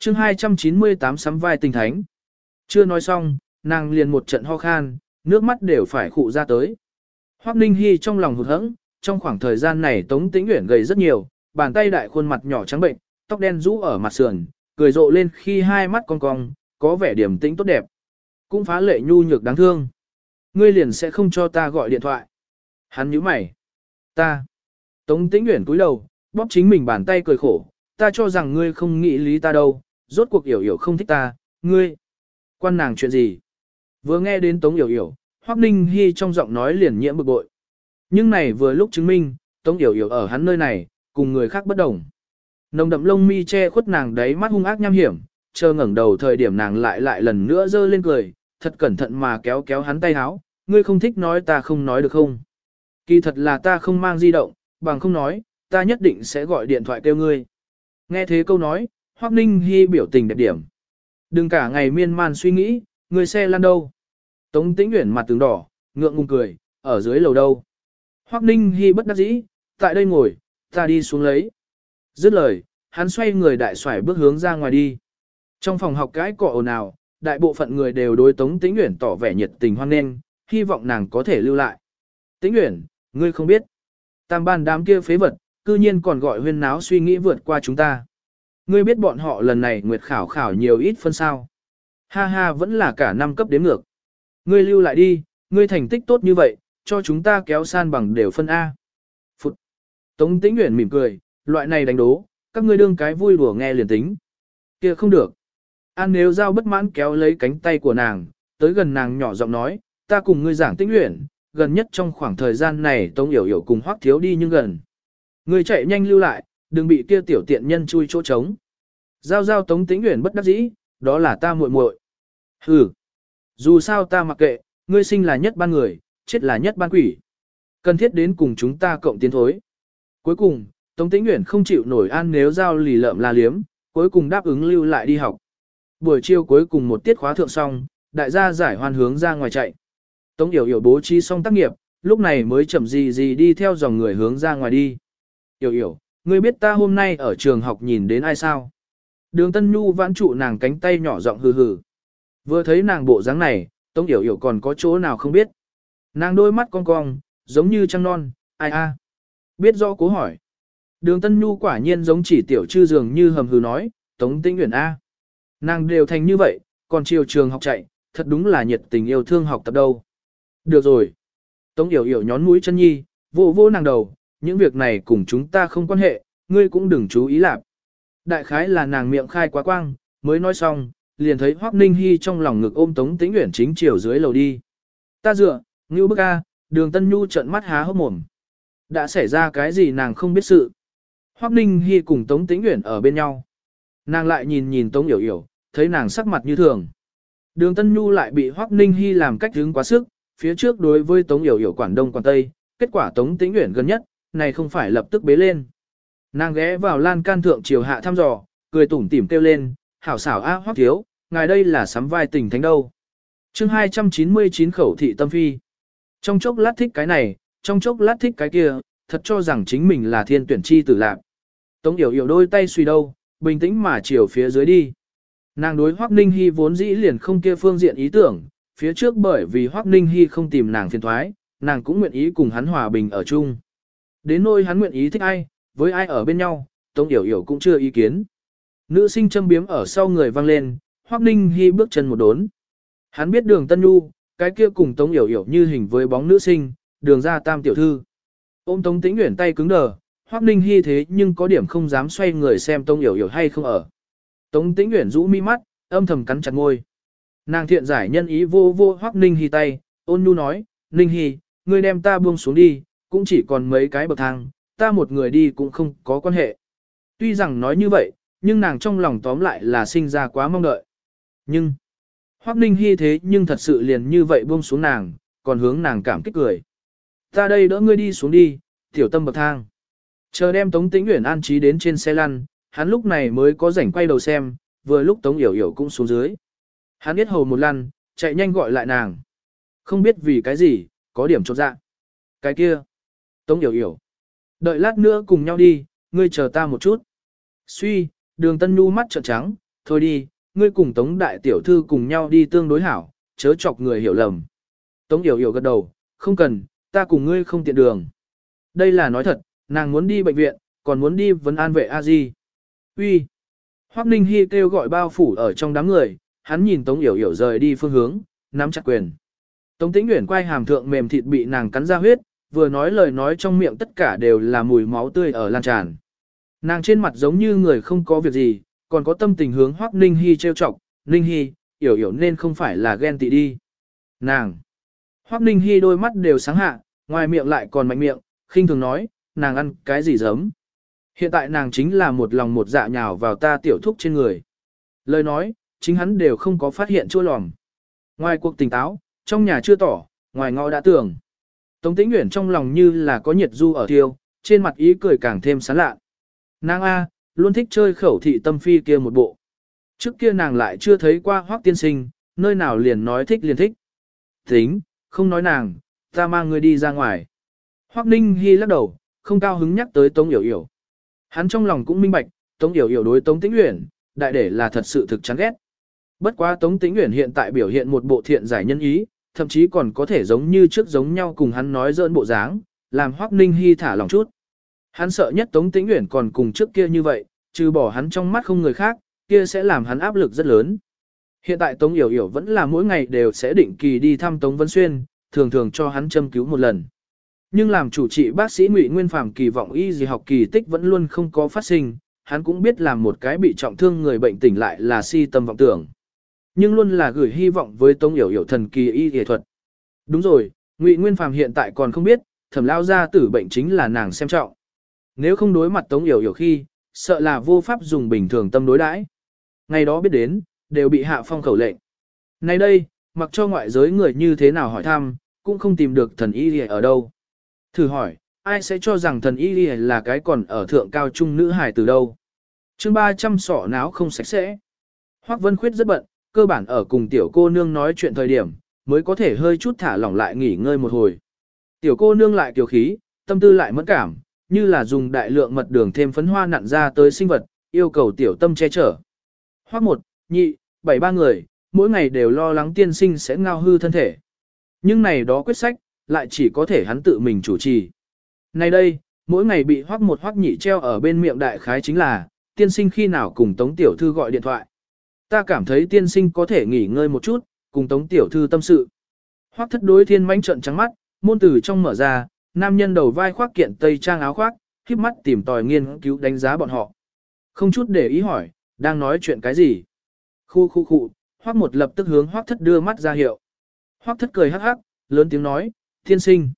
chương 298 sắm vai tình thánh. Chưa nói xong, nàng liền một trận ho khan, nước mắt đều phải khụ ra tới. Hoắc Ninh Hi trong lòng hụt hẫng, trong khoảng thời gian này Tống Tĩnh Uyển gầy rất nhiều, bàn tay đại khuôn mặt nhỏ trắng bệnh, tóc đen rũ ở mặt sườn, cười rộ lên khi hai mắt cong cong, có vẻ điểm tĩnh tốt đẹp. Cũng phá lệ nhu nhược đáng thương. Ngươi liền sẽ không cho ta gọi điện thoại. Hắn nhíu mày. Ta. Tống Tĩnh Uyển cúi đầu, bóp chính mình bàn tay cười khổ, ta cho rằng ngươi không nghĩ lý ta đâu, rốt cuộc hiểu hiểu không thích ta, ngươi. Quan nàng chuyện gì? Vừa nghe đến Tống Yểu Yểu, Hoắc Ninh Hi trong giọng nói liền nhiễm bực bội. Nhưng này vừa lúc chứng minh, Tống Yểu Yểu ở hắn nơi này, cùng người khác bất đồng. Nồng đậm lông mi che khuất nàng đáy mắt hung ác nham hiểm, chờ ngẩng đầu thời điểm nàng lại lại lần nữa giơ lên cười, thật cẩn thận mà kéo kéo hắn tay háo, ngươi không thích nói ta không nói được không? Kỳ thật là ta không mang di động, bằng không nói, ta nhất định sẽ gọi điện thoại kêu ngươi. Nghe thế câu nói, Hoắc Ninh Hi biểu tình đẹp điểm. Đừng cả ngày miên man suy nghĩ, người xe lăn đâu. Tống Tĩnh Uyển mặt tướng đỏ, ngượng ngùng cười, ở dưới lầu đâu. Hoắc Ninh Hi bất đắc dĩ, tại đây ngồi, ta đi xuống lấy. Dứt lời, hắn xoay người đại xoải bước hướng ra ngoài đi. Trong phòng học cái cọ ồn ào, đại bộ phận người đều đối Tống Tĩnh Uyển tỏ vẻ nhiệt tình hoan nghênh, hy vọng nàng có thể lưu lại. Tĩnh Uyển, ngươi không biết. Tam ban đám kia phế vật, cư nhiên còn gọi huyên náo suy nghĩ vượt qua chúng ta. Ngươi biết bọn họ lần này nguyệt khảo khảo nhiều ít phân sao. Ha ha vẫn là cả năm cấp đếm ngược. Ngươi lưu lại đi, ngươi thành tích tốt như vậy, cho chúng ta kéo san bằng đều phân A. Phụt. Tống tĩnh nguyện mỉm cười, loại này đánh đố, các ngươi đương cái vui đùa nghe liền tính. kia không được. An nếu giao bất mãn kéo lấy cánh tay của nàng, tới gần nàng nhỏ giọng nói, ta cùng ngươi giảng tĩnh nguyện, gần nhất trong khoảng thời gian này Tống Yểu Yểu cùng Hoắc Thiếu đi nhưng gần. Ngươi chạy nhanh lưu lại, đừng bị kia tiểu tiện nhân chui chỗ trống. Giao giao Tống Tĩnh Uyển bất đắc dĩ, đó là ta muội muội. Hừ. Dù sao ta mặc kệ, ngươi sinh là nhất ban người, chết là nhất ban quỷ. Cần thiết đến cùng chúng ta cộng tiến thối. Cuối cùng, Tống Tĩnh Uyển không chịu nổi an nếu giao lì lợm la liếm, cuối cùng đáp ứng lưu lại đi học. Buổi chiều cuối cùng một tiết khóa thượng xong, đại gia giải hoan hướng ra ngoài chạy. Tống Yểu Yểu bố trí xong tác nghiệp, lúc này mới chậm gì gì đi theo dòng người hướng ra ngoài đi. Yểu Yểu, ngươi biết ta hôm nay ở trường học nhìn đến ai sao? Đường Tân Nhu vãn trụ nàng cánh tay nhỏ giọng hừ hừ. Vừa thấy nàng bộ dáng này, Tống Yểu Yểu còn có chỗ nào không biết. Nàng đôi mắt cong cong, giống như trăng non, ai a? Biết rõ cố hỏi. Đường Tân Nhu quả nhiên giống chỉ tiểu chư dường như hầm hừ nói, Tống Tĩnh Uyển A. Nàng đều thành như vậy, còn chiều trường học chạy, thật đúng là nhiệt tình yêu thương học tập đâu. Được rồi. Tống Yểu Yểu nhón mũi chân nhi, vô vô nàng đầu, những việc này cùng chúng ta không quan hệ, ngươi cũng đừng chú ý lạc. Đại khái là nàng miệng khai quá quang, mới nói xong, liền thấy Hoắc Ninh Hi trong lòng ngực ôm Tống Tĩnh Uyển chính chiều dưới lầu đi. Ta dựa, Ngưu Bức A, đường Tân Nhu trợn mắt há hốc mồm. Đã xảy ra cái gì nàng không biết sự. Hoắc Ninh Hi cùng Tống Tĩnh Uyển ở bên nhau. Nàng lại nhìn nhìn Tống Yểu Yểu, thấy nàng sắc mặt như thường. Đường Tân Nhu lại bị Hoắc Ninh Hi làm cách hướng quá sức, phía trước đối với Tống Yểu Yểu quản đông quản tây, kết quả Tống Tĩnh Uyển gần nhất, này không phải lập tức bế lên. Nàng ghé vào lan can thượng chiều hạ thăm dò, cười tủm tỉm kêu lên, hảo xảo a hoắc thiếu, ngài đây là sắm vai tình thánh đâu. chương 299 khẩu thị tâm phi. Trong chốc lát thích cái này, trong chốc lát thích cái kia, thật cho rằng chính mình là thiên tuyển chi tử lạc. Tống yểu yểu đôi tay suy đâu, bình tĩnh mà chiều phía dưới đi. Nàng đối Hoắc Ninh Hi vốn dĩ liền không kia phương diện ý tưởng, phía trước bởi vì Hoắc Ninh Hi không tìm nàng phiền thoái, nàng cũng nguyện ý cùng hắn hòa bình ở chung. Đến nôi hắn nguyện ý thích ai, với ai ở bên nhau, Tống Yểu Yểu cũng chưa ý kiến. Nữ sinh châm biếm ở sau người vang lên, Hoắc Ninh Hi bước chân một đốn. Hắn biết đường Tân Nhu, cái kia cùng Tống Yểu Yểu như hình với bóng nữ sinh, đường ra tam tiểu thư. Ôm Tống Tĩnh Uyển tay cứng đờ, Hoắc Ninh Hi thế nhưng có điểm không dám xoay người xem Tống Yểu Yểu hay không ở. Tống Tĩnh Uyển rũ mi mắt, âm thầm cắn chặt môi. Nàng thiện giải nhân ý vô vô Hoắc Ninh Hi tay, ôn nhu nói, Ninh Hi, ngươi đem ta buông xuống đi, cũng chỉ còn mấy cái bậc thang, ta một người đi cũng không có quan hệ. Tuy rằng nói như vậy, nhưng nàng trong lòng tóm lại là sinh ra quá mong đợi. Nhưng, Hoắc Ninh hy thế nhưng thật sự liền như vậy buông xuống nàng, còn hướng nàng cảm kích cười. Ta đây đỡ ngươi đi xuống đi, tiểu tâm bậc thang. Chờ đem Tống Tĩnh Uyển an trí đến trên xe lăn, hắn lúc này mới có rảnh quay đầu xem, vừa lúc Tống Yểu Yểu cũng xuống dưới. Hắn biết hầu một lăn, chạy nhanh gọi lại nàng. Không biết vì cái gì, có điểm chột dạ. Cái kia. Tống Yểu Yểu. Đợi lát nữa cùng nhau đi, ngươi chờ ta một chút. Suy, đường Tân Nhu mắt trợn trắng, Thôi đi, ngươi cùng Tống đại tiểu thư cùng nhau đi tương đối hảo, chớ chọc người hiểu lầm. Tống Yểu Yểu gật đầu, không cần, ta cùng ngươi không tiện đường. Đây là nói thật, nàng muốn đi bệnh viện, còn muốn đi vấn an vệ a di. Uy. Hoắc Ninh Hi kêu gọi bao phủ ở trong đám người, hắn nhìn Tống Yểu Yểu rời đi phương hướng, nắm chặt quyền. Tống Tĩnh Uyển quay hàm thượng mềm thịt bị nàng cắn ra huyết, vừa nói lời nói trong miệng tất cả đều là mùi máu tươi ở lan tràn. Nàng trên mặt giống như người không có việc gì, còn có tâm tình hướng Hoắc Ninh Hi trêu chọc, "Ninh Hi, hiểu hiểu nên không phải là ghen tị đi." Nàng. Hoắc Ninh Hi đôi mắt đều sáng hạ, ngoài miệng lại còn mạnh miệng, khinh thường nói, "Nàng ăn cái gì giấm?" Hiện tại nàng chính là một lòng một dạ nhào vào ta tiểu thúc trên người. Lời nói, chính hắn đều không có phát hiện chua lòm. Ngoài cuộc tỉnh táo, trong nhà chưa tỏ, ngoài ngõ đã tưởng. Tống tĩnh Uyển trong lòng như là có nhiệt du ở tiêu, trên mặt ý cười càng thêm sán lạ. Nàng A, luôn thích chơi khẩu thị tâm phi kia một bộ. Trước kia nàng lại chưa thấy qua hoác tiên sinh, nơi nào liền nói thích liền thích. Tính, không nói nàng, ta mang người đi ra ngoài. Hoác ninh hy lắc đầu, không cao hứng nhắc tới Tống Yểu Yểu. Hắn trong lòng cũng minh bạch, Tống Yểu Yểu đối Tống Tĩnh Uyển, đại để là thật sự thực chán ghét. Bất quá Tống Tĩnh Uyển hiện tại biểu hiện một bộ thiện giải nhân ý, thậm chí còn có thể giống như trước giống nhau cùng hắn nói dỡn bộ dáng, làm Hoắc Ninh Hi thả lòng chút. Hắn sợ nhất Tống Tĩnh Uyển còn cùng trước kia như vậy, trừ bỏ hắn trong mắt không người khác, kia sẽ làm hắn áp lực rất lớn. Hiện tại Tống Yểu Yểu vẫn là mỗi ngày đều sẽ định kỳ đi thăm Tống Vân Xuyên, thường thường cho hắn châm cứu một lần. Nhưng làm chủ trị bác sĩ Ngụy Nguyên Phàm kỳ vọng y gì học kỳ tích vẫn luôn không có phát sinh, hắn cũng biết làm một cái bị trọng thương người bệnh tỉnh lại là si tâm vọng tưởng. Nhưng luôn là gửi hy vọng với Tống Yểu Yểu thần kỳ y y thuật. Đúng rồi, Ngụy Nguyên Phàm hiện tại còn không biết, thẩm lao gia tử bệnh chính là nàng xem trọng. Nếu không đối mặt Tống Yểu Yểu khi, sợ là vô pháp dùng bình thường tâm đối đãi. Ngày đó biết đến, đều bị hạ phong khẩu lệnh. Nay đây, mặc cho ngoại giới người như thế nào hỏi thăm, cũng không tìm được thần y y ở đâu. Thử hỏi, ai sẽ cho rằng thần y y là cái còn ở thượng cao trung nữ hài từ đâu? chương 300 sọ náo không sạch sẽ. Hoác Vân Khuyết rất bận, cơ bản ở cùng tiểu cô nương nói chuyện thời điểm, mới có thể hơi chút thả lỏng lại nghỉ ngơi một hồi. Tiểu cô nương lại kiều khí, tâm tư lại mất cảm, như là dùng đại lượng mật đường thêm phấn hoa nặn ra tới sinh vật, yêu cầu tiểu tâm che chở. Hoác một, nhị, bảy ba người, mỗi ngày đều lo lắng tiên sinh sẽ ngao hư thân thể. Nhưng này đó quyết sách, lại chỉ có thể hắn tự mình chủ trì. Nay đây, mỗi ngày bị hoắc một hoắc nhị treo ở bên miệng đại khái chính là, tiên sinh khi nào cùng Tống Tiểu Thư gọi điện thoại. Ta cảm thấy tiên sinh có thể nghỉ ngơi một chút, cùng Tống Tiểu Thư tâm sự. Hoắc thất đối thiên mãnh trận trắng mắt, môn từ trong mở ra, nam nhân đầu vai khoác kiện tây trang áo khoác, khiếp mắt tìm tòi nghiên cứu đánh giá bọn họ. Không chút để ý hỏi, đang nói chuyện cái gì. Khu khu khu, Hoắc một lập tức hướng Hoắc thất đưa mắt ra hiệu. Hoắc thất cười hắc hắc, lớn tiếng nói, tiên sinh.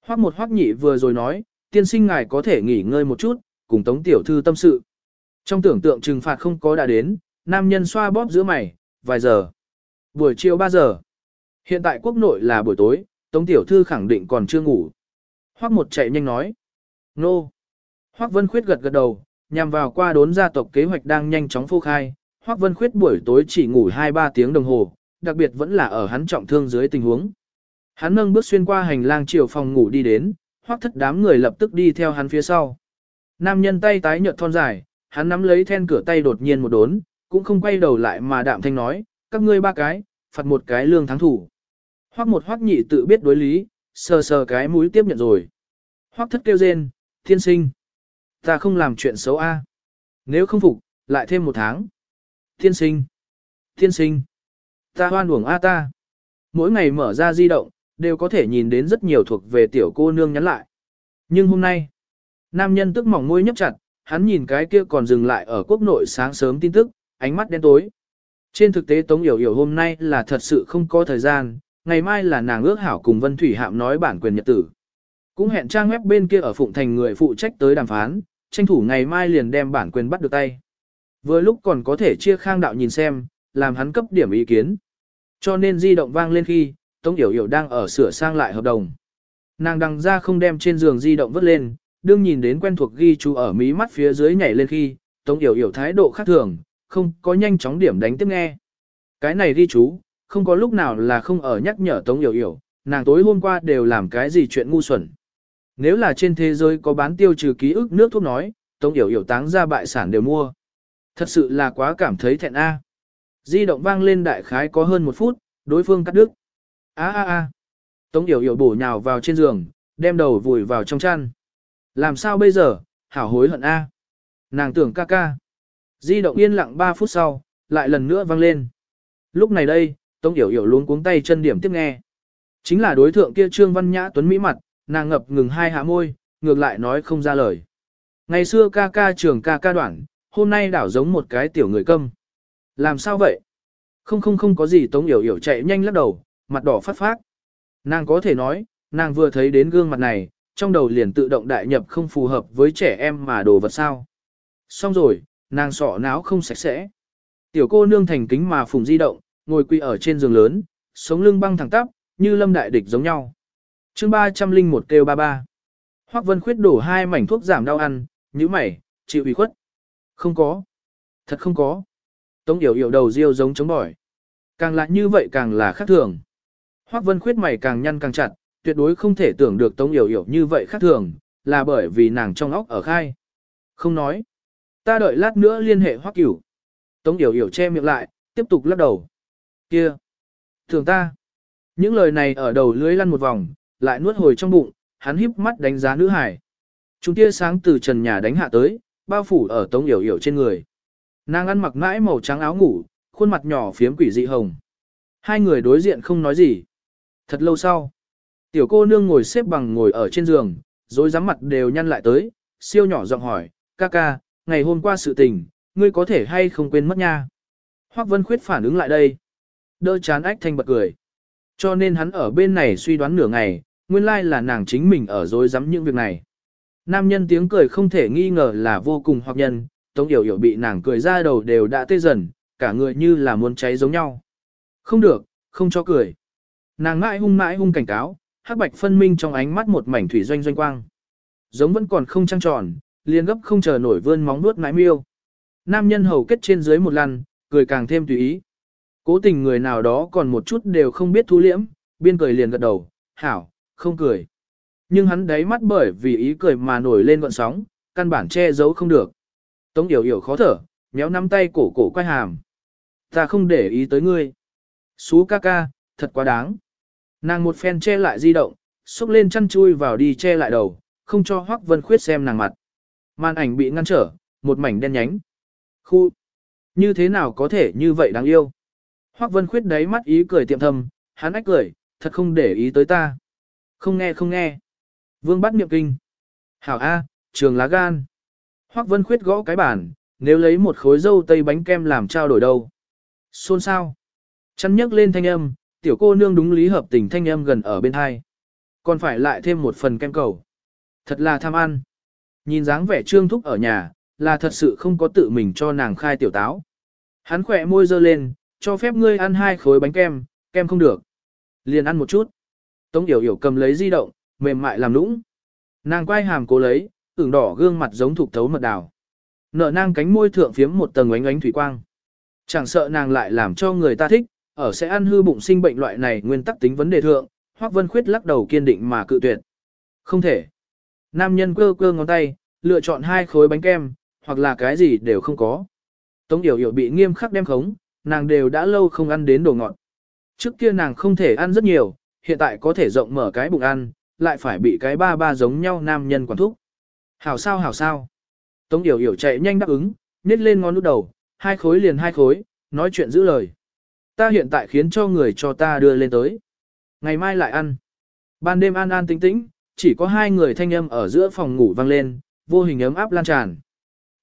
Hoắc một hoắc nhị vừa rồi nói, tiên sinh ngài có thể nghỉ ngơi một chút, cùng tống tiểu thư tâm sự. Trong tưởng tượng trừng phạt không có đã đến, nam nhân xoa bóp giữa mày, vài giờ. Buổi chiều 3 giờ. Hiện tại quốc nội là buổi tối, tống tiểu thư khẳng định còn chưa ngủ. Hoắc một chạy nhanh nói. Nô. Hoắc Vân Khuyết gật gật đầu, nhằm vào qua đốn gia tộc kế hoạch đang nhanh chóng phô khai. Hoắc Vân Khuyết buổi tối chỉ ngủ 2-3 tiếng đồng hồ, đặc biệt vẫn là ở hắn trọng thương dưới tình huống. Hắn nâng bước xuyên qua hành lang chiều phòng ngủ đi đến, hoắc thất đám người lập tức đi theo hắn phía sau. Nam nhân tay tái nhợt thon dài, hắn nắm lấy then cửa tay đột nhiên một đốn, cũng không quay đầu lại mà đạm thanh nói, các ngươi ba cái, phạt một cái lương thắng thủ. Hoắc một hoắc nhị tự biết đối lý, sờ sờ cái mũi tiếp nhận rồi. Hoắc thất kêu rên, thiên sinh. Ta không làm chuyện xấu a. Nếu không phục, lại thêm một tháng. Thiên sinh. Thiên sinh. Ta hoan uổng a ta. Mỗi ngày mở ra di động, đều có thể nhìn đến rất nhiều thuộc về tiểu cô nương nhắn lại. Nhưng hôm nay, nam nhân tức mỏng môi nhấp chặt, hắn nhìn cái kia còn dừng lại ở quốc nội sáng sớm tin tức, ánh mắt đen tối. Trên thực tế Tống Yểu Yểu hôm nay là thật sự không có thời gian, ngày mai là nàng ước hảo cùng Vân Thủy Hạm nói bản quyền nhật tử. Cũng hẹn trang web bên kia ở Phụng Thành người phụ trách tới đàm phán, tranh thủ ngày mai liền đem bản quyền bắt được tay. Vừa lúc còn có thể chia khang đạo nhìn xem, làm hắn cấp điểm ý kiến. Cho nên di động vang lên khi, Tống Yểu Yểu đang ở sửa sang lại hợp đồng. Nàng đằng ra không đem trên giường di động vứt lên, đương nhìn đến quen thuộc ghi chú ở mí mắt phía dưới nhảy lên khi, Tống Yểu Yểu thái độ khác thường, không có nhanh chóng điểm đánh tiếp nghe. Cái này đi chú, không có lúc nào là không ở nhắc nhở Tống Yểu Yểu, nàng tối hôm qua đều làm cái gì chuyện ngu xuẩn. Nếu là trên thế giới có bán tiêu trừ ký ức nước thuốc nói, Tống Yểu Yểu táng ra bại sản đều mua. Thật sự là quá cảm thấy thẹn a. Di động vang lên đại khái có hơn một phút, đối phương cắt đứt. A a a. Tống Yểu Yểu bổ nhào vào trên giường, đem đầu vùi vào trong chăn. Làm sao bây giờ, hảo hối hận a. Nàng tưởng ca ca. Di động yên lặng 3 phút sau, lại lần nữa vang lên. Lúc này đây, Tống Yểu Yểu luống cuống tay chân điểm tiếp nghe. Chính là đối thượng kia Trương Văn Nhã tuấn mỹ mặt, nàng ngập ngừng hai hạ môi, ngược lại nói không ra lời. Ngày xưa ca ca trường ca ca đoạn, hôm nay đảo giống một cái tiểu người câm. Làm sao vậy? Không không không có gì Tống Yểu Yểu chạy nhanh lắc đầu, mặt đỏ phát phát. Nàng có thể nói, nàng vừa thấy đến gương mặt này, trong đầu liền tự động đại nhập không phù hợp với trẻ em mà đồ vật sao. Xong rồi, nàng sọ náo không sạch sẽ. Tiểu cô nương thành kính mà phùng di động, ngồi quỳ ở trên giường lớn, sống lưng băng thẳng tắp, như lâm đại địch giống nhau. chương 301 kêu ba ba. Hoác Vân Khuyết đổ hai mảnh thuốc giảm đau ăn, như mày, chịu ủy khuất. Không có. Thật không có. Tống yểu yểu đầu riêu giống chống bỏi. Càng lại như vậy càng là khác thường. Hoác Vân Khuyết mày càng nhăn càng chặt, tuyệt đối không thể tưởng được Tống yểu yểu như vậy khác thường, là bởi vì nàng trong óc ở khai. Không nói. Ta đợi lát nữa liên hệ hoắc Cửu. Tống yểu yểu che miệng lại, tiếp tục lắc đầu. Kia. Thường ta. Những lời này ở đầu lưới lăn một vòng, lại nuốt hồi trong bụng, hắn híp mắt đánh giá nữ hải. Chúng tia sáng từ trần nhà đánh hạ tới, bao phủ ở tống yểu yểu trên người. Nàng ăn mặc mãi màu trắng áo ngủ, khuôn mặt nhỏ phiếm quỷ dị hồng. Hai người đối diện không nói gì. Thật lâu sau, tiểu cô nương ngồi xếp bằng ngồi ở trên giường, rồi rắm mặt đều nhăn lại tới, siêu nhỏ giọng hỏi, ca ca, ngày hôm qua sự tình, ngươi có thể hay không quên mất nha. Hoác Vân Khuyết phản ứng lại đây. Đỡ chán ách thanh bật cười. Cho nên hắn ở bên này suy đoán nửa ngày, nguyên lai là nàng chính mình ở dối rắm những việc này. Nam nhân tiếng cười không thể nghi ngờ là vô cùng hoặc nhân, Tống Yểu Yểu bị nàng cười ra đầu đều đã tê dần, cả người như là muốn cháy giống nhau. Không được, không cho cười. Nàng mãi hung mãi hung cảnh cáo, hắc bạch phân minh trong ánh mắt một mảnh thủy doanh doanh quang. Giống vẫn còn không trăng tròn, liền gấp không chờ nổi vươn móng nuốt mãi miêu. Nam nhân hầu kết trên dưới một lần, cười càng thêm tùy ý. Cố tình người nào đó còn một chút đều không biết thu liễm, biên cười liền gật đầu, hảo, không cười. Nhưng hắn đáy mắt bởi vì ý cười mà nổi lên gọn sóng, căn bản che giấu không được. Tống yểu yểu khó thở, méo nắm tay cổ cổ quay hàm. Ta không để ý tới ngươi. Xú ca ca, thật quá đáng. Nàng một phen che lại di động, xúc lên chăn chui vào đi che lại đầu, không cho Hoắc Vân Khuyết xem nàng mặt. Màn ảnh bị ngăn trở, một mảnh đen nhánh. Khu! Như thế nào có thể như vậy đáng yêu? Hoắc Vân Khuyết đáy mắt ý cười tiệm thầm, hắn ách cười, thật không để ý tới ta. Không nghe không nghe. Vương bắt niệm kinh. Hảo A, trường lá gan. Hoắc Vân Khuyết gõ cái bàn, nếu lấy một khối dâu tây bánh kem làm trao đổi đâu. Xôn sao. Chăn nhấc lên thanh âm, tiểu cô nương đúng lý hợp tình thanh âm gần ở bên hai. Còn phải lại thêm một phần kem cầu. Thật là tham ăn. Nhìn dáng vẻ trương thúc ở nhà, là thật sự không có tự mình cho nàng khai tiểu táo. Hắn khỏe môi dơ lên, cho phép ngươi ăn hai khối bánh kem, kem không được. Liền ăn một chút. Tống Yểu Yểu cầm lấy di động, mềm mại làm nũng. Nàng quay hàm cố lấy, ửng đỏ gương mặt giống thục thấu mật đào. Nở nang cánh môi thượng phiếm một tầng ánh ánh thủy quang. Chẳng sợ nàng lại làm cho người ta thích, ở sẽ ăn hư bụng sinh bệnh loại này nguyên tắc tính vấn đề thượng, Hoắc Vân Khuyết lắc đầu kiên định mà cự tuyệt. Không thể. Nam nhân cơ cơ ngón tay, lựa chọn hai khối bánh kem, hoặc là cái gì đều không có. Tống Yểu Yểu bị nghiêm khắc đem khống, nàng đều đã lâu không ăn đến đồ ngọt. Trước kia nàng không thể ăn rất nhiều, hiện tại có thể rộng mở cái bụng ăn, lại phải bị cái ba ba giống nhau nam nhân quản thúc. Hảo sao hảo sao. Tống Yểu Yểu chạy nhanh đáp ứng, nhét lên ngón nút đầu, hai khối liền hai khối, nói chuyện giữ lời. Ta hiện tại khiến cho người cho ta đưa lên tới. Ngày mai lại ăn. Ban đêm an an tính tĩnh, chỉ có hai người thanh âm ở giữa phòng ngủ vang lên, vô hình ấm áp lan tràn.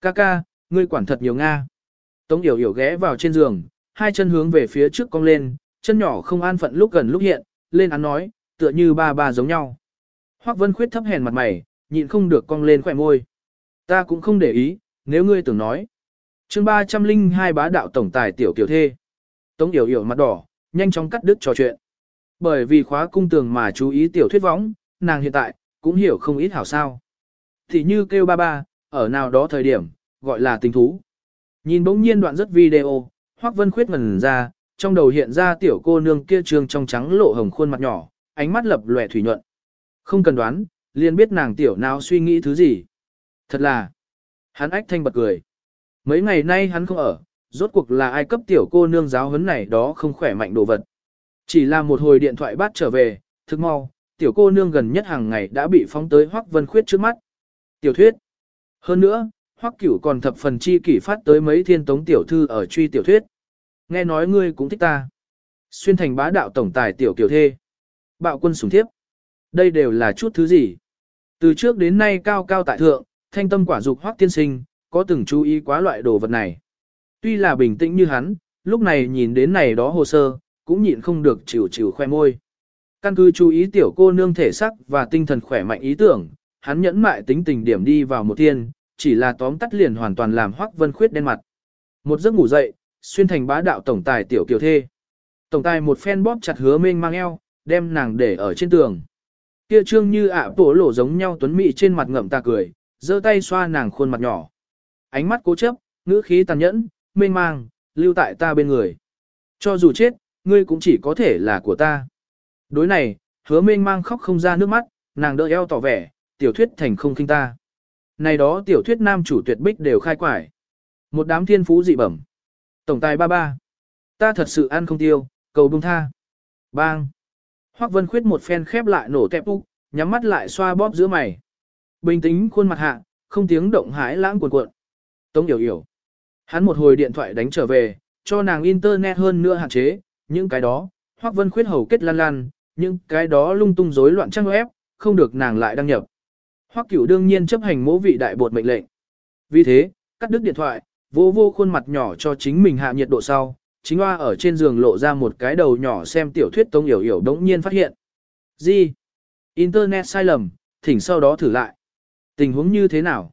Ca ca, ngươi quản thật nhiều Nga. Tống Yểu Yểu ghé vào trên giường, hai chân hướng về phía trước cong lên, chân nhỏ không an phận lúc gần lúc hiện, lên án nói, tựa như ba ba giống nhau. Hoắc Vân Khuyết thấp hèn mặt mày, nhịn không được cong lên khỏe môi. Ta cũng không để ý, nếu ngươi tưởng nói. chương 302 bá đạo tổng tài tiểu kiểu thê. Tống Yểu Yểu mặt đỏ, nhanh chóng cắt đứt trò chuyện. Bởi vì khóa cung tường mà chú ý tiểu thuyết võng, nàng hiện tại, cũng hiểu không ít hảo sao. Thì như kêu ba ba, ở nào đó thời điểm, gọi là tình thú. Nhìn bỗng nhiên đoạn rất video, Hoắc Vân Khuyết ngẩn ra, trong đầu hiện ra tiểu cô nương kia trương trong trắng lộ hồng khuôn mặt nhỏ, ánh mắt lập lòe thủy nhuận. Không cần đoán, liền biết nàng tiểu nào suy nghĩ thứ gì. Thật là, hắn ách thanh bật cười. Mấy ngày nay hắn không ở, rốt cuộc là ai cấp tiểu cô nương giáo huấn này đó không khỏe mạnh đồ vật. Chỉ là một hồi điện thoại bắt trở về, thức mau, tiểu cô nương gần nhất hàng ngày đã bị phóng tới Hoắc Vân Khuyết trước mắt. Tiểu thuyết. Hơn nữa, Hoắc Cửu còn thập phần chi kỷ phát tới mấy thiên tống tiểu thư ở truy tiểu thuyết. Nghe nói ngươi cũng thích ta. Xuyên thành bá đạo tổng tài tiểu kiều thê. Bạo quân sủng thiếp. Đây đều là chút thứ gì? Từ trước đến nay cao cao tại thượng, thanh tâm quả dục Hoắc tiên sinh, có từng chú ý quá loại đồ vật này. Tuy là bình tĩnh như hắn, lúc này nhìn đến này đó hồ sơ, cũng nhịn không được chịu chịu khoe môi. Căn cứ chú ý tiểu cô nương thể sắc và tinh thần khỏe mạnh ý tưởng, hắn nhẫn mại tính tình điểm đi vào một thiên, chỉ là tóm tắt liền hoàn toàn làm Hoắc Vân Khuyết đen mặt. Một giấc ngủ dậy, xuyên thành bá đạo tổng tài tiểu kiều thê. Tổng tài một phen bóp chặt hứa mênh mang eo, đem nàng để ở trên tường. Kia trương như ạ à bổ lỗ giống nhau tuấn mị trên mặt ngậm ta cười, giơ tay xoa nàng khuôn mặt nhỏ. Ánh mắt cố chấp, ngữ khí tàn nhẫn, mênh mang, lưu tại ta bên người. Cho dù chết, ngươi cũng chỉ có thể là của ta. Đối này, hứa mênh mang khóc không ra nước mắt, nàng đỡ eo tỏ vẻ, tiểu thuyết thành không khinh ta. Này đó tiểu thuyết nam chủ tuyệt bích đều khai quải. Một đám thiên phú dị bẩm. Tổng tài ba ba. Ta thật sự ăn không tiêu, cầu bông tha. Bang. Hoắc Vân Khuyết một phen khép lại nổ tẹp úc, nhắm mắt lại xoa bóp giữa mày. Bình tĩnh khuôn mặt hạ, không tiếng động hái lãng cuộn cuộn. Tống hiểu hiểu, Hắn một hồi điện thoại đánh trở về, cho nàng internet hơn nữa hạn chế, những cái đó, Hoắc Vân Khuyết hầu kết lan lan, những cái đó lung tung rối loạn trang web, không được nàng lại đăng nhập. Hoắc Cửu đương nhiên chấp hành mỗ vị đại bột mệnh lệnh. Vì thế, cắt đứt điện thoại, vô vô khuôn mặt nhỏ cho chính mình hạ nhiệt độ sau, chính hoa ở trên giường lộ ra một cái đầu nhỏ xem tiểu thuyết tông hiểu hiểu đống nhiên phát hiện. Gì? Internet sai lầm, thỉnh sau đó thử lại. Tình huống như thế nào?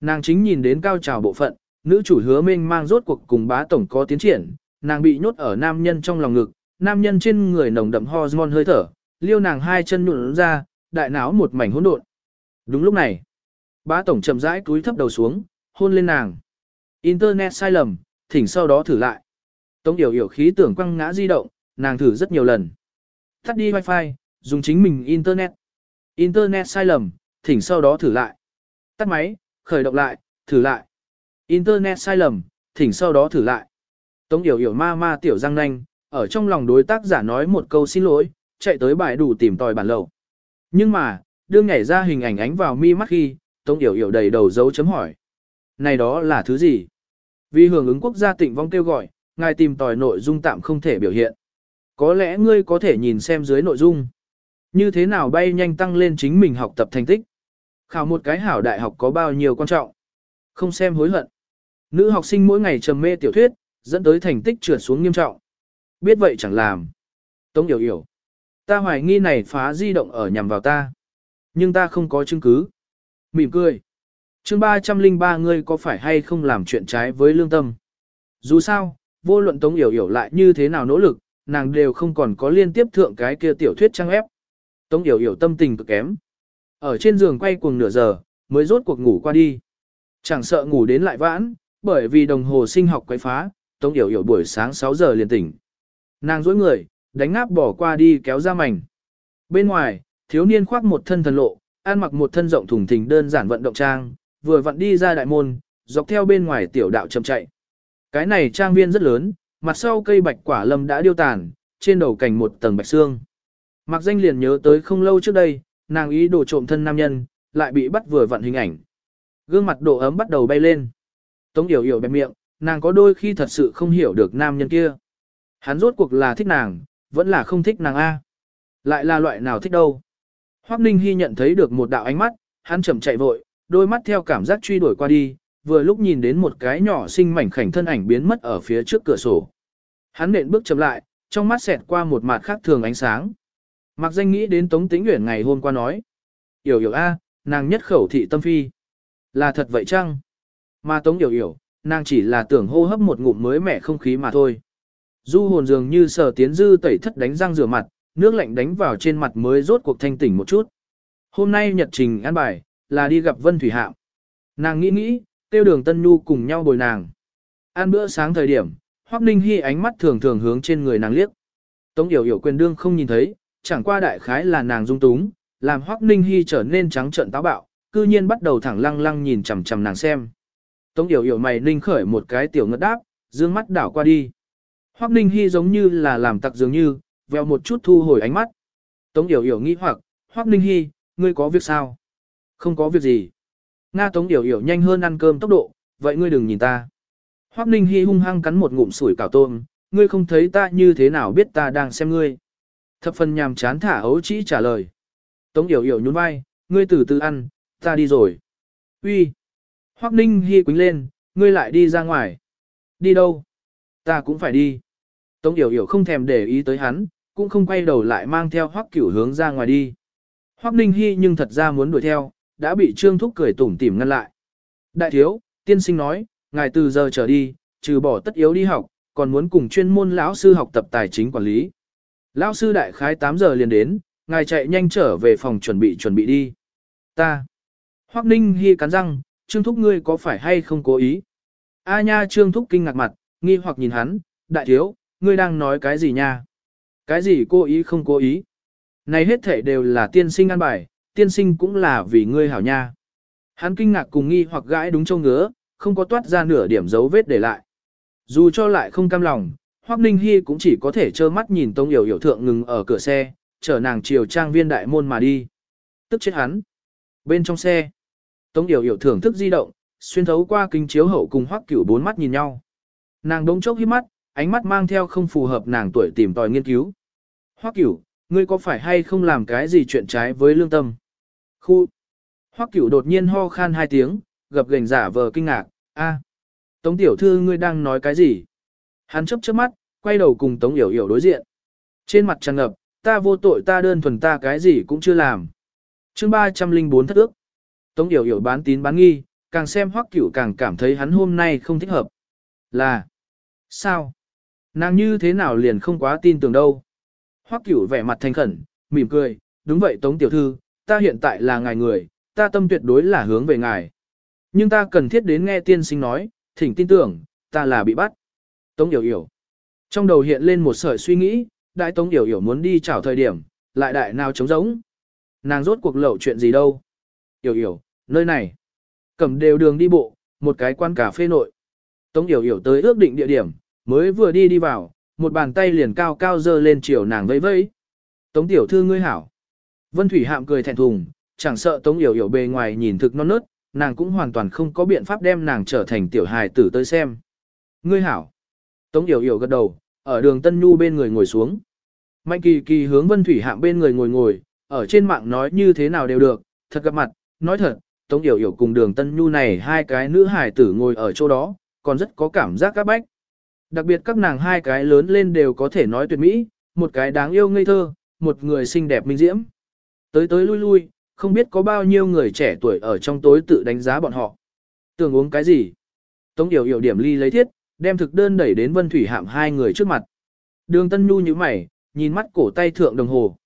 Nàng chính nhìn đến cao trào bộ phận, nữ chủ hứa minh mang rốt cuộc cùng bá tổng có tiến triển, nàng bị nhốt ở nam nhân trong lòng ngực, nam nhân trên người nồng đậm hormone hơi thở, liêu nàng hai chân nhũn ra, đại não một mảnh hỗn độn. Đúng lúc này, bá tổng chậm rãi cúi thấp đầu xuống, hôn lên nàng. Internet sai lầm, thỉnh sau đó thử lại. Tống Yểu Yểu khí tưởng quăng ngã di động, nàng thử rất nhiều lần. Tắt đi wifi, dùng chính mình Internet. Internet sai lầm, thỉnh sau đó thử lại. Tắt máy, khởi động lại, thử lại. Internet sai lầm, thỉnh sau đó thử lại. Tống Yểu Yểu ma ma tiểu răng nanh, ở trong lòng đối tác giả nói một câu xin lỗi, chạy tới bài đủ tìm tòi bản lầu. Nhưng mà, đương nhảy ra hình ảnh ánh vào mi mắt khi, Tống Yểu Yểu đầy đầu dấu chấm hỏi. Này đó là thứ gì? Vì hưởng ứng quốc gia tịnh vong kêu gọi, ngài tìm tòi nội dung tạm không thể biểu hiện. Có lẽ ngươi có thể nhìn xem dưới nội dung. Như thế nào bay nhanh tăng lên chính mình học tập thành tích. Khảo một cái hảo đại học có bao nhiêu quan trọng. Không xem hối hận. Nữ học sinh mỗi ngày trầm mê tiểu thuyết, dẫn tới thành tích trượt xuống nghiêm trọng. Biết vậy chẳng làm. Tống Yểu Yểu. Ta hoài nghi này phá di động ở nhằm vào ta. Nhưng ta không có chứng cứ. Mỉm cười. chương 303 ngươi có phải hay không làm chuyện trái với lương tâm. Dù sao, vô luận Tống Yểu Yểu lại như thế nào nỗ lực, nàng đều không còn có liên tiếp thượng cái kia tiểu thuyết trang ép. Tống Yểu Yểu tâm tình cực kém. Ở trên giường quay cuồng nửa giờ, mới rốt cuộc ngủ qua đi. Chẳng sợ ngủ đến lại vãn, bởi vì đồng hồ sinh học quấy phá, Tống Yểu Yểu buổi sáng 6 giờ liền tỉnh. Nàng dối người, đánh ngáp bỏ qua đi kéo ra mảnh. Bên ngoài, thiếu niên khoác một thân thần lộ, ăn mặc một thân rộng thùng thình đơn giản vận động trang, vừa vặn đi ra đại môn, dọc theo bên ngoài tiểu đạo chậm chạy. Cái này trang viên rất lớn, mặt sau cây bạch quả lâm đã điêu tàn, trên đầu cành một tầng bạch xương. Mặc danh liền nhớ tới không lâu trước đây, nàng ý đồ trộm thân nam nhân, lại bị bắt vừa vặn hình ảnh. Gương mặt độ ấm bắt đầu bay lên. Tống yểu yểu bẹp miệng, nàng có đôi khi thật sự không hiểu được nam nhân kia. Hắn rốt cuộc là thích nàng, vẫn là không thích nàng A. Lại là loại nào thích đâu. Hoắc Ninh Hy nhận thấy được một đạo ánh mắt, hắn chậm chạy vội, đôi mắt theo cảm giác truy đuổi qua đi, vừa lúc nhìn đến một cái nhỏ xinh mảnh khảnh thân ảnh biến mất ở phía trước cửa sổ. Hắn nện bước chậm lại, trong mắt xẹt qua một mặt khác thường ánh sáng. Mặc danh nghĩ đến Tống Tĩnh Uyển ngày hôm qua nói. Yểu yểu a, nàng nhất khẩu thị tâm phi. Là thật vậy chăng? Mà Tống Yểu yểu, nàng chỉ là tưởng hô hấp một ngụm mới mẻ không khí mà thôi. Du hồn dường như sở tiến dư tẩy thất đánh răng rửa mặt, nước lạnh đánh vào trên mặt mới rốt cuộc thanh tỉnh một chút. Hôm nay nhật trình ăn bài, là đi gặp Vân Thủy Hạm. Nàng nghĩ nghĩ, tiêu đường Tân Nhu cùng nhau bồi nàng. Ăn bữa sáng thời điểm, Hoắc Ninh Hi ánh mắt thường thường hướng trên người nàng liếc. Tống Yểu Yểu quyền đương không nhìn thấy, chẳng qua đại khái là nàng dung túng, làm Hoắc Ninh Hi trở nên trắng trợn táo bạo, cư nhiên bắt đầu thẳng lăng lăng nhìn chằm chằm nàng xem. Tống Yểu Yểu mày ninh khởi một cái tiểu ngất đáp, dương mắt đảo qua đi. Hoắc Ninh Hy giống như là làm tặc dường như, veo một chút thu hồi ánh mắt. Tống Yểu Yểu nghĩ hoặc, Hoắc Ninh Hy, ngươi có việc sao? Không có việc gì. Nga Tống Yểu Yểu nhanh hơn ăn cơm tốc độ, vậy ngươi đừng nhìn ta. Hoắc Ninh Hy hung hăng cắn một ngụm sủi cảo tôm, ngươi không thấy ta như thế nào biết ta đang xem ngươi. Thập phần nhàm chán thả ấu chỉ trả lời. Tống Yểu Yểu nhún vai, ngươi từ từ ăn, ta đi rồi. Uy. Hoắc Ninh Hi quính lên, ngươi lại đi ra ngoài. Đi đâu? Ta cũng phải đi. Tống Yểu Yểu không thèm để ý tới hắn, cũng không quay đầu lại mang theo Hoắc Cửu hướng ra ngoài đi. Hoắc Ninh Hi nhưng thật ra muốn đuổi theo, đã bị Trương Thúc cười tủm tỉm ngăn lại. Đại thiếu, tiên sinh nói, ngài từ giờ trở đi, trừ bỏ tất yếu đi học, còn muốn cùng chuyên môn lão sư học tập tài chính quản lý. Lão sư đại khái 8 giờ liền đến, ngài chạy nhanh trở về phòng chuẩn bị chuẩn bị đi. Ta. Hoắc Ninh Hi cắn răng, Trương Thúc ngươi có phải hay không cố ý? A nha Trương Thúc kinh ngạc mặt, nghi hoặc nhìn hắn, đại thiếu, ngươi đang nói cái gì nha? Cái gì cố ý không cố ý? Này hết thể đều là tiên sinh ăn bài, tiên sinh cũng là vì ngươi hảo nha. Hắn kinh ngạc cùng nghi hoặc gãi đúng châu ngứa, không có toát ra nửa điểm dấu vết để lại. Dù cho lại không cam lòng, Hoắc Ninh Hi cũng chỉ có thể trơ mắt nhìn Tông Yểu Yểu thượng ngừng ở cửa xe, chở nàng chiều trang viên đại môn mà đi. Tức chết hắn. Bên trong xe, Tống Yểu Yểu thưởng thức di động, xuyên thấu qua kính chiếu hậu cùng Hoắc Cửu bốn mắt nhìn nhau. Nàng đống chốc hít mắt, ánh mắt mang theo không phù hợp nàng tuổi tìm tòi nghiên cứu. Hoắc Cửu, ngươi có phải hay không làm cái gì chuyện trái với lương tâm? Khu. Hoắc Cửu đột nhiên ho khan hai tiếng, gập gềnh giả vờ kinh ngạc, a, Tống tiểu thư ngươi đang nói cái gì? Hắn chớp chớp mắt, quay đầu cùng Tống Yểu Yểu đối diện. Trên mặt tràn ngập, ta vô tội ta đơn thuần ta cái gì cũng chưa làm. chương 304 thất ước. Tống Yểu Yểu bán tín bán nghi, càng xem Hoắc Cửu càng cảm thấy hắn hôm nay không thích hợp. Là, sao? Nàng như thế nào liền không quá tin tưởng đâu. Hoắc Cửu vẻ mặt thành khẩn, mỉm cười, đúng vậy Tống Tiểu Thư, ta hiện tại là ngài người, ta tâm tuyệt đối là hướng về ngài. Nhưng ta cần thiết đến nghe tiên sinh nói, thỉnh tin tưởng, ta là bị bắt. Tống Yểu Yểu. Trong đầu hiện lên một sợi suy nghĩ, đại Tống Yểu Yểu muốn đi chảo thời điểm, lại đại nào trống rỗng. Nàng rốt cuộc lậu chuyện gì đâu. Yểu Yểu, nơi này. Cầm đều đường đi bộ, một cái quan cà phê nội. Tống Yểu Yểu tới ước định địa điểm, mới vừa đi đi vào, một bàn tay liền cao cao dơ lên chiều nàng vẫy vẫy. Tống Tiểu Thư ngươi hảo. Vân Thủy Hạm cười thẹn thùng, chẳng sợ Tống Yểu Yểu bề ngoài nhìn thực non nớt, nàng cũng hoàn toàn không có biện pháp đem nàng trở thành tiểu hài tử tới xem. Ngươi hảo. Tống Yểu Yểu gật đầu, ở đường Tân Nhu bên người ngồi xuống. Mạnh kỳ kỳ hướng Vân Thủy Hạm bên người ngồi ngồi, ở trên mạng nói như thế nào đều được, thật gặp mặt, nói thật, Tống Yểu Yểu cùng đường Tân Nhu này hai cái nữ hài tử ngồi ở chỗ đó, còn rất có cảm giác các bách. Đặc biệt các nàng hai cái lớn lên đều có thể nói tuyệt mỹ, một cái đáng yêu ngây thơ, một người xinh đẹp minh diễm. Tới tới lui lui, không biết có bao nhiêu người trẻ tuổi ở trong tối tự đánh giá bọn họ. Tưởng uống cái gì? Tống Điều hiểu điểm ly lấy thiết, đem thực đơn đẩy đến Vân Thủy Hạm hai người trước mặt. Đường Tân Nhu như mày, nhìn mắt cổ tay thượng đồng hồ.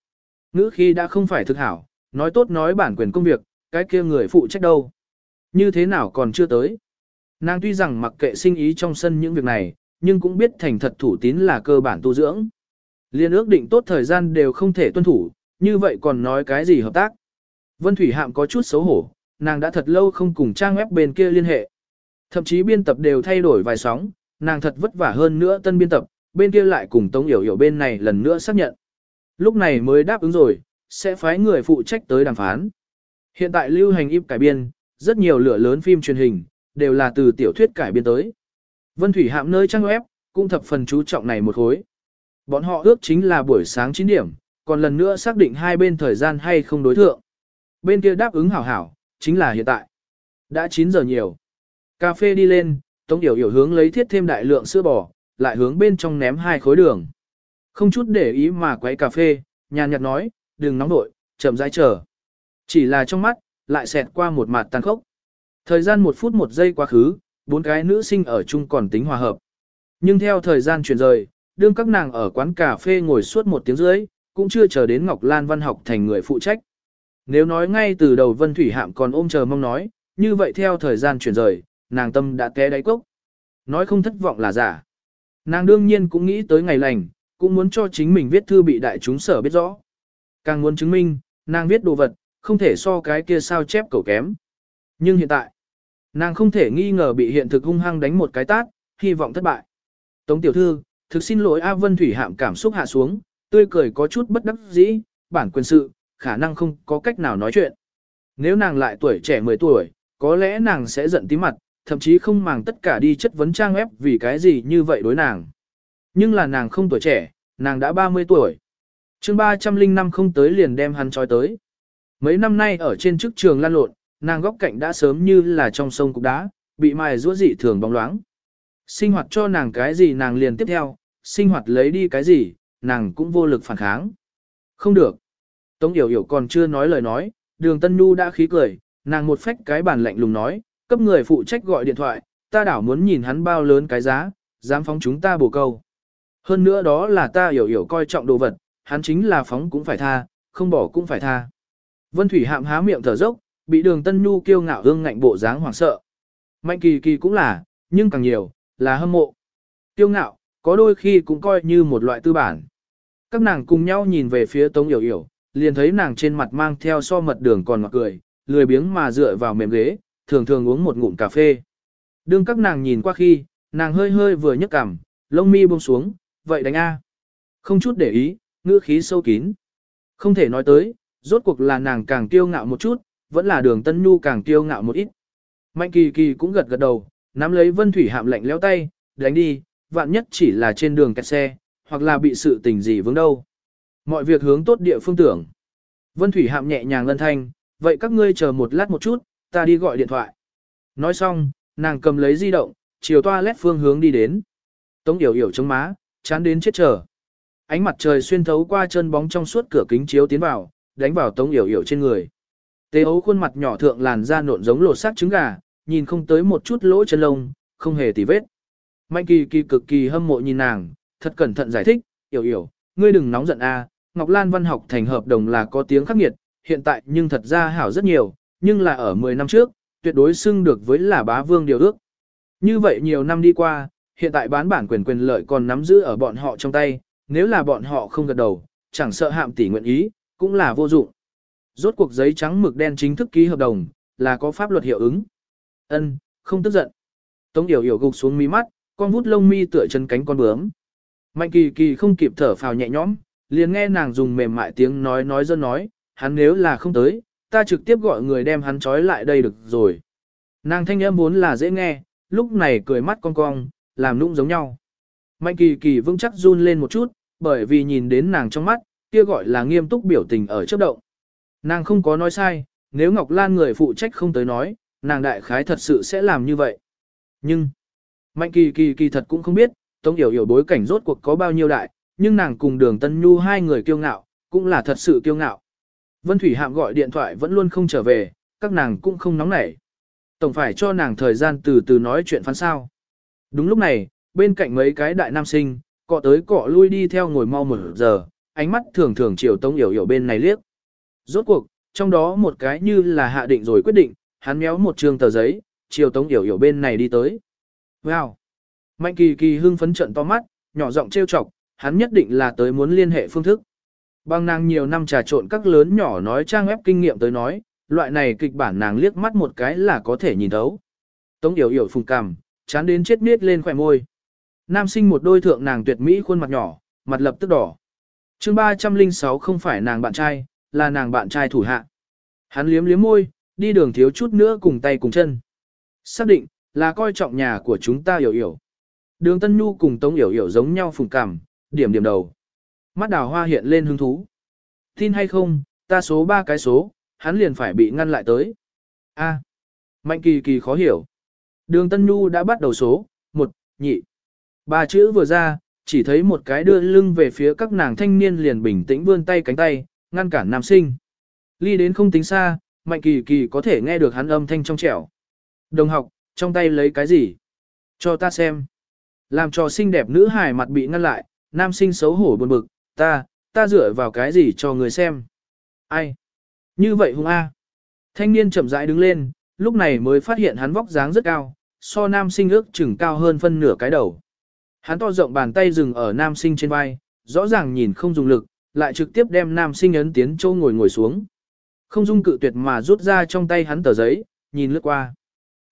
Ngữ khi đã không phải thực hảo, nói tốt nói bản quyền công việc, cái kia người phụ trách đâu. Như thế nào còn chưa tới. Nàng tuy rằng mặc kệ sinh ý trong sân những việc này, nhưng cũng biết thành thật thủ tín là cơ bản tu dưỡng. Liên ước định tốt thời gian đều không thể tuân thủ, như vậy còn nói cái gì hợp tác. Vân Thủy Hạm có chút xấu hổ, nàng đã thật lâu không cùng trang web bên kia liên hệ. Thậm chí biên tập đều thay đổi vài sóng, nàng thật vất vả hơn nữa tân biên tập, bên kia lại cùng Tống Yểu Yểu bên này lần nữa xác nhận. Lúc này mới đáp ứng rồi, sẽ phái người phụ trách tới đàm phán. Hiện tại lưu hành im cải biên, rất nhiều lửa lớn phim truyền hình, đều là từ tiểu thuyết cải biên tới. Vân Thủy Hạm nơi trang web, cũng thập phần chú trọng này một khối. Bọn họ ước chính là buổi sáng 9 điểm, còn lần nữa xác định hai bên thời gian hay không đối thượng. Bên kia đáp ứng hảo hảo, chính là hiện tại. Đã 9 giờ nhiều. Cà phê đi lên, Tống Yểu Yểu hướng lấy thiết thêm đại lượng sữa bò, lại hướng bên trong ném hai khối đường. Không chút để ý mà quấy cà phê, nhàn nhạt nói, đừng nóng nội, chậm rãi chờ. Chỉ là trong mắt, lại xẹt qua một mặt tàn khốc. Thời gian một phút một giây quá khứ, bốn cái nữ sinh ở chung còn tính hòa hợp. Nhưng theo thời gian chuyển rời, đương các nàng ở quán cà phê ngồi suốt một tiếng rưỡi, cũng chưa chờ đến Ngọc Lan Văn học thành người phụ trách. Nếu nói ngay từ đầu Vân Thủy Hạm còn ôm chờ mong nói, như vậy theo thời gian chuyển rời, nàng tâm đã té đáy cốc. Nói không thất vọng là giả. Nàng đương nhiên cũng nghĩ tới ngày lành, cũng muốn cho chính mình viết thư bị đại chúng sở biết rõ. Càng muốn chứng minh, nàng viết đồ vật, không thể so cái kia sao chép cầu kém. Nhưng hiện tại, Nàng không thể nghi ngờ bị hiện thực hung hăng đánh một cái tát, hy vọng thất bại. Tống tiểu thư, thực xin lỗi A Vân Thủy hạm cảm xúc hạ xuống, tươi cười có chút bất đắc dĩ, bản quyền sự, khả năng không có cách nào nói chuyện. Nếu nàng lại tuổi trẻ 10 tuổi, có lẽ nàng sẽ giận tí mặt, thậm chí không màng tất cả đi chất vấn trang ép vì cái gì như vậy đối nàng. Nhưng là nàng không tuổi trẻ, nàng đã 30 tuổi. chương 305 không tới liền đem hắn trói tới. Mấy năm nay ở trên chức trường lan lộn, nàng góc cạnh đã sớm như là trong sông cục đá, bị mài rũa dị thường bóng loáng. Sinh hoạt cho nàng cái gì nàng liền tiếp theo, sinh hoạt lấy đi cái gì, nàng cũng vô lực phản kháng. Không được. Tống Yểu Yểu còn chưa nói lời nói, đường Tân Nhu đã khí cười, nàng một phách cái bản lạnh lùng nói, cấp người phụ trách gọi điện thoại, ta đảo muốn nhìn hắn bao lớn cái giá, dám phóng chúng ta bổ câu. Hơn nữa đó là ta Yểu Yểu coi trọng đồ vật, hắn chính là phóng cũng phải tha, không bỏ cũng phải tha. Vân Thủy hạm há miệng thở dốc, bị đường Tân Nhu kiêu ngạo hương ngạnh bộ dáng hoảng sợ. Mạnh kỳ kỳ cũng là, nhưng càng nhiều, là hâm mộ. Kiêu ngạo, có đôi khi cũng coi như một loại tư bản. Các nàng cùng nhau nhìn về phía Tống Yểu Yểu, liền thấy nàng trên mặt mang theo so mật đường còn ngọt cười, lười biếng mà dựa vào mềm ghế, thường thường uống một ngụm cà phê. Đương các nàng nhìn qua khi, nàng hơi hơi vừa nhấc cằm, lông mi buông xuống, vậy đánh A. Không chút để ý, ngữ khí sâu kín. Không thể nói tới, rốt cuộc là nàng càng kiêu ngạo một chút, vẫn là đường tân nhu càng kiêu ngạo một ít. Mạnh kỳ kỳ cũng gật gật đầu, nắm lấy vân thủy hạm lạnh leo tay, đánh đi, vạn nhất chỉ là trên đường kẹt xe, hoặc là bị sự tình gì vướng đâu. Mọi việc hướng tốt địa phương tưởng. Vân Thủy hạm nhẹ nhàng lân thanh, vậy các ngươi chờ một lát một chút, ta đi gọi điện thoại. Nói xong, nàng cầm lấy di động, chiều toilet phương hướng đi đến. Tống yểu yểu chống má, chán đến chết chờ. Ánh mặt trời xuyên thấu qua chân bóng trong suốt cửa kính chiếu tiến vào, đánh vào tống yểu yểu trên người. Tế ấu khuôn mặt nhỏ thượng làn da nộn giống lột xác trứng gà, nhìn không tới một chút lỗ chân lông, không hề tì vết. Mạnh kỳ kỳ cực kỳ hâm mộ nhìn nàng, thật cẩn thận giải thích, hiểu hiểu, ngươi đừng nóng giận a, Ngọc Lan văn học thành hợp đồng là có tiếng khắc nghiệt, hiện tại nhưng thật ra hảo rất nhiều, nhưng là ở 10 năm trước, tuyệt đối xưng được với là bá vương điều ước. Như vậy nhiều năm đi qua, hiện tại bán bản quyền quyền lợi còn nắm giữ ở bọn họ trong tay, nếu là bọn họ không gật đầu, chẳng sợ hạm tỷ nguyện ý, cũng là vô dụng. Rốt cuộc giấy trắng mực đen chính thức ký hợp đồng, là có pháp luật hiệu ứng. Ân, không tức giận. Tống Điểu Điểu gục xuống mí mắt, con vút lông mi tựa chân cánh con bướm. Mạnh kỳ kỳ không kịp thở phào nhẹ nhõm, liền nghe nàng dùng mềm mại tiếng nói nói dân nói, hắn nếu là không tới, ta trực tiếp gọi người đem hắn trói lại đây được rồi. Nàng thanh âm vốn là dễ nghe, lúc này cười mắt cong cong, làm nũng giống nhau. Mạnh kỳ kỳ vững chắc run lên một chút, bởi vì nhìn đến nàng trong mắt, kia gọi là nghiêm túc biểu tình ở chớp động. Nàng không có nói sai, nếu Ngọc Lan người phụ trách không tới nói, nàng đại khái thật sự sẽ làm như vậy. Nhưng, Mạnh kỳ kỳ kỳ thật cũng không biết, Tống Yểu Yểu bối cảnh rốt cuộc có bao nhiêu đại, nhưng nàng cùng đường Tân Nhu hai người kiêu ngạo, cũng là thật sự kiêu ngạo. Vân Thủy Hạm gọi điện thoại vẫn luôn không trở về, các nàng cũng không nóng nảy. Tổng phải cho nàng thời gian từ từ nói chuyện phán sao. Đúng lúc này, bên cạnh mấy cái đại nam sinh, cọ tới cọ lui đi theo ngồi mau một giờ, ánh mắt thường thường chiều Tống Yểu Yểu bên này liếc. Rốt cuộc, trong đó một cái như là hạ định rồi quyết định, hắn méo một trường tờ giấy, chiều Tống Yểu Yểu bên này đi tới. Wow! Mạnh kỳ kỳ hưng phấn trận to mắt, nhỏ giọng trêu chọc, hắn nhất định là tới muốn liên hệ phương thức. Bằng nàng nhiều năm trà trộn các lớn nhỏ nói trang ép kinh nghiệm tới nói, loại này kịch bản nàng liếc mắt một cái là có thể nhìn thấu. Tống yểu yểu phùng cằm, chán đến chết miết lên khỏe môi. Nam sinh một đôi thượng nàng tuyệt mỹ khuôn mặt nhỏ, mặt lập tức đỏ. chương 306 không phải nàng bạn trai, là nàng bạn trai thủ hạ. Hắn liếm liếm môi, đi đường thiếu chút nữa cùng tay cùng chân. Xác định, là coi trọng nhà của chúng ta hiểu hiểu. Đường Tân Nhu cùng Tống hiểu hiểu giống nhau phùng cảm, điểm điểm đầu. Mắt đào hoa hiện lên hứng thú. Tin hay không, ta số ba cái số, hắn liền phải bị ngăn lại tới. A. Mạnh kỳ kỳ khó hiểu. Đường Tân Nhu đã bắt đầu số, một, nhị. Ba chữ vừa ra, chỉ thấy một cái đưa lưng về phía các nàng thanh niên liền bình tĩnh vươn tay cánh tay, ngăn cản nam sinh. Ly đến không tính xa, Mạnh kỳ kỳ có thể nghe được hắn âm thanh trong trẻo. Đồng học, trong tay lấy cái gì? Cho ta xem. Làm cho xinh đẹp nữ hài mặt bị ngăn lại, nam sinh xấu hổ buồn bực, ta, ta dựa vào cái gì cho người xem. Ai? Như vậy hung a. Thanh niên chậm rãi đứng lên, lúc này mới phát hiện hắn vóc dáng rất cao, so nam sinh ước chừng cao hơn phân nửa cái đầu. Hắn to rộng bàn tay dừng ở nam sinh trên vai, rõ ràng nhìn không dùng lực, lại trực tiếp đem nam sinh ấn tiến châu ngồi ngồi xuống. Không dung cự tuyệt mà rút ra trong tay hắn tờ giấy, nhìn lướt qua.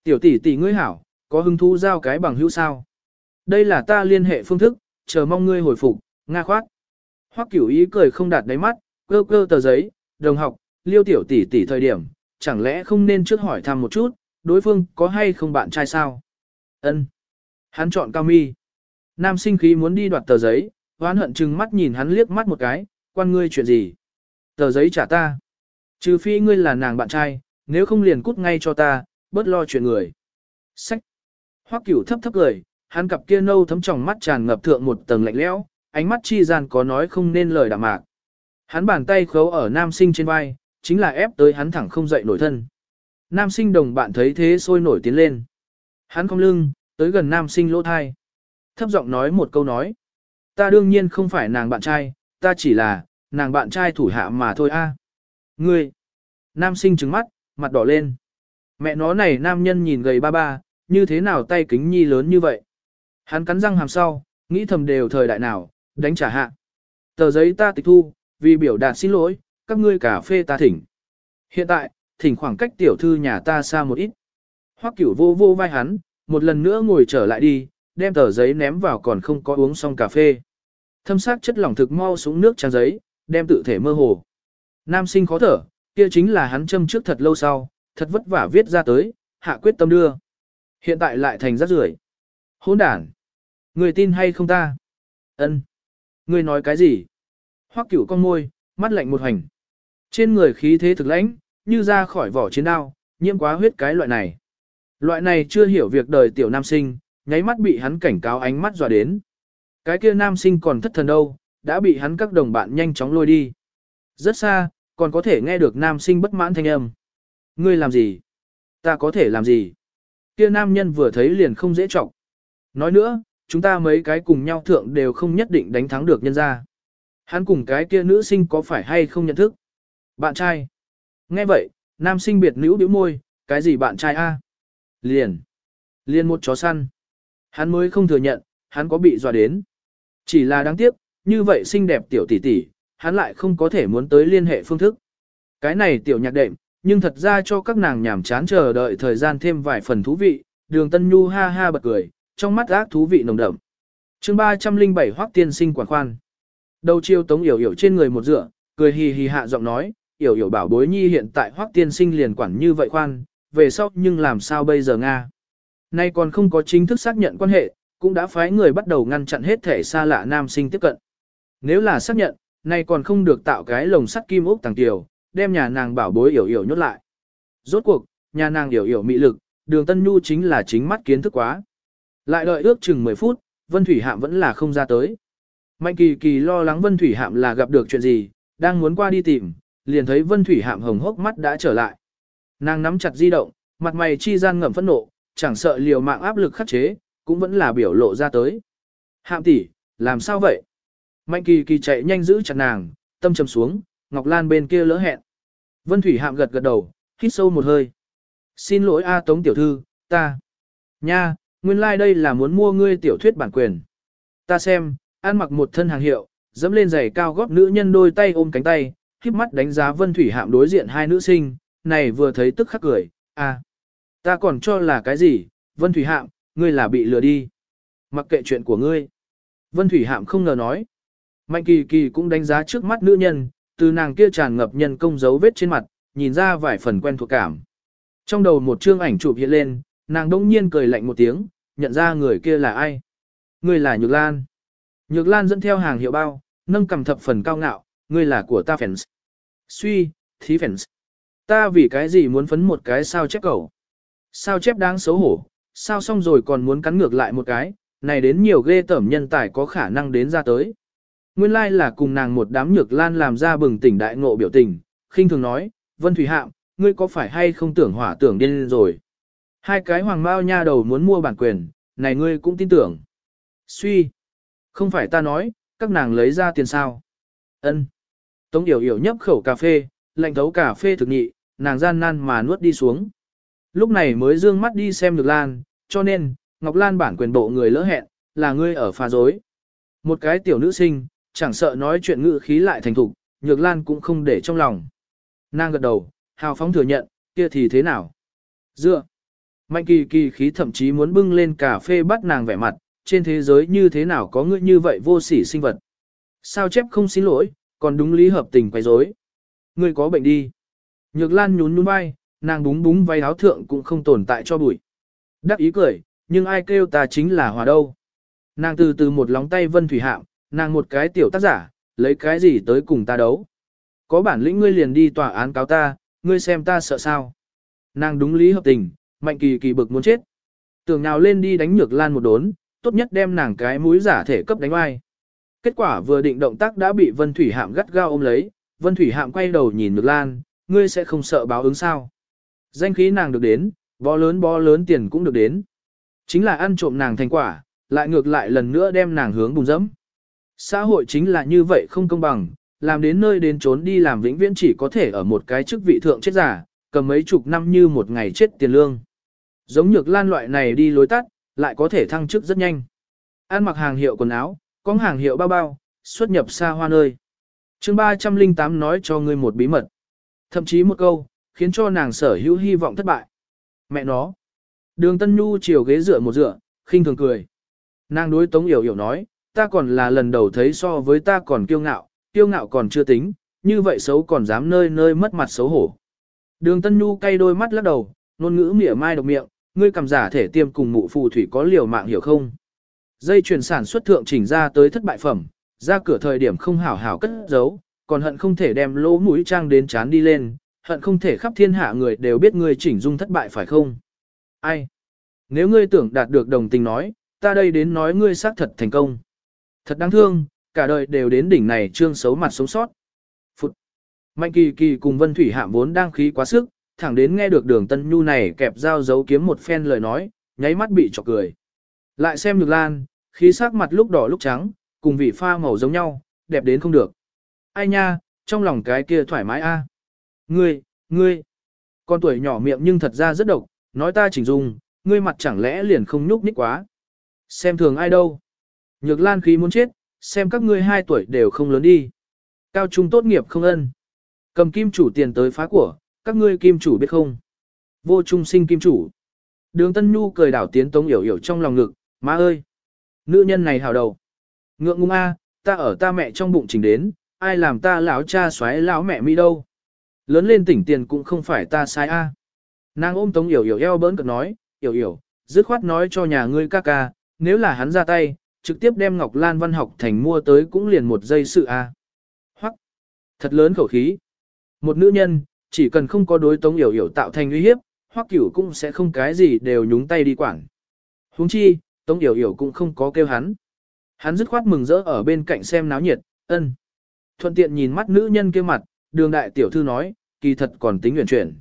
Tiểu tỷ tỷ ngươi hảo, có hứng thú giao cái bằng hữu sao? Đây là ta liên hệ phương thức, chờ mong ngươi hồi phục, nga khoát. Hoắc cửu ý cười không đạt đáy mắt, cơ cơ tờ giấy, đồng học, liêu tiểu tỷ tỷ thời điểm, chẳng lẽ không nên trước hỏi thăm một chút, đối phương có hay không bạn trai sao? Ân. Hắn chọn cao mi. Nam sinh khí muốn đi đoạt tờ giấy, hoán hận chừng mắt nhìn hắn liếc mắt một cái, quan ngươi chuyện gì? Tờ giấy trả ta. Trừ phi ngươi là nàng bạn trai, nếu không liền cút ngay cho ta, bớt lo chuyện người. Sách. Hoắc cửu thấp thấp cười, hắn cặp kia nâu thấm tròng mắt tràn ngập thượng một tầng lạnh lẽo, ánh mắt chi gian có nói không nên lời đạm mạc. Hắn bàn tay khấu ở nam sinh trên vai, chính là ép tới hắn thẳng không dậy nổi thân. Nam sinh đồng bạn thấy thế sôi nổi tiến lên. Hắn cong lưng, tới gần nam sinh lỗ thai. Thấp giọng nói một câu nói. Ta đương nhiên không phải nàng bạn trai, ta chỉ là, nàng bạn trai thủ hạ mà thôi a. À. Ngươi. Nam sinh trứng mắt, mặt đỏ lên. Mẹ nó này nam nhân nhìn gầy ba ba, như thế nào tay kính nhi lớn như vậy. Hắn cắn răng hàm sau, nghĩ thầm đều thời đại nào, đánh trả hạ. Tờ giấy ta tịch thu, vì biểu đạt xin lỗi, các ngươi cà phê ta thỉnh. Hiện tại, thỉnh khoảng cách tiểu thư nhà ta xa một ít. Hoắc cửu vô vô vai hắn, một lần nữa ngồi trở lại đi, đem tờ giấy ném vào còn không có uống xong cà phê. Thâm sắc chất lỏng thực mau xuống nước trang giấy, đem tự thể mơ hồ. Nam sinh khó thở, kia chính là hắn châm trước thật lâu sau, thật vất vả viết ra tới, hạ quyết tâm đưa. Hiện tại lại thành rác rưởi. Hỗn đản. Người tin hay không ta? Ân. Người nói cái gì? Hoắc cửu con môi, mắt lạnh một hành. Trên người khí thế thực lãnh, như ra khỏi vỏ chiến đao, nhiễm quá huyết cái loại này. Loại này chưa hiểu việc đời tiểu nam sinh, nháy mắt bị hắn cảnh cáo ánh mắt dọa đến. Cái kia nam sinh còn thất thần đâu, đã bị hắn các đồng bạn nhanh chóng lôi đi. Rất xa, còn có thể nghe được nam sinh bất mãn thanh âm. Ngươi làm gì? Ta có thể làm gì? Kia nam nhân vừa thấy liền không dễ trọng. Nói nữa, chúng ta mấy cái cùng nhau thượng đều không nhất định đánh thắng được nhân ra. Hắn cùng cái kia nữ sinh có phải hay không nhận thức? Bạn trai. Nghe vậy, nam sinh biệt nữ biểu môi, cái gì bạn trai a? Liền. Liền một chó săn. Hắn mới không thừa nhận, hắn có bị dọa đến. Chỉ là đáng tiếc, như vậy xinh đẹp tiểu tỷ tỷ, hắn lại không có thể muốn tới liên hệ phương thức. Cái này tiểu nhạc đệm, nhưng thật ra cho các nàng nhảm chán chờ đợi thời gian thêm vài phần thú vị, đường tân nhu ha ha bật cười, trong mắt ác thú vị nồng đậm. chương 307 hoác tiên sinh quản khoan. Đầu chiêu tống yểu yểu trên người một dựa, cười hì hì hạ giọng nói, yểu yểu bảo bối nhi hiện tại hoác tiên sinh liền quản như vậy khoan, về sau nhưng làm sao bây giờ Nga. Nay còn không có chính thức xác nhận quan hệ, cũng đã phái người bắt đầu ngăn chặn hết thể xa lạ nam sinh tiếp cận. Nếu là xác nhận, nay còn không được tạo cái lồng sắt kim ốc tàng tiểu, đem nhà nàng bảo bối yểu yểu nhốt lại. Rốt cuộc, nhà nàng yểu yểu mị lực, đường Tân Nhu chính là chính mắt kiến thức quá. Lại đợi ước chừng 10 phút, Vân Thủy Hạm vẫn là không ra tới. Mạnh kỳ kỳ lo lắng Vân Thủy Hạm là gặp được chuyện gì, đang muốn qua đi tìm, liền thấy Vân Thủy Hạm hồng hốc mắt đã trở lại. Nàng nắm chặt di động, mặt mày chi gian ngậm phẫn nộ, chẳng sợ liều mạng áp lực khắc chế, cũng vẫn là biểu lộ ra tới. Hạm tỷ, làm sao vậy? Mạnh kỳ kỳ chạy nhanh giữ chặt nàng, tâm trầm xuống, Ngọc Lan bên kia lỡ hẹn. Vân Thủy Hạm gật gật đầu, hít sâu một hơi. Xin lỗi A Tống tiểu thư, ta. Nha, nguyên lai like đây là muốn mua ngươi tiểu thuyết bản quyền. Ta xem, ăn mặc một thân hàng hiệu, dẫm lên giày cao gót nữ nhân đôi tay ôm cánh tay, khiếp mắt đánh giá Vân Thủy Hạm đối diện hai nữ sinh, này vừa thấy tức khắc cười, à. Ta còn cho là cái gì, Vân Thủy Hạm, ngươi là bị lừa đi. Mặc kệ chuyện của ngươi. Vân Thủy Hạm không ngờ nói. Mạnh kỳ kỳ cũng đánh giá trước mắt nữ nhân, từ nàng kia tràn ngập nhân công dấu vết trên mặt, nhìn ra vài phần quen thuộc cảm. Trong đầu một chương ảnh chụp hiện lên, nàng đông nhiên cười lạnh một tiếng, nhận ra người kia là ai. Ngươi là Nhược Lan. Nhược Lan dẫn theo hàng hiệu bao, nâng cầm thập phần cao ngạo, ngươi là của ta fans. Suy, thí fans. Ta vì cái gì muốn phấn một cái sao chép cầu. Sao chép đáng xấu hổ, sao xong rồi còn muốn cắn ngược lại một cái, này đến nhiều ghê tởm nhân tài có khả năng đến ra tới. Nguyên lai like là cùng nàng một đám nhược lan làm ra bừng tỉnh đại ngộ biểu tình, khinh thường nói, Vân Thủy Hạm, ngươi có phải hay không tưởng hỏa tưởng điên rồi. Hai cái hoàng bao nha đầu muốn mua bản quyền, này ngươi cũng tin tưởng. Suy, không phải ta nói, các nàng lấy ra tiền sao. Ân. Tống Yểu Yểu nhấp khẩu cà phê, lạnh thấu cà phê thực nhị, nàng gian nan mà nuốt đi xuống. Lúc này mới dương mắt đi xem được Lan, cho nên, Ngọc Lan bản quyền bộ người lỡ hẹn, là ngươi ở phà dối. Một cái tiểu nữ sinh, chẳng sợ nói chuyện ngữ khí lại thành thục, Nhược Lan cũng không để trong lòng. Nàng gật đầu, hào phóng thừa nhận, kia thì thế nào? Dựa. Mạnh kỳ kỳ khí thậm chí muốn bưng lên cà phê bắt nàng vẻ mặt, trên thế giới như thế nào có ngươi như vậy vô sỉ sinh vật. Sao chép không xin lỗi, còn đúng lý hợp tình quay rối. Ngươi có bệnh đi. Nhược lan nhún nhún vai, nàng búng búng váy áo thượng cũng không tồn tại cho bụi. Đắc ý cười, nhưng ai kêu ta chính là hòa đâu. Nàng từ từ một lóng tay vân thủy hạm, nàng một cái tiểu tác giả, lấy cái gì tới cùng ta đấu. Có bản lĩnh ngươi liền đi tòa án cáo ta, ngươi xem ta sợ sao. Nàng đúng lý hợp tình, mạnh kỳ kỳ bực muốn chết. Tưởng nào lên đi đánh nhược lan một đốn, tốt nhất đem nàng cái mũi giả thể cấp đánh oai. Kết quả vừa định động tác đã bị Vân Thủy Hạm gắt gao ôm lấy, Vân Thủy Hạm quay đầu nhìn Nhược Lan, ngươi sẽ không sợ báo ứng sao. Danh khí nàng được đến, bó lớn bó lớn tiền cũng được đến. Chính là ăn trộm nàng thành quả, lại ngược lại lần nữa đem nàng hướng bùng dẫm. Xã hội chính là như vậy không công bằng, làm đến nơi đến trốn đi làm vĩnh viễn chỉ có thể ở một cái chức vị thượng chết giả, cầm mấy chục năm như một ngày chết tiền lương. Giống nhược lan loại này đi lối tắt, lại có thể thăng chức rất nhanh. Ăn mặc hàng hiệu quần áo, có hàng hiệu bao bao, xuất nhập xa hoa nơi. chương 308 nói cho ngươi một bí mật. Thậm chí một câu, khiến cho nàng sở hữu hy vọng thất bại. Mẹ nó. Đường Tân Nhu chiều ghế dựa một dựa, khinh thường cười. Nàng đối Tống Yểu Yểu nói, ta còn là lần đầu thấy so với ta còn kiêu ngạo, kiêu ngạo còn chưa tính, như vậy xấu còn dám nơi nơi mất mặt xấu hổ. Đường Tân Nhu cay đôi mắt lắc đầu, ngôn ngữ mỉa mai độc miệng, ngươi cầm giả thể tiêm cùng mụ phù thủy có liều mạng hiểu không? Dây chuyển sản xuất thượng chỉnh ra tới thất bại phẩm, ra cửa thời điểm không hảo hảo cất giấu, còn hận không thể đem lỗ mũi trang đến chán đi lên, hận không thể khắp thiên hạ người đều biết ngươi chỉnh dung thất bại phải không? Ai? Nếu ngươi tưởng đạt được đồng tình nói, ta đây đến nói ngươi xác thật thành công. Thật đáng thương, cả đời đều đến đỉnh này trương xấu mặt sống sót. Phụt. Mạnh kỳ kỳ cùng Vân Thủy Hạm vốn đang khí quá sức, thẳng đến nghe được đường Tân Nhu này kẹp dao giấu kiếm một phen lời nói, nháy mắt bị chọc cười. Lại xem Nhược Lan, khí sắc mặt lúc đỏ lúc trắng, cùng vị pha màu giống nhau, đẹp đến không được. Ai nha, trong lòng cái kia thoải mái a. Ngươi, ngươi, con tuổi nhỏ miệng nhưng thật ra rất độc, nói ta chỉnh dung, ngươi mặt chẳng lẽ liền không nhúc nhích quá. Xem thường ai đâu. Nhược Lan khí muốn chết, xem các ngươi hai tuổi đều không lớn đi. Cao trung tốt nghiệp không ân. Cầm kim chủ tiền tới phá của, các ngươi kim chủ biết không? Vô trung sinh kim chủ. Đường Tân Nhu cười đảo tiến tống yểu yểu trong lòng ngực, má ơi! Nữ nhân này hào đầu. Ngượng ngung a, ta ở ta mẹ trong bụng trình đến, ai làm ta lão cha xoáy lão mẹ mi đâu. Lớn lên tỉnh tiền cũng không phải ta sai a. Nàng ôm tống yểu yểu eo bỡn cợt nói, yểu yểu, dứt khoát nói cho nhà ngươi ca ca, nếu là hắn ra tay, trực tiếp đem Ngọc Lan Văn học thành mua tới cũng liền một giây sự a. Hoắc, thật lớn khẩu khí. Một nữ nhân, chỉ cần không có đối tống yểu yểu tạo thành uy hiếp, Hoắc Cửu cũng sẽ không cái gì đều nhúng tay đi quản. Huống chi, Tống Yểu Yểu cũng không có kêu hắn. Hắn dứt khoát mừng rỡ ở bên cạnh xem náo nhiệt, ân. Thuận tiện nhìn mắt nữ nhân kia mặt, đường đại tiểu thư nói, kỳ thật còn tính nguyện chuyển.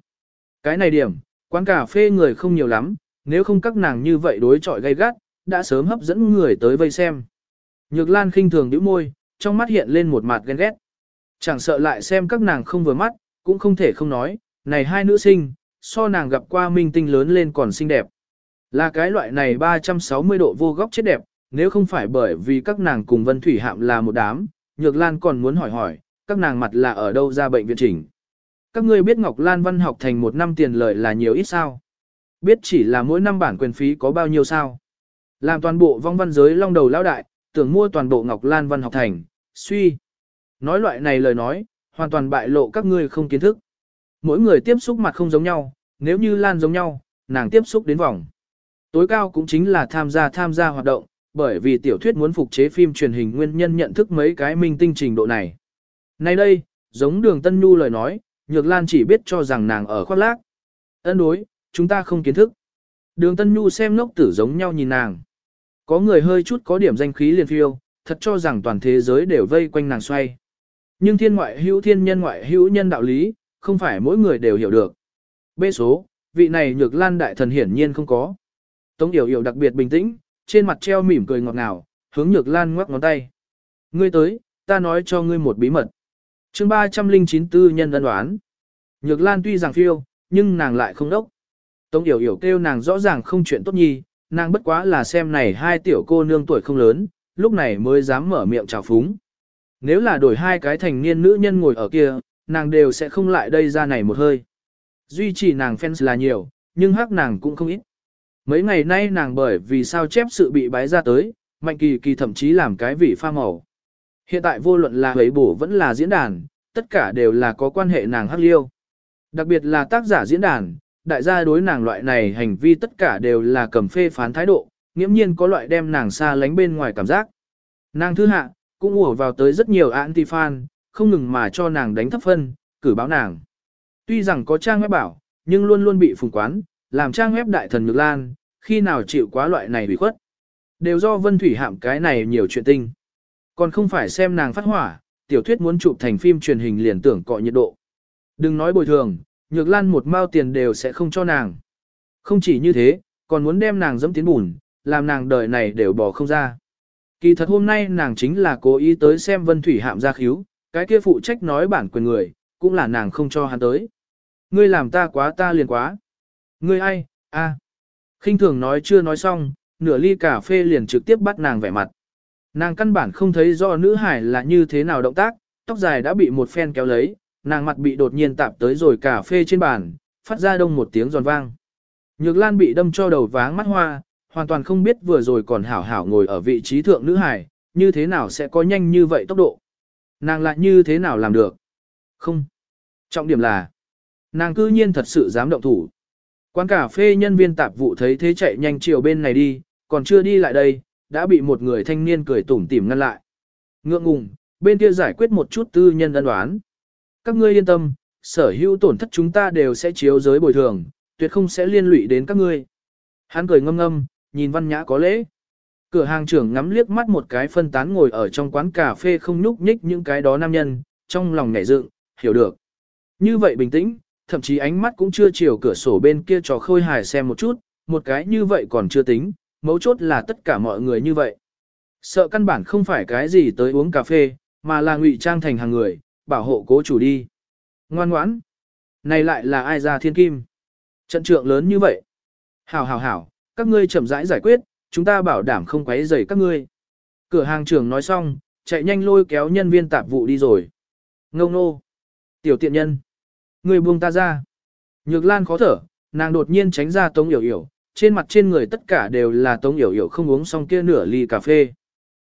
Cái này điểm, quán cà phê người không nhiều lắm, nếu không các nàng như vậy đối chọi gay gắt, đã sớm hấp dẫn người tới vây xem. Nhược Lan khinh thường nhíu môi, trong mắt hiện lên một mặt ghen ghét. Chẳng sợ lại xem các nàng không vừa mắt, cũng không thể không nói, này hai nữ sinh, so nàng gặp qua minh tinh lớn lên còn xinh đẹp. Là cái loại này 360 độ vô góc chết đẹp, nếu không phải bởi vì các nàng cùng Vân Thủy Hạm là một đám, Nhược Lan còn muốn hỏi hỏi, các nàng mặt là ở đâu ra bệnh viện chỉnh. Các ngươi biết Ngọc Lan Văn học thành một năm tiền lợi là nhiều ít sao? Biết chỉ là mỗi năm bản quyền phí có bao nhiêu sao? Làm toàn bộ vong văn giới long đầu lão đại, tưởng mua toàn bộ Ngọc Lan Văn học thành, suy. Nói loại này lời nói, hoàn toàn bại lộ các ngươi không kiến thức. Mỗi người tiếp xúc mặt không giống nhau, nếu như Lan giống nhau, nàng tiếp xúc đến vòng. Tối cao cũng chính là tham gia tham gia hoạt động, bởi vì tiểu thuyết muốn phục chế phim truyền hình nguyên nhân nhận thức mấy cái minh tinh trình độ này. Nay đây, giống đường Tân Nhu lời nói, Nhược Lan chỉ biết cho rằng nàng ở khoác lác. Ân đối, chúng ta không kiến thức. Đường Tân Nhu xem ngốc tử giống nhau nhìn nàng. Có người hơi chút có điểm danh khí liền phiêu, thật cho rằng toàn thế giới đều vây quanh nàng xoay. Nhưng thiên ngoại hữu thiên nhân ngoại hữu nhân đạo lý, không phải mỗi người đều hiểu được. Bê số, vị này Nhược Lan đại thần hiển nhiên không có. Tống Yểu Yểu đặc biệt bình tĩnh, trên mặt treo mỉm cười ngọt ngào, hướng Nhược Lan ngoắc ngón tay. Ngươi tới, ta nói cho ngươi một bí mật chương 309 tư nhân đơn đoán. Nhược Lan tuy rằng phiêu, nhưng nàng lại không đốc. Tống Yểu Yểu kêu nàng rõ ràng không chuyện tốt nhi, nàng bất quá là xem này hai tiểu cô nương tuổi không lớn, lúc này mới dám mở miệng chào phúng. Nếu là đổi hai cái thành niên nữ nhân ngồi ở kia, nàng đều sẽ không lại đây ra này một hơi. Duy trì nàng fans là nhiều, nhưng hắc nàng cũng không ít. Mấy ngày nay nàng bởi vì sao chép sự bị bái ra tới, mạnh kỳ kỳ thậm chí làm cái vị pha màu. Hiện tại vô luận là hấy bổ vẫn là diễn đàn, tất cả đều là có quan hệ nàng hắc liêu. Đặc biệt là tác giả diễn đàn, đại gia đối nàng loại này hành vi tất cả đều là cầm phê phán thái độ, nghiễm nhiên có loại đem nàng xa lánh bên ngoài cảm giác. Nàng thứ hạ, cũng ùa vào tới rất nhiều anti-fan, không ngừng mà cho nàng đánh thấp phân, cử báo nàng. Tuy rằng có trang web bảo, nhưng luôn luôn bị phùng quán, làm trang web đại thần Nhược Lan, khi nào chịu quá loại này bị khuất. Đều do Vân Thủy hạm cái này nhiều chuyện tinh. Còn không phải xem nàng phát hỏa, tiểu thuyết muốn chụp thành phim truyền hình liền tưởng cọ nhiệt độ. Đừng nói bồi thường, Nhược Lan một mao tiền đều sẽ không cho nàng. Không chỉ như thế, còn muốn đem nàng dẫm tiến bùn, làm nàng đời này đều bỏ không ra. Kỳ thật hôm nay nàng chính là cố ý tới xem Vân Thủy hạm ra khíu, cái kia phụ trách nói bản quyền người, cũng là nàng không cho hắn tới. Ngươi làm ta quá ta liền quá. Ngươi ai, a? À. khinh thường nói chưa nói xong, nửa ly cà phê liền trực tiếp bắt nàng vẻ mặt. Nàng căn bản không thấy do nữ hải là như thế nào động tác, tóc dài đã bị một phen kéo lấy, nàng mặt bị đột nhiên tạp tới rồi cà phê trên bàn, phát ra đông một tiếng giòn vang. Nhược Lan bị đâm cho đầu váng mắt hoa, hoàn toàn không biết vừa rồi còn hảo hảo ngồi ở vị trí thượng nữ hải, như thế nào sẽ có nhanh như vậy tốc độ. Nàng lại như thế nào làm được? Không. Trọng điểm là, nàng cư nhiên thật sự dám động thủ. Quán cà phê nhân viên tạp vụ thấy thế chạy nhanh chiều bên này đi, còn chưa đi lại đây, đã bị một người thanh niên cười tủm tỉm ngăn lại. Ngượng ngùng, bên kia giải quyết một chút tư nhân ân đoán. Các ngươi yên tâm, sở hữu tổn thất chúng ta đều sẽ chiếu giới bồi thường, tuyệt không sẽ liên lụy đến các ngươi. Hắn cười ngâm ngâm, nhìn văn nhã có lễ. Cửa hàng trưởng ngắm liếc mắt một cái phân tán ngồi ở trong quán cà phê không nhúc nhích những cái đó nam nhân, trong lòng nhảy dựng, hiểu được. Như vậy bình tĩnh, thậm chí ánh mắt cũng chưa chiều cửa sổ bên kia trò khôi hài xem một chút, một cái như vậy còn chưa tính, mấu chốt là tất cả mọi người như vậy. Sợ căn bản không phải cái gì tới uống cà phê, mà là ngụy trang thành hàng người, bảo hộ cố chủ đi. Ngoan ngoãn. Này lại là ai ra thiên kim? Trận trượng lớn như vậy. Hảo hảo hảo, các ngươi chậm rãi giải quyết, chúng ta bảo đảm không quấy rầy các ngươi. Cửa hàng trưởng nói xong, chạy nhanh lôi kéo nhân viên tạp vụ đi rồi. Ngông nô. Tiểu tiện nhân. Người buông ta ra. Nhược lan khó thở, nàng đột nhiên tránh ra tống yểu yểu, trên mặt trên người tất cả đều là tống yểu yểu không uống xong kia nửa ly cà phê.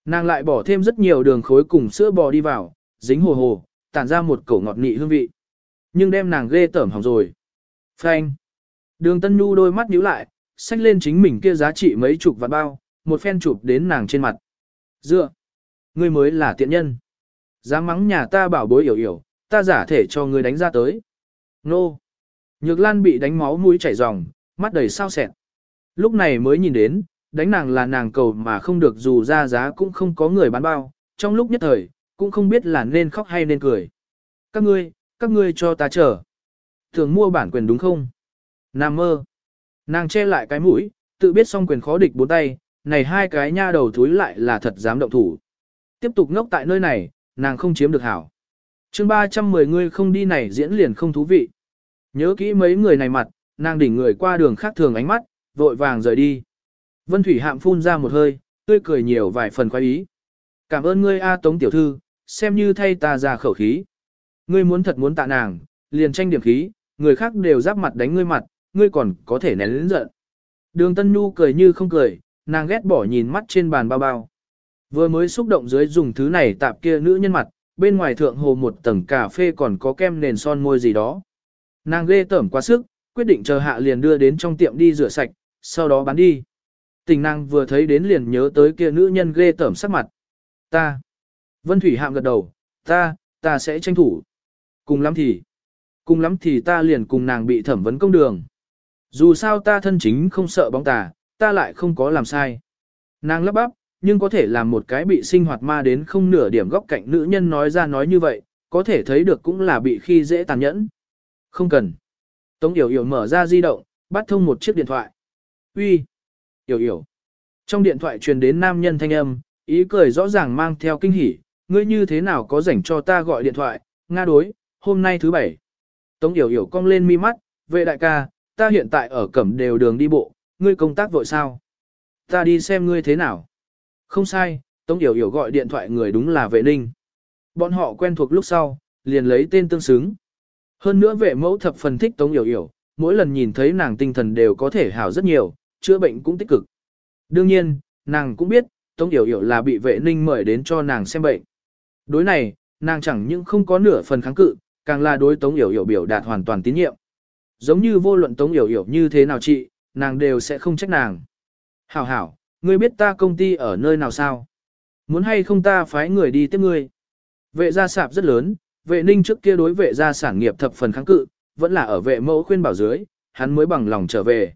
Nàng lại bỏ thêm rất nhiều đường khối cùng sữa bò đi vào, dính hồ hồ, tản ra một cổ ngọt nị hương vị. Nhưng đem nàng ghê tởm hỏng rồi. Phanh. Đường Tân Nhu đôi mắt nhíu lại, xách lên chính mình kia giá trị mấy chục vạn bao, một phen chụp đến nàng trên mặt. Dựa. Ngươi mới là tiện nhân. Dám mắng nhà ta bảo bối hiểu hiểu, ta giả thể cho ngươi đánh ra tới. Nô. Nhược Lan bị đánh máu mũi chảy ròng, mắt đầy sao sẹn. Lúc này mới nhìn đến, đánh nàng là nàng cầu mà không được dù ra giá cũng không có người bán bao, trong lúc nhất thời, cũng không biết là nên khóc hay nên cười. Các ngươi, các ngươi cho ta chờ. Thường mua bản quyền đúng không? Nam mơ. Nàng che lại cái mũi, tự biết xong quyền khó địch bốn tay, này hai cái nha đầu thúi lại là thật dám động thủ. Tiếp tục ngốc tại nơi này, nàng không chiếm được hảo. chương 310 người không đi này diễn liền không thú vị. Nhớ kỹ mấy người này mặt, nàng đỉnh người qua đường khác thường ánh mắt, vội vàng rời đi. Vân Thủy Hạm phun ra một hơi, tươi cười nhiều vài phần khoái ý. Cảm ơn ngươi A Tống Tiểu Thư, xem như thay ta ra khẩu khí. Ngươi muốn thật muốn tạ nàng, liền tranh điểm khí, người khác đều giáp mặt đánh ngươi mặt, ngươi còn có thể nén lĩnh giận. Đường Tân Nhu cười như không cười, nàng ghét bỏ nhìn mắt trên bàn bao bao. Vừa mới xúc động dưới dùng thứ này tạp kia nữ nhân mặt, bên ngoài thượng hồ một tầng cà phê còn có kem nền son môi gì đó. Nàng ghê tởm quá sức, quyết định chờ hạ liền đưa đến trong tiệm đi rửa sạch, sau đó bán đi. Tình năng vừa thấy đến liền nhớ tới kia nữ nhân ghê tởm sắc mặt. Ta. Vân Thủy hạm gật đầu, ta, ta sẽ tranh thủ. Cùng lắm thì, cùng lắm thì ta liền cùng nàng bị thẩm vấn công đường. Dù sao ta thân chính không sợ bóng tà, ta lại không có làm sai. Nàng lắp bắp, nhưng có thể làm một cái bị sinh hoạt ma đến không nửa điểm góc cạnh nữ nhân nói ra nói như vậy, có thể thấy được cũng là bị khi dễ tàn nhẫn. Không cần. Tống Yểu Yểu mở ra di động, bắt thông một chiếc điện thoại. Uy, Yểu Yểu. Trong điện thoại truyền đến nam nhân thanh âm, ý cười rõ ràng mang theo kinh hỉ, ngươi như thế nào có rảnh cho ta gọi điện thoại, nga đối, hôm nay thứ bảy. Tống Yểu Yểu cong lên mi mắt, vệ đại ca, ta hiện tại ở cẩm đều đường đi bộ, ngươi công tác vội sao? Ta đi xem ngươi thế nào? Không sai, Tống Yểu Yểu gọi điện thoại người đúng là vệ ninh. Bọn họ quen thuộc lúc sau, liền lấy tên tương xứng. Hơn nữa vệ mẫu thập phần thích Tống Yểu Yểu, mỗi lần nhìn thấy nàng tinh thần đều có thể hảo rất nhiều, chữa bệnh cũng tích cực. Đương nhiên, nàng cũng biết, Tống Yểu Yểu là bị vệ ninh mời đến cho nàng xem bệnh. Đối này, nàng chẳng những không có nửa phần kháng cự, càng là đối Tống Yểu Yểu biểu đạt hoàn toàn tín nhiệm. Giống như vô luận Tống Yểu Yểu như thế nào chị, nàng đều sẽ không trách nàng. Hảo hảo, ngươi biết ta công ty ở nơi nào sao? Muốn hay không ta phái người đi tiếp ngươi? Vệ gia sạp rất lớn, vệ ninh trước kia đối vệ gia sản nghiệp thập phần kháng cự, vẫn là ở vệ mẫu khuyên bảo dưới, hắn mới bằng lòng trở về.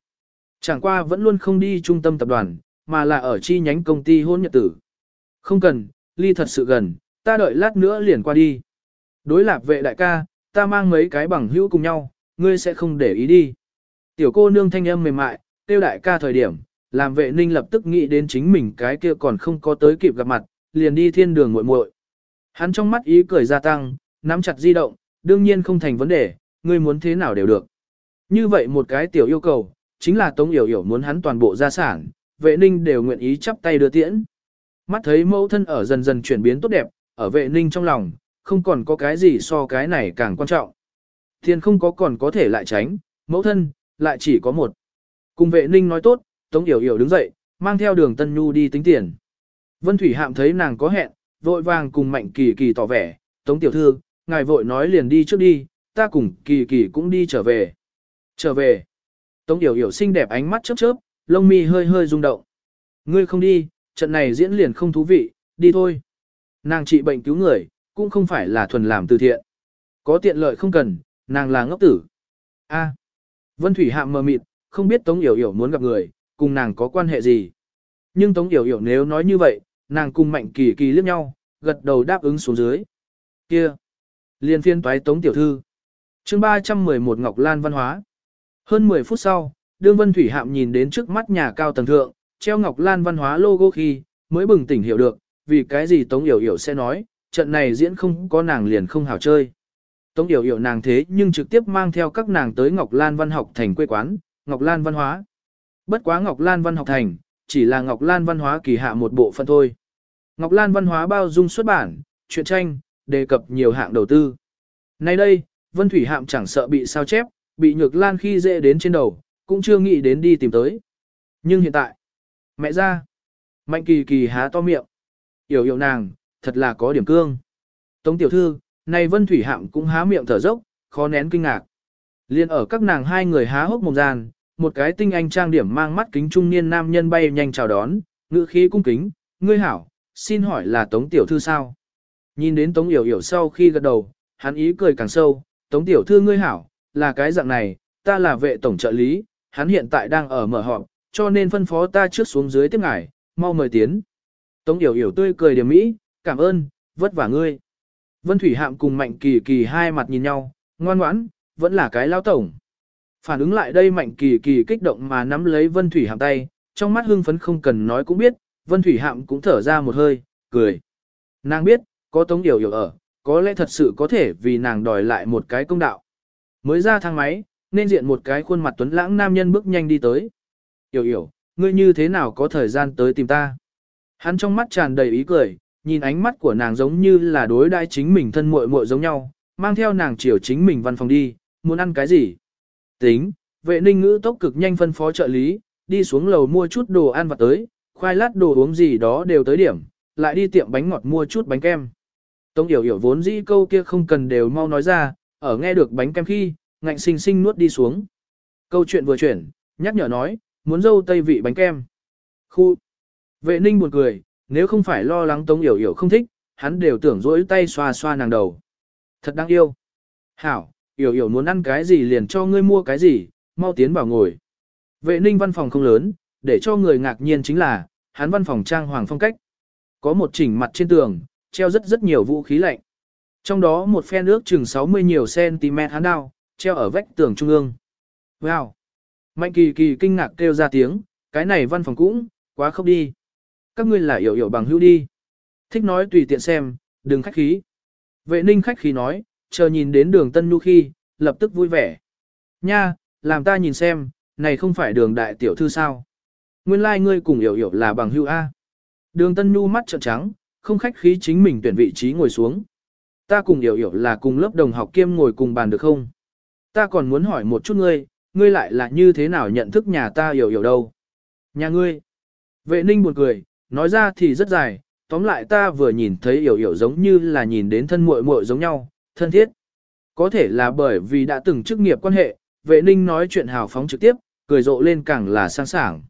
Chẳng qua vẫn luôn không đi trung tâm tập đoàn, mà là ở chi nhánh công ty hôn nhật tử. Không cần, ly thật sự gần, ta đợi lát nữa liền qua đi. Đối lạc vệ đại ca, ta mang mấy cái bằng hữu cùng nhau, ngươi sẽ không để ý đi. Tiểu cô nương thanh âm mềm mại, tiêu đại ca thời điểm, làm vệ ninh lập tức nghĩ đến chính mình cái kia còn không có tới kịp gặp mặt, liền đi thiên đường muội muội. Hắn trong mắt ý cười gia tăng, nắm chặt di động, đương nhiên không thành vấn đề, ngươi muốn thế nào đều được. Như vậy một cái tiểu yêu cầu, chính là Tống Yểu Yểu muốn hắn toàn bộ gia sản, vệ ninh đều nguyện ý chắp tay đưa tiễn. Mắt thấy mẫu thân ở dần dần chuyển biến tốt đẹp, ở vệ ninh trong lòng, không còn có cái gì so cái này càng quan trọng. thiên không có còn có thể lại tránh, mẫu thân, lại chỉ có một. Cùng vệ ninh nói tốt, Tống Yểu Yểu đứng dậy, mang theo đường Tân Nhu đi tính tiền. Vân Thủy Hạm thấy nàng có hẹn, vội vàng cùng Mạnh Kỳ Kỳ tỏ vẻ, Tống Tiểu Thư, ngài vội nói liền đi trước đi, ta cùng Kỳ Kỳ cũng đi trở về. Trở về. Tống Yểu Yểu xinh đẹp ánh mắt chớp chớp, lông mi hơi hơi rung động. Ngươi không đi, trận này diễn liền không thú vị, đi thôi. Nàng trị bệnh cứu người, cũng không phải là thuần làm từ thiện. Có tiện lợi không cần, nàng là ngốc tử. A. Vân Thủy Hạm mờ mịt, không biết Tống Yểu Yểu muốn gặp người, cùng nàng có quan hệ gì. Nhưng Tống Yểu Yểu nếu nói như vậy, nàng cùng Mạnh Kỳ Kỳ liếc nhau, gật đầu đáp ứng xuống dưới. Kia. Liên phiên toái Tống Tiểu Thư. chương 311 Ngọc Lan Văn Hóa. Hơn 10 phút sau, đương Vân Thủy Hạm nhìn đến trước mắt nhà cao tầng thượng, treo Ngọc Lan Văn Hóa logo khi, mới bừng tỉnh hiểu được, vì cái gì Tống Yểu Yểu sẽ nói, trận này diễn không có nàng liền không hảo chơi. Tống Yểu Yểu nàng thế nhưng trực tiếp mang theo các nàng tới Ngọc Lan Văn học thành quê quán, Ngọc Lan Văn Hóa. Bất quá Ngọc Lan Văn học thành, chỉ là Ngọc Lan Văn Hóa kỳ hạ một bộ phận thôi. Ngọc Lan Văn Hóa bao dung xuất bản, truyện tranh, đề cập nhiều hạng đầu tư. Nay đây, Vân Thủy Hạm chẳng sợ bị sao chép, bị Nhược Lan khi dễ đến trên đầu, cũng chưa nghĩ đến đi tìm tới. Nhưng hiện tại, mẹ ra, Mạnh Kỳ Kỳ há to miệng. Yểu yểu nàng, thật là có điểm cương. Tống tiểu thư, này Vân Thủy Hạm cũng há miệng thở dốc, khó nén kinh ngạc. Liên ở các nàng hai người há hốc mồm gian, một cái tinh anh trang điểm mang mắt kính trung niên nam nhân bay nhanh chào đón, ngữ khí cung kính, ngươi hảo, xin hỏi là Tống tiểu thư sao? Nhìn đến Tống Yểu Yểu sau khi gật đầu, hắn ý cười càng sâu, Tống tiểu thư ngươi hảo, là cái dạng này, ta là vệ tổng trợ lý, hắn hiện tại đang ở mở họp, cho nên phân phó ta trước xuống dưới tiếp ngài, mau mời tiến. Tống Yểu Yểu tươi cười điểm mỹ, cảm ơn, vất vả ngươi. Vân Thủy Hạm cùng Mạnh Kỳ Kỳ hai mặt nhìn nhau, ngoan ngoãn, vẫn là cái lao tổng. Phản ứng lại đây Mạnh Kỳ Kỳ kích động mà nắm lấy Vân Thủy Hạm tay, trong mắt hưng phấn không cần nói cũng biết, Vân Thủy Hạm cũng thở ra một hơi, cười. Nàng biết, có Tống Yểu Yểu ở, có lẽ thật sự có thể vì nàng đòi lại một cái công đạo. Mới ra thang máy, nên diện một cái khuôn mặt tuấn lãng nam nhân bước nhanh đi tới. Yểu Yểu, ngươi như thế nào có thời gian tới tìm ta? Hắn trong mắt tràn đầy ý cười, nhìn ánh mắt của nàng giống như là đối đãi chính mình thân muội muội giống nhau, mang theo nàng chiều chính mình văn phòng đi, muốn ăn cái gì? Tính, vệ ninh ngữ tốc cực nhanh phân phó trợ lý, đi xuống lầu mua chút đồ ăn vặt tới, khoai lát đồ uống gì đó đều tới điểm, lại đi tiệm bánh ngọt mua chút bánh kem. Tống Yểu Yểu vốn dĩ câu kia không cần đều mau nói ra, ở nghe được bánh kem khi, ngạnh sinh sinh nuốt đi xuống. Câu chuyện vừa chuyển, nhắc nhở nói, muốn dâu tây vị bánh kem. Khu. Vệ ninh buồn cười, nếu không phải lo lắng Tống Yểu Yểu không thích, hắn đều tưởng rỗi tay xoa xoa nàng đầu. Thật đáng yêu. Hảo, Yểu Yểu muốn ăn cái gì liền cho ngươi mua cái gì, mau tiến vào ngồi. Vệ ninh văn phòng không lớn, để cho người ngạc nhiên chính là, hắn văn phòng trang hoàng phong cách. Có một chỉnh mặt trên tường, treo rất rất nhiều vũ khí lạnh. Trong đó một phen nước chừng 60 nhiều cm hắn đao, treo ở vách tường trung ương. Wow! Mạnh kỳ kỳ kinh ngạc kêu ra tiếng, cái này văn phòng cũng, quá không đi. Các ngươi là hiểu hiểu bằng hữu đi. Thích nói tùy tiện xem, đừng khách khí. Vệ ninh khách khí nói, chờ nhìn đến đường Tân Nhu khi, lập tức vui vẻ. Nha, làm ta nhìn xem, này không phải đường đại tiểu thư sao. Nguyên lai like ngươi cùng hiểu hiểu là bằng hữu A. Đường Tân Nhu mắt trợn trắng, không khách khí chính mình tuyển vị trí ngồi xuống. Ta cùng hiểu hiểu là cùng lớp đồng học kiêm ngồi cùng bàn được không? Ta còn muốn hỏi một chút ngươi, ngươi lại là như thế nào nhận thức nhà ta hiểu hiểu đâu? Nhà ngươi. Vệ ninh buồn cười, nói ra thì rất dài, tóm lại ta vừa nhìn thấy hiểu hiểu giống như là nhìn đến thân muội muội giống nhau, thân thiết. Có thể là bởi vì đã từng chức nghiệp quan hệ, vệ ninh nói chuyện hào phóng trực tiếp, cười rộ lên càng là sang sảng.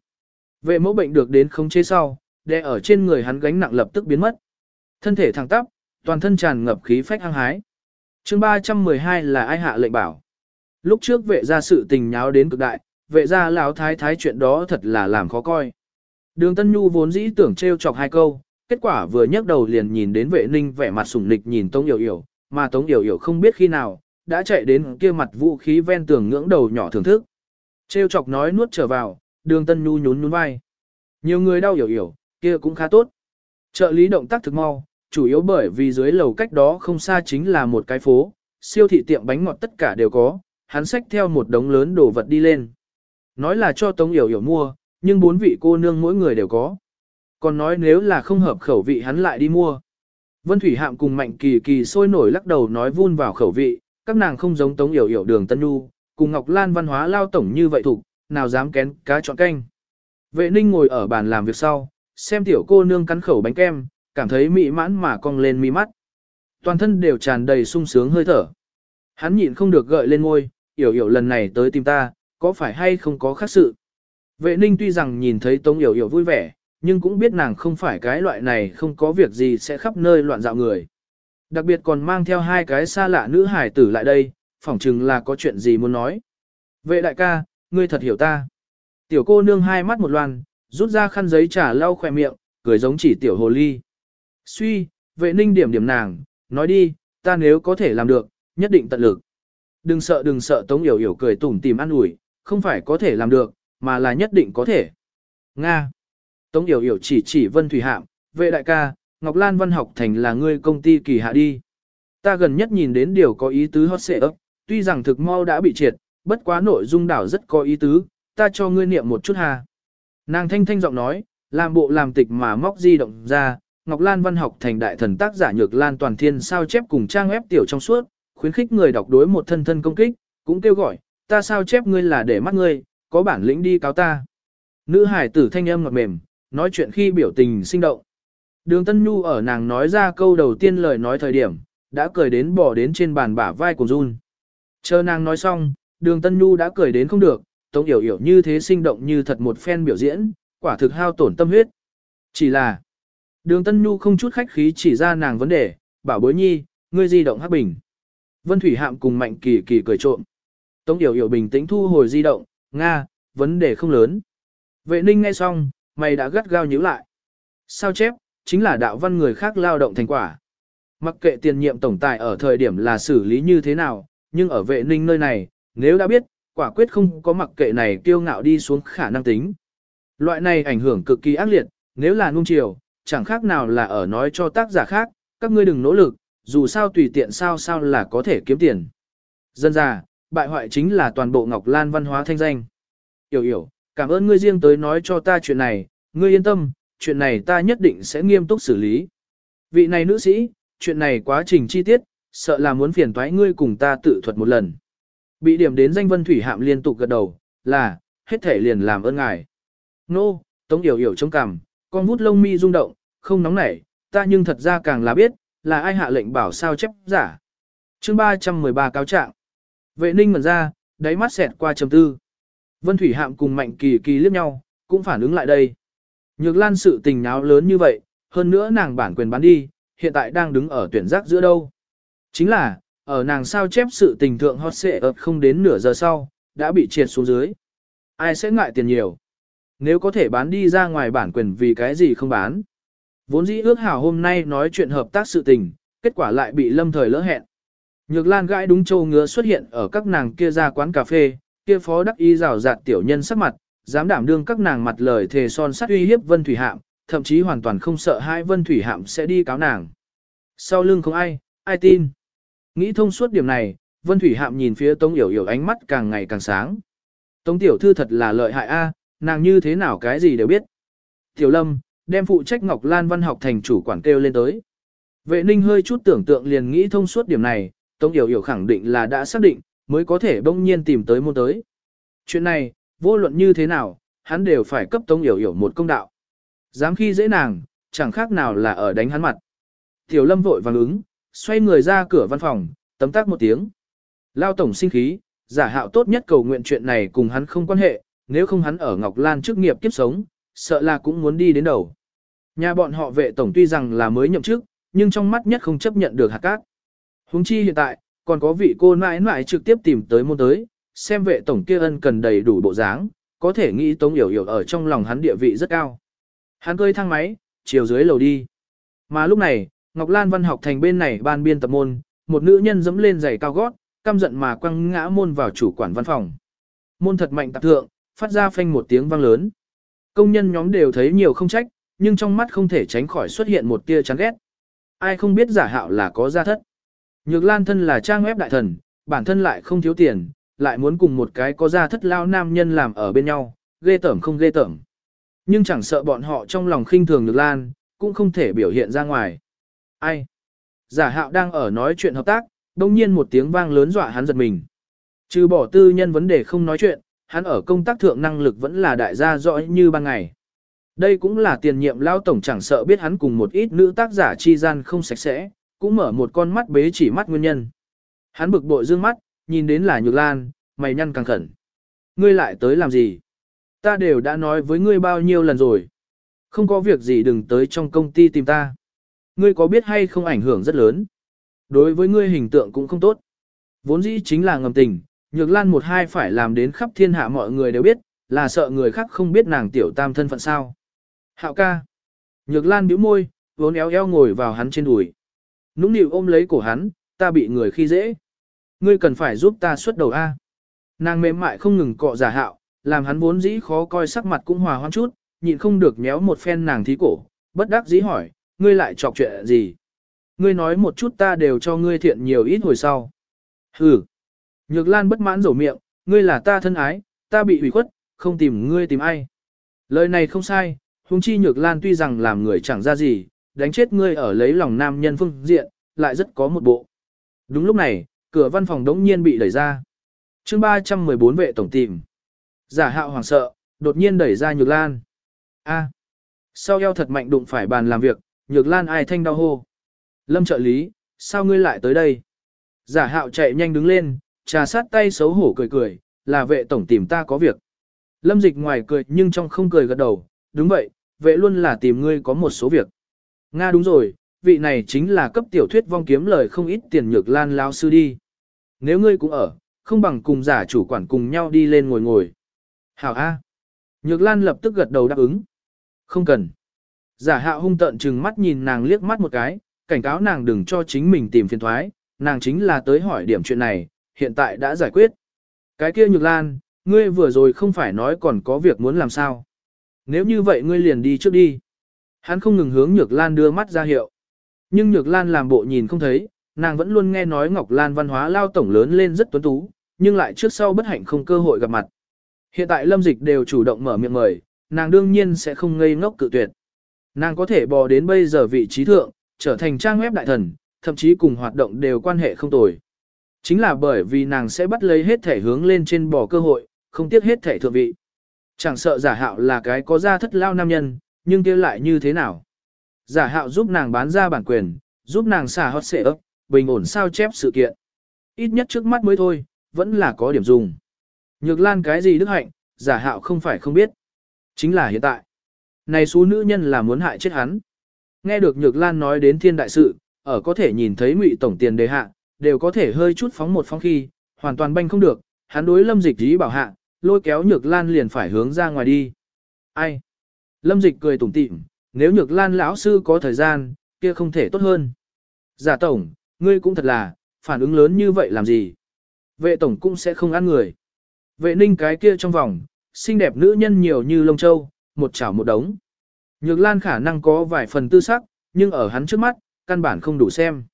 Vệ mẫu bệnh được đến không chế sau, đè ở trên người hắn gánh nặng lập tức biến mất. Thân thể thẳng tắp, toàn thân tràn ngập khí phách hăng hái. chương 312 là ai hạ lệnh bảo. Lúc trước vệ ra sự tình nháo đến cực đại, vệ ra lão thái thái chuyện đó thật là làm khó coi. Đường Tân Nhu vốn dĩ tưởng trêu chọc hai câu, kết quả vừa nhấc đầu liền nhìn đến vệ ninh vẻ mặt sủng nịch nhìn Tống Yểu Yểu, mà Tống Yểu Yểu không biết khi nào, đã chạy đến kia mặt vũ khí ven tường ngưỡng đầu nhỏ thưởng thức. Trêu chọc nói nuốt trở vào, đường Tân Nhu nhún nhún vai. Nhiều người đau Yểu Yểu, kia cũng khá tốt. Trợ lý động tác thực mau, chủ yếu bởi vì dưới lầu cách đó không xa chính là một cái phố, siêu thị tiệm bánh ngọt tất cả đều có, hắn xách theo một đống lớn đồ vật đi lên. Nói là cho Tống Yểu Yểu mua, nhưng bốn vị cô nương mỗi người đều có. Còn nói nếu là không hợp khẩu vị hắn lại đi mua. Vân Thủy Hạm cùng Mạnh Kỳ Kỳ sôi nổi lắc đầu nói vun vào khẩu vị, các nàng không giống Tống Yểu Yểu đường Tân Nhu, cùng Ngọc Lan văn hóa lao tổng như vậy thủ, nào dám kén cá chọn canh. Vệ ninh ngồi ở bàn làm việc sau, xem tiểu cô nương cắn khẩu bánh kem, cảm thấy mị mãn mà cong lên mi mắt. Toàn thân đều tràn đầy sung sướng hơi thở. Hắn nhịn không được gợi lên ngôi, Yểu Yểu lần này tới tìm ta, có phải hay không có khác sự. Vệ ninh tuy rằng nhìn thấy Tống Yểu Yểu vui vẻ, nhưng cũng biết nàng không phải cái loại này không có việc gì sẽ khắp nơi loạn dạo người. Đặc biệt còn mang theo hai cái xa lạ nữ hải tử lại đây, phỏng chừng là có chuyện gì muốn nói. Vệ đại ca, ngươi thật hiểu ta. Tiểu cô nương hai mắt một loan, rút ra khăn giấy trả lau khỏe miệng, cười giống chỉ tiểu hồ ly. Suy, vệ ninh điểm điểm nàng, nói đi, ta nếu có thể làm được, nhất định tận lực. Đừng sợ đừng sợ Tống Yểu Yểu cười tủm tìm ăn ủi, không phải có thể làm được, mà là nhất định có thể. Nga. Tống Yểu Yểu chỉ chỉ Vân Thủy Hạm, vệ đại ca, Ngọc Lan Văn học thành là ngươi công ty kỳ hạ đi. Ta gần nhất nhìn đến điều có ý tứ hot xệ ấp, tuy rằng thực mau đã bị triệt, bất quá nội dung đảo rất có ý tứ, ta cho ngươi niệm một chút hà. Nàng thanh thanh giọng nói, làm bộ làm tịch mà móc di động ra, Ngọc Lan Văn học thành đại thần tác giả nhược Lan toàn thiên sao chép cùng trang web tiểu trong suốt, khuyến khích người đọc đối một thân thân công kích, cũng kêu gọi, ta sao chép ngươi là để mắt ngươi, có bản lĩnh đi cáo ta. Nữ hải tử thanh âm ngọt mềm, nói chuyện khi biểu tình sinh động. Đường Tân Nhu ở nàng nói ra câu đầu tiên lời nói thời điểm, đã cười đến bỏ đến trên bàn bả vai của Jun. Chờ nàng nói xong, đường Tân Nhu đã cười đến không được, Tống Yểu Yểu như thế sinh động như thật một phen biểu diễn, quả thực hao tổn tâm huyết. Chỉ là, đường Tân Nhu không chút khách khí chỉ ra nàng vấn đề, bảo bối nhi, ngươi di động hắc bình. Vân Thủy Hạm cùng Mạnh Kỳ Kỳ cười trộm. Tống Yểu Yểu bình tĩnh thu hồi di động, Nga, vấn đề không lớn. Vệ ninh nghe xong, mày đã gắt gao nhíu lại. Sao chép, chính là đạo văn người khác lao động thành quả. Mặc kệ tiền nhiệm tổng tài ở thời điểm là xử lý như thế nào, nhưng ở vệ ninh nơi này, nếu đã biết, quả quyết không có mặc kệ này kiêu ngạo đi xuống khả năng tính. Loại này ảnh hưởng cực kỳ ác liệt, nếu là nung chiều, chẳng khác nào là ở nói cho tác giả khác, các ngươi đừng nỗ lực, dù sao tùy tiện sao sao là có thể kiếm tiền. Dân già bại hoại chính là toàn bộ Ngọc Lan văn hóa thanh danh. Yểu yểu, cảm ơn ngươi riêng tới nói cho ta chuyện này, ngươi yên tâm, chuyện này ta nhất định sẽ nghiêm túc xử lý. Vị này nữ sĩ, chuyện này quá trình chi tiết, sợ là muốn phiền toái ngươi cùng ta tự thuật một lần. Bị điểm đến danh vân thủy hạm liên tục gật đầu, là, hết thể liền làm ơn ngài. Nô, tống yểu yểu trông cằm, con vút lông mi rung động, không nóng nảy, ta nhưng thật ra càng là biết, là ai hạ lệnh bảo sao chép giả. chương 313 cáo trạng. Vệ ninh mở ra, đáy mắt xẹt qua trầm tư. Vân Thủy Hạm cùng Mạnh Kỳ Kỳ liếc nhau, cũng phản ứng lại đây. Nhược Lan sự tình náo lớn như vậy, hơn nữa nàng bản quyền bán đi, hiện tại đang đứng ở tuyển giác giữa đâu. Chính là, ở nàng sao chép sự tình thượng hot xệ ập không đến nửa giờ sau, đã bị triệt xuống dưới. Ai sẽ ngại tiền nhiều? Nếu có thể bán đi ra ngoài bản quyền vì cái gì không bán? Vốn dĩ ước hảo hôm nay nói chuyện hợp tác sự tình, kết quả lại bị lâm thời lỡ hẹn. Nhược Lan gãi đúng châu ngứa xuất hiện ở các nàng kia ra quán cà phê, kia phó đắc y rào rạt tiểu nhân sắc mặt, dám đảm đương các nàng mặt lời thề son sắt uy hiếp Vân Thủy Hạm, thậm chí hoàn toàn không sợ hai Vân Thủy Hạm sẽ đi cáo nàng. Sau lưng không ai, ai tin. Nghĩ thông suốt điểm này, Vân Thủy Hạm nhìn phía Tống Yểu Yểu ánh mắt càng ngày càng sáng. Tống Tiểu Thư thật là lợi hại a, nàng như thế nào cái gì đều biết. Tiểu Lâm, đem phụ trách Ngọc Lan văn học thành chủ quản kêu lên tới. Vệ ninh hơi chút tưởng tượng liền nghĩ thông suốt điểm này, Tống Yểu Yểu khẳng định là đã xác định, mới có thể bỗng nhiên tìm tới môn tới. Chuyện này, vô luận như thế nào, hắn đều phải cấp Tống Yểu Yểu một công đạo. Dám khi dễ nàng, chẳng khác nào là ở đánh hắn mặt. Tiểu Lâm vội vàng ứng, xoay người ra cửa văn phòng, tấm tắc một tiếng. Lao tổng sinh khí, giả hạo tốt nhất cầu nguyện chuyện này cùng hắn không quan hệ, nếu không hắn ở Ngọc Lan trước nghiệp kiếp sống, sợ là cũng muốn đi đến đầu. Nhà bọn họ vệ tổng tuy rằng là mới nhậm chức, nhưng trong mắt nhất không chấp nhận được hạt cát. Huống chi hiện tại, còn có vị cô nãi nãi trực tiếp tìm tới môn tới, xem vệ tổng kia ân cần đầy đủ bộ dáng, có thể nghĩ Tống Yểu Yểu ở trong lòng hắn địa vị rất cao. Hắn cơi thang máy, chiều dưới lầu đi. Mà lúc này, Ngọc Lan văn học thành bên này ban biên tập môn, một nữ nhân dẫm lên giày cao gót, căm giận mà quăng ngã môn vào chủ quản văn phòng. Môn thật mạnh tạp thượng, phát ra phanh một tiếng vang lớn. Công nhân nhóm đều thấy nhiều không trách, nhưng trong mắt không thể tránh khỏi xuất hiện một tia chán ghét. Ai không biết giả hạo là có gia thất. Nhược Lan thân là trang web đại thần, bản thân lại không thiếu tiền, lại muốn cùng một cái có gia thất lao nam nhân làm ở bên nhau, ghê tởm không ghê tởm. Nhưng chẳng sợ bọn họ trong lòng khinh thường Nhược Lan, cũng không thể biểu hiện ra ngoài. Ai? Giả hạo đang ở nói chuyện hợp tác, đồng nhiên một tiếng vang lớn dọa hắn giật mình. Trừ bỏ tư nhân vấn đề không nói chuyện, hắn ở công tác thượng năng lực vẫn là đại gia rõ như ban ngày. Đây cũng là tiền nhiệm lao tổng chẳng sợ biết hắn cùng một ít nữ tác giả chi gian không sạch sẽ, cũng mở một con mắt bế chỉ mắt nguyên nhân. Hắn bực bội dương mắt, nhìn đến là nhược lan, mày nhăn càng khẩn. Ngươi lại tới làm gì? Ta đều đã nói với ngươi bao nhiêu lần rồi. Không có việc gì đừng tới trong công ty tìm ta. Ngươi có biết hay không ảnh hưởng rất lớn. Đối với ngươi hình tượng cũng không tốt. Vốn dĩ chính là ngầm tình, nhược lan một hai phải làm đến khắp thiên hạ mọi người đều biết, là sợ người khác không biết nàng tiểu tam thân phận sao. Hạo ca. Nhược lan bĩu môi, vốn éo eo ngồi vào hắn trên đùi. Nũng nịu ôm lấy cổ hắn, ta bị người khi dễ. Ngươi cần phải giúp ta xuất đầu A. Nàng mềm mại không ngừng cọ giả hạo, làm hắn vốn dĩ khó coi sắc mặt cũng hòa hoãn chút, nhịn không được méo một phen nàng thí cổ, bất đắc dĩ hỏi, ngươi lại chọc chuyện gì? Ngươi nói một chút ta đều cho ngươi thiện nhiều ít hồi sau. Hừ. Nhược Lan bất mãn rổ miệng, ngươi là ta thân ái, ta bị ủy khuất, không tìm ngươi tìm ai. Lời này không sai, huống chi Nhược Lan tuy rằng làm người chẳng ra gì, đánh chết ngươi ở lấy lòng nam nhân phương diện, lại rất có một bộ. Đúng lúc này, cửa văn phòng đống nhiên bị đẩy ra. chương 314 vệ tổng tìm. Giả hạo hoàng sợ, đột nhiên đẩy ra Nhược Lan. A. Sau eo thật mạnh đụng phải bàn làm việc, Nhược Lan ai thanh đau hô. Lâm trợ lý, sao ngươi lại tới đây? Giả hạo chạy nhanh đứng lên, trà sát tay xấu hổ cười cười, là vệ tổng tìm ta có việc. Lâm dịch ngoài cười nhưng trong không cười gật đầu, đúng vậy, vệ luôn là tìm ngươi có một số việc. Nga đúng rồi, vị này chính là cấp tiểu thuyết vong kiếm lời không ít tiền nhược lan lao sư đi. Nếu ngươi cũng ở, không bằng cùng giả chủ quản cùng nhau đi lên ngồi ngồi. Hảo A. Nhược lan lập tức gật đầu đáp ứng. Không cần. Giả hạ hung tợn chừng mắt nhìn nàng liếc mắt một cái, cảnh cáo nàng đừng cho chính mình tìm phiền thoái, nàng chính là tới hỏi điểm chuyện này, hiện tại đã giải quyết. Cái kia Nhược Lan, ngươi vừa rồi không phải nói còn có việc muốn làm sao. Nếu như vậy ngươi liền đi trước đi. Hắn không ngừng hướng Nhược Lan đưa mắt ra hiệu. Nhưng Nhược Lan làm bộ nhìn không thấy, nàng vẫn luôn nghe nói Ngọc Lan văn hóa lao tổng lớn lên rất tuấn tú, nhưng lại trước sau bất hạnh không cơ hội gặp mặt. Hiện tại lâm dịch đều chủ động mở miệng mời, nàng đương nhiên sẽ không ngây ngốc cự tuyệt. Nàng có thể bò đến bây giờ vị trí thượng, trở thành trang web đại thần, thậm chí cùng hoạt động đều quan hệ không tồi. Chính là bởi vì nàng sẽ bắt lấy hết thể hướng lên trên bò cơ hội, không tiếc hết thể thượng vị. Chẳng sợ giả hạo là cái có ra thất lao nam nhân, nhưng kia lại như thế nào? Giả hạo giúp nàng bán ra bản quyền, giúp nàng xả hot xệ ấp, bình ổn sao chép sự kiện. Ít nhất trước mắt mới thôi, vẫn là có điểm dùng. Nhược lan cái gì đức hạnh, giả hạo không phải không biết. Chính là hiện tại. Này số nữ nhân là muốn hại chết hắn. Nghe được Nhược Lan nói đến thiên đại sự, ở có thể nhìn thấy ngụy tổng tiền đề hạ, đều có thể hơi chút phóng một phóng khi, hoàn toàn banh không được, hắn đối lâm dịch ý bảo hạ, lôi kéo Nhược Lan liền phải hướng ra ngoài đi. Ai? Lâm dịch cười tủm tỉm, nếu Nhược Lan lão sư có thời gian, kia không thể tốt hơn. Giả tổng, ngươi cũng thật là, phản ứng lớn như vậy làm gì? Vệ tổng cũng sẽ không ăn người. Vệ ninh cái kia trong vòng, xinh đẹp nữ nhân nhiều như lông châu, một chảo một đống. Nhược Lan khả năng có vài phần tư sắc, nhưng ở hắn trước mắt, căn bản không đủ xem.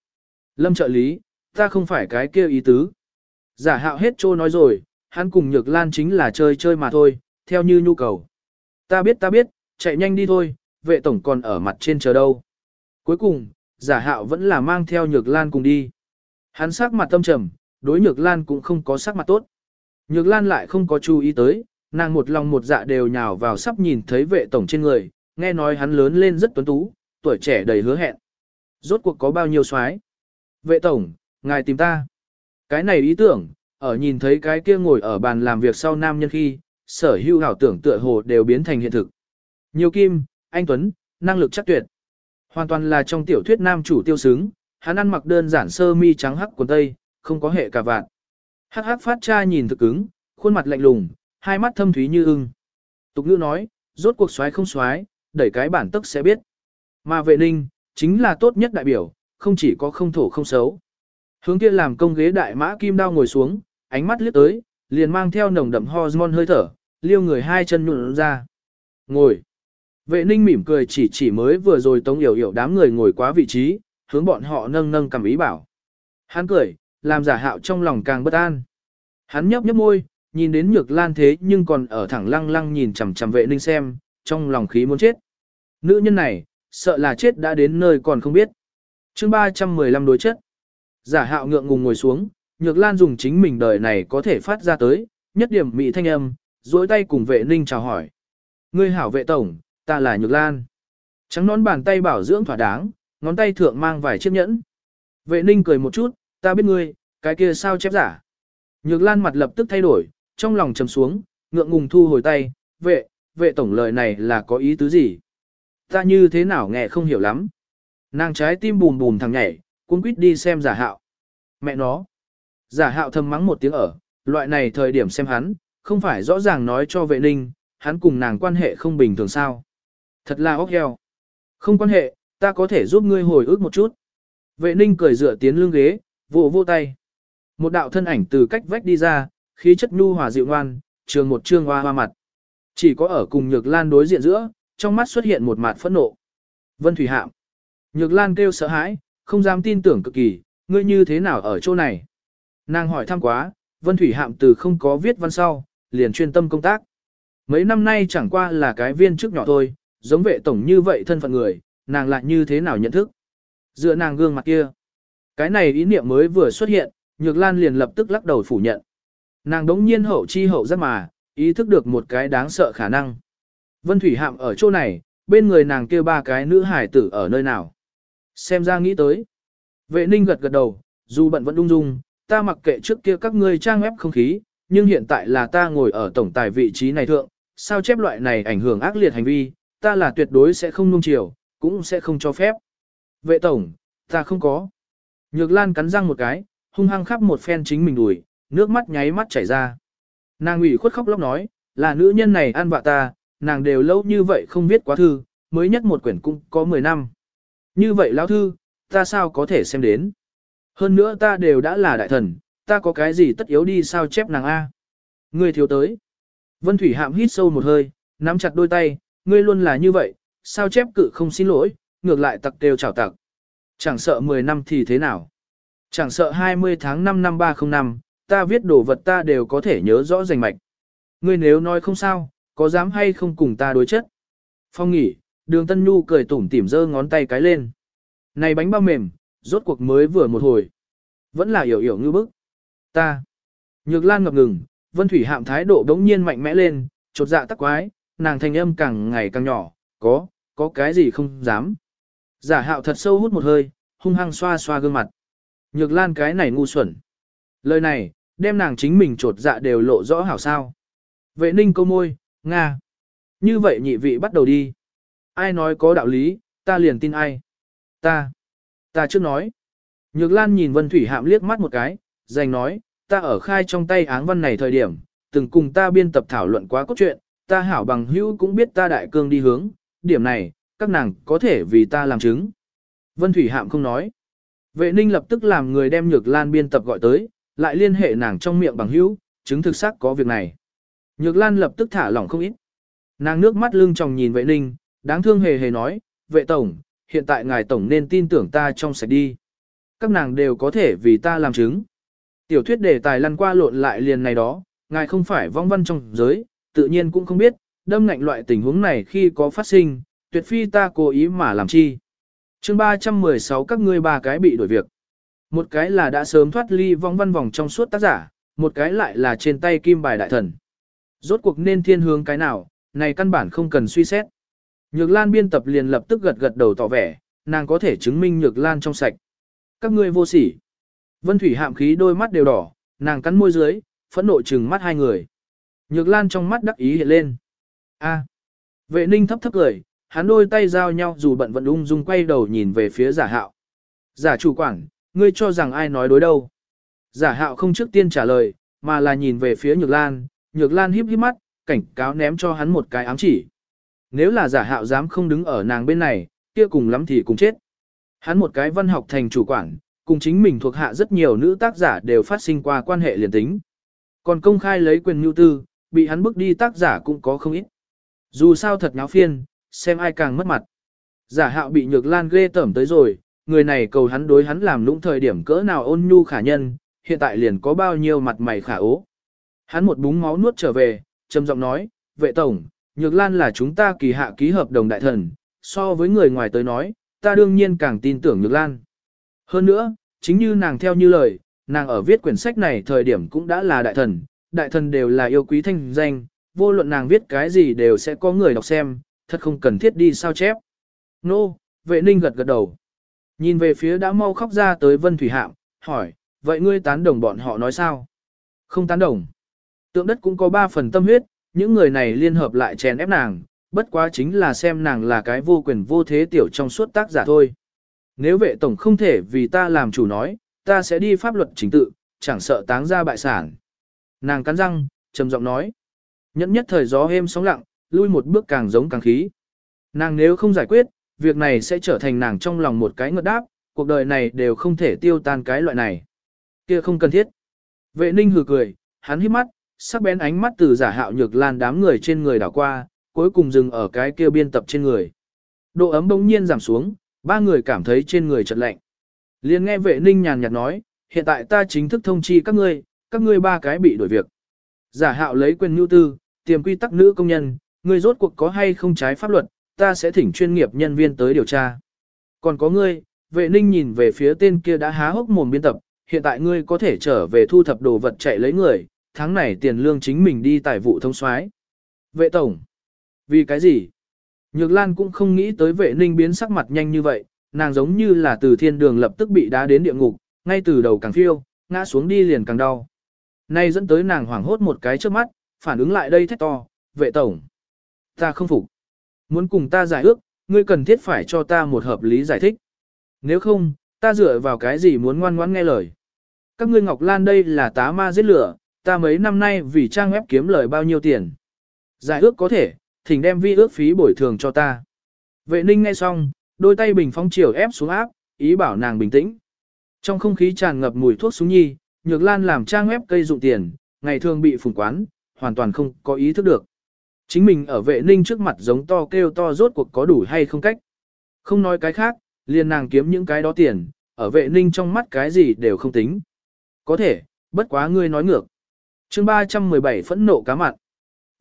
Lâm trợ lý, ta không phải cái kia ý tứ. Giả hạo hết trô nói rồi, hắn cùng Nhược Lan chính là chơi chơi mà thôi, theo như nhu cầu. Ta biết ta biết, chạy nhanh đi thôi, vệ tổng còn ở mặt trên chờ đâu. Cuối cùng, giả hạo vẫn là mang theo Nhược Lan cùng đi. Hắn sắc mặt tâm trầm, đối Nhược Lan cũng không có sắc mặt tốt. Nhược Lan lại không có chú ý tới, nàng một lòng một dạ đều nhào vào sắp nhìn thấy vệ tổng trên người, nghe nói hắn lớn lên rất tuấn tú, tuổi trẻ đầy hứa hẹn. Rốt cuộc có bao nhiêu soái? Vệ tổng, ngài tìm ta. Cái này ý tưởng, ở nhìn thấy cái kia ngồi ở bàn làm việc sau nam nhân khi, sở hữu hảo tưởng tựa hồ đều biến thành hiện thực. Nhiều kim, anh Tuấn, năng lực chắc tuyệt. Hoàn toàn là trong tiểu thuyết nam chủ tiêu sướng, hắn ăn mặc đơn giản sơ mi trắng hắc quần tây, không có hệ cả vạn. Hắc hắc phát cha nhìn thực cứng, khuôn mặt lạnh lùng, hai mắt thâm thúy như ưng. Tục ngữ nói, rốt cuộc xoái không xoái, đẩy cái bản tức sẽ biết. Mà vệ ninh, chính là tốt nhất đại biểu, không chỉ có không thổ không xấu. Hướng kia làm công ghế đại mã kim đao ngồi xuống, ánh mắt liếc tới, liền mang theo nồng đậm hormone hơi thở, liêu người hai chân nhuộn ra. Ngồi. Vệ ninh mỉm cười chỉ chỉ mới vừa rồi tống yểu yểu đám người ngồi quá vị trí, hướng bọn họ nâng nâng cầm ý bảo. Hắn cười, làm giả hạo trong lòng càng bất an. Hắn nhấp nhấp môi, nhìn đến nhược lan thế nhưng còn ở thẳng lăng lăng nhìn chằm chằm vệ ninh xem, trong lòng khí muốn chết. Nữ nhân này, sợ là chết đã đến nơi còn không biết. chương 315 đối chất. Giả hạo ngượng ngùng ngồi xuống, nhược lan dùng chính mình đời này có thể phát ra tới, nhất điểm mị thanh âm, duỗi tay cùng vệ ninh chào hỏi. Ngươi hảo vệ tổng, ta là nhược lan. Trắng nón bàn tay bảo dưỡng thỏa đáng, ngón tay thượng mang vài chiếc nhẫn. Vệ ninh cười một chút, ta biết ngươi, cái kia sao chép giả. Nhược lan mặt lập tức thay đổi, trong lòng trầm xuống, ngượng ngùng thu hồi tay, vệ, vệ tổng lời này là có ý tứ gì? Ta như thế nào nghe không hiểu lắm. Nàng trái tim bùm bùm thằng nhảy, cuốn quýt đi xem giả hạo. Mẹ nó. Giả hạo thầm mắng một tiếng ở, loại này thời điểm xem hắn, không phải rõ ràng nói cho vệ ninh, hắn cùng nàng quan hệ không bình thường sao. Thật là ốc heo. Không quan hệ, ta có thể giúp ngươi hồi ức một chút. Vệ ninh cười dựa tiến lưng ghế, vỗ vô tay. Một đạo thân ảnh từ cách vách đi ra, khí chất nhu hòa dịu ngoan, trường một trương hoa hoa mặt. Chỉ có ở cùng Nhược Lan đối diện giữa, trong mắt xuất hiện một mặt phẫn nộ. Vân Thủy Hạm. Nhược Lan kêu sợ hãi, không dám tin tưởng cực kỳ, ngươi như thế nào ở chỗ này. Nàng hỏi thăm quá, Vân Thủy Hạm từ không có viết văn sau, liền chuyên tâm công tác. Mấy năm nay chẳng qua là cái viên chức nhỏ thôi, giống vệ tổng như vậy thân phận người, nàng lại như thế nào nhận thức. Dựa nàng gương mặt kia. Cái này ý niệm mới vừa xuất hiện, Nhược Lan liền lập tức lắc đầu phủ nhận. Nàng đống nhiên hậu chi hậu giác mà, ý thức được một cái đáng sợ khả năng. Vân Thủy Hạm ở chỗ này, bên người nàng kia ba cái nữ hải tử ở nơi nào. Xem ra nghĩ tới. Vệ ninh gật gật đầu, dù bận vẫn đung dung, ta mặc kệ trước kia các ngươi trang ép không khí, nhưng hiện tại là ta ngồi ở tổng tài vị trí này thượng, sao chép loại này ảnh hưởng ác liệt hành vi, ta là tuyệt đối sẽ không nung chiều, cũng sẽ không cho phép. Vệ tổng, ta không có. Nhược Lan cắn răng một cái, hung hăng khắp một phen chính mình đùi, nước mắt nháy mắt chảy ra. Nàng ủy khuất khóc lóc nói, là nữ nhân này ăn vạ ta, nàng đều lâu như vậy không viết quá thư, mới nhất một quyển cũng có 10 năm. Như vậy lão thư, ta sao có thể xem đến. Hơn nữa ta đều đã là đại thần, ta có cái gì tất yếu đi sao chép nàng A. Ngươi thiếu tới. Vân Thủy Hạm hít sâu một hơi, nắm chặt đôi tay, ngươi luôn là như vậy, sao chép cự không xin lỗi, ngược lại tặc đều chảo tặc. Chẳng sợ 10 năm thì thế nào. Chẳng sợ 20 tháng 5 năm 305, ta viết đồ vật ta đều có thể nhớ rõ rành mạch. Ngươi nếu nói không sao, có dám hay không cùng ta đối chất? Phong nghỉ, đường Tân Nhu cười tủm tỉm giơ ngón tay cái lên. Này bánh bao mềm, rốt cuộc mới vừa một hồi. Vẫn là hiểu hiểu như bức. Ta. Nhược lan ngập ngừng, vân thủy hạm thái độ đống nhiên mạnh mẽ lên, chột dạ tắc quái, nàng thanh âm càng ngày càng nhỏ, có, có cái gì không dám. Giả hạo thật sâu hút một hơi, hung hăng xoa xoa gương mặt. Nhược lan cái này ngu xuẩn. Lời này, đem nàng chính mình trột dạ đều lộ rõ hảo sao. Vệ ninh câu môi, Nga. Như vậy nhị vị bắt đầu đi. Ai nói có đạo lý, ta liền tin ai. Ta. Ta trước nói. Nhược Lan nhìn Vân Thủy Hạm liếc mắt một cái, giành nói, ta ở khai trong tay áng văn này thời điểm, từng cùng ta biên tập thảo luận quá cốt truyện, ta hảo bằng hữu cũng biết ta đại cương đi hướng, điểm này, các nàng có thể vì ta làm chứng. Vân Thủy Hạm không nói. Vệ ninh lập tức làm người đem Nhược Lan biên tập gọi tới, lại liên hệ nàng trong miệng bằng hữu, chứng thực xác có việc này. Nhược Lan lập tức thả lỏng không ít. Nàng nước mắt lưng tròng nhìn vệ ninh, đáng thương hề hề nói, vệ tổng, hiện tại ngài tổng nên tin tưởng ta trong sạch đi. Các nàng đều có thể vì ta làm chứng. Tiểu thuyết đề tài lăn qua lộn lại liền này đó, ngài không phải vong văn trong giới, tự nhiên cũng không biết, đâm ngạnh loại tình huống này khi có phát sinh, tuyệt phi ta cố ý mà làm chi. chương 316 các ngươi ba cái bị đổi việc. Một cái là đã sớm thoát ly vong văn vòng trong suốt tác giả, một cái lại là trên tay kim bài đại thần. Rốt cuộc nên thiên hướng cái nào, này căn bản không cần suy xét. Nhược Lan biên tập liền lập tức gật gật đầu tỏ vẻ, nàng có thể chứng minh Nhược Lan trong sạch. Các ngươi vô sỉ. Vân Thủy hạm khí đôi mắt đều đỏ, nàng cắn môi dưới, phẫn nộ trừng mắt hai người. Nhược Lan trong mắt đắc ý hiện lên. A. Vệ ninh thấp thấp cười, hắn đôi tay giao nhau dù bận vận ung dung quay đầu nhìn về phía giả hạo. Giả chủ quản, ngươi cho rằng ai nói đối đâu. Giả hạo không trước tiên trả lời, mà là nhìn về phía Nhược Lan, Nhược Lan híp híp mắt, cảnh cáo ném cho hắn một cái ám chỉ. Nếu là giả hạo dám không đứng ở nàng bên này, kia cùng lắm thì cùng chết. Hắn một cái văn học thành chủ quản, cùng chính mình thuộc hạ rất nhiều nữ tác giả đều phát sinh qua quan hệ liền tính. Còn công khai lấy quyền nhu tư, bị hắn bước đi tác giả cũng có không ít. Dù sao thật nháo phiên, xem ai càng mất mặt. Giả hạo bị nhược lan ghê tẩm tới rồi, người này cầu hắn đối hắn làm lũng thời điểm cỡ nào ôn nhu khả nhân, hiện tại liền có bao nhiêu mặt mày khả ố. Hắn một búng máu nuốt trở về, trầm giọng nói, vệ tổng, nhược lan là chúng ta kỳ hạ ký hợp đồng đại thần, so với người ngoài tới nói, ta đương nhiên càng tin tưởng nhược lan. Hơn nữa, chính như nàng theo như lời, nàng ở viết quyển sách này thời điểm cũng đã là đại thần, đại thần đều là yêu quý thanh danh, vô luận nàng viết cái gì đều sẽ có người đọc xem, thật không cần thiết đi sao chép. Nô, no, vệ ninh gật gật đầu. Nhìn về phía đã mau khóc ra tới Vân Thủy Hạm, hỏi, vậy ngươi tán đồng bọn họ nói sao? Không tán đồng. Tượng đất cũng có ba phần tâm huyết, những người này liên hợp lại chèn ép nàng, bất quá chính là xem nàng là cái vô quyền vô thế tiểu trong suốt tác giả thôi. Nếu vệ tổng không thể vì ta làm chủ nói, ta sẽ đi pháp luật chính tự, chẳng sợ táng ra bại sản. Nàng cắn răng, trầm giọng nói. Nhẫn nhất thời gió êm sóng lặng, lui một bước càng giống càng khí. Nàng nếu không giải quyết, việc này sẽ trở thành nàng trong lòng một cái ngợt đáp, cuộc đời này đều không thể tiêu tan cái loại này. Kia không cần thiết. Vệ ninh hừ cười, hắn hít mắt, sắc bén ánh mắt từ giả hạo nhược lan đám người trên người đảo qua, cuối cùng dừng ở cái kia biên tập trên người. Độ ấm bỗng nhiên giảm xuống, ba người cảm thấy trên người chợt lạnh. Liên nghe vệ ninh nhàn nhạt nói, hiện tại ta chính thức thông chi các ngươi, các ngươi ba cái bị đổi việc. Giả hạo lấy quyền nhu tư, tiềm quy tắc nữ công nhân, ngươi rốt cuộc có hay không trái pháp luật, ta sẽ thỉnh chuyên nghiệp nhân viên tới điều tra. Còn có ngươi, vệ ninh nhìn về phía tên kia đã há hốc mồm biên tập, hiện tại ngươi có thể trở về thu thập đồ vật chạy lấy người, tháng này tiền lương chính mình đi tài vụ thông soái. Vệ tổng, vì cái gì? Nhược Lan cũng không nghĩ tới vệ ninh biến sắc mặt nhanh như vậy, nàng giống như là từ thiên đường lập tức bị đá đến địa ngục, ngay từ đầu càng phiêu, ngã xuống đi liền càng đau. Nay dẫn tới nàng hoảng hốt một cái trước mắt, phản ứng lại đây thét to, vệ tổng. Ta không phục. Muốn cùng ta giải ước, ngươi cần thiết phải cho ta một hợp lý giải thích. Nếu không, ta dựa vào cái gì muốn ngoan ngoãn nghe lời. Các ngươi Ngọc Lan đây là tá ma giết lửa, ta mấy năm nay vì trang web kiếm lời bao nhiêu tiền. Giải ước có thể, thỉnh đem vi ước phí bồi thường cho ta. Vệ ninh nghe xong, đôi tay bình phong chiều ép xuống áp, ý bảo nàng bình tĩnh. Trong không khí tràn ngập mùi thuốc súng nhi, nhược lan làm trang web cây dụng tiền, ngày thường bị phùng quán, hoàn toàn không có ý thức được. Chính mình ở vệ ninh trước mặt giống to kêu to rốt cuộc có đủ hay không cách. Không nói cái khác, liền nàng kiếm những cái đó tiền, ở vệ ninh trong mắt cái gì đều không tính. Có thể, bất quá ngươi nói ngược chương 317 phẫn nộ cá mặn.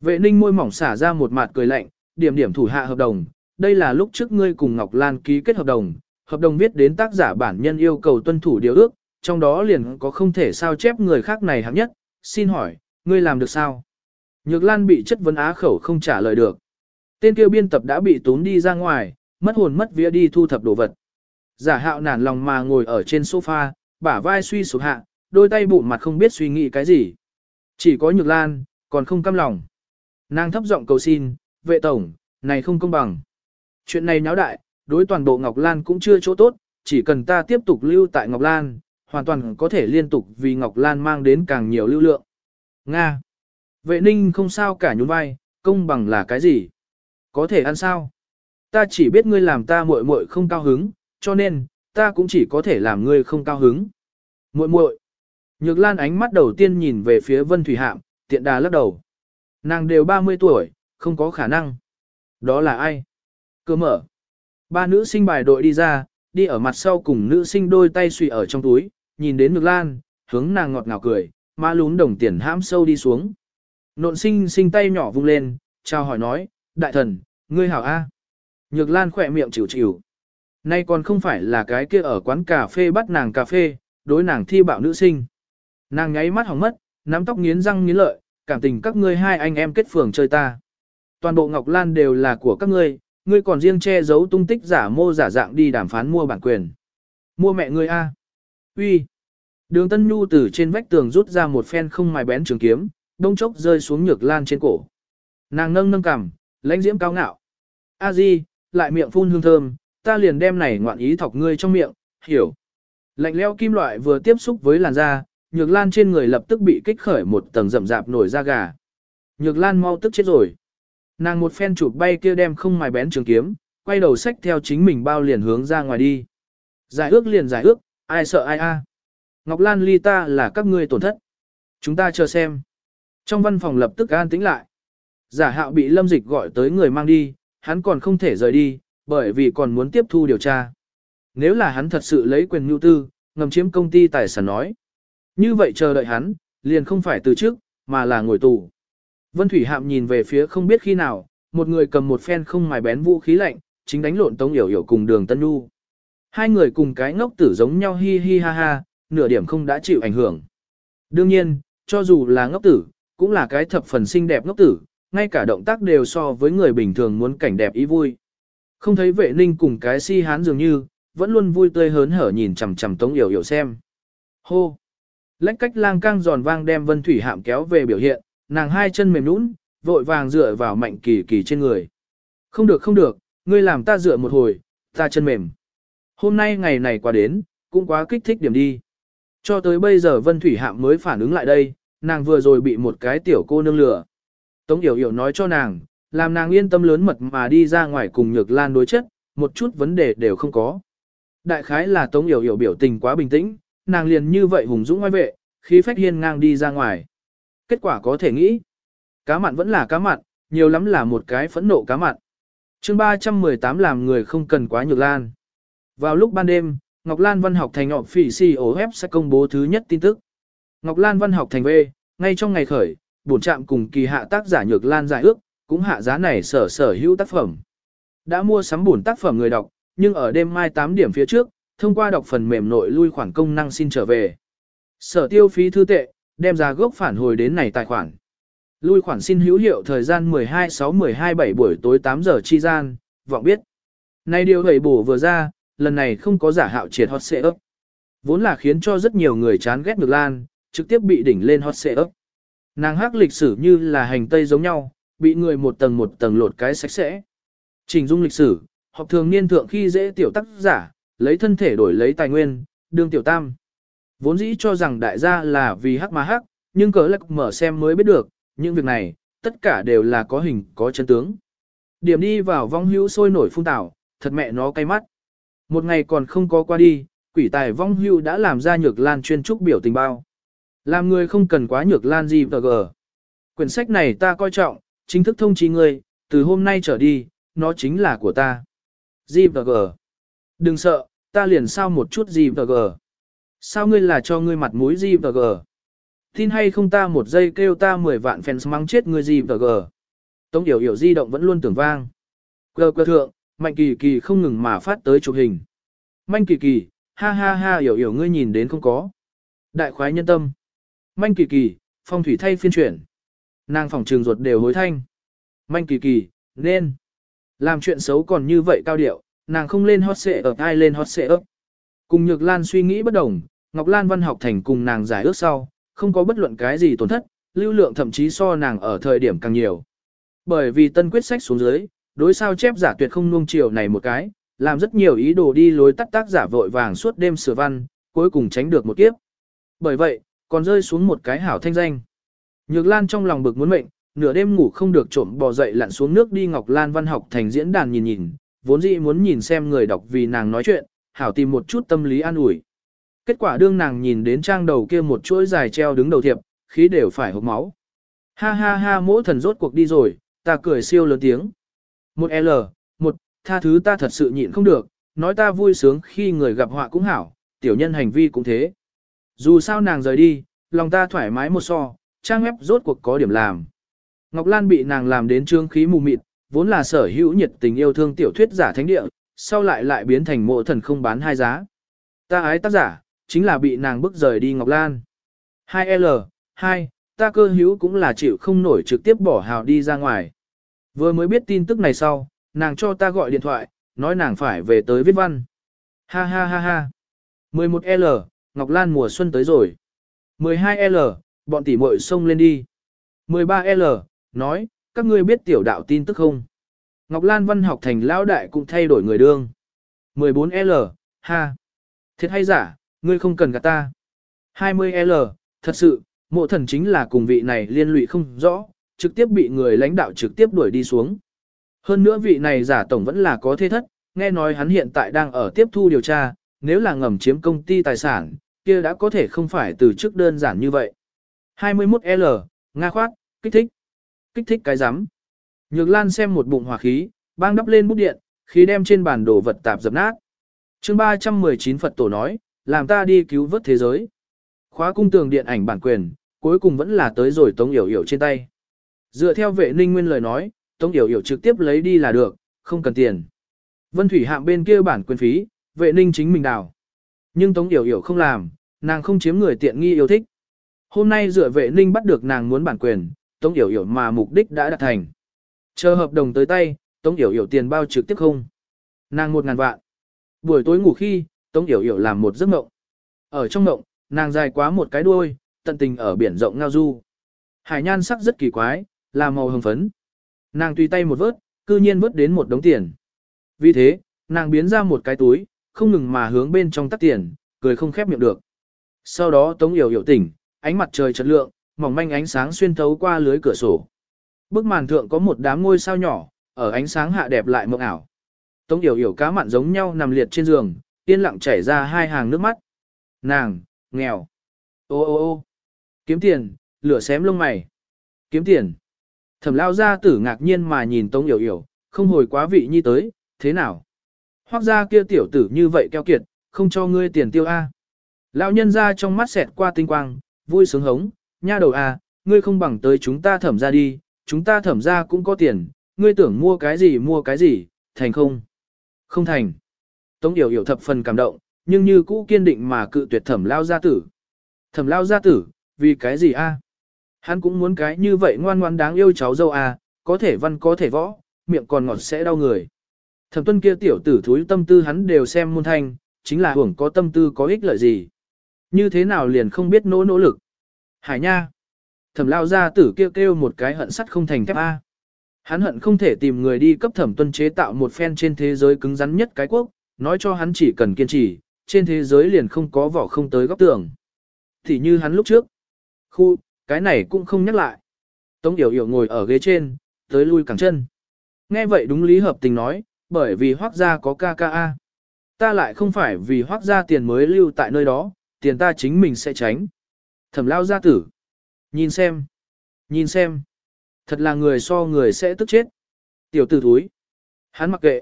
Vệ ninh môi mỏng xả ra một mặt cười lạnh, điểm điểm thủ hạ hợp đồng. Đây là lúc trước ngươi cùng Ngọc Lan ký kết hợp đồng. Hợp đồng viết đến tác giả bản nhân yêu cầu tuân thủ điều ước, trong đó liền có không thể sao chép người khác này hạng nhất. Xin hỏi, ngươi làm được sao? Nhược Lan bị chất vấn á khẩu không trả lời được. Tên kêu biên tập đã bị tốn đi ra ngoài, mất hồn mất vía đi thu thập đồ vật. Giả hạo nản lòng mà ngồi ở trên sofa, bả vai suy sụp hạ, đôi tay bụng mặt không biết suy nghĩ cái gì. Chỉ có Nhược Lan, còn không căm lòng. Nàng thấp giọng cầu xin, vệ tổng, này không công bằng. Chuyện này nháo đại, đối toàn bộ Ngọc Lan cũng chưa chỗ tốt, chỉ cần ta tiếp tục lưu tại Ngọc Lan, hoàn toàn có thể liên tục vì Ngọc Lan mang đến càng nhiều lưu lượng. Nga. Vệ ninh không sao cả nhún vai, công bằng là cái gì? Có thể ăn sao? Ta chỉ biết ngươi làm ta muội muội không cao hứng, cho nên, ta cũng chỉ có thể làm ngươi không cao hứng. Muội muội. Nhược Lan ánh mắt đầu tiên nhìn về phía Vân Thủy Hạm, tiện đà lắc đầu. Nàng đều 30 tuổi, không có khả năng. Đó là ai? Cơ mở. Ba nữ sinh bài đội đi ra, đi ở mặt sau cùng nữ sinh đôi tay suy ở trong túi, nhìn đến Nhược Lan, hướng nàng ngọt ngào cười, má lún đồng tiền hãm sâu đi xuống. Nộn sinh sinh tay nhỏ vung lên, chào hỏi nói, đại thần, ngươi hảo A. Nhược Lan khỏe miệng chịu chịu. Nay còn không phải là cái kia ở quán cà phê bắt nàng cà phê, đối nàng thi bạo nữ sinh. Nàng nháy mắt hỏng mất, nắm tóc nghiến răng nghiến lợi, cảm tình các ngươi hai anh em kết phường chơi ta. Toàn bộ Ngọc Lan đều là của các ngươi, ngươi còn riêng che giấu tung tích giả mô giả dạng đi đàm phán mua bản quyền. Mua mẹ ngươi a. Uy. Đường Tân Nhu từ trên vách tường rút ra một phen không mài bén trường kiếm, đông chốc rơi xuống nhược lan trên cổ. Nàng nâng nâng cằm, lãnh diễm cao ngạo. A Di, lại miệng phun hương thơm, ta liền đem này ngoạn ý thọc ngươi trong miệng, hiểu. Lạnh leo kim loại vừa tiếp xúc với làn da, nhược lan trên người lập tức bị kích khởi một tầng rậm rạp nổi da gà. Nhược lan mau tức chết rồi. Nàng một phen chụp bay kia đem không mài bén trường kiếm, quay đầu sách theo chính mình bao liền hướng ra ngoài đi. Giải ước liền giải ước, ai sợ ai a. Ngọc Lan ly ta là các ngươi tổn thất. Chúng ta chờ xem. Trong văn phòng lập tức an tĩnh lại. Giả hạo bị lâm dịch gọi tới người mang đi, hắn còn không thể rời đi, bởi vì còn muốn tiếp thu điều tra. Nếu là hắn thật sự lấy quyền nhu tư, ngầm chiếm công ty tài sản nói. Như vậy chờ đợi hắn, liền không phải từ trước, mà là ngồi tù. Vân Thủy Hạm nhìn về phía không biết khi nào, một người cầm một phen không mài bén vũ khí lạnh, chính đánh lộn Tống Yểu Yểu cùng đường Tân Nhu. Hai người cùng cái ngốc tử giống nhau hi hi ha ha, nửa điểm không đã chịu ảnh hưởng. Đương nhiên, cho dù là ngốc tử, cũng là cái thập phần xinh đẹp ngốc tử, ngay cả động tác đều so với người bình thường muốn cảnh đẹp ý vui. Không thấy vệ ninh cùng cái si hán dường như, vẫn luôn vui tươi hớn hở nhìn chằm chằm Tống Yểu Yểu xem. Hô! Lách cách lang cang giòn vang đem Vân Thủy Hạm kéo về biểu hiện, nàng hai chân mềm nũng, vội vàng dựa vào mạnh kỳ kỳ trên người. Không được không được, ngươi làm ta dựa một hồi, ta chân mềm. Hôm nay ngày này qua đến, cũng quá kích thích điểm đi. Cho tới bây giờ Vân Thủy Hạm mới phản ứng lại đây, nàng vừa rồi bị một cái tiểu cô nương lừa. Tống Yểu Yểu nói cho nàng, làm nàng yên tâm lớn mật mà đi ra ngoài cùng Nhược Lan đối chất, một chút vấn đề đều không có. Đại khái là Tống Yểu Yểu biểu tình quá bình tĩnh, nàng liền như vậy hùng dũng ngoài vệ, khí phách hiên ngang đi ra ngoài. Kết quả có thể nghĩ, cá mặn vẫn là cá mặn, nhiều lắm là một cái phẫn nộ cá mặn. chương 318 làm người không cần quá Nhược Lan. Vào lúc ban đêm, Ngọc Lan Văn học thành họp phỉ COF sẽ công bố thứ nhất tin tức. Ngọc Lan Văn học thành V, ngay trong ngày khởi, bổn trạm cùng kỳ hạ tác giả Nhược Lan giải ước, cũng hạ giá này sở sở hữu tác phẩm. Đã mua sắm bổn tác phẩm người đọc, nhưng ở đêm mai 8 điểm phía trước, thông qua đọc phần mềm nội lui khoản công năng xin trở về. Sở tiêu phí thư tệ, đem ra gốc phản hồi đến này tài khoản. Lui khoản xin hữu hiệu thời gian 12-6-12-7 buổi tối 8 giờ chi gian, vọng biết. Nay điều hầy bổ vừa ra, lần này không có giả hạo triệt hot xệ ấp. Vốn là khiến cho rất nhiều người chán ghét ngược lan, trực tiếp bị đỉnh lên hot xệ ấp. Nàng hắc lịch sử như là hành tây giống nhau, bị người một tầng một tầng lột cái sạch sẽ. Trình dung lịch sử, học thường niên thượng khi dễ tiểu tác giả, lấy thân thể đổi lấy tài nguyên, đương tiểu tam. Vốn dĩ cho rằng đại gia là vì hắc mà hắc, nhưng cỡ lạc mở xem mới biết được, những việc này, tất cả đều là có hình, có chân tướng. Điểm đi vào vong hữu sôi nổi phun tảo, thật mẹ nó cay mắt. Một ngày còn không có qua đi, quỷ tài vong hữu đã làm ra nhược lan chuyên trúc biểu tình bao. Làm người không cần quá nhược lan gì và gờ. Quyển sách này ta coi trọng, chính thức thông chí ngươi, từ hôm nay trở đi, nó chính là của ta. Gì và gờ, Đừng sợ, ta liền sao một chút gì và gờ. Sao ngươi là cho ngươi mặt mũi gì và gờ? Tin hay không ta một giây kêu ta 10 vạn fans mắng chết ngươi gì và gờ. Tống Yểu Yểu di động vẫn luôn tưởng vang. Gờ gờ thượng, Mạnh Kỳ Kỳ không ngừng mà phát tới chụp hình. Mạnh Kỳ Kỳ, ha ha ha Yểu Yểu ngươi nhìn đến không có. Đại khoái nhân tâm. Mạnh Kỳ Kỳ, phong thủy thay phiên chuyển. Nàng phòng trường ruột đều hối thanh. Mạnh Kỳ Kỳ, nên. Làm chuyện xấu còn như vậy cao điệu, nàng không lên hot xệ ấp ai lên hot xệ ấp. Cùng Nhược Lan suy nghĩ bất đồng, Ngọc Lan văn học thành cùng nàng giải ước sau, không có bất luận cái gì tổn thất, lưu lượng thậm chí so nàng ở thời điểm càng nhiều. Bởi vì tân quyết sách xuống dưới, đối sao chép giả tuyệt không nuông chiều này một cái, làm rất nhiều ý đồ đi lối tắt tác giả vội vàng suốt đêm sửa văn, cuối cùng tránh được một kiếp. Bởi vậy, còn rơi xuống một cái hảo thanh danh. Nhược Lan trong lòng bực muốn mệnh, nửa đêm ngủ không được trộm bò dậy lặn xuống nước đi Ngọc Lan văn học thành diễn đàn nhìn nhìn, vốn dĩ muốn nhìn xem người đọc vì nàng nói chuyện, hảo tìm một chút tâm lý an ủi. Kết quả đương nàng nhìn đến trang đầu kia một chuỗi dài treo đứng đầu thiệp, khí đều phải hộc máu. Ha ha ha mỗi thần rốt cuộc đi rồi, ta cười siêu lớn tiếng. Một L, một, tha thứ ta thật sự nhịn không được, nói ta vui sướng khi người gặp họa cũng hảo, tiểu nhân hành vi cũng thế. Dù sao nàng rời đi, lòng ta thoải mái một so, trang web rốt cuộc có điểm làm. Ngọc Lan bị nàng làm đến trương khí mù mịt, vốn là sở hữu nhiệt tình yêu thương tiểu thuyết giả thánh địa, sau lại lại biến thành mộ thần không bán hai giá. Ta ái tác giả, chính là bị nàng bức rời đi Ngọc Lan. 2L, 2, ta cơ hữu cũng là chịu không nổi trực tiếp bỏ hào đi ra ngoài. Vừa mới biết tin tức này sau, nàng cho ta gọi điện thoại, nói nàng phải về tới viết văn. Ha ha ha ha. 11L, Ngọc Lan mùa xuân tới rồi. 12L, bọn tỉ muội xông lên đi. 13L, nói, các ngươi biết tiểu đạo tin tức không? Ngọc Lan văn học thành lão đại cũng thay đổi người đương. 14L, ha. Thiệt hay giả, ngươi không cần gạt ta. 20L, thật sự, mộ thần chính là cùng vị này liên lụy không rõ, trực tiếp bị người lãnh đạo trực tiếp đuổi đi xuống. Hơn nữa vị này giả tổng vẫn là có thế thất, nghe nói hắn hiện tại đang ở tiếp thu điều tra, nếu là ngầm chiếm công ty tài sản, kia đã có thể không phải từ chức đơn giản như vậy. 21L, Nga khoát, kích thích. Kích thích cái rắm Nhược Lan xem một bụng hỏa khí, bang đắp lên bút điện, khí đem trên bàn đồ vật tạp dập nát. chương 319 Phật tổ nói, làm ta đi cứu vớt thế giới. Khóa cung tường điện ảnh bản quyền, cuối cùng vẫn là tới rồi Tống Yểu Yểu trên tay. Dựa theo vệ ninh nguyên lời nói, Tống Yểu Yểu trực tiếp lấy đi là được, không cần tiền. Vân Thủy hạng bên kia bản quyền phí, vệ ninh chính mình đào. Nhưng Tống Yểu Yểu không làm, nàng không chiếm người tiện nghi yêu thích. Hôm nay dựa vệ ninh bắt được nàng muốn bản quyền, Tống Yểu Yểu mà mục đích đã đạt thành. Chờ hợp đồng tới tay, Tống Yểu Yểu tiền bao trực tiếp không. Nàng một ngàn vạn. Buổi tối ngủ khi, Tống Yểu Yểu làm một giấc mộng. Ở trong mộng, nàng dài quá một cái đuôi, tận tình ở biển rộng ngao du. Hải nhan sắc rất kỳ quái, là màu hồng phấn. Nàng tùy tay một vớt, cư nhiên vớt đến một đống tiền. Vì thế, nàng biến ra một cái túi, không ngừng mà hướng bên trong tắt tiền, cười không khép miệng được. Sau đó Tống Yểu Yểu tỉnh, ánh mặt trời chật lượng, mỏng manh ánh sáng xuyên thấu qua lưới cửa sổ. Bức màn thượng có một đám ngôi sao nhỏ, ở ánh sáng hạ đẹp lại mộng ảo. Tống Yểu Yểu cá mặn giống nhau nằm liệt trên giường, yên lặng chảy ra hai hàng nước mắt. Nàng, nghèo. Ô ô ô kiếm tiền, lửa xém lông mày. Kiếm tiền. Thẩm lao gia tử ngạc nhiên mà nhìn Tống Yểu Yểu, không hồi quá vị nhi tới, thế nào? Hoác ra kia tiểu tử như vậy keo kiệt, không cho ngươi tiền tiêu a. Lão nhân ra trong mắt xẹt qua tinh quang, vui sướng hống, nha đầu à, ngươi không bằng tới chúng ta thẩm ra đi, chúng ta thẩm ra cũng có tiền, ngươi tưởng mua cái gì mua cái gì, thành không? Không thành. Tống Yểu Yểu thập phần cảm động, nhưng như cũ kiên định mà cự tuyệt thẩm lao gia tử. Thẩm lao gia tử, vì cái gì a? Hắn cũng muốn cái như vậy ngoan ngoan đáng yêu cháu dâu à, có thể văn có thể võ, miệng còn ngọt sẽ đau người. Thẩm tuân kia tiểu tử thúi tâm tư hắn đều xem môn thanh, chính là hưởng có tâm tư có ích lợi gì. Như thế nào liền không biết nỗ nỗ lực. Hải nha. Thẩm lao gia tử kêu kêu một cái hận sắt không thành thép A. Hắn hận không thể tìm người đi cấp thẩm tuân chế tạo một phen trên thế giới cứng rắn nhất cái quốc, nói cho hắn chỉ cần kiên trì, trên thế giới liền không có vỏ không tới góc tường. Thì như hắn lúc trước. Khu, cái này cũng không nhắc lại. Tống Yểu Yểu ngồi ở ghế trên, tới lui cẳng chân. Nghe vậy đúng lý hợp tình nói, bởi vì hoác gia có KKA. a. Ta lại không phải vì hoác gia tiền mới lưu tại nơi đó, tiền ta chính mình sẽ tránh. Thẩm lao gia tử. Nhìn xem. Nhìn xem. Thật là người so người sẽ tức chết. Tiểu tử thúi. Hắn mặc kệ.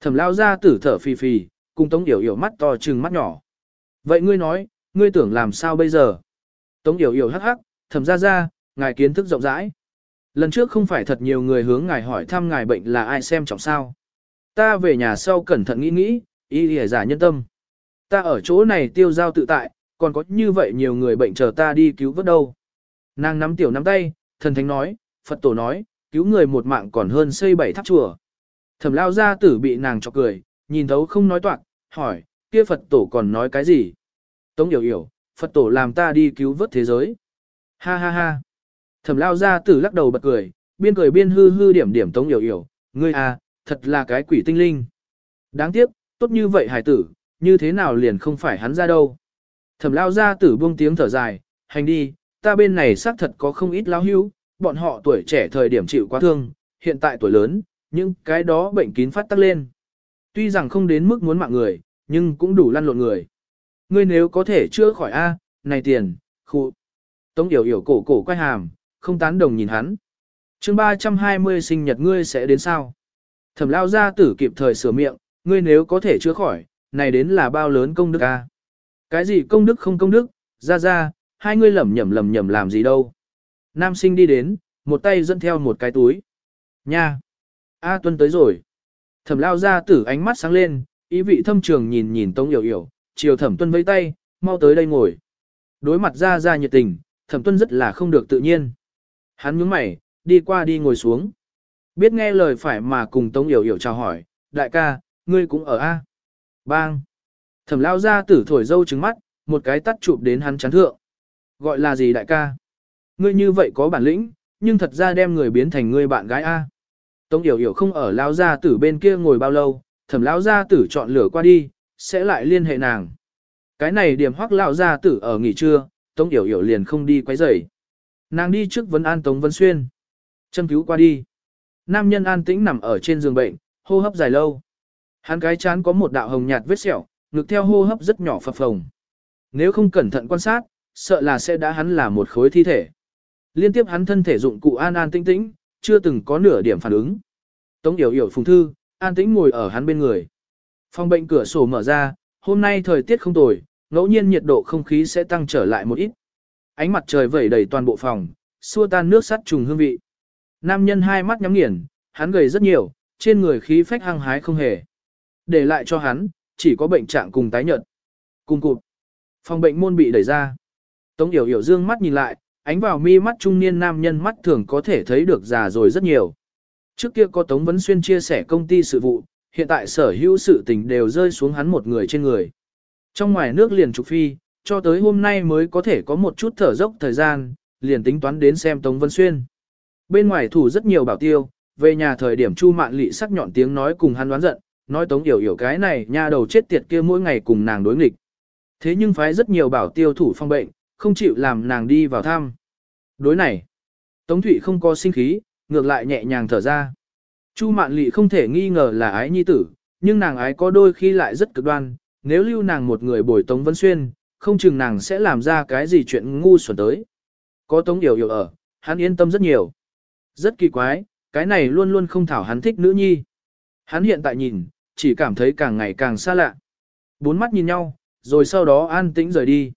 Thẩm lao gia tử thở phì phì, cùng Tống Yểu Yểu mắt to trừng mắt nhỏ. Vậy ngươi nói, ngươi tưởng làm sao bây giờ? Tống Yểu Yểu hắc hắc, thẩm ra ra, ngài kiến thức rộng rãi. Lần trước không phải thật nhiều người hướng ngài hỏi thăm ngài bệnh là ai xem trọng sao. Ta về nhà sau cẩn thận nghĩ nghĩ, y lìa giả nhân tâm. Ta ở chỗ này tiêu giao tự tại, còn có như vậy nhiều người bệnh chờ ta đi cứu vớt đâu. Nàng nắm tiểu nắm tay, thần thánh nói, Phật tổ nói, cứu người một mạng còn hơn xây bảy tháp chùa. Thẩm lao gia tử bị nàng chọc cười, nhìn thấu không nói toạc, hỏi, kia Phật tổ còn nói cái gì? Tống hiểu hiểu, Phật tổ làm ta đi cứu vớt thế giới. Ha ha ha. Thẩm lao gia tử lắc đầu bật cười, biên cười biên hư hư điểm điểm Tống hiểu hiểu, ngươi à, thật là cái quỷ tinh linh. Đáng tiếc, tốt như vậy hải tử, như thế nào liền không phải hắn ra đâu. Thẩm lao gia tử buông tiếng thở dài, hành đi, ta bên này xác thật có không ít lao hưu, bọn họ tuổi trẻ thời điểm chịu quá thương, hiện tại tuổi lớn, nhưng cái đó bệnh kín phát tắc lên. Tuy rằng không đến mức muốn mạng người, nhưng cũng đủ lăn lộn người. Ngươi nếu có thể chữa khỏi A, này tiền, khu. Tống yểu yểu cổ cổ quay hàm, không tán đồng nhìn hắn. chương 320 sinh nhật ngươi sẽ đến sao? Thẩm lao gia tử kịp thời sửa miệng, ngươi nếu có thể chữa khỏi, này đến là bao lớn công đức A. Cái gì công đức không công đức, ra ra, hai ngươi lầm nhầm lầm nhầm làm gì đâu. Nam sinh đi đến, một tay dẫn theo một cái túi. Nha! A tuân tới rồi. Thẩm lao ra tử ánh mắt sáng lên, ý vị thâm trường nhìn nhìn Tống Yểu Yểu, chiều thẩm tuân vẫy tay, mau tới đây ngồi. Đối mặt ra ra nhiệt tình, thẩm tuân rất là không được tự nhiên. Hắn nhướng mày, đi qua đi ngồi xuống. Biết nghe lời phải mà cùng Tống Yểu Yểu chào hỏi, đại ca, ngươi cũng ở A. Bang. Thẩm lao ra tử thổi dâu trứng mắt, một cái tắt chụp đến hắn chán thượng. Gọi là gì đại ca? Ngươi như vậy có bản lĩnh, nhưng thật ra đem người biến thành ngươi bạn gái A. Tống Yểu Yểu không ở lao gia tử bên kia ngồi bao lâu, thẩm lao gia tử chọn lửa qua đi, sẽ lại liên hệ nàng. Cái này điểm hoắc lao gia tử ở nghỉ trưa, Tống Yểu Yểu liền không đi quấy rầy. Nàng đi trước vấn an Tống vấn Xuyên. Châm cứu qua đi. Nam nhân an tĩnh nằm ở trên giường bệnh, hô hấp dài lâu. Hắn cái chán có một đạo hồng nhạt vết sẹo, ngực theo hô hấp rất nhỏ phập phồng. Nếu không cẩn thận quan sát, sợ là sẽ đã hắn là một khối thi thể. Liên tiếp hắn thân thể dụng cụ an an tĩnh tĩnh, chưa từng có nửa điểm phản ứng. Tống Yểu Yểu phùng thư, an tĩnh ngồi ở hắn bên người. Phòng bệnh cửa sổ mở ra, hôm nay thời tiết không tồi, ngẫu nhiên nhiệt độ không khí sẽ tăng trở lại một ít. Ánh mặt trời vẩy đầy toàn bộ phòng, xua tan nước sắt trùng hương vị. Nam nhân hai mắt nhắm nghiền, hắn gầy rất nhiều, trên người khí phách hăng hái không hề. Để lại cho hắn, chỉ có bệnh trạng cùng tái nhợt. Cùng cụt. Phòng bệnh môn bị đẩy ra. Tống Yểu Yểu dương mắt nhìn lại, ánh vào mi mắt trung niên nam nhân mắt thường có thể thấy được già rồi rất nhiều. Trước kia có Tống Vấn Xuyên chia sẻ công ty sự vụ, hiện tại sở hữu sự tình đều rơi xuống hắn một người trên người. Trong ngoài nước liền trục phi, cho tới hôm nay mới có thể có một chút thở dốc thời gian, liền tính toán đến xem Tống Vân Xuyên. Bên ngoài thủ rất nhiều bảo tiêu, về nhà thời điểm Chu Mạn Lị sắc nhọn tiếng nói cùng hắn đoán giận, nói Tống Yểu Yểu cái này nha đầu chết tiệt kia mỗi ngày cùng nàng đối nghịch. Thế nhưng phái rất nhiều bảo tiêu thủ phong bệnh, không chịu làm nàng đi vào thăm. Đối này, Tống Thụy không có sinh khí, ngược lại nhẹ nhàng thở ra. Chu Mạn Lị không thể nghi ngờ là ái nhi tử, nhưng nàng ái có đôi khi lại rất cực đoan, nếu lưu nàng một người bồi Tống Vân Xuyên, không chừng nàng sẽ làm ra cái gì chuyện ngu xuẩn tới. Có Tống Yểu Yểu ở, hắn yên tâm rất nhiều. Rất kỳ quái, cái này luôn luôn không thảo hắn thích nữ nhi. Hắn hiện tại nhìn, chỉ cảm thấy càng ngày càng xa lạ. Bốn mắt nhìn nhau, rồi sau đó an tĩnh rời đi.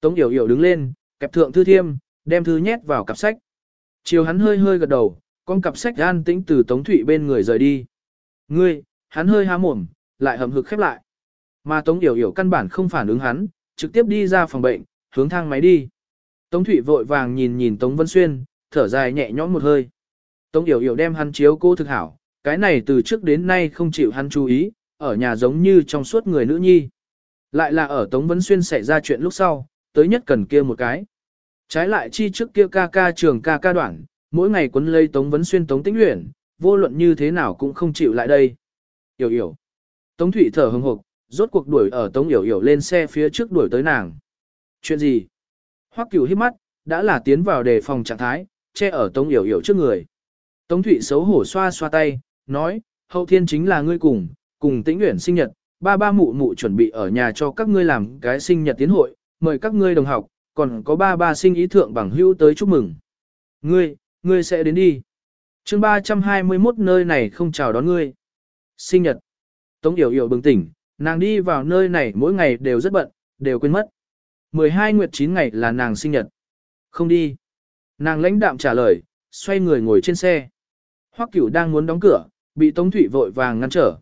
Tống Yểu Yểu đứng lên, kẹp thượng thư thiêm, đem thư nhét vào cặp sách. Chiều hắn hơi hơi gật đầu, con cặp sách an tĩnh từ Tống Thụy bên người rời đi. Ngươi, hắn hơi há mồm, lại hầm hực khép lại. Mà Tống Yểu Yểu căn bản không phản ứng hắn, trực tiếp đi ra phòng bệnh, hướng thang máy đi. Tống Thụy vội vàng nhìn nhìn Tống Vân Xuyên, thở dài nhẹ nhõm một hơi. Tống Yểu Yểu đem hắn chiếu cô thực hảo, cái này từ trước đến nay không chịu hắn chú ý, ở nhà giống như trong suốt người nữ nhi. Lại là ở Tống vấn Xuyên xảy ra chuyện lúc sau, tới nhất cần kia một cái. Trái lại chi trước kia ca ca trường ca ca đoạn, mỗi ngày quấn lây Tống Vấn Xuyên Tống Tĩnh Uyển, vô luận như thế nào cũng không chịu lại đây. Yểu yểu. Tống Thụy thở hừng hực, rốt cuộc đuổi ở Tống Yểu yểu lên xe phía trước đuổi tới nàng. Chuyện gì? Hoắc Cửu hít mắt, đã là tiến vào đề phòng trạng thái, che ở Tống Yểu yểu trước người. Tống Thụy xấu hổ xoa xoa tay, nói, hậu thiên chính là ngươi cùng, cùng Tĩnh nguyện sinh nhật, ba ba mụ mụ chuẩn bị ở nhà cho các ngươi làm cái sinh nhật tiến hội, mời các ngươi đồng học, còn có ba ba sinh ý thượng bằng hữu tới chúc mừng. Ngươi, ngươi sẽ đến đi. chương 321 nơi này không chào đón ngươi. Sinh nhật. Tống Yểu Yểu bừng tỉnh, nàng đi vào nơi này mỗi ngày đều rất bận, đều quên mất. 12 nguyệt 9 ngày là nàng sinh nhật. Không đi. Nàng lãnh đạm trả lời, xoay người ngồi trên xe. Hoắc Cửu đang muốn đóng cửa, bị Tống Thụy vội vàng ngăn trở.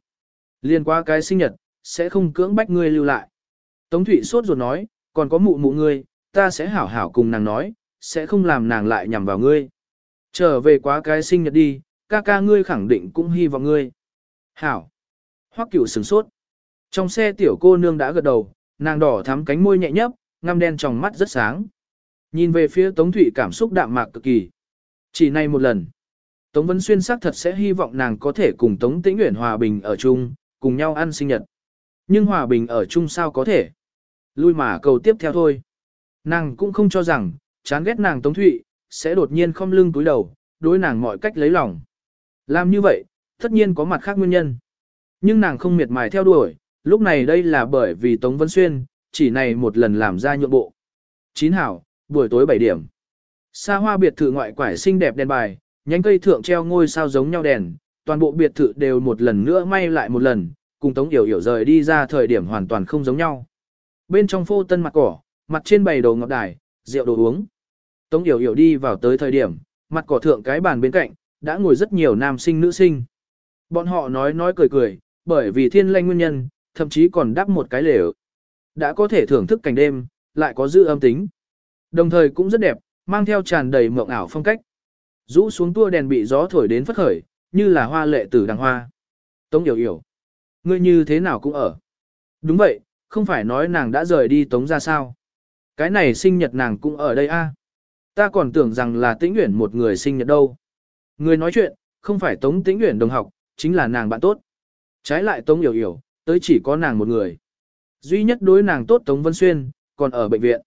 Liên qua cái sinh nhật, sẽ không cưỡng bách ngươi lưu lại. Tống Thụy sốt ruột nói, còn có mụ mụ ngươi, ta sẽ hảo hảo cùng nàng nói, sẽ không làm nàng lại nhằm vào ngươi. Trở về quá cái sinh nhật đi, ca ca ngươi khẳng định cũng hy vọng ngươi. Hảo. Hoắc cửu sửng sốt. Trong xe tiểu cô nương đã gật đầu, nàng đỏ thắm cánh môi nhẹ nhấp, ngăm đen trong mắt rất sáng. Nhìn về phía Tống Thụy cảm xúc đạm mạc cực kỳ. Chỉ này một lần. Tống Vân Xuyên xác thật sẽ hy vọng nàng có thể cùng Tống Tĩnh Uyển hòa bình ở chung, cùng nhau ăn sinh nhật. Nhưng hòa bình ở chung sao có thể? Lui mà cầu tiếp theo thôi. Nàng cũng không cho rằng, chán ghét nàng Tống Thụy, sẽ đột nhiên không lưng túi đầu, đối nàng mọi cách lấy lòng. Làm như vậy, tất nhiên có mặt khác nguyên nhân. Nhưng nàng không miệt mài theo đuổi, lúc này đây là bởi vì Tống Vân Xuyên, chỉ này một lần làm ra nhượng bộ. Chín hảo, buổi tối 7 điểm. Xa hoa biệt thự ngoại quải xinh đẹp đèn bài, nhánh cây thượng treo ngôi sao giống nhau đèn, toàn bộ biệt thự đều một lần nữa may lại một lần, cùng Tống Yểu Yểu rời đi ra thời điểm hoàn toàn không giống nhau. Bên trong phô tân mặt cỏ, mặt trên bày đồ ngọc đài, rượu đồ uống. Tống Yểu Yểu đi vào tới thời điểm, mặt cỏ thượng cái bàn bên cạnh, đã ngồi rất nhiều nam sinh nữ sinh. Bọn họ nói nói cười cười, bởi vì thiên lanh nguyên nhân, thậm chí còn đắp một cái lều. Đã có thể thưởng thức cảnh đêm, lại có dư âm tính. Đồng thời cũng rất đẹp, mang theo tràn đầy mộng ảo phong cách. Rũ xuống tua đèn bị gió thổi đến phất khởi, như là hoa lệ tử đằng hoa. Tống Yểu Yểu. Ngươi như thế nào cũng ở. Đúng vậy, không phải nói nàng đã rời đi Tống ra sao. Cái này sinh nhật nàng cũng ở đây a. Ta còn tưởng rằng là Tĩnh Uyển một người sinh nhật đâu. Người nói chuyện, không phải Tống Tĩnh Uyển đồng học, chính là nàng bạn tốt. Trái lại Tống Yểu Yểu, tới chỉ có nàng một người. Duy nhất đối nàng tốt Tống Vân Xuyên, còn ở bệnh viện.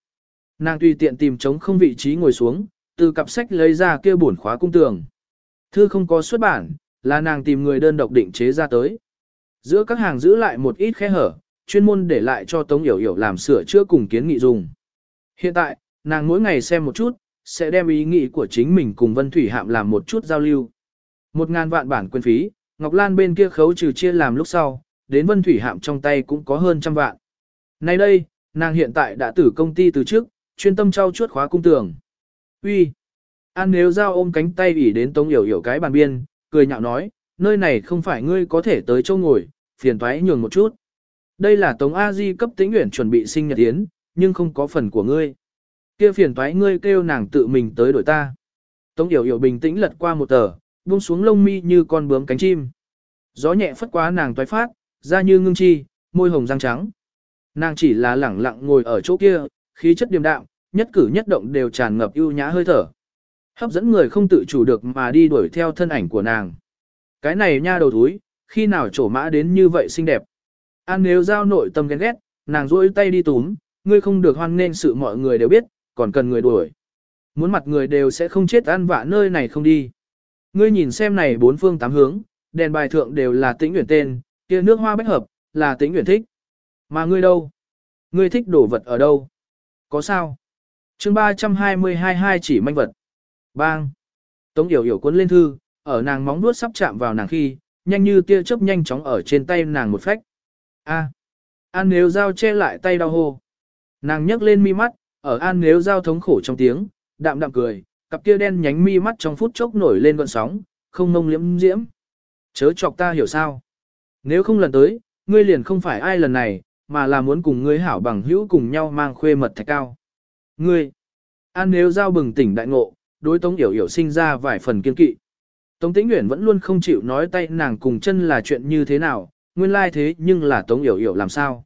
Nàng tùy tiện tìm trống không vị trí ngồi xuống, từ cặp sách lấy ra kia bổn khóa cung tường. Thư không có xuất bản, là nàng tìm người đơn độc định chế ra tới. Giữa các hàng giữ lại một ít khe hở, chuyên môn để lại cho Tống Yểu Yểu làm sửa chữa cùng kiến nghị dùng. Hiện tại, nàng mỗi ngày xem một chút, sẽ đem ý nghĩ của chính mình cùng Vân Thủy Hạm làm một chút giao lưu. Một ngàn vạn bản quyền phí, Ngọc Lan bên kia khấu trừ chia làm lúc sau, đến Vân Thủy Hạm trong tay cũng có hơn trăm vạn. Nay đây, nàng hiện tại đã từ công ty từ trước, chuyên tâm trao chuốt khóa cung tường. Uy, An nếu giao ôm cánh tay ủy đến Tống Yểu Yểu cái bàn biên, cười nhạo nói, nơi này không phải ngươi có thể tới châu ngồi, phiền toái nhường một chút. Đây là Tống A Di cấp tĩnh nguyện chuẩn bị sinh nhật yến, nhưng không có phần của ngươi. Kia phiền toái ngươi kêu nàng tự mình tới đổi ta. Tống Yểu Yểu bình tĩnh lật qua một tờ, buông xuống lông mi như con bướm cánh chim. Gió nhẹ phất quá nàng toái phát, da như ngưng chi, môi hồng răng trắng. Nàng chỉ là lẳng lặng ngồi ở chỗ kia, khí chất điềm đạm, nhất cử nhất động đều tràn ngập ưu nhã hơi thở. Hấp dẫn người không tự chủ được mà đi đuổi theo thân ảnh của nàng. Cái này nha đầu thúi, khi nào trổ mã đến như vậy xinh đẹp. An nếu giao nội tâm ghen ghét, nàng rôi tay đi túm, ngươi không được hoan nên sự mọi người đều biết, còn cần người đuổi. Muốn mặt người đều sẽ không chết ăn vạ nơi này không đi. Ngươi nhìn xem này bốn phương tám hướng, đèn bài thượng đều là tĩnh nguyện tên, kia nước hoa bách hợp, là tĩnh nguyện thích. Mà ngươi đâu? Ngươi thích đổ vật ở đâu? Có sao? Chương 322 hai chỉ manh vật. Bang! Tống yểu yểu cuốn lên thư, ở nàng móng nuốt sắp chạm vào nàng khi, nhanh như tia chớp nhanh chóng ở trên tay nàng một phách. A. An nếu dao che lại tay đau hô. Nàng nhấc lên mi mắt, ở an nếu dao thống khổ trong tiếng, đạm đạm cười, cặp kia đen nhánh mi mắt trong phút chốc nổi lên gọn sóng, không mông liễm diễm. Chớ chọc ta hiểu sao. Nếu không lần tới, ngươi liền không phải ai lần này, mà là muốn cùng ngươi hảo bằng hữu cùng nhau mang khuê mật thạch cao. Ngươi, an nếu giao bừng tỉnh đại ngộ, đối tống yểu yểu sinh ra vài phần kiên kỵ. Tống tĩnh nguyễn vẫn luôn không chịu nói tay nàng cùng chân là chuyện như thế nào, nguyên lai thế nhưng là tống yểu yểu làm sao.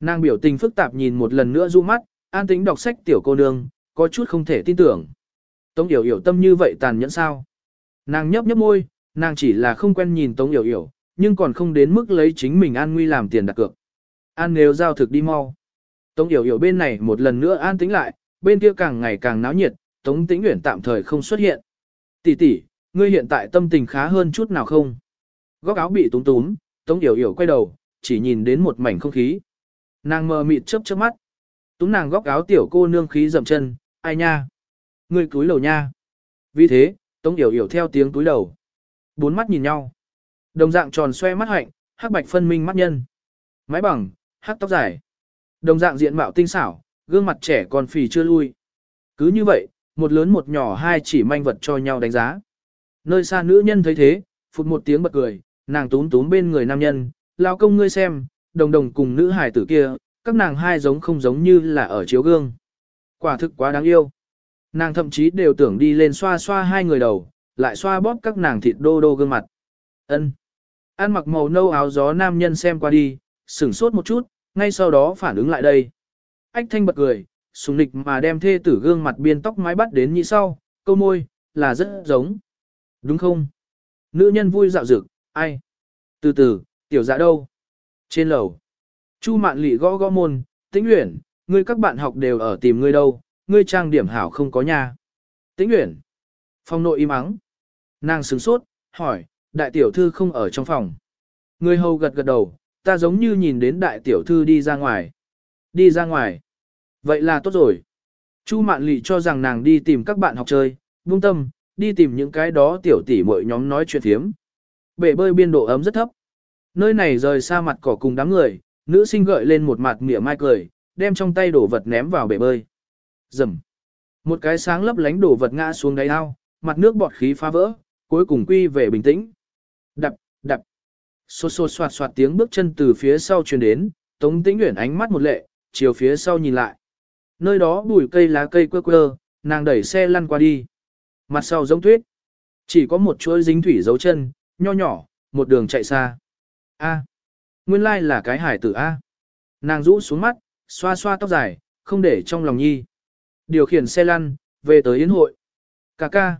Nàng biểu tình phức tạp nhìn một lần nữa du mắt, an tĩnh đọc sách tiểu cô nương, có chút không thể tin tưởng. Tống yểu yểu tâm như vậy tàn nhẫn sao. Nàng nhấp nhấp môi, nàng chỉ là không quen nhìn tống yểu yểu, nhưng còn không đến mức lấy chính mình an nguy làm tiền đặt cược. An nếu giao thực đi mau. Tống yểu yểu bên này một lần nữa an tĩnh lại, bên kia càng ngày càng náo nhiệt, Tống Tĩnh Uyển tạm thời không xuất hiện. Tỷ tỷ, ngươi hiện tại tâm tình khá hơn chút nào không? Góc áo bị túm túm, Tống Yểu Yểu quay đầu, chỉ nhìn đến một mảnh không khí. Nàng mờ mịt chớp chớp mắt. Túm nàng góc áo tiểu cô nương khí dậm chân, ai nha? Ngươi cúi đầu nha. Vì thế, Tống Yểu Yểu theo tiếng cúi đầu. Bốn mắt nhìn nhau. Đồng dạng tròn xoe mắt hạnh, hắc bạch phân minh mắt nhân. Mái bằng, hắc tóc dài. Đồng dạng diện mạo tinh xảo, gương mặt trẻ con phì chưa lui. Cứ như vậy, một lớn một nhỏ hai chỉ manh vật cho nhau đánh giá. Nơi xa nữ nhân thấy thế, phụt một tiếng bật cười, nàng túm túm bên người nam nhân, lao công ngươi xem, đồng đồng cùng nữ hải tử kia, các nàng hai giống không giống như là ở chiếu gương. Quả thực quá đáng yêu. Nàng thậm chí đều tưởng đi lên xoa xoa hai người đầu, lại xoa bóp các nàng thịt đô đô gương mặt. Ân. Ăn mặc màu nâu áo gió nam nhân xem qua đi, sửng sốt một chút, ngay sau đó phản ứng lại đây. Ách thanh bật cười, sùng nịch mà đem thê tử gương mặt biên tóc mái bắt đến như sau, câu môi, là rất giống. Đúng không? Nữ nhân vui dạo dực, ai? Từ từ, tiểu dạ đâu? Trên lầu. Chu mạn lị gõ gõ môn, tĩnh luyện, ngươi các bạn học đều ở tìm ngươi đâu, ngươi trang điểm hảo không có nhà. Tĩnh luyện. Phòng nội im ắng. Nàng sướng sốt, hỏi, đại tiểu thư không ở trong phòng. Người hầu gật gật đầu, ta giống như nhìn đến đại tiểu thư đi ra ngoài. Đi ra ngoài. Vậy là tốt rồi. Chu Mạn Lị cho rằng nàng đi tìm các bạn học chơi, buông tâm, đi tìm những cái đó tiểu tỷ mọi nhóm nói chuyện thiếm. Bể bơi biên độ ấm rất thấp. Nơi này rời xa mặt cỏ cùng đám người, nữ sinh gợi lên một mặt mỉa mai cười, đem trong tay đổ vật ném vào bể bơi. Rầm. Một cái sáng lấp lánh đổ vật ngã xuống đáy ao, mặt nước bọt khí phá vỡ, cuối cùng quy về bình tĩnh. Đập, đập. Xô xô soạt soạt tiếng bước chân từ phía sau truyền đến, Tống Tĩnh Uyển ánh mắt một lệ, chiều phía sau nhìn lại. Nơi đó bụi cây lá cây quơ quơ, nàng đẩy xe lăn qua đi. Mặt sau giống tuyết. Chỉ có một chuỗi dính thủy dấu chân, nho nhỏ, một đường chạy xa. A. Nguyên lai là cái hải tử A. Nàng rũ xuống mắt, xoa xoa tóc dài, không để trong lòng nhi. Điều khiển xe lăn, về tới yến hội. Cà ca.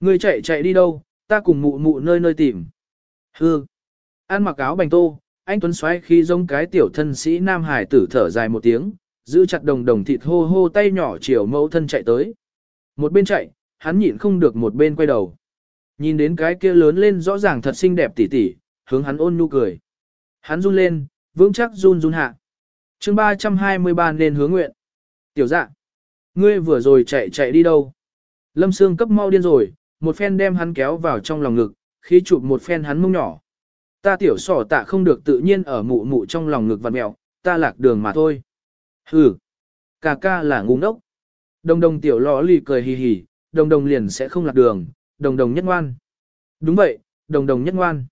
Ngươi chạy chạy đi đâu, ta cùng mụ mụ nơi nơi tìm. Hư. Ăn mặc áo bành tô, anh Tuấn xoay khi giống cái tiểu thân sĩ Nam Hải tử thở dài một tiếng, giữ chặt đồng đồng thịt hô hô tay nhỏ chiều mẫu thân chạy tới. Một bên chạy, hắn nhịn không được một bên quay đầu. Nhìn đến cái kia lớn lên rõ ràng thật xinh đẹp tỉ tỉ, hướng hắn ôn nhu cười. Hắn run lên, vững chắc run run hạ. chương 323 nên hướng nguyện. Tiểu dạ, ngươi vừa rồi chạy chạy đi đâu? Lâm Sương cấp mau điên rồi, một phen đem hắn kéo vào trong lòng ngực, khi chụp một phen hắn mông nhỏ. Ta tiểu sỏ tạ không được tự nhiên ở mụ mụ trong lòng ngực vặn mẹo, ta lạc đường mà thôi. Hừ, ca ca là ngu ngốc. Đồng đồng tiểu lọ lì cười hì hì, đồng đồng liền sẽ không lạc đường, đồng đồng nhất ngoan. Đúng vậy, đồng đồng nhất ngoan.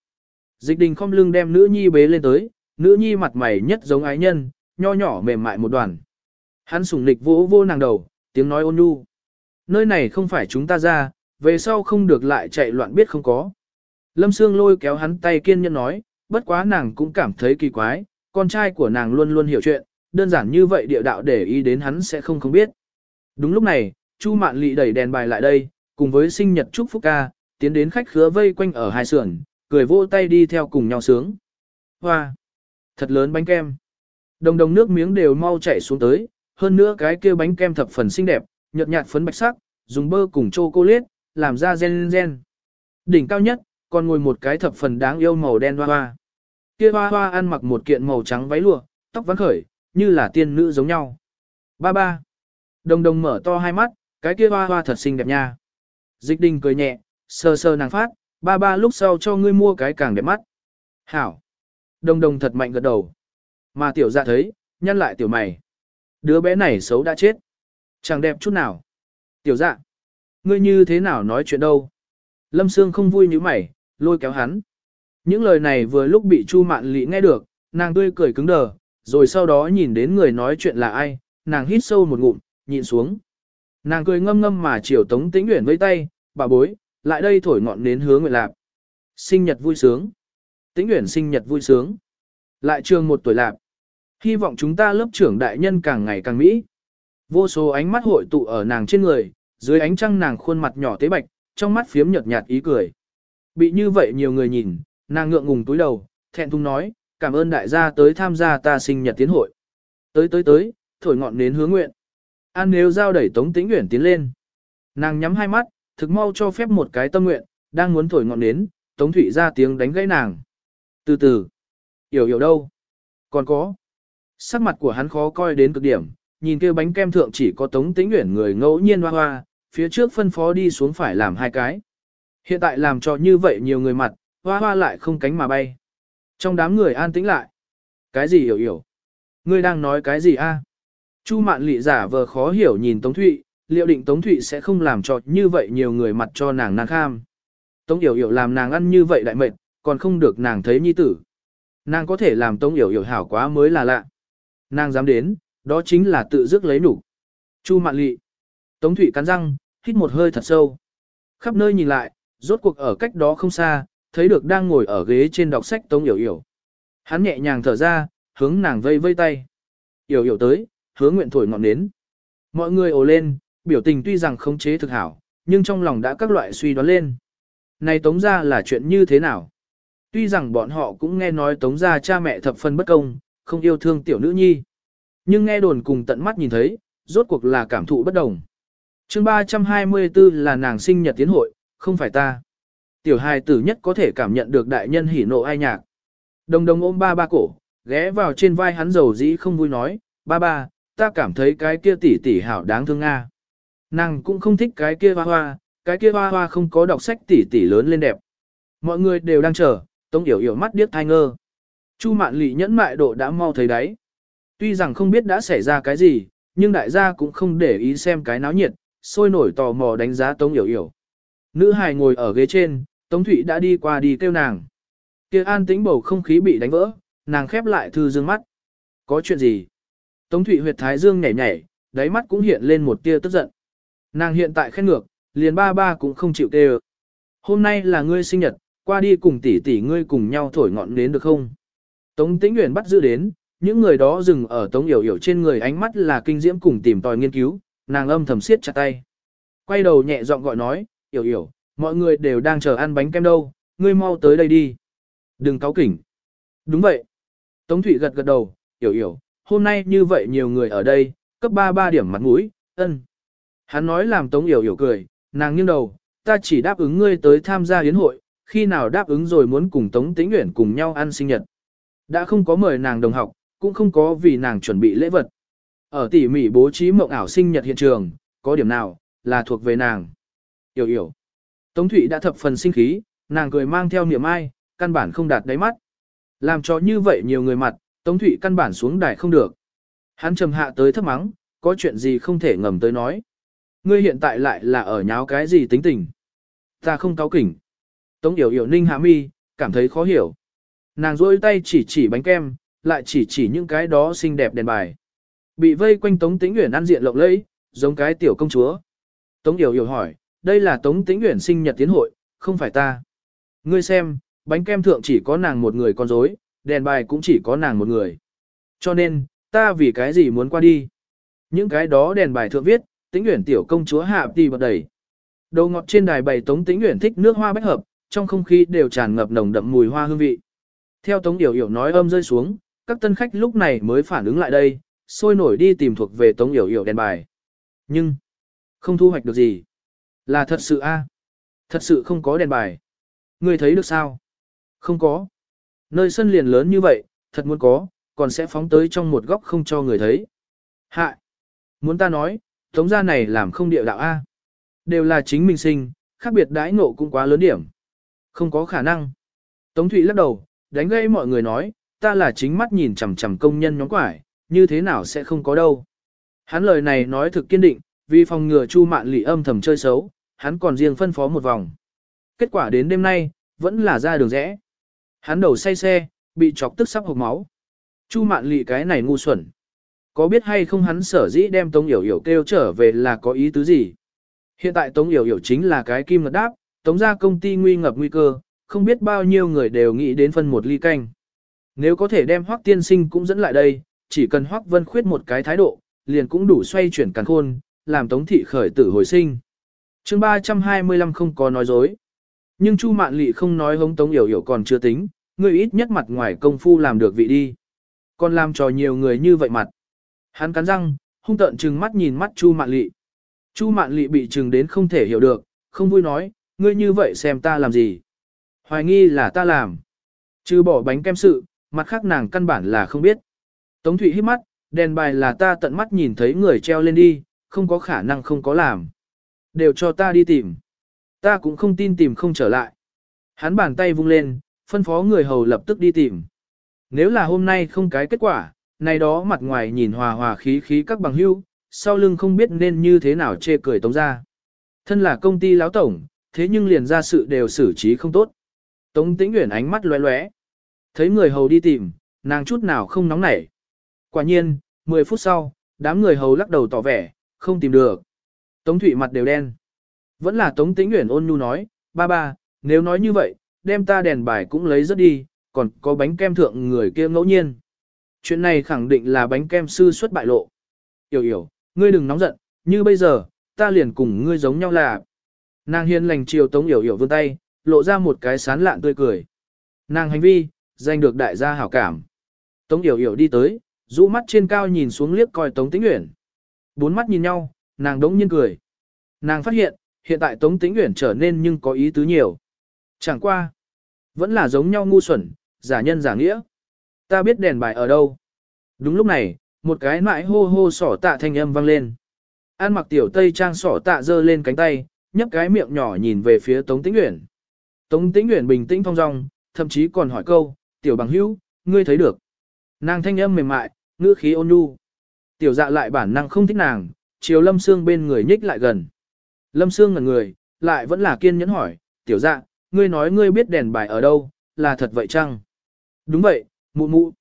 Dịch đình không lưng đem nữ nhi bế lên tới, nữ nhi mặt mày nhất giống ái nhân, nho nhỏ mềm mại một đoàn. Hắn sủng nịch vỗ vô nàng đầu, tiếng nói ôn nhu. Nơi này không phải chúng ta ra, về sau không được lại chạy loạn biết không có. Lâm Sương lôi kéo hắn tay kiên nhẫn nói, bất quá nàng cũng cảm thấy kỳ quái, con trai của nàng luôn luôn hiểu chuyện, đơn giản như vậy địa đạo để ý đến hắn sẽ không không biết. Đúng lúc này, Chu Mạn Lị đẩy đèn bài lại đây, cùng với sinh nhật chúc phúc ca, tiến đến khách khứa vây quanh ở hai sườn, cười vỗ tay đi theo cùng nhau sướng. Hoa! Thật lớn bánh kem. Đồng đồng nước miếng đều mau chảy xuống tới, hơn nữa cái kia bánh kem thập phần xinh đẹp, nhợt nhạt phấn bạch sắc, dùng bơ cùng chocolate, làm ra gen gen. Đỉnh cao nhất, còn ngồi một cái thập phần đáng yêu màu đen hoa hoa. Kia hoa hoa ăn mặc một kiện màu trắng váy lụa, tóc vắn khởi, như là tiên nữ giống nhau. Ba ba. Đồng đồng mở to hai mắt, cái kia hoa hoa thật xinh đẹp nha. Dịch đình cười nhẹ, sờ sờ nàng phát, ba ba lúc sau cho ngươi mua cái càng đẹp mắt. Hảo. Đồng đồng thật mạnh gật đầu. Mà tiểu dạ thấy, nhăn lại tiểu mày. Đứa bé này xấu đã chết. Chẳng đẹp chút nào. Tiểu dạ. Ngươi như thế nào nói chuyện đâu? Lâm Sương không vui như mày, lôi kéo hắn. Những lời này vừa lúc bị Chu Mạn Lị nghe được, nàng tươi cười cứng đờ, rồi sau đó nhìn đến người nói chuyện là ai, nàng hít sâu một ngụm, nhịn xuống. Nàng cười ngâm ngâm mà chiều Tống Tĩnh Uyển với tay, bà bối, lại đây thổi ngọn nến hứa nguyện lạp. Sinh nhật vui sướng. Tĩnh Uyển sinh nhật vui sướng. Lại trường một tuổi lạp. Hy vọng chúng ta lớp trưởng đại nhân càng ngày càng mỹ. Vô số ánh mắt hội tụ ở nàng trên người, dưới ánh trăng nàng khuôn mặt nhỏ tế bạch, trong mắt phiếm nhợt nhạt ý cười. Bị như vậy nhiều người nhìn, nàng ngượng ngùng túi đầu, thẹn thùng nói, cảm ơn đại gia tới tham gia ta sinh nhật tiến hội. Tới tới tới, thổi ngọn nến hứa nguyện. An nếu giao đẩy Tống Tĩnh Uyển tiến lên. Nàng nhắm hai mắt, thực mau cho phép một cái tâm nguyện, đang muốn thổi ngọn nến, Tống Thụy ra tiếng đánh gãy nàng. Từ từ, hiểu hiểu đâu? Còn có. Sắc mặt của hắn khó coi đến cực điểm, nhìn kia bánh kem thượng chỉ có Tống Tĩnh Uyển người ngẫu nhiên hoa hoa, phía trước phân phó đi xuống phải làm hai cái. Hiện tại làm cho như vậy nhiều người mặt, hoa hoa lại không cánh mà bay. Trong đám người an tĩnh lại. Cái gì hiểu hiểu? Ngươi đang nói cái gì a? Chu mạn Lệ giả vờ khó hiểu nhìn Tống Thụy, liệu định Tống Thụy sẽ không làm cho như vậy nhiều người mặt cho nàng nàng kham. Tống Yểu Yểu làm nàng ăn như vậy đại mệt, còn không được nàng thấy nhi tử. Nàng có thể làm Tống Yểu Yểu hảo quá mới là lạ. Nàng dám đến, đó chính là tự dứt lấy đủ. Chu mạn Lệ. Tống Thụy cắn răng, hít một hơi thật sâu. Khắp nơi nhìn lại, rốt cuộc ở cách đó không xa, thấy được đang ngồi ở ghế trên đọc sách Tống Yểu Yểu. Hắn nhẹ nhàng thở ra, hướng nàng vây vây tay. Yểu Yểu tới, hướng nguyện thổi ngọn nến. Mọi người ồ lên, biểu tình tuy rằng không chế thực hảo, nhưng trong lòng đã các loại suy đoán lên. Này tống ra là chuyện như thế nào? Tuy rằng bọn họ cũng nghe nói tống ra cha mẹ thập phân bất công, không yêu thương tiểu nữ nhi. Nhưng nghe đồn cùng tận mắt nhìn thấy, rốt cuộc là cảm thụ bất đồng. chương 324 là nàng sinh nhật tiến hội, không phải ta. Tiểu hài tử nhất có thể cảm nhận được đại nhân hỉ nộ ai nhạc. Đồng đồng ôm ba ba cổ, ghé vào trên vai hắn dầu dĩ không vui nói, ba ba, ta cảm thấy cái kia tỷ tỷ hảo đáng thương Nga. Nàng cũng không thích cái kia hoa hoa, cái kia hoa hoa không có đọc sách tỷ tỷ lớn lên đẹp. Mọi người đều đang chờ, Tống Yểu Yểu mắt điếc thai ngơ. Chu Mạn Lị nhẫn mại độ đã mau thấy đấy, Tuy rằng không biết đã xảy ra cái gì, nhưng đại gia cũng không để ý xem cái náo nhiệt, sôi nổi tò mò đánh giá Tống Yểu Yểu. Nữ hài ngồi ở ghế trên, Tống Thụy đã đi qua đi kêu nàng. Kia an tĩnh bầu không khí bị đánh vỡ, nàng khép lại thư dương mắt. Có chuyện gì? Tống Thụy huyệt thái dương nhảy nhảy, đáy mắt cũng hiện lên một tia tức giận. Nàng hiện tại khét ngược, liền ba ba cũng không chịu tê Hôm nay là ngươi sinh nhật, qua đi cùng tỷ tỷ ngươi cùng nhau thổi ngọn đến được không? Tống Tĩnh Uyển bắt giữ đến, những người đó dừng ở Tống Yểu Yểu trên người ánh mắt là kinh diễm cùng tìm tòi nghiên cứu, nàng âm thầm siết chặt tay. Quay đầu nhẹ giọng gọi nói, Yểu Yểu, mọi người đều đang chờ ăn bánh kem đâu, ngươi mau tới đây đi. Đừng cáu kỉnh. Đúng vậy. Tống Thụy gật gật đầu, hiểu hiểu, hôm nay như vậy nhiều người ở đây, cấp 3 ba điểm mặt mũi, ân. Hắn nói làm Tống hiểu hiểu cười, nàng nghiêng đầu, ta chỉ đáp ứng ngươi tới tham gia yến hội, khi nào đáp ứng rồi muốn cùng Tống Tĩnh Uyển cùng nhau ăn sinh nhật. Đã không có mời nàng đồng học, cũng không có vì nàng chuẩn bị lễ vật. Ở tỉ mỉ bố trí mộng ảo sinh nhật hiện trường, có điểm nào, là thuộc về nàng. Yểu yểu. Tống Thụy đã thập phần sinh khí, nàng cười mang theo niềm ai, căn bản không đạt đáy mắt. Làm cho như vậy nhiều người mặt, Tống Thụy căn bản xuống đài không được. Hắn trầm hạ tới thấp mắng, có chuyện gì không thể ngầm tới nói. Ngươi hiện tại lại là ở nháo cái gì tính tình. Ta không cáo kỉnh. Tống Yểu Yểu ninh hạ mi, cảm thấy khó hiểu. Nàng rôi tay chỉ chỉ bánh kem, lại chỉ chỉ những cái đó xinh đẹp đèn bài. Bị vây quanh Tống Tĩnh Uyển ăn diện lộng lẫy, giống cái tiểu công chúa. Tống Yểu Yểu hỏi, đây là Tống Tĩnh Uyển sinh nhật tiến hội, không phải ta. Ngươi xem, bánh kem thượng chỉ có nàng một người con rối, đèn bài cũng chỉ có nàng một người. Cho nên, ta vì cái gì muốn qua đi? Những cái đó đèn bài thượng viết, Tĩnh Uyển tiểu công chúa hạ tỷ bật đầy. Đầu ngọt trên đài bày Tống Tĩnh Uyển thích nước hoa bách hợp, trong không khí đều tràn ngập nồng đậm mùi hoa hương vị. Theo Tống Yểu Yểu nói âm rơi xuống, các tân khách lúc này mới phản ứng lại đây, sôi nổi đi tìm thuộc về Tống Yểu Yểu đèn bài. Nhưng, không thu hoạch được gì. Là thật sự a Thật sự không có đèn bài. Ngươi thấy được sao? Không có. Nơi sân liền lớn như vậy, thật muốn có, còn sẽ phóng tới trong một góc không cho người thấy. Hạ! Muốn ta nói, tống gia này làm không địa đạo A. Đều là chính mình sinh, khác biệt đãi ngộ cũng quá lớn điểm. Không có khả năng. Tống Thụy lắc đầu, đánh gây mọi người nói, ta là chính mắt nhìn chằm chằm công nhân nhóm quải, như thế nào sẽ không có đâu. Hắn lời này nói thực kiên định, vì phòng ngừa Chu Mạn Lị âm thầm chơi xấu, hắn còn riêng phân phó một vòng. Kết quả đến đêm nay, vẫn là ra đường rẽ. Hắn đầu say xe, bị chọc tức sắp hộc máu. Chu Mạn Lị cái này ngu xuẩn. Có biết hay không hắn sở dĩ đem Tống Yểu Yểu kêu trở về là có ý tứ gì? Hiện tại Tống Yểu Yểu chính là cái kim ngật đáp, Tống ra công ty nguy ngập nguy cơ, không biết bao nhiêu người đều nghĩ đến phân một ly canh. Nếu có thể đem Hoắc tiên sinh cũng dẫn lại đây, chỉ cần Hoắc Vân khuyết một cái thái độ, liền cũng đủ xoay chuyển càn khôn, làm Tống thị khởi tử hồi sinh. Chương 325 không có nói dối. Nhưng Chu Mạn Lệ không nói hống Tống Yểu Yểu còn chưa tính, người ít nhất mặt ngoài công phu làm được vị đi. Còn làm cho nhiều người như vậy mặt. Hắn cắn răng, hung tợn trừng mắt nhìn mắt Chu Mạn Lệ. Chu Mạn Lệ bị trừng đến không thể hiểu được, không vui nói, ngươi như vậy xem ta làm gì. Hoài nghi là ta làm. Trừ bỏ bánh kem sự, mặt khác nàng căn bản là không biết. Tống Thụy hít mắt, đèn bài là ta tận mắt nhìn thấy người treo lên đi, không có khả năng không có làm. Đều cho ta đi tìm. Ta cũng không tin tìm không trở lại. Hắn bàn tay vung lên, phân phó người hầu lập tức đi tìm. Nếu là hôm nay không cái kết quả, này đó mặt ngoài nhìn hòa hòa khí khí các bằng hưu, sau lưng không biết nên như thế nào chê cười tống ra. Thân là công ty láo tổng, thế nhưng liền ra sự đều xử trí không tốt. Tống tĩnh nguyện ánh mắt lóe lóe. Thấy người hầu đi tìm, nàng chút nào không nóng nảy. Quả nhiên, 10 phút sau, đám người hầu lắc đầu tỏ vẻ, không tìm được. Tống Thụy mặt đều đen. Vẫn là Tống Tĩnh Uyển ôn nhu nói, ba ba, nếu nói như vậy, đem ta đèn bài cũng lấy rất đi, còn có bánh kem thượng người kia ngẫu nhiên. Chuyện này khẳng định là bánh kem sư xuất bại lộ. Yểu yểu, ngươi đừng nóng giận, như bây giờ, ta liền cùng ngươi giống nhau là. Nàng hiền lành chiều Tống Yểu Yểu vươn tay, lộ ra một cái sán lạn tươi cười. Nàng hành vi, giành được đại gia hảo cảm. Tống Yểu Yểu đi tới, rũ mắt trên cao nhìn xuống liếc coi Tống Tĩnh Uyển. Bốn mắt nhìn nhau, nàng đống nhiên cười. Nàng phát hiện, hiện tại Tống Tĩnh Uyển trở nên nhưng có ý tứ nhiều. Chẳng qua, vẫn là giống nhau ngu xuẩn, giả nhân giả nghĩa. Ta biết đèn bài ở đâu. Đúng lúc này, một cái mãi hô hô sỏ tạ thanh âm vang lên. An mặc tiểu tây trang sỏ tạ giơ lên cánh tay, nhấp cái miệng nhỏ nhìn về phía Tống Tĩnh Uyển. Tống Tĩnh Uyển bình tĩnh thong dong, thậm chí còn hỏi câu, "Tiểu bằng hữu, ngươi thấy được?" Nàng thanh âm mềm mại, ngữ khí ôn nhu. Tiểu Dạ lại bản năng không thích nàng, chiều Lâm Sương bên người nhích lại gần. Lâm Sương ngẩn người, lại vẫn là kiên nhẫn hỏi, "Tiểu Dạ, ngươi nói ngươi biết đèn bài ở đâu, là thật vậy chăng?" "Đúng vậy, mụ mụ."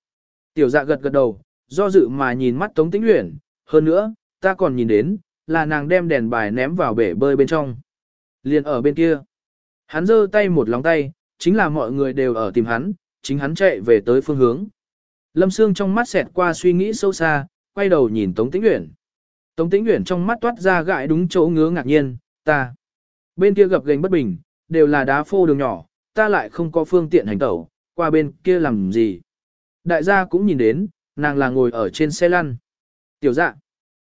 Tiểu Dạ gật gật đầu, do dự mà nhìn mắt Tống Tĩnh Uyển, hơn nữa, ta còn nhìn đến, là nàng đem đèn bài ném vào bể bơi bên trong. Liền ở bên kia. Hắn giơ tay một lóng tay, chính là mọi người đều ở tìm hắn, chính hắn chạy về tới phương hướng. Lâm Sương trong mắt xẹt qua suy nghĩ sâu xa, quay đầu nhìn Tống Tĩnh Uyển. Tống Tĩnh Uyển trong mắt toát ra gãi đúng chỗ ngứa ngạc nhiên, ta. Bên kia gập gành bất bình, đều là đá phô đường nhỏ, ta lại không có phương tiện hành tẩu, qua bên kia làm gì. Đại gia cũng nhìn đến, nàng là ngồi ở trên xe lăn. Tiểu dạ.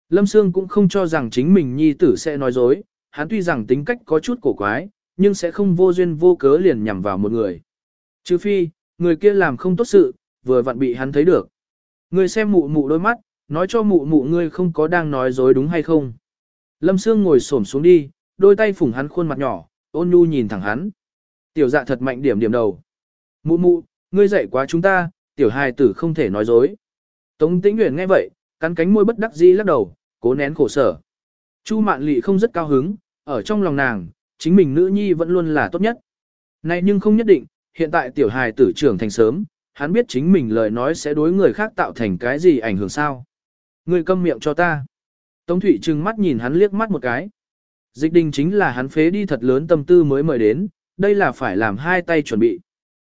Lâm Sương cũng không cho rằng chính mình nhi tử sẽ nói dối, hắn tuy rằng tính cách có chút cổ quái, nhưng sẽ không vô duyên vô cớ liền nhằm vào một người. trừ phi, người kia làm không tốt sự, vừa vặn bị hắn thấy được. Người xem mụ mụ đôi mắt, nói cho mụ mụ ngươi không có đang nói dối đúng hay không. Lâm Sương ngồi xổm xuống đi, đôi tay phủng hắn khuôn mặt nhỏ, ôn nhu nhìn thẳng hắn. Tiểu dạ thật mạnh điểm điểm đầu. Mụ mụ, ngươi dạy quá chúng ta, tiểu hài tử không thể nói dối. Tống tĩnh nguyện nghe vậy, cắn cánh môi bất đắc dĩ lắc đầu, cố nén khổ sở. Chu mạn lị không rất cao hứng, ở trong lòng nàng, chính mình nữ nhi vẫn luôn là tốt nhất. Này nhưng không nhất định, hiện tại tiểu hài tử trưởng thành sớm, hắn biết chính mình lời nói sẽ đối người khác tạo thành cái gì ảnh hưởng sao. Ngươi câm miệng cho ta. Tống Thụy trừng mắt nhìn hắn liếc mắt một cái. Dịch đình chính là hắn phế đi thật lớn tâm tư mới mời đến, đây là phải làm hai tay chuẩn bị.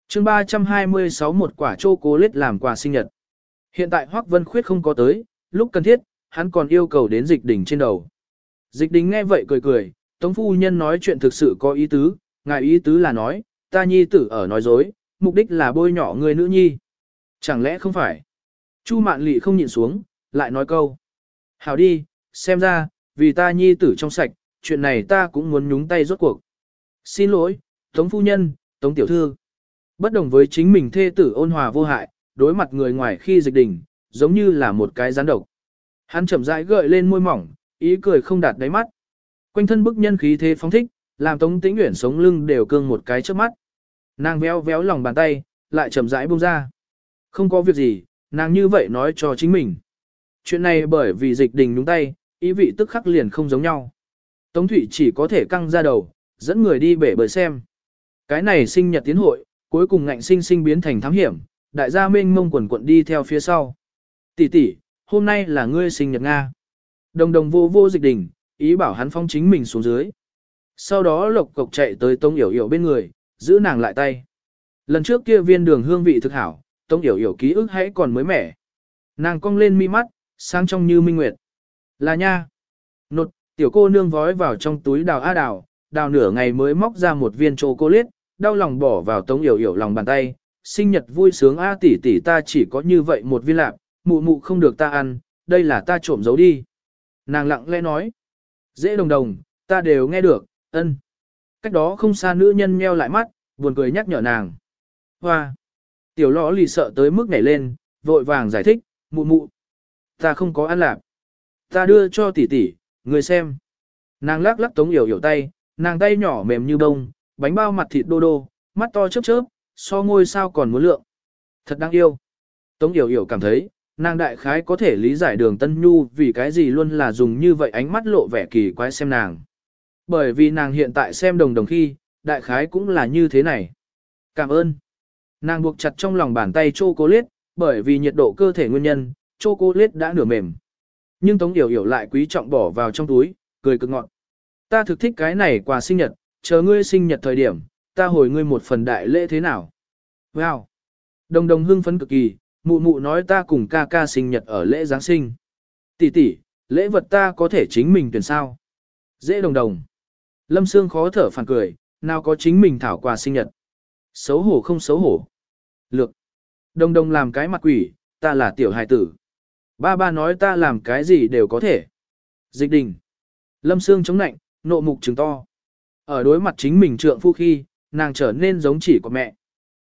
chương 326 một quả chô cố lết làm quà sinh nhật. Hiện tại Hoác Vân Khuyết không có tới, lúc cần thiết, hắn còn yêu cầu đến dịch đình trên đầu. Dịch đình nghe vậy cười cười, Tống Phu Nhân nói chuyện thực sự có ý tứ, ngài ý tứ là nói, ta nhi tử ở nói dối, mục đích là bôi nhỏ người nữ nhi. Chẳng lẽ không phải? Chu Mạn Lị không nhịn xuống, lại nói câu. Hảo đi, xem ra, vì ta nhi tử trong sạch, chuyện này ta cũng muốn nhúng tay rốt cuộc. Xin lỗi, Tống Phu Nhân, Tống Tiểu Thư. Bất đồng với chính mình thê tử ôn hòa vô hại, đối mặt người ngoài khi dịch đỉnh, giống như là một cái gián độc. Hắn chậm rãi gợi lên môi mỏng, ý cười không đạt đáy mắt. Quanh thân bức nhân khí thế phóng thích, làm Tống Tĩnh Uyển sống lưng đều cương một cái trước mắt. Nàng véo véo lòng bàn tay, lại chậm rãi buông ra. Không có việc gì, nàng như vậy nói cho chính mình. Chuyện này bởi vì dịch đình nhúng tay, ý vị tức khắc liền không giống nhau. Tống Thụy chỉ có thể căng ra đầu, dẫn người đi bể bơi xem. Cái này sinh nhật tiến hội, cuối cùng ngạnh sinh sinh biến thành thám hiểm, đại gia mênh mông quần quận đi theo phía sau. Tỷ tỷ, hôm nay là ngươi sinh nhật Nga. Đồng đồng vô vô dịch đình, ý bảo hắn phong chính mình xuống dưới. Sau đó lộc cộc chạy tới Tống Yểu Yểu bên người, giữ nàng lại tay. Lần trước kia viên đường hương vị thực hảo, Tống Yểu Yểu ký ức hãy còn mới mẻ. Nàng cong lên mi mắt, sáng trong như minh nguyệt. Là nha. Nột, tiểu cô nương vói vào trong túi đào a đào, đào nửa ngày mới móc ra một viên chocolate, đau lòng bỏ vào Tống Yểu Yểu lòng bàn tay. Sinh nhật vui sướng a tỷ tỷ ta chỉ có như vậy một viên lạc, mụ mụ không được ta ăn, đây là ta trộm giấu đi. Nàng lặng lẽ nói. Dễ đồng đồng, ta đều nghe được, ân. Cách đó không xa nữ nhân meo lại mắt, buồn cười nhắc nhở nàng. Hoa. Tiểu lõ lì sợ tới mức nhảy lên, vội vàng giải thích, mụ mụ. Ta không có ăn lạc. Ta đưa cho tỷ tỷ, người xem. Nàng lắc lắc tống yểu yểu tay, nàng tay nhỏ mềm như bông, bánh bao mặt thịt đô đô, mắt to chớp chớp, so ngôi sao còn muốn lượng. Thật đáng yêu. Tống yểu yểu cảm thấy, nàng đại khái có thể lý giải đường Tân Nhu vì cái gì luôn là dùng như vậy ánh mắt lộ vẻ kỳ quái xem nàng. Bởi vì nàng hiện tại xem đồng đồng khi, đại khái cũng là như thế này. Cảm ơn. Nàng buộc chặt trong lòng bàn tay chocolate, bởi vì nhiệt độ cơ thể nguyên nhân, chocolate đã nửa mềm. Nhưng Tống Yểu Yểu lại quý trọng bỏ vào trong túi, cười cực ngọt. Ta thực thích cái này quà sinh nhật, chờ ngươi sinh nhật thời điểm, ta hồi ngươi một phần đại lễ thế nào. Wow! Đồng đồng hưng phấn cực kỳ, mụ mụ nói ta cùng ca ca sinh nhật ở lễ Giáng sinh. Tỷ tỷ, lễ vật ta có thể chính mình tuyển sao? Dễ đồng đồng. Lâm Sương khó thở phản cười, nào có chính mình thảo quà sinh nhật. Xấu hổ không xấu hổ. Lược. Đồng đồng làm cái mặt quỷ, ta là tiểu hài tử. Ba ba nói ta làm cái gì đều có thể. Dịch đình. Lâm Sương chống nạnh, nộ mục trừng to. Ở đối mặt chính mình trượng phu khi, nàng trở nên giống chỉ của mẹ.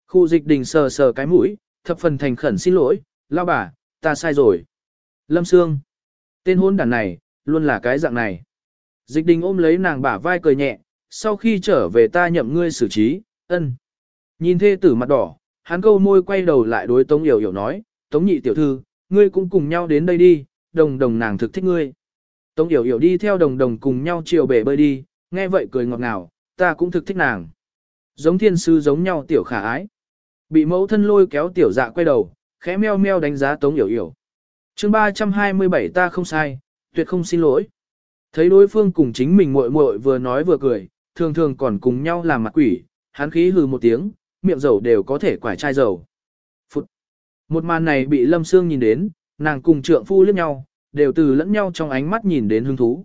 Khu dịch đình sờ sờ cái mũi, thập phần thành khẩn xin lỗi, lao bà, ta sai rồi. Lâm Sương. Tên hôn đàn này, luôn là cái dạng này. Dịch đình ôm lấy nàng bả vai cười nhẹ, sau khi trở về ta nhậm ngươi xử trí, ân. Nhìn thê tử mặt đỏ, hắn câu môi quay đầu lại đối Tống Yểu Yểu nói, Tống nhị tiểu thư, ngươi cũng cùng nhau đến đây đi, đồng đồng nàng thực thích ngươi. Tống Yểu Yểu đi theo đồng đồng cùng nhau chiều bể bơi đi, nghe vậy cười ngọt ngào, ta cũng thực thích nàng. Giống thiên sư giống nhau tiểu khả ái. Bị mẫu thân lôi kéo tiểu dạ quay đầu, khẽ meo meo đánh giá Tống Yểu Yểu. chương 327 ta không sai, tuyệt không xin lỗi. Thấy đối phương cùng chính mình muội muội vừa nói vừa cười, thường thường còn cùng nhau làm mặt quỷ, hắn khí hừ một tiếng, miệng dầu đều có thể quải chai dầu. Một màn này bị Lâm Sương nhìn đến, nàng cùng trượng phu liếc nhau, đều từ lẫn nhau trong ánh mắt nhìn đến hứng thú.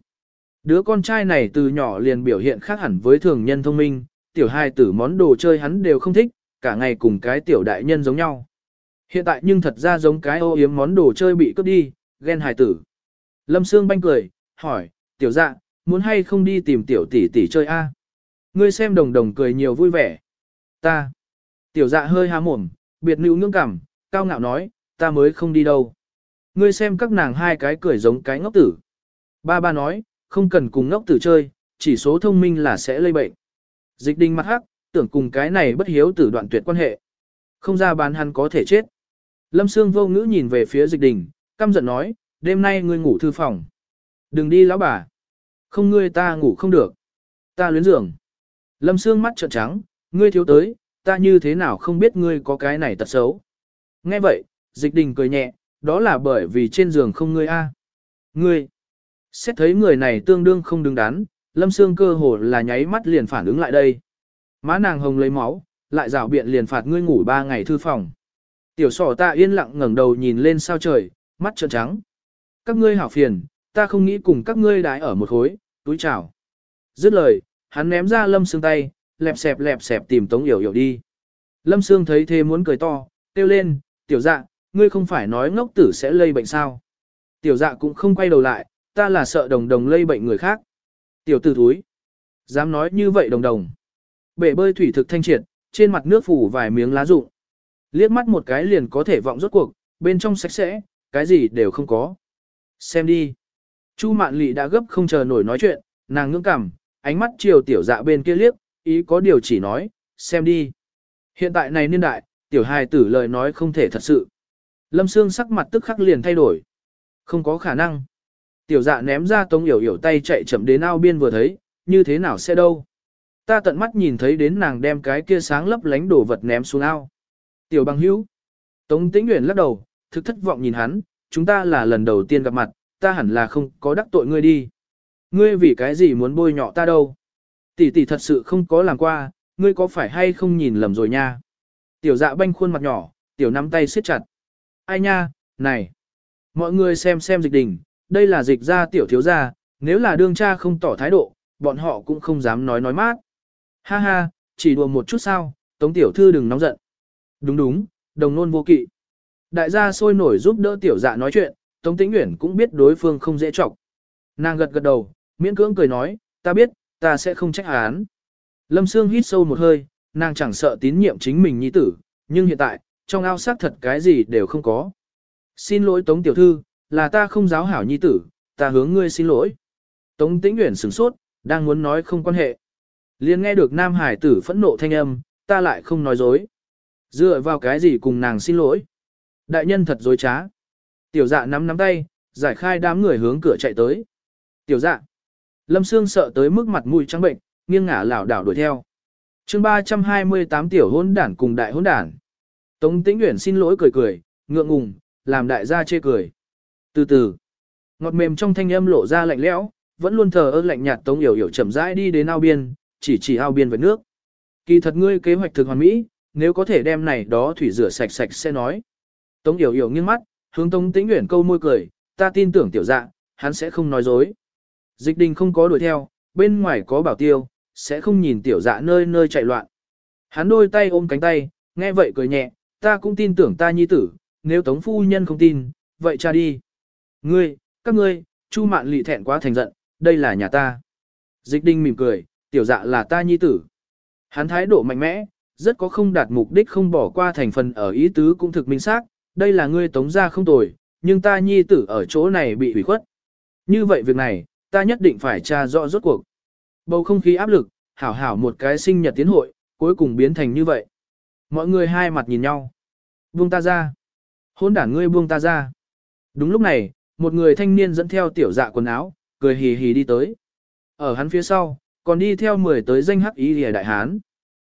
Đứa con trai này từ nhỏ liền biểu hiện khác hẳn với thường nhân thông minh, tiểu hai tử món đồ chơi hắn đều không thích, cả ngày cùng cái tiểu đại nhân giống nhau. Hiện tại nhưng thật ra giống cái ô yếm món đồ chơi bị cướp đi, ghen hài tử. Lâm Sương banh cười, hỏi, tiểu dạ, muốn hay không đi tìm tiểu tỷ tỷ chơi a? Ngươi xem đồng đồng cười nhiều vui vẻ. Ta. Tiểu dạ hơi há mồm, biệt nữ ngưỡng cảm, cao ngạo nói, ta mới không đi đâu. Ngươi xem các nàng hai cái cười giống cái ngốc tử. Ba ba nói, không cần cùng ngốc tử chơi, chỉ số thông minh là sẽ lây bệnh. Dịch đình mặt hắc, tưởng cùng cái này bất hiếu tử đoạn tuyệt quan hệ. Không ra bán hắn có thể chết. Lâm Sương vô ngữ nhìn về phía dịch đình, căm giận nói, đêm nay ngươi ngủ thư phòng. Đừng đi lão bà. Không ngươi ta ngủ không được. Ta luyến giường. Lâm Sương mắt trợn trắng, ngươi thiếu tới, ta như thế nào không biết ngươi có cái này tật xấu. Nghe vậy, dịch đình cười nhẹ, đó là bởi vì trên giường không ngươi a. Ngươi. Xét thấy người này tương đương không đứng đắn, Lâm xương cơ hồ là nháy mắt liền phản ứng lại đây. Má nàng hồng lấy máu, lại rảo biện liền phạt ngươi ngủ ba ngày thư phòng. Tiểu sỏ ta yên lặng ngẩng đầu nhìn lên sao trời, mắt trợn trắng. Các ngươi hảo phiền, ta không nghĩ cùng các ngươi đái ở một khối, túi chào. Dứt lời, hắn ném ra lâm xương tay, lẹp xẹp lẹp xẹp tìm tống yểu yểu đi. Lâm xương thấy thế muốn cười to, kêu lên, tiểu dạ, ngươi không phải nói ngốc tử sẽ lây bệnh sao. Tiểu dạ cũng không quay đầu lại, ta là sợ đồng đồng lây bệnh người khác. Tiểu tử thúi. Dám nói như vậy đồng đồng. Bể bơi thủy thực thanh triệt, trên mặt nước phủ vài miếng lá rụng. Liếc mắt một cái liền có thể vọng rốt cuộc, bên trong sạch sẽ, cái gì đều không có. Xem đi. Chu Mạn Lị đã gấp không chờ nổi nói chuyện, nàng ngưỡng cảm, ánh mắt chiều tiểu dạ bên kia liếc, ý có điều chỉ nói, xem đi. Hiện tại này niên đại, tiểu hài tử lời nói không thể thật sự. Lâm Sương sắc mặt tức khắc liền thay đổi. Không có khả năng. Tiểu dạ ném ra tông yểu yểu tay chạy chậm đến ao biên vừa thấy, như thế nào sẽ đâu. Ta tận mắt nhìn thấy đến nàng đem cái kia sáng lấp lánh đồ vật ném xuống ao. Tiểu bằng hữu. Tống tĩnh nguyện lắc đầu, thực thất vọng nhìn hắn, chúng ta là lần đầu tiên gặp mặt, ta hẳn là không có đắc tội ngươi đi. Ngươi vì cái gì muốn bôi nhọ ta đâu? Tỷ tỷ thật sự không có làm qua, ngươi có phải hay không nhìn lầm rồi nha? Tiểu dạ banh khuôn mặt nhỏ, tiểu nắm tay siết chặt. Ai nha, này. Mọi người xem xem dịch đình, đây là dịch ra tiểu thiếu gia, nếu là đương cha không tỏ thái độ, bọn họ cũng không dám nói nói mát. Ha ha, chỉ đùa một chút sao, tống tiểu thư đừng nóng giận. Đúng đúng, đồng nôn vô kỵ. Đại gia sôi nổi giúp đỡ tiểu dạ nói chuyện, Tống Tĩnh Uyển cũng biết đối phương không dễ chọc. Nàng gật gật đầu, miễn cưỡng cười nói, ta biết, ta sẽ không trách án. Lâm Sương hít sâu một hơi, nàng chẳng sợ tín nhiệm chính mình nhi tử, nhưng hiện tại, trong ao xác thật cái gì đều không có. Xin lỗi Tống Tiểu Thư, là ta không giáo hảo nhi tử, ta hướng ngươi xin lỗi. Tống Tĩnh Uyển sửng sốt, đang muốn nói không quan hệ. liền nghe được Nam Hải tử phẫn nộ thanh âm, ta lại không nói dối. Dựa vào cái gì cùng nàng xin lỗi? Đại nhân thật dối trá. Tiểu dạ nắm nắm tay, giải khai đám người hướng cửa chạy tới. Tiểu dạ. Lâm Sương sợ tới mức mặt mũi trắng bệnh, nghiêng ngả lảo đảo đuổi theo chương 328 tiểu hôn đản cùng đại hôn đản. Tống Tĩnh Uyển xin lỗi cười cười, ngượng ngùng, làm đại gia chê cười. Từ từ, ngọt mềm trong thanh âm lộ ra lạnh lẽo, vẫn luôn thờ ơ lạnh nhạt Tống Yểu Yểu chậm rãi đi đến ao biên, chỉ chỉ ao biên với nước. Kỳ thật ngươi kế hoạch thực hoàn mỹ, nếu có thể đem này đó thủy rửa sạch sạch sẽ nói. Tống Yểu Yểu nghiêng mắt, hướng Tống Tĩnh Uyển câu môi cười, ta tin tưởng tiểu dạ, hắn sẽ không nói dối. Dịch đình không có đuổi theo, bên ngoài có bảo tiêu, sẽ không nhìn tiểu dạ nơi nơi chạy loạn. Hắn đôi tay ôm cánh tay, nghe vậy cười nhẹ, ta cũng tin tưởng ta nhi tử, nếu Tống Phu Nhân không tin, vậy cha đi. Ngươi, các ngươi, Chu Mạn lị thẹn quá thành giận, đây là nhà ta. Dịch đinh mỉm cười, tiểu dạ là ta nhi tử. Hắn thái độ mạnh mẽ, rất có không đạt mục đích không bỏ qua thành phần ở ý tứ cũng thực minh xác, đây là ngươi tống ra không tồi, nhưng ta nhi tử ở chỗ này bị hủy khuất. Như vậy việc này, ta nhất định phải tra rõ rốt cuộc. Bầu không khí áp lực, hảo hảo một cái sinh nhật tiến hội, cuối cùng biến thành như vậy. Mọi người hai mặt nhìn nhau. Buông ta ra. Hôn đản ngươi buông ta ra. Đúng lúc này, một người thanh niên dẫn theo tiểu dạ quần áo, cười hì hì đi tới. Ở hắn phía sau, còn đi theo mười tới danh hắc ý lìa đại hán.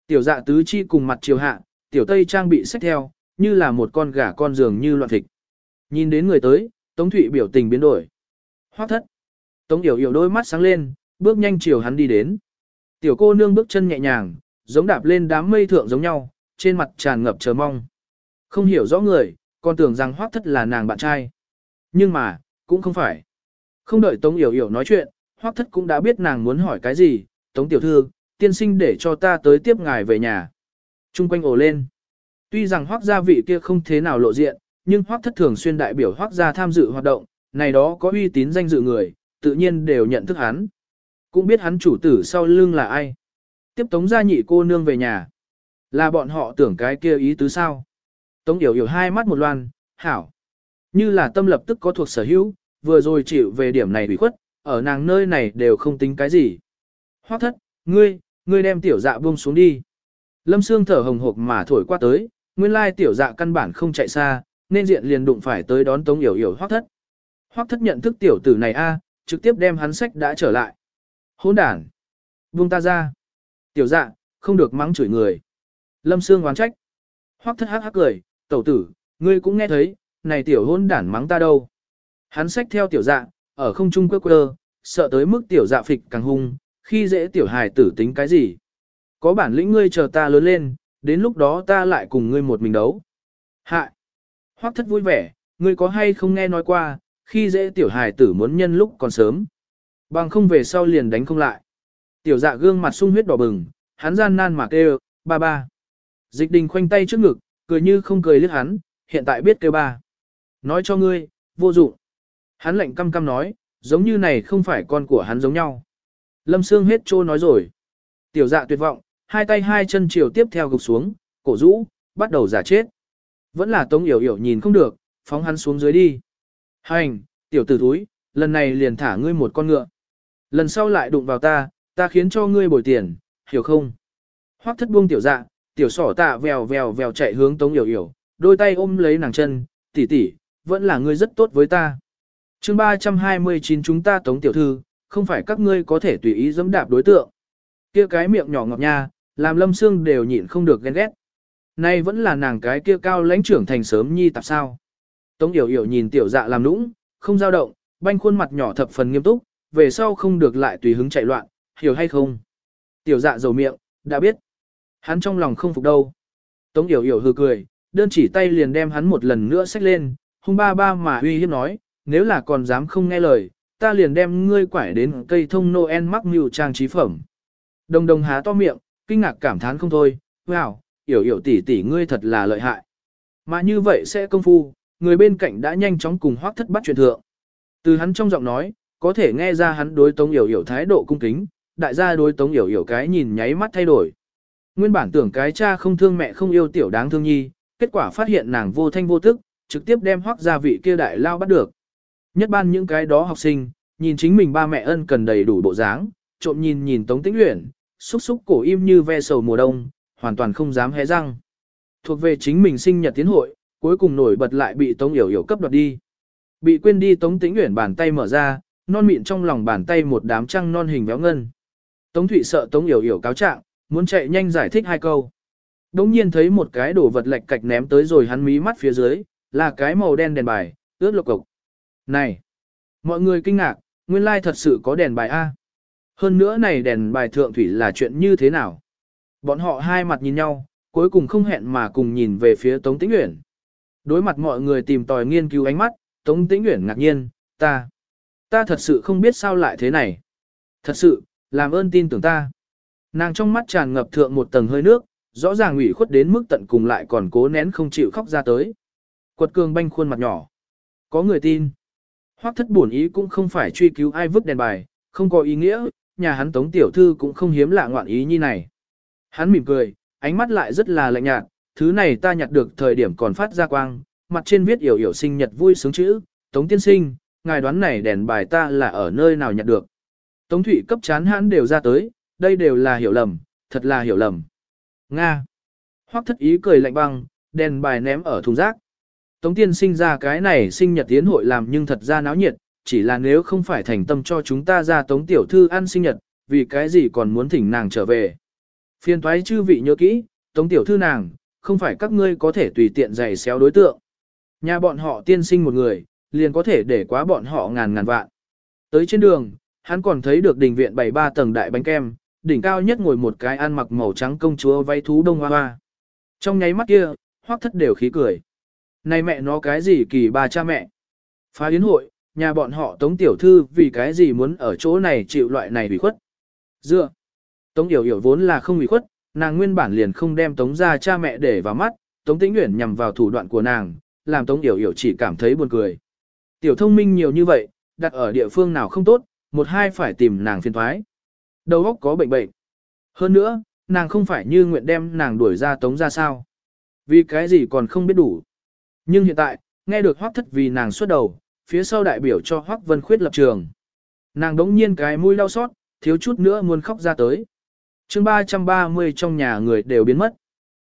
Tiểu dạ tứ chi cùng mặt chiều hạ, tiểu tây trang bị xách theo, như là một con gà con giường như loạn thịt. Nhìn đến người tới, Tống Thụy biểu tình biến đổi. Hoác thất. Tống yểu yểu đôi mắt sáng lên, bước nhanh chiều hắn đi đến. Tiểu cô nương bước chân nhẹ nhàng, giống đạp lên đám mây thượng giống nhau, trên mặt tràn ngập chờ mong. Không hiểu rõ người, còn tưởng rằng hoác thất là nàng bạn trai. Nhưng mà, cũng không phải. Không đợi Tống Yểu Yểu nói chuyện, hoác thất cũng đã biết nàng muốn hỏi cái gì. Tống tiểu thư, tiên sinh để cho ta tới tiếp ngài về nhà. Trung quanh ổ lên. Tuy rằng hoác gia vị kia không thế nào lộ diện, nhưng hoác thất thường xuyên đại biểu hoác gia tham dự hoạt động, này đó có uy tín danh dự người, tự nhiên đều nhận thức hắn. Cũng biết hắn chủ tử sau lưng là ai. Tiếp tống gia nhị cô nương về nhà. Là bọn họ tưởng cái kia ý tứ sao. Tống yểu yểu hai mắt một loan, hảo. Như là tâm lập tức có thuộc sở hữu, vừa rồi chịu về điểm này bị khuất, ở nàng nơi này đều không tính cái gì. Hoác thất, ngươi, ngươi đem tiểu dạ buông xuống đi. Lâm Sương thở hồng hộc mà thổi qua tới, nguyên lai tiểu dạ căn bản không chạy xa, nên diện liền đụng phải tới đón Tống Yểu Yểu hoắc thất. hoắc thất nhận thức tiểu tử này a, trực tiếp đem hắn sách đã trở lại. Hỗn đản, buông ta ra. Tiểu dạ, không được mắng chửi người. Lâm Sương oán trách. Hoắc thất hắc hắc cười, tẩu tử, ngươi cũng nghe thấy, này tiểu hôn đản mắng ta đâu. Hắn xách theo tiểu dạ, ở không trung quơ quơ, sợ tới mức tiểu dạ phịch càng hung, khi dễ tiểu hài tử tính cái gì. Có bản lĩnh ngươi chờ ta lớn lên, đến lúc đó ta lại cùng ngươi một mình đấu. Hạ! Hoắc thất vui vẻ, ngươi có hay không nghe nói qua, khi dễ tiểu hài tử muốn nhân lúc còn sớm. Bằng không về sau liền đánh không lại. Tiểu dạ gương mặt sung huyết đỏ bừng, hắn gian nan mà kêu, ba ba. Dịch đình khoanh tay trước ngực, cười như không cười liếc hắn, hiện tại biết kêu ba. Nói cho ngươi, vô dụng. Hắn lạnh căm căm nói, giống như này không phải con của hắn giống nhau. Lâm Sương hết trô nói rồi. Tiểu dạ tuyệt vọng, hai tay hai chân chiều tiếp theo gục xuống, cổ rũ, bắt đầu giả chết. Vẫn là Tống Yểu Yểu nhìn không được, phóng hắn xuống dưới đi. Hành, tiểu tử thúi, lần này liền thả ngươi một con ngựa. Lần sau lại đụng vào ta, ta khiến cho ngươi bồi tiền, hiểu không? Hoắc thất buông tiểu dạ, tiểu sỏ tạ vèo vèo vèo chạy hướng Tống Yểu Yểu, đôi tay ôm lấy nàng chân, tỷ tỷ, vẫn là ngươi rất tốt với ta. chương 329 chúng ta Tống Tiểu Thư, không phải các ngươi có thể tùy ý dẫm đạp đối tượng. kia cái miệng nhỏ ngọc nha, làm lâm xương đều nhịn không được ghen ghét. Nay vẫn là nàng cái kia cao lãnh trưởng thành sớm nhi tạp sao. Tống Yểu Yểu nhìn tiểu dạ làm nũng, không dao động, banh khuôn mặt nhỏ thập phần nghiêm túc, về sau không được lại tùy hứng chạy loạn, hiểu hay không? Tiểu dạ dầu miệng, đã biết. Hắn trong lòng không phục đâu. Tống Yểu Yểu hừ cười, đơn chỉ tay liền đem hắn một lần nữa xách lên, hung ba ba mà uy hiếp nói, nếu là còn dám không nghe lời, ta liền đem ngươi quải đến cây thông Noel mắc mưu trang trí phẩm. Đồng đồng há to miệng, kinh ngạc cảm thán không thôi, wow, yểu yểu tỷ tỷ ngươi thật là lợi hại. Mà như vậy sẽ công phu, người bên cạnh đã nhanh chóng cùng hoác thất bắt chuyện thượng. Từ hắn trong giọng nói, có thể nghe ra hắn đối tống yểu yểu thái độ cung kính, đại gia đối tống yểu yểu cái nhìn nháy mắt thay đổi. Nguyên bản tưởng cái cha không thương mẹ không yêu tiểu đáng thương nhi, kết quả phát hiện nàng vô thanh vô tức, trực tiếp đem hoác gia vị kia đại lao bắt được. Nhất ban những cái đó học sinh, nhìn chính mình ba mẹ ân cần đầy đủ bộ dáng, trộm nhìn nhìn Tống Tĩnh Uyển, xúc xúc cổ im như ve sầu mùa đông, hoàn toàn không dám hé răng. Thuộc về chính mình sinh nhật tiến hội, cuối cùng nổi bật lại bị Tống Yểu Yểu cấp đoạt đi. Bị quên đi Tống Tĩnh Uyển bàn tay mở ra, non mịn trong lòng bàn tay một đám trăng non hình béo ngân. Tống Thụy sợ Tống Yểu Yểu cáo trạng, muốn chạy nhanh giải thích hai câu. Đống nhiên thấy một cái đồ vật lệch cạch ném tới rồi hắn mí mắt phía dưới, là cái màu đen đèn bài, ướt lộc cục. Này! Mọi người kinh ngạc, nguyên lai thật sự có đèn bài A. Hơn nữa này đèn bài thượng thủy là chuyện như thế nào? Bọn họ hai mặt nhìn nhau, cuối cùng không hẹn mà cùng nhìn về phía Tống Tĩnh Uyển. Đối mặt mọi người tìm tòi nghiên cứu ánh mắt, Tống Tĩnh Uyển ngạc nhiên, ta, ta thật sự không biết sao lại thế này. Thật sự, làm ơn tin tưởng ta. Nàng trong mắt tràn ngập thượng một tầng hơi nước, rõ ràng ủy khuất đến mức tận cùng lại còn cố nén không chịu khóc ra tới. Quật cường banh khuôn mặt nhỏ. Có người tin. Hoắc thất buồn ý cũng không phải truy cứu ai vứt đèn bài, không có ý nghĩa, nhà hắn tống tiểu thư cũng không hiếm lạ ngoạn ý như này. Hắn mỉm cười, ánh mắt lại rất là lạnh nhạt, thứ này ta nhặt được thời điểm còn phát ra quang, mặt trên viết yểu yểu sinh nhật vui sướng chữ, tống tiên sinh, ngài đoán này đèn bài ta là ở nơi nào nhặt được. Tống thụy cấp chán hãn đều ra tới, đây đều là hiểu lầm, thật là hiểu lầm. Nga. Hoắc thất ý cười lạnh băng, đèn bài ném ở thùng rác. Tống tiên sinh ra cái này sinh nhật tiến hội làm nhưng thật ra náo nhiệt, chỉ là nếu không phải thành tâm cho chúng ta ra tống tiểu thư ăn sinh nhật, vì cái gì còn muốn thỉnh nàng trở về. Phiên thoái chư vị nhớ kỹ, tống tiểu thư nàng, không phải các ngươi có thể tùy tiện giày xéo đối tượng. Nhà bọn họ tiên sinh một người, liền có thể để quá bọn họ ngàn ngàn vạn. Tới trên đường, hắn còn thấy được đình viện bảy ba tầng đại bánh kem, đỉnh cao nhất ngồi một cái ăn mặc màu trắng công chúa váy thú đông hoa hoa. Trong nháy mắt kia, hoắc thất đều khí cười. Này mẹ nó cái gì kỳ ba cha mẹ. Phá yến hội, nhà bọn họ tống tiểu thư vì cái gì muốn ở chỗ này chịu loại này bị khuất. Dựa. Tống Yểu Yểu vốn là không bị khuất, nàng nguyên bản liền không đem Tống ra cha mẹ để vào mắt, Tống Tĩnh nguyện nhằm vào thủ đoạn của nàng, làm Tống Yểu Yểu chỉ cảm thấy buồn cười. Tiểu thông minh nhiều như vậy, đặt ở địa phương nào không tốt, một hai phải tìm nàng phiền thoái. Đầu óc có bệnh bệnh. Hơn nữa, nàng không phải như nguyện đem nàng đuổi ra Tống ra sao. Vì cái gì còn không biết đủ. Nhưng hiện tại, nghe được hoác thất vì nàng xuất đầu, phía sau đại biểu cho hoác vân khuyết lập trường. Nàng đống nhiên cái mũi đau xót, thiếu chút nữa muốn khóc ra tới chương 330 trong nhà người đều biến mất.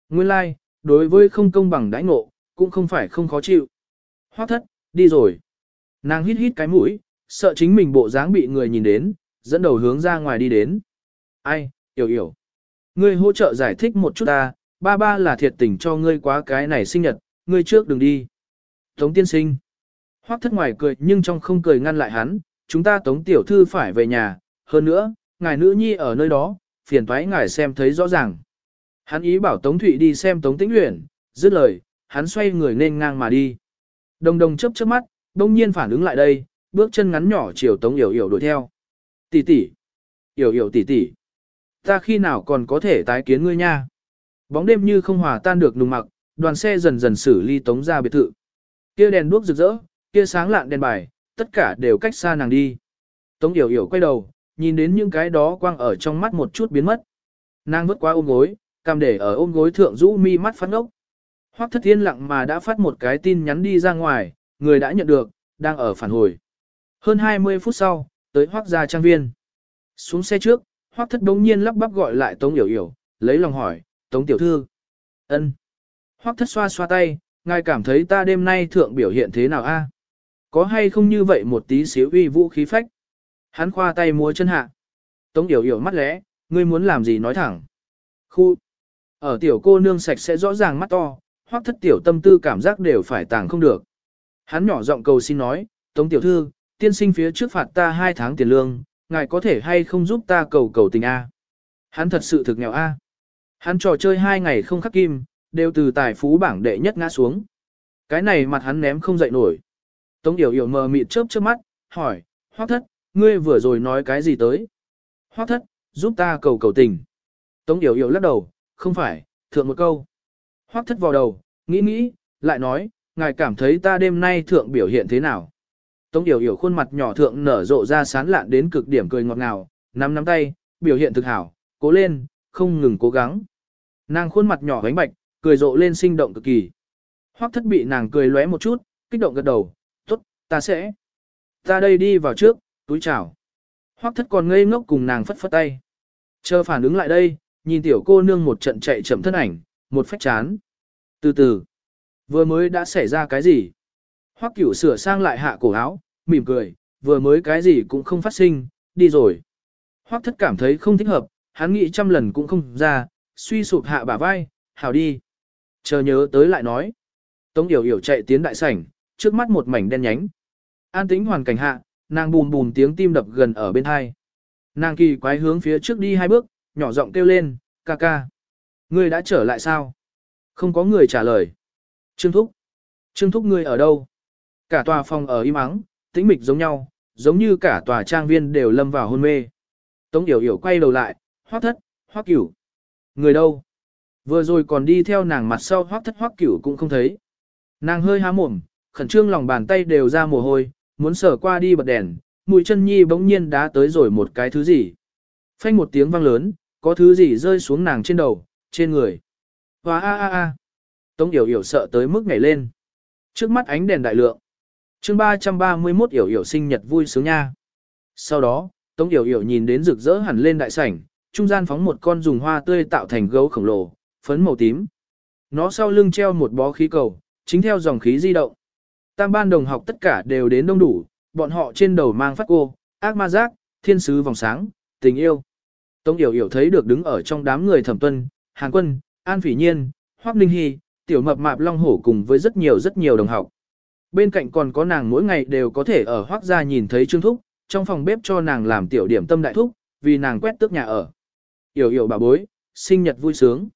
Nguyên lai, like, đối với không công bằng đãi ngộ, cũng không phải không khó chịu. Hoác thất, đi rồi. Nàng hít hít cái mũi, sợ chính mình bộ dáng bị người nhìn đến, dẫn đầu hướng ra ngoài đi đến. Ai, hiểu hiểu. Ngươi hỗ trợ giải thích một chút ta, ba ba là thiệt tình cho ngươi quá cái này sinh nhật, ngươi trước đừng đi. Tống tiên sinh. Hoác thất ngoài cười nhưng trong không cười ngăn lại hắn, chúng ta tống tiểu thư phải về nhà, hơn nữa, ngài nữ nhi ở nơi đó, phiền thoái ngài xem thấy rõ ràng. Hắn ý bảo Tống Thụy đi xem Tống Tĩnh luyện. dứt lời, hắn xoay người nên ngang mà đi. Đồng đồng chớp chớp mắt, đông nhiên phản ứng lại đây, bước chân ngắn nhỏ chiều Tống Yểu Yểu đuổi theo. Tỷ tỷ, Yểu Yểu tỷ tỷ, ta khi nào còn có thể tái kiến ngươi nha? Bóng đêm như không hòa tan được nùng mặc, đoàn xe dần dần xử ly Tống ra biệt thự. Kia đèn đuốc rực rỡ, kia sáng lạn đèn bài, tất cả đều cách xa nàng đi. Tống Yểu Yểu quay đầu, nhìn đến những cái đó quang ở trong mắt một chút biến mất. Nàng vứt qua ôm gối, cam để ở ôm gối thượng rũ mi mắt phát ốc. Hoắc thất thiên lặng mà đã phát một cái tin nhắn đi ra ngoài, người đã nhận được, đang ở phản hồi. Hơn 20 phút sau, tới Hoắc gia trang viên. Xuống xe trước, Hoắc thất đống nhiên lắp bắp gọi lại Tống Yểu Yểu, lấy lòng hỏi, Tống Tiểu Thư. ân. Hoắc thất xoa xoa tay, ngài cảm thấy ta đêm nay thượng biểu hiện thế nào a? Có hay không như vậy một tí xíu uy vũ khí phách? Hắn khoa tay múa chân hạ. Tống Yểu Yểu mắt lẽ, ngươi muốn làm gì nói thẳng. Khu. Ở tiểu cô nương sạch sẽ rõ ràng mắt to, hoác thất tiểu tâm tư cảm giác đều phải tàng không được. Hắn nhỏ giọng cầu xin nói, Tống tiểu thư, tiên sinh phía trước phạt ta hai tháng tiền lương, ngài có thể hay không giúp ta cầu cầu tình A. Hắn thật sự thực nghèo A. Hắn trò chơi hai ngày không khắc kim, đều từ tài phú bảng đệ nhất ngã xuống. Cái này mặt hắn ném không dậy nổi. Tống Yểu Yểu mờ mịt chớp chớp mắt, hỏi, hoác thất, ngươi vừa rồi nói cái gì tới? Hoác thất, giúp ta cầu cầu tình. Tống Yểu Yểu lắc đầu, không phải, thượng một câu. Hoác thất vào đầu, nghĩ nghĩ, lại nói, ngài cảm thấy ta đêm nay thượng biểu hiện thế nào? Tống Yểu Yểu khuôn mặt nhỏ thượng nở rộ ra sán lạn đến cực điểm cười ngọt ngào, nắm nắm tay, biểu hiện thực hảo, cố lên, không ngừng cố gắng. Nàng khuôn mặt nhỏ bánh bạch, cười rộ lên sinh động cực kỳ. Hoắc thất bị nàng cười lóe một chút, kích động gật đầu, tốt, ta sẽ. Ta đây đi vào trước, túi chào. Hoắc thất còn ngây ngốc cùng nàng phất phất tay. Chờ phản ứng lại đây, nhìn tiểu cô nương một trận chạy chậm thân ảnh, một phách chán. Từ từ, vừa mới đã xảy ra cái gì? Hoắc cửu sửa sang lại hạ cổ áo, mỉm cười, vừa mới cái gì cũng không phát sinh, đi rồi. Hoắc thất cảm thấy không thích hợp, hắn nghĩ trăm lần cũng không ra, suy sụp hạ bả vai, hảo đi. Chờ nhớ tới lại nói. Tống Yểu Yểu chạy tiến đại sảnh, trước mắt một mảnh đen nhánh. An tĩnh hoàn cảnh hạ, nàng bùm bùm tiếng tim đập gần ở bên hai. Nàng kỳ quái hướng phía trước đi hai bước, nhỏ giọng kêu lên, ca ca. Ngươi đã trở lại sao? Không có người trả lời. Trương Thúc. Trương Thúc ngươi ở đâu? Cả tòa phòng ở im ắng, tĩnh mịch giống nhau, giống như cả tòa trang viên đều lâm vào hôn mê. Tống Yểu Yểu quay đầu lại, hoác thất, hoác cửu. Người đâu? Vừa rồi còn đi theo nàng mặt sau hoác thất hoác cửu cũng không thấy. Nàng hơi há mồm, khẩn trương lòng bàn tay đều ra mồ hôi, muốn sở qua đi bật đèn, mũi chân nhi bỗng nhiên đá tới rồi một cái thứ gì. Phanh một tiếng vang lớn, có thứ gì rơi xuống nàng trên đầu, trên người. Hoa a a a. Tống Yểu Yểu sợ tới mức nhảy lên. Trước mắt ánh đèn đại lượng. Chương 331 Yểu Yểu sinh nhật vui sướng nha. Sau đó, Tống Yểu Yểu nhìn đến rực rỡ hẳn lên đại sảnh, trung gian phóng một con dùng hoa tươi tạo thành gấu khổng lồ, phấn màu tím. Nó sau lưng treo một bó khí cầu, chính theo dòng khí di động. Tam ban đồng học tất cả đều đến đông đủ, bọn họ trên đầu mang phát cô, ác ma giác, thiên sứ vòng sáng, tình yêu. Tống Yểu Yểu thấy được đứng ở trong đám người thẩm tuân, Hàn Quân, An Phỉ Nhiên, Hoác Ninh Hy, Tiểu Mập Mạp Long Hổ cùng với rất nhiều rất nhiều đồng học. Bên cạnh còn có nàng mỗi ngày đều có thể ở Hoác gia nhìn thấy Trương Thúc, trong phòng bếp cho nàng làm tiểu điểm tâm đại thúc, vì nàng quét tước nhà ở. Yểu yểu bà bối, sinh nhật vui sướng.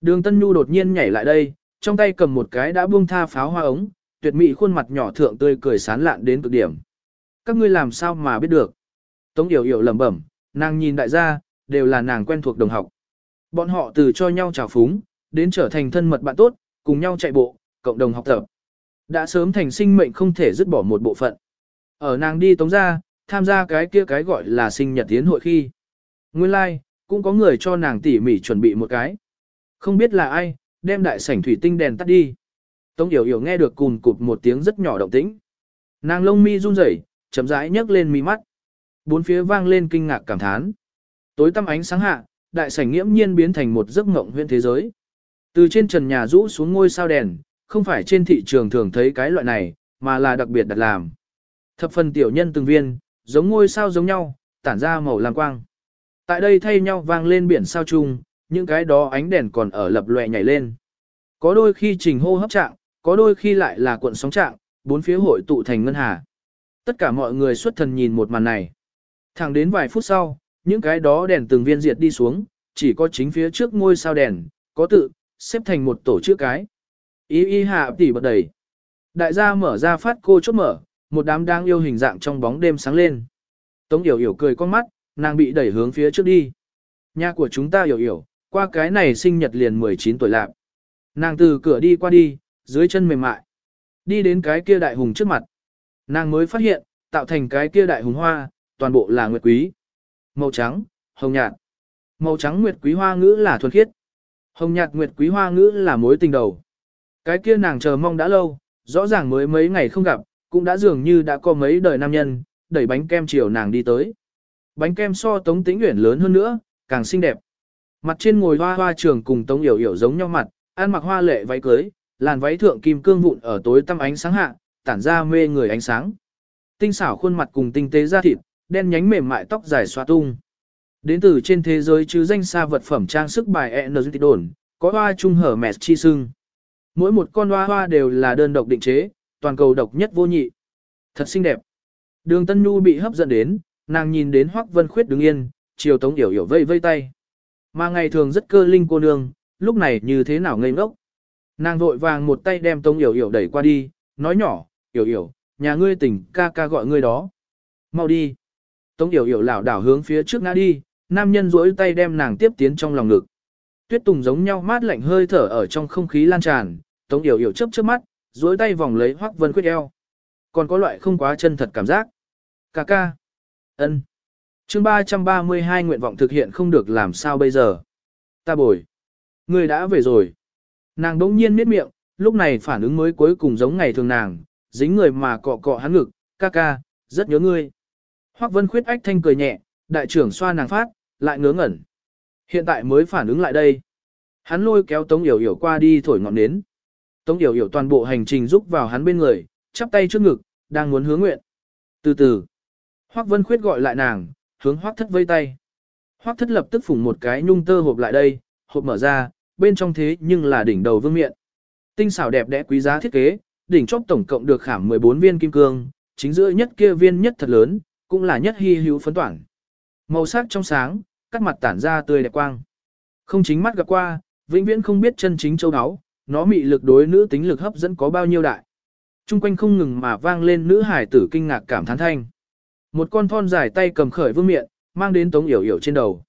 Đường Tân Nhu đột nhiên nhảy lại đây, trong tay cầm một cái đã buông tha pháo hoa ống, tuyệt mỹ khuôn mặt nhỏ thượng tươi cười sán lạn đến cực điểm. Các ngươi làm sao mà biết được? Tống Yểu Yểu lẩm bẩm, nàng nhìn đại gia, đều là nàng quen thuộc đồng học. Bọn họ từ cho nhau chào phúng, đến trở thành thân mật bạn tốt, cùng nhau chạy bộ, cộng đồng học tập. Đã sớm thành sinh mệnh không thể dứt bỏ một bộ phận. Ở nàng đi tống ra, tham gia cái kia cái gọi là sinh nhật tiến hội khi. Nguyên lai, like, cũng có người cho nàng tỉ mỉ chuẩn bị một cái. Không biết là ai, đem đại sảnh thủy tinh đèn tắt đi. Tống Yểu Yểu nghe được cùn cụt một tiếng rất nhỏ động tĩnh. Nàng lông mi run rẩy, chậm rãi nhấc lên mi mắt. Bốn phía vang lên kinh ngạc cảm thán. Tối tăm ánh sáng hạ, đại sảnh nghiễm nhiên biến thành một giấc mộng huyễn thế giới. Từ trên trần nhà rũ xuống ngôi sao đèn, không phải trên thị trường thường thấy cái loại này, mà là đặc biệt đặt làm. Thập phần tiểu nhân từng viên, giống ngôi sao giống nhau, tản ra màu lam quang. Tại đây thay nhau vang lên biển sao chung, những cái đó ánh đèn còn ở lập lòe nhảy lên. Có đôi khi trình hô hấp trạng, có đôi khi lại là cuộn sóng trạng, bốn phía hội tụ thành ngân hà. Tất cả mọi người xuất thần nhìn một màn này. Thẳng đến vài phút sau, những cái đó đèn từng viên diệt đi xuống, chỉ có chính phía trước ngôi sao đèn, có tự, xếp thành một tổ chữ cái. Ý y hạ tỉ bật đầy. Đại gia mở ra phát cô chốt mở, một đám đang yêu hình dạng trong bóng đêm sáng lên. Tống Yểu Yểu cười con mắt, nàng bị đẩy hướng phía trước đi. Nhà của chúng ta Yểu Yểu, qua cái này sinh nhật liền 19 tuổi lạc. Nàng từ cửa đi qua đi, dưới chân mềm mại. Đi đến cái kia đại hùng trước mặt. Nàng mới phát hiện, tạo thành cái kia đại hùng hoa, toàn bộ là nguyệt quý. Màu trắng, hồng nhạt. Màu trắng nguyệt quý hoa ngữ là thuần khiết. Hồng nhạt nguyệt quý hoa ngữ là mối tình đầu. Cái kia nàng chờ mong đã lâu, rõ ràng mới mấy ngày không gặp, cũng đã dường như đã có mấy đời nam nhân, đẩy bánh kem chiều nàng đi tới. Bánh kem so Tống Tĩnh Uyển lớn hơn nữa, càng xinh đẹp. Mặt trên ngồi hoa hoa trường cùng Tống Yểu Yểu giống nhau mặt, ăn mặc hoa lệ váy cưới, làn váy thượng kim cương vụn ở tối tăm ánh sáng hạ, tản ra mê người ánh sáng. Tinh xảo khuôn mặt cùng tinh tế da thịt, đen nhánh mềm mại tóc dài xoa tung. Đến từ trên thế giới chứ danh xa vật phẩm trang sức bài Energy đồn, có hoa trung hở mẹt chi sưng. Mỗi một con hoa hoa đều là đơn độc định chế, toàn cầu độc nhất vô nhị. Thật xinh đẹp. Đường Tân Nhu bị hấp dẫn đến, nàng nhìn đến Hoắc Vân Khuyết đứng yên, chiều Tống Yểu Yểu vây vây tay. Mà ngày thường rất cơ linh cô nương, lúc này như thế nào ngây ngốc. Nàng vội vàng một tay đem Tống Yểu Yểu đẩy qua đi, nói nhỏ, Yểu Yểu, nhà ngươi tỉnh ca ca gọi ngươi đó. Mau đi. Tống Yểu Yểu lảo đảo hướng phía trước ngã đi, nam nhân duỗi tay đem nàng tiếp tiến trong lòng ngực. Tuyết tùng giống nhau mát lạnh hơi thở ở trong không khí lan tràn, Tống Yểu Yểu chớp chớp mắt, duỗi tay vòng lấy Hoắc Vân Khuyết eo. Còn có loại không quá chân thật cảm giác. Ca ca. ân. Chương 332 nguyện vọng thực hiện không được làm sao bây giờ. Ta bồi. Người đã về rồi. Nàng đỗng nhiên miết miệng, lúc này phản ứng mới cuối cùng giống ngày thường nàng, dính người mà cọ cọ hắn ngực, ca ca, rất nhớ ngươi. Hoắc Vân Khuyết ách thanh cười nhẹ, đại trưởng xoa nàng phát, lại ngớ ngẩn. Hiện tại mới phản ứng lại đây. Hắn lôi kéo Tống Yểu Yểu qua đi thổi ngọn nến. Tống Yểu Yểu toàn bộ hành trình giúp vào hắn bên người, chắp tay trước ngực, đang muốn hướng nguyện. Từ từ, Hoắc Vân Khuyết gọi lại nàng, hướng Hoắc Thất vây tay. Hoắc Thất lập tức phủng một cái nhung tơ hộp lại đây, hộp mở ra, bên trong thế nhưng là đỉnh đầu vương miện. Tinh xảo đẹp đẽ quý giá thiết kế, đỉnh chóp tổng cộng được khảm 14 viên kim cương, chính giữa nhất kia viên nhất thật lớn, cũng là nhất hy hữu phấn toản. Màu sắc trong sáng, cắt mặt tản ra tươi đẹp quang. Không chính mắt gặp qua, vĩnh viễn không biết chân chính châu áo, nó mị lực đối nữ tính lực hấp dẫn có bao nhiêu đại. Trung quanh không ngừng mà vang lên nữ hải tử kinh ngạc cảm thán thanh. Một con thon dài tay cầm khởi vương miệng, mang đến tống yểu yểu trên đầu.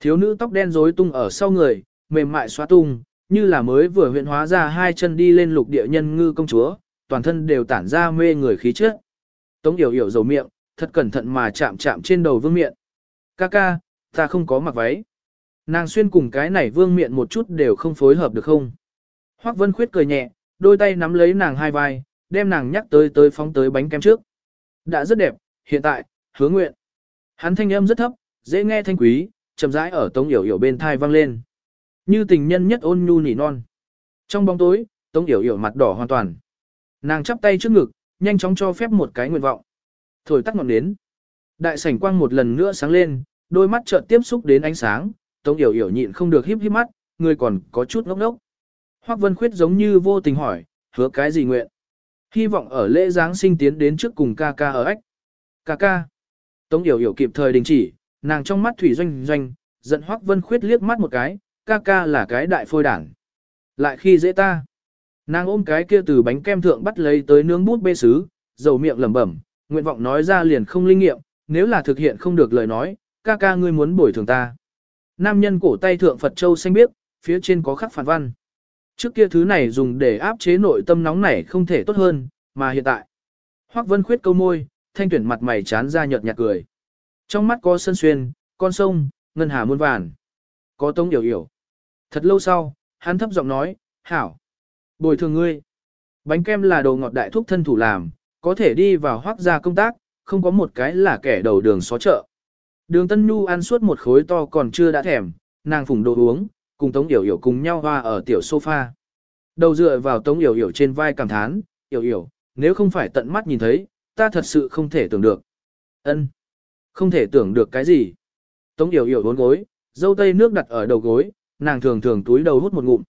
Thiếu nữ tóc đen rối tung ở sau người, mềm mại xóa tung, như là mới vừa huyện hóa ra hai chân đi lên lục địa nhân ngư công chúa, toàn thân đều tản ra mê người khí chất. Tống yểu yểu dầu miệng, thật cẩn thận mà chạm chạm trên đầu vương miệng. Ca ca, ta không có mặc váy. Nàng xuyên cùng cái này vương miệng một chút đều không phối hợp được không? Hoắc Vân Khuyết cười nhẹ, đôi tay nắm lấy nàng hai vai, đem nàng nhắc tới tới phóng tới bánh kem trước. Đã rất đẹp, hiện tại, hứa nguyện. Hắn thanh âm rất thấp, dễ nghe thanh quý, chậm rãi ở Tống Yểu Yểu bên thai vang lên. Như tình nhân nhất ôn nhu nỉ non. Trong bóng tối, Tống Yểu Yểu mặt đỏ hoàn toàn. Nàng chắp tay trước ngực, nhanh chóng cho phép một cái nguyện vọng. Thổi tắt ngọn nến. Đại sảnh quang một lần nữa sáng lên, đôi mắt chợt tiếp xúc đến ánh sáng, Tống Yểu Yểu nhịn không được híp híp mắt, người còn có chút ngốc ngốc. Hoắc Vân Khuyết giống như vô tình hỏi, hứa cái gì nguyện? Hy vọng ở lễ Giáng sinh tiến đến trước cùng ca ca ở ách. Ca ca. Tống Yểu Yểu kịp thời đình chỉ, nàng trong mắt thủy doanh doanh, giận Hoắc Vân Khuyết liếc mắt một cái, ca ca là cái đại phôi đảng. Lại khi dễ ta. Nàng ôm cái kia từ bánh kem thượng bắt lấy tới nướng bút bê sứ, dầu miệng lẩm bẩm, nguyện vọng nói ra liền không linh nghiệm, nếu là thực hiện không được lời nói, ca ca ngươi muốn bồi thường ta. Nam nhân cổ tay thượng Phật Châu xanh biếc, phía trên có khắc phản văn. Trước kia thứ này dùng để áp chế nội tâm nóng nảy không thể tốt hơn, mà hiện tại. Hoắc Vân Khuyết câu môi, thanh tuyển mặt mày chán ra nhợt nhạt cười. Trong mắt có sân xuyên, con sông, ngân hà muôn vàn. Có tông hiểu hiểu. Thật lâu sau, hắn thấp giọng nói, hảo. Bồi thường ngươi. Bánh kem là đồ ngọt đại thúc thân thủ làm, có thể đi vào hoác gia công tác, không có một cái là kẻ đầu đường xó chợ. Đường Tân Nhu ăn suốt một khối to còn chưa đã thèm, nàng phùng đồ uống, cùng Tống Yểu Yểu cùng nhau hoa ở tiểu sofa. Đầu dựa vào Tống Yểu Yểu trên vai cảm thán, Yểu Yểu, nếu không phải tận mắt nhìn thấy, ta thật sự không thể tưởng được. ân Không thể tưởng được cái gì. Tống Yểu Yểu bốn gối, dâu tây nước đặt ở đầu gối, nàng thường thường túi đầu hút một ngụm.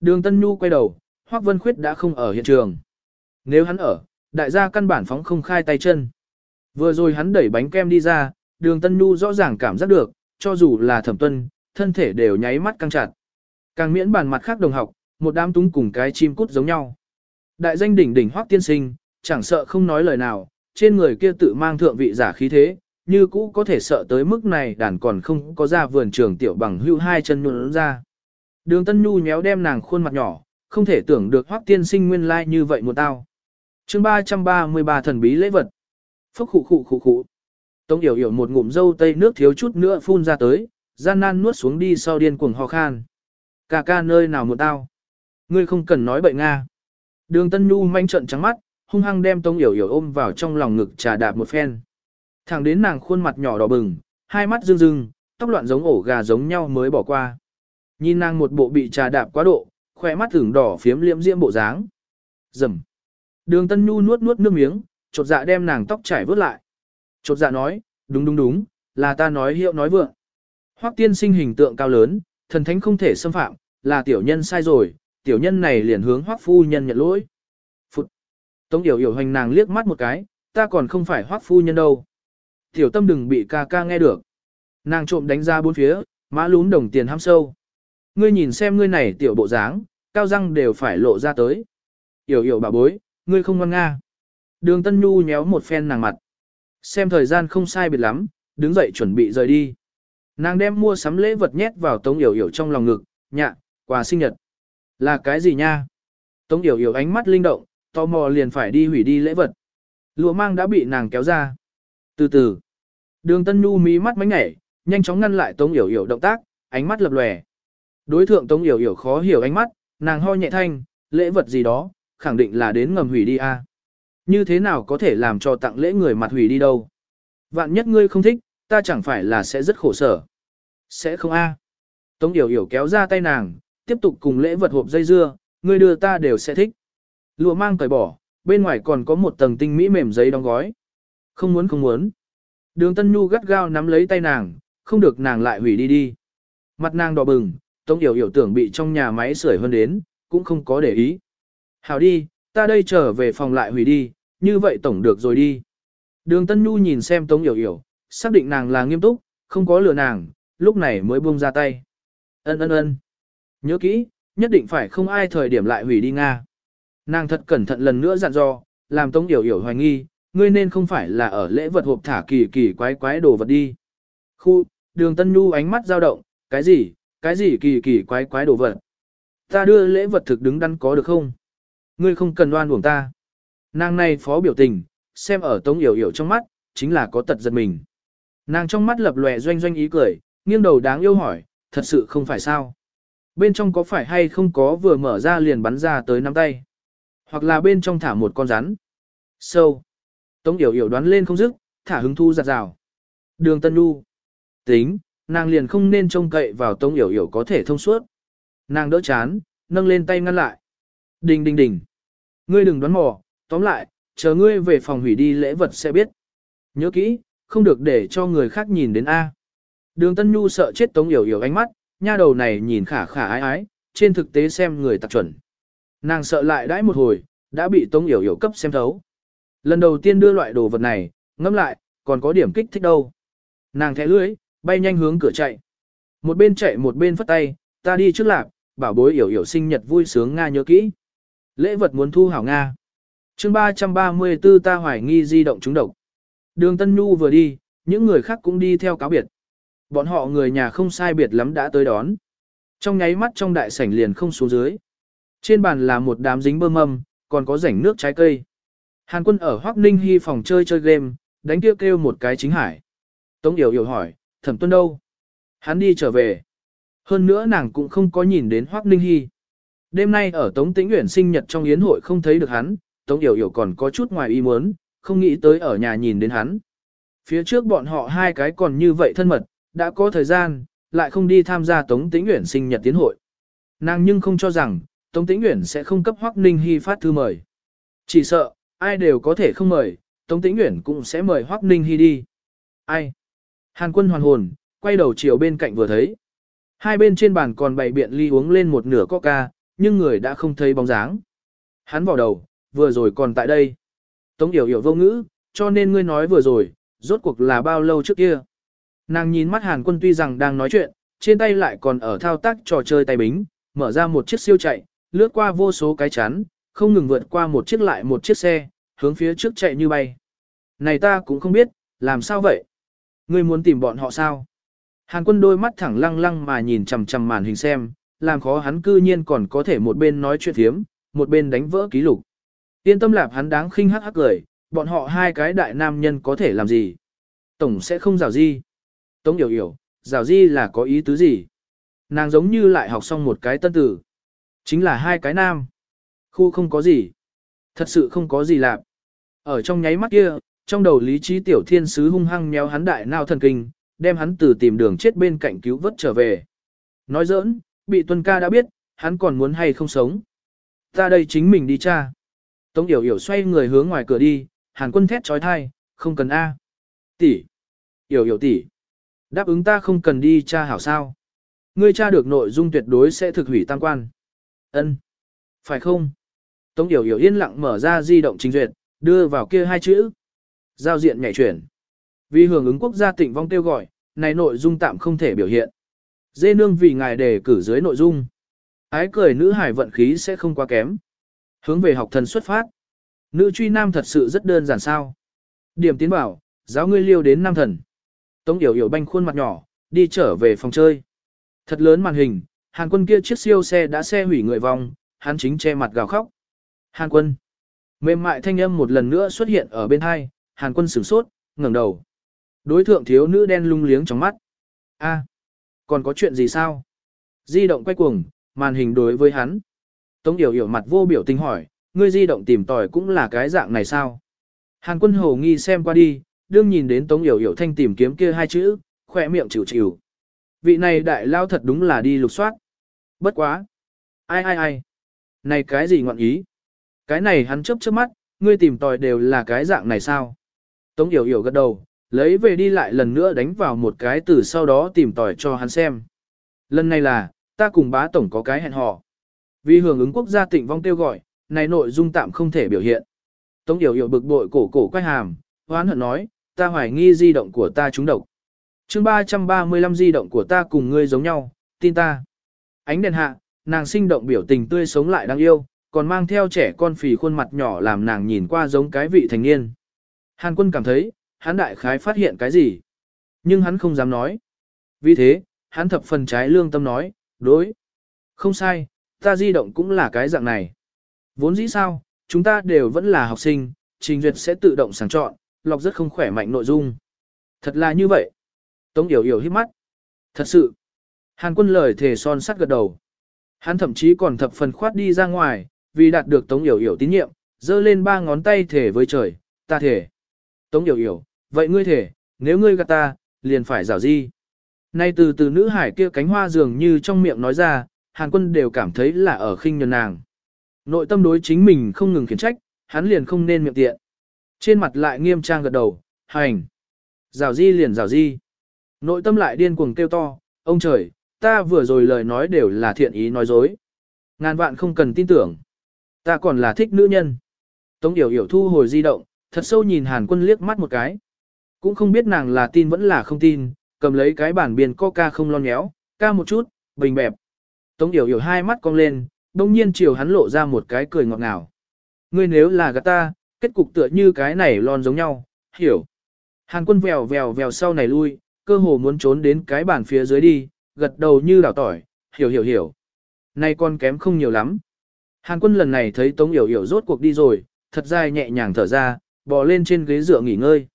Đường Tân Nhu quay đầu, Hoắc Vân Khuyết đã không ở hiện trường. Nếu hắn ở, đại gia căn bản phóng không khai tay chân. Vừa rồi hắn đẩy bánh kem đi ra, đường Tân Nhu rõ ràng cảm giác được, cho dù là thẩm tuân, thân thể đều nháy mắt căng chặt. Càng miễn bàn mặt khác đồng học, một đám túng cùng cái chim cút giống nhau. Đại danh đỉnh đỉnh Hoắc tiên sinh, chẳng sợ không nói lời nào, trên người kia tự mang thượng vị giả khí thế, như cũ có thể sợ tới mức này đàn còn không có ra vườn trường tiểu bằng hưu hai chân nhuận ra. Đường Tân Nhu nhéo đem nàng khuôn mặt nhỏ, không thể tưởng được Hoắc tiên sinh nguyên lai like như vậy một tao. chương 333 thần bí lễ vật. Phúc khụ khụ khụ khụ. Tống yểu yểu một ngụm dâu tây nước thiếu chút nữa phun ra tới, gian nan nuốt xuống đi sau điên cuồng ho khan. Cà ca nơi nào một tao. Ngươi không cần nói bệnh Nga. Đường Tân Nhu manh trận trắng mắt, hung hăng đem Tống yểu yểu ôm vào trong lòng ngực trà đạp một phen. Thẳng đến nàng khuôn mặt nhỏ đỏ bừng, hai mắt rưng rưng, tóc loạn giống ổ gà giống nhau mới bỏ qua. Nhìn nàng một bộ bị trà đạp quá độ, khỏe mắt thửng đỏ phiếm liễm diễm bộ dáng. Dầm. Đường Tân Nhu nuốt nuốt nước miếng, chột dạ đem nàng tóc trải vớt lại. Chột dạ nói, đúng đúng đúng, là ta nói hiệu nói vượng. Hoắc tiên sinh hình tượng cao lớn, thần thánh không thể xâm phạm, là tiểu nhân sai rồi, tiểu nhân này liền hướng Hoắc phu nhân nhận lỗi. Phụt. Tống Yểu Yểu hoành nàng liếc mắt một cái, ta còn không phải Hoắc phu nhân đâu. Tiểu tâm đừng bị ca ca nghe được. Nàng trộm đánh ra bốn phía, má lún đồng tiền ham sâu. Ngươi nhìn xem ngươi này tiểu bộ dáng, cao răng đều phải lộ ra tới. Yểu yểu bà bối, ngươi không ngoan nga. Đường Tân Nhu nhéo một phen nàng mặt. Xem thời gian không sai biệt lắm, đứng dậy chuẩn bị rời đi. Nàng đem mua sắm lễ vật nhét vào Tống Yểu Yểu trong lòng ngực, nhạ, quà sinh nhật. Là cái gì nha? Tống Yểu Yểu ánh mắt linh động, tò mò liền phải đi hủy đi lễ vật. Lụa mang đã bị nàng kéo ra. Từ từ, đường Tân Nhu mí mắt mánh nhảy, nhanh chóng ngăn lại Tống Yểu Yểu động tác, ánh mắt lập lòe. Đối thượng Tống Yểu Yểu khó hiểu ánh mắt, nàng ho nhẹ thanh, lễ vật gì đó, khẳng định là đến ngầm hủy đi a. Như thế nào có thể làm cho tặng lễ người mặt hủy đi đâu? Vạn nhất ngươi không thích, ta chẳng phải là sẽ rất khổ sở. Sẽ không a. Tống Yểu Yểu kéo ra tay nàng, tiếp tục cùng lễ vật hộp dây dưa, ngươi đưa ta đều sẽ thích. Lụa mang cởi bỏ, bên ngoài còn có một tầng tinh mỹ mềm giấy đóng gói. Không muốn không muốn. Đường Tân Nhu gắt gao nắm lấy tay nàng, không được nàng lại hủy đi đi. Mặt nàng đỏ bừng, Tống Yểu Yểu tưởng bị trong nhà máy sưởi hơn đến, cũng không có để ý. Hảo đi, ta đây trở về phòng lại hủy đi, như vậy tổng được rồi đi. Đường Tân Nhu nhìn xem Tống Yểu Yểu, xác định nàng là nghiêm túc, không có lừa nàng, lúc này mới buông ra tay. Ân ân ân. Nhớ kỹ, nhất định phải không ai thời điểm lại hủy đi Nga. Nàng thật cẩn thận lần nữa dặn dò, làm Tống Yểu Yểu hoài nghi, ngươi nên không phải là ở lễ vật hộp thả kỳ kỳ quái quái đồ vật đi. Khu, đường Tân Nhu ánh mắt dao động, cái gì, cái gì kỳ kỳ quái quái đồ vật. Ta đưa lễ vật thực đứng đắn có được không? Ngươi không cần đoan uổng ta. Nàng này phó biểu tình, xem ở tống yểu yểu trong mắt, chính là có tật giật mình. Nàng trong mắt lập lòe doanh doanh ý cười, nghiêng đầu đáng yêu hỏi, thật sự không phải sao. Bên trong có phải hay không có vừa mở ra liền bắn ra tới nắm tay. Hoặc là bên trong thả một con rắn. Sâu. So. Tống yểu yểu đoán lên không dứt, thả hứng thu giặt rào. Đường Tân Nhu. Tính, nàng liền không nên trông cậy vào Tống Yểu Yểu có thể thông suốt. Nàng đỡ chán, nâng lên tay ngăn lại. Đình đình đình. Ngươi đừng đoán mò, tóm lại, chờ ngươi về phòng hủy đi lễ vật sẽ biết. Nhớ kỹ, không được để cho người khác nhìn đến A. Đường Tân Nhu sợ chết Tống Yểu Yểu ánh mắt, nha đầu này nhìn khả khả ái ái, trên thực tế xem người tạc chuẩn. Nàng sợ lại đãi một hồi, đã bị Tống Yểu Yểu cấp xem thấu. Lần đầu tiên đưa loại đồ vật này, ngẫm lại, còn có điểm kích thích đâu. Nàng thẻ lưới, bay nhanh hướng cửa chạy. Một bên chạy một bên phất tay, ta đi trước lạc, bảo bối hiểu hiểu sinh nhật vui sướng Nga nhớ kỹ. Lễ vật muốn thu hảo Nga chương 334 ta hoài nghi di động trúng độc. Đường Tân Nhu vừa đi, những người khác cũng đi theo cáo biệt. Bọn họ người nhà không sai biệt lắm đã tới đón. Trong nháy mắt trong đại sảnh liền không xuống dưới. Trên bàn là một đám dính bơ mâm, còn có rảnh nước trái cây. Hàn quân ở Hoác Ninh Hy phòng chơi chơi game, đánh kêu kêu một cái chính hải. Tống Yểu Yểu hỏi, thẩm tuân đâu? Hắn đi trở về. Hơn nữa nàng cũng không có nhìn đến Hoác Ninh Hy. Đêm nay ở Tống Tĩnh Uyển sinh nhật trong yến hội không thấy được hắn, Tống Yểu Yểu còn có chút ngoài ý muốn, không nghĩ tới ở nhà nhìn đến hắn. Phía trước bọn họ hai cái còn như vậy thân mật, đã có thời gian, lại không đi tham gia Tống Tĩnh Uyển sinh nhật tiến hội. Nàng nhưng không cho rằng, Tống Tĩnh Uyển sẽ không cấp Hoắc Ninh Hi phát thư mời. Chỉ sợ, ai đều có thể không mời, Tống Tĩnh Uyển cũng sẽ mời Hoắc Ninh Hi đi. Ai? Hàn quân hoàn hồn, quay đầu chiều bên cạnh vừa thấy. Hai bên trên bàn còn bày biện ly uống lên một nửa coca, nhưng người đã không thấy bóng dáng. Hắn vào đầu, vừa rồi còn tại đây. Tống Yểu Yểu vô ngữ, cho nên ngươi nói vừa rồi, rốt cuộc là bao lâu trước kia. Nàng nhìn mắt Hàn quân tuy rằng đang nói chuyện, trên tay lại còn ở thao tác trò chơi tay bính, mở ra một chiếc siêu chạy, lướt qua vô số cái chắn, không ngừng vượt qua một chiếc lại một chiếc xe, hướng phía trước chạy như bay. Này ta cũng không biết, làm sao vậy? Ngươi muốn tìm bọn họ sao? Hàn quân đôi mắt thẳng lăng lăng mà nhìn chằm chằm màn hình xem, làm khó hắn cư nhiên còn có thể một bên nói chuyện thiếm, một bên đánh vỡ ký lục. Yên tâm lạp hắn đáng khinh hắc hắc cười, bọn họ hai cái đại nam nhân có thể làm gì? Tổng sẽ không rào di, Tống hiểu hiểu, rào di là có ý tứ gì? Nàng giống như lại học xong một cái tân tử. Chính là hai cái nam. Khu không có gì. Thật sự không có gì lạ. Ở trong nháy mắt kia, trong đầu lý trí tiểu thiên sứ hung hăng méo hắn đại nao thần kinh, đem hắn từ tìm đường chết bên cạnh cứu vớt trở về. Nói giỡn, bị tuân ca đã biết, hắn còn muốn hay không sống. Ta đây chính mình đi cha. Tống yểu yểu xoay người hướng ngoài cửa đi, hàn quân thét trói thai, không cần A. Tỷ. Yểu yểu tỷ. Đáp ứng ta không cần đi cha hảo sao. Ngươi cha được nội dung tuyệt đối sẽ thực hủy tăng quan. Ân, Phải không? Tống Yểu Yểu yên lặng mở ra di động trình duyệt, đưa vào kia hai chữ. Giao diện nhảy chuyển. Vì hưởng ứng quốc gia tỉnh vong kêu gọi, này nội dung tạm không thể biểu hiện. Dê nương vì ngài đề cử dưới nội dung. Ái cười nữ hải vận khí sẽ không quá kém. Hướng về học thần xuất phát. Nữ truy nam thật sự rất đơn giản sao. Điểm tiến bảo, giáo ngươi liêu đến nam thần. Tống Yểu Yểu banh khuôn mặt nhỏ, đi trở về phòng chơi. Thật lớn màn hình, Hàn quân kia chiếc siêu xe đã xe hủy người vòng, hắn chính che mặt gào khóc. Hàn quân. Mềm mại thanh âm một lần nữa xuất hiện ở bên hai, Hàn quân sửng sốt, ngẩng đầu. Đối thượng thiếu nữ đen lung liếng trong mắt. A, còn có chuyện gì sao? Di động quay cuồng, màn hình đối với hắn. Tống Yểu Yểu mặt vô biểu tình hỏi, ngươi di động tìm tòi cũng là cái dạng này sao? Hàn quân hồ nghi xem qua đi, đương nhìn đến Tống Yểu Yểu thanh tìm kiếm kia hai chữ, khỏe miệng chịu chịu. Vị này đại lao thật đúng là đi lục soát. Bất quá. Ai ai ai. Này cái gì ngọn ý? Cái này hắn chớp chớp mắt, ngươi tìm tòi đều là cái dạng này sao? Tống Yểu Yểu gật đầu, lấy về đi lại lần nữa đánh vào một cái từ sau đó tìm tòi cho hắn xem. Lần này là, ta cùng bá tổng có cái hẹn hò. Vì hưởng ứng quốc gia tỉnh vong kêu gọi, này nội dung tạm không thể biểu hiện. Tống Yểu Yểu bực bội cổ cổ quay hàm, hoán hận nói, ta hoài nghi di động của ta trúng độc chương 335 di động của ta cùng ngươi giống nhau, tin ta. Ánh đèn hạ, nàng sinh động biểu tình tươi sống lại đáng yêu, còn mang theo trẻ con phì khuôn mặt nhỏ làm nàng nhìn qua giống cái vị thành niên. Hàn quân cảm thấy, hắn đại khái phát hiện cái gì. Nhưng hắn không dám nói. Vì thế, hắn thập phần trái lương tâm nói, đối. Không sai, ta di động cũng là cái dạng này. Vốn dĩ sao, chúng ta đều vẫn là học sinh, trình duyệt sẽ tự động sàng chọn, lọc rất không khỏe mạnh nội dung. Thật là như vậy. Tống Yểu Yểu hít mắt. Thật sự. Hàn quân lời thề son sắt gật đầu. Hắn thậm chí còn thập phần khoát đi ra ngoài, vì đạt được Tống Yểu Yểu tín nhiệm, giơ lên ba ngón tay thể với trời, ta thể. Tống Yểu Yểu, vậy ngươi thể, nếu ngươi gạt ta, liền phải rào di. Nay từ từ nữ hải kia cánh hoa dường như trong miệng nói ra, Hàn quân đều cảm thấy là ở khinh nhờn nàng. Nội tâm đối chính mình không ngừng khiển trách, hắn liền không nên miệng tiện. Trên mặt lại nghiêm trang gật đầu, hành. Rào di liền rào di. Nội tâm lại điên cuồng kêu to, ông trời, ta vừa rồi lời nói đều là thiện ý nói dối. Ngàn vạn không cần tin tưởng. Ta còn là thích nữ nhân. Tống Yểu Yểu thu hồi di động, thật sâu nhìn Hàn quân liếc mắt một cái. Cũng không biết nàng là tin vẫn là không tin, cầm lấy cái bản biên coca không lon nhéo, ca một chút, bình bẹp. Tống Yểu Yểu hai mắt cong lên, đông nhiên chiều hắn lộ ra một cái cười ngọt ngào. Ngươi nếu là gạt ta, kết cục tựa như cái này lon giống nhau, hiểu. Hàn quân vèo vèo vèo sau này lui, cơ hồ muốn trốn đến cái bàn phía dưới đi, gật đầu như đảo tỏi, hiểu hiểu hiểu. Nay con kém không nhiều lắm. Hàn quân lần này thấy Tống Yểu Yểu rốt cuộc đi rồi, thật dài nhẹ nhàng thở ra, bò lên trên ghế dựa nghỉ ngơi.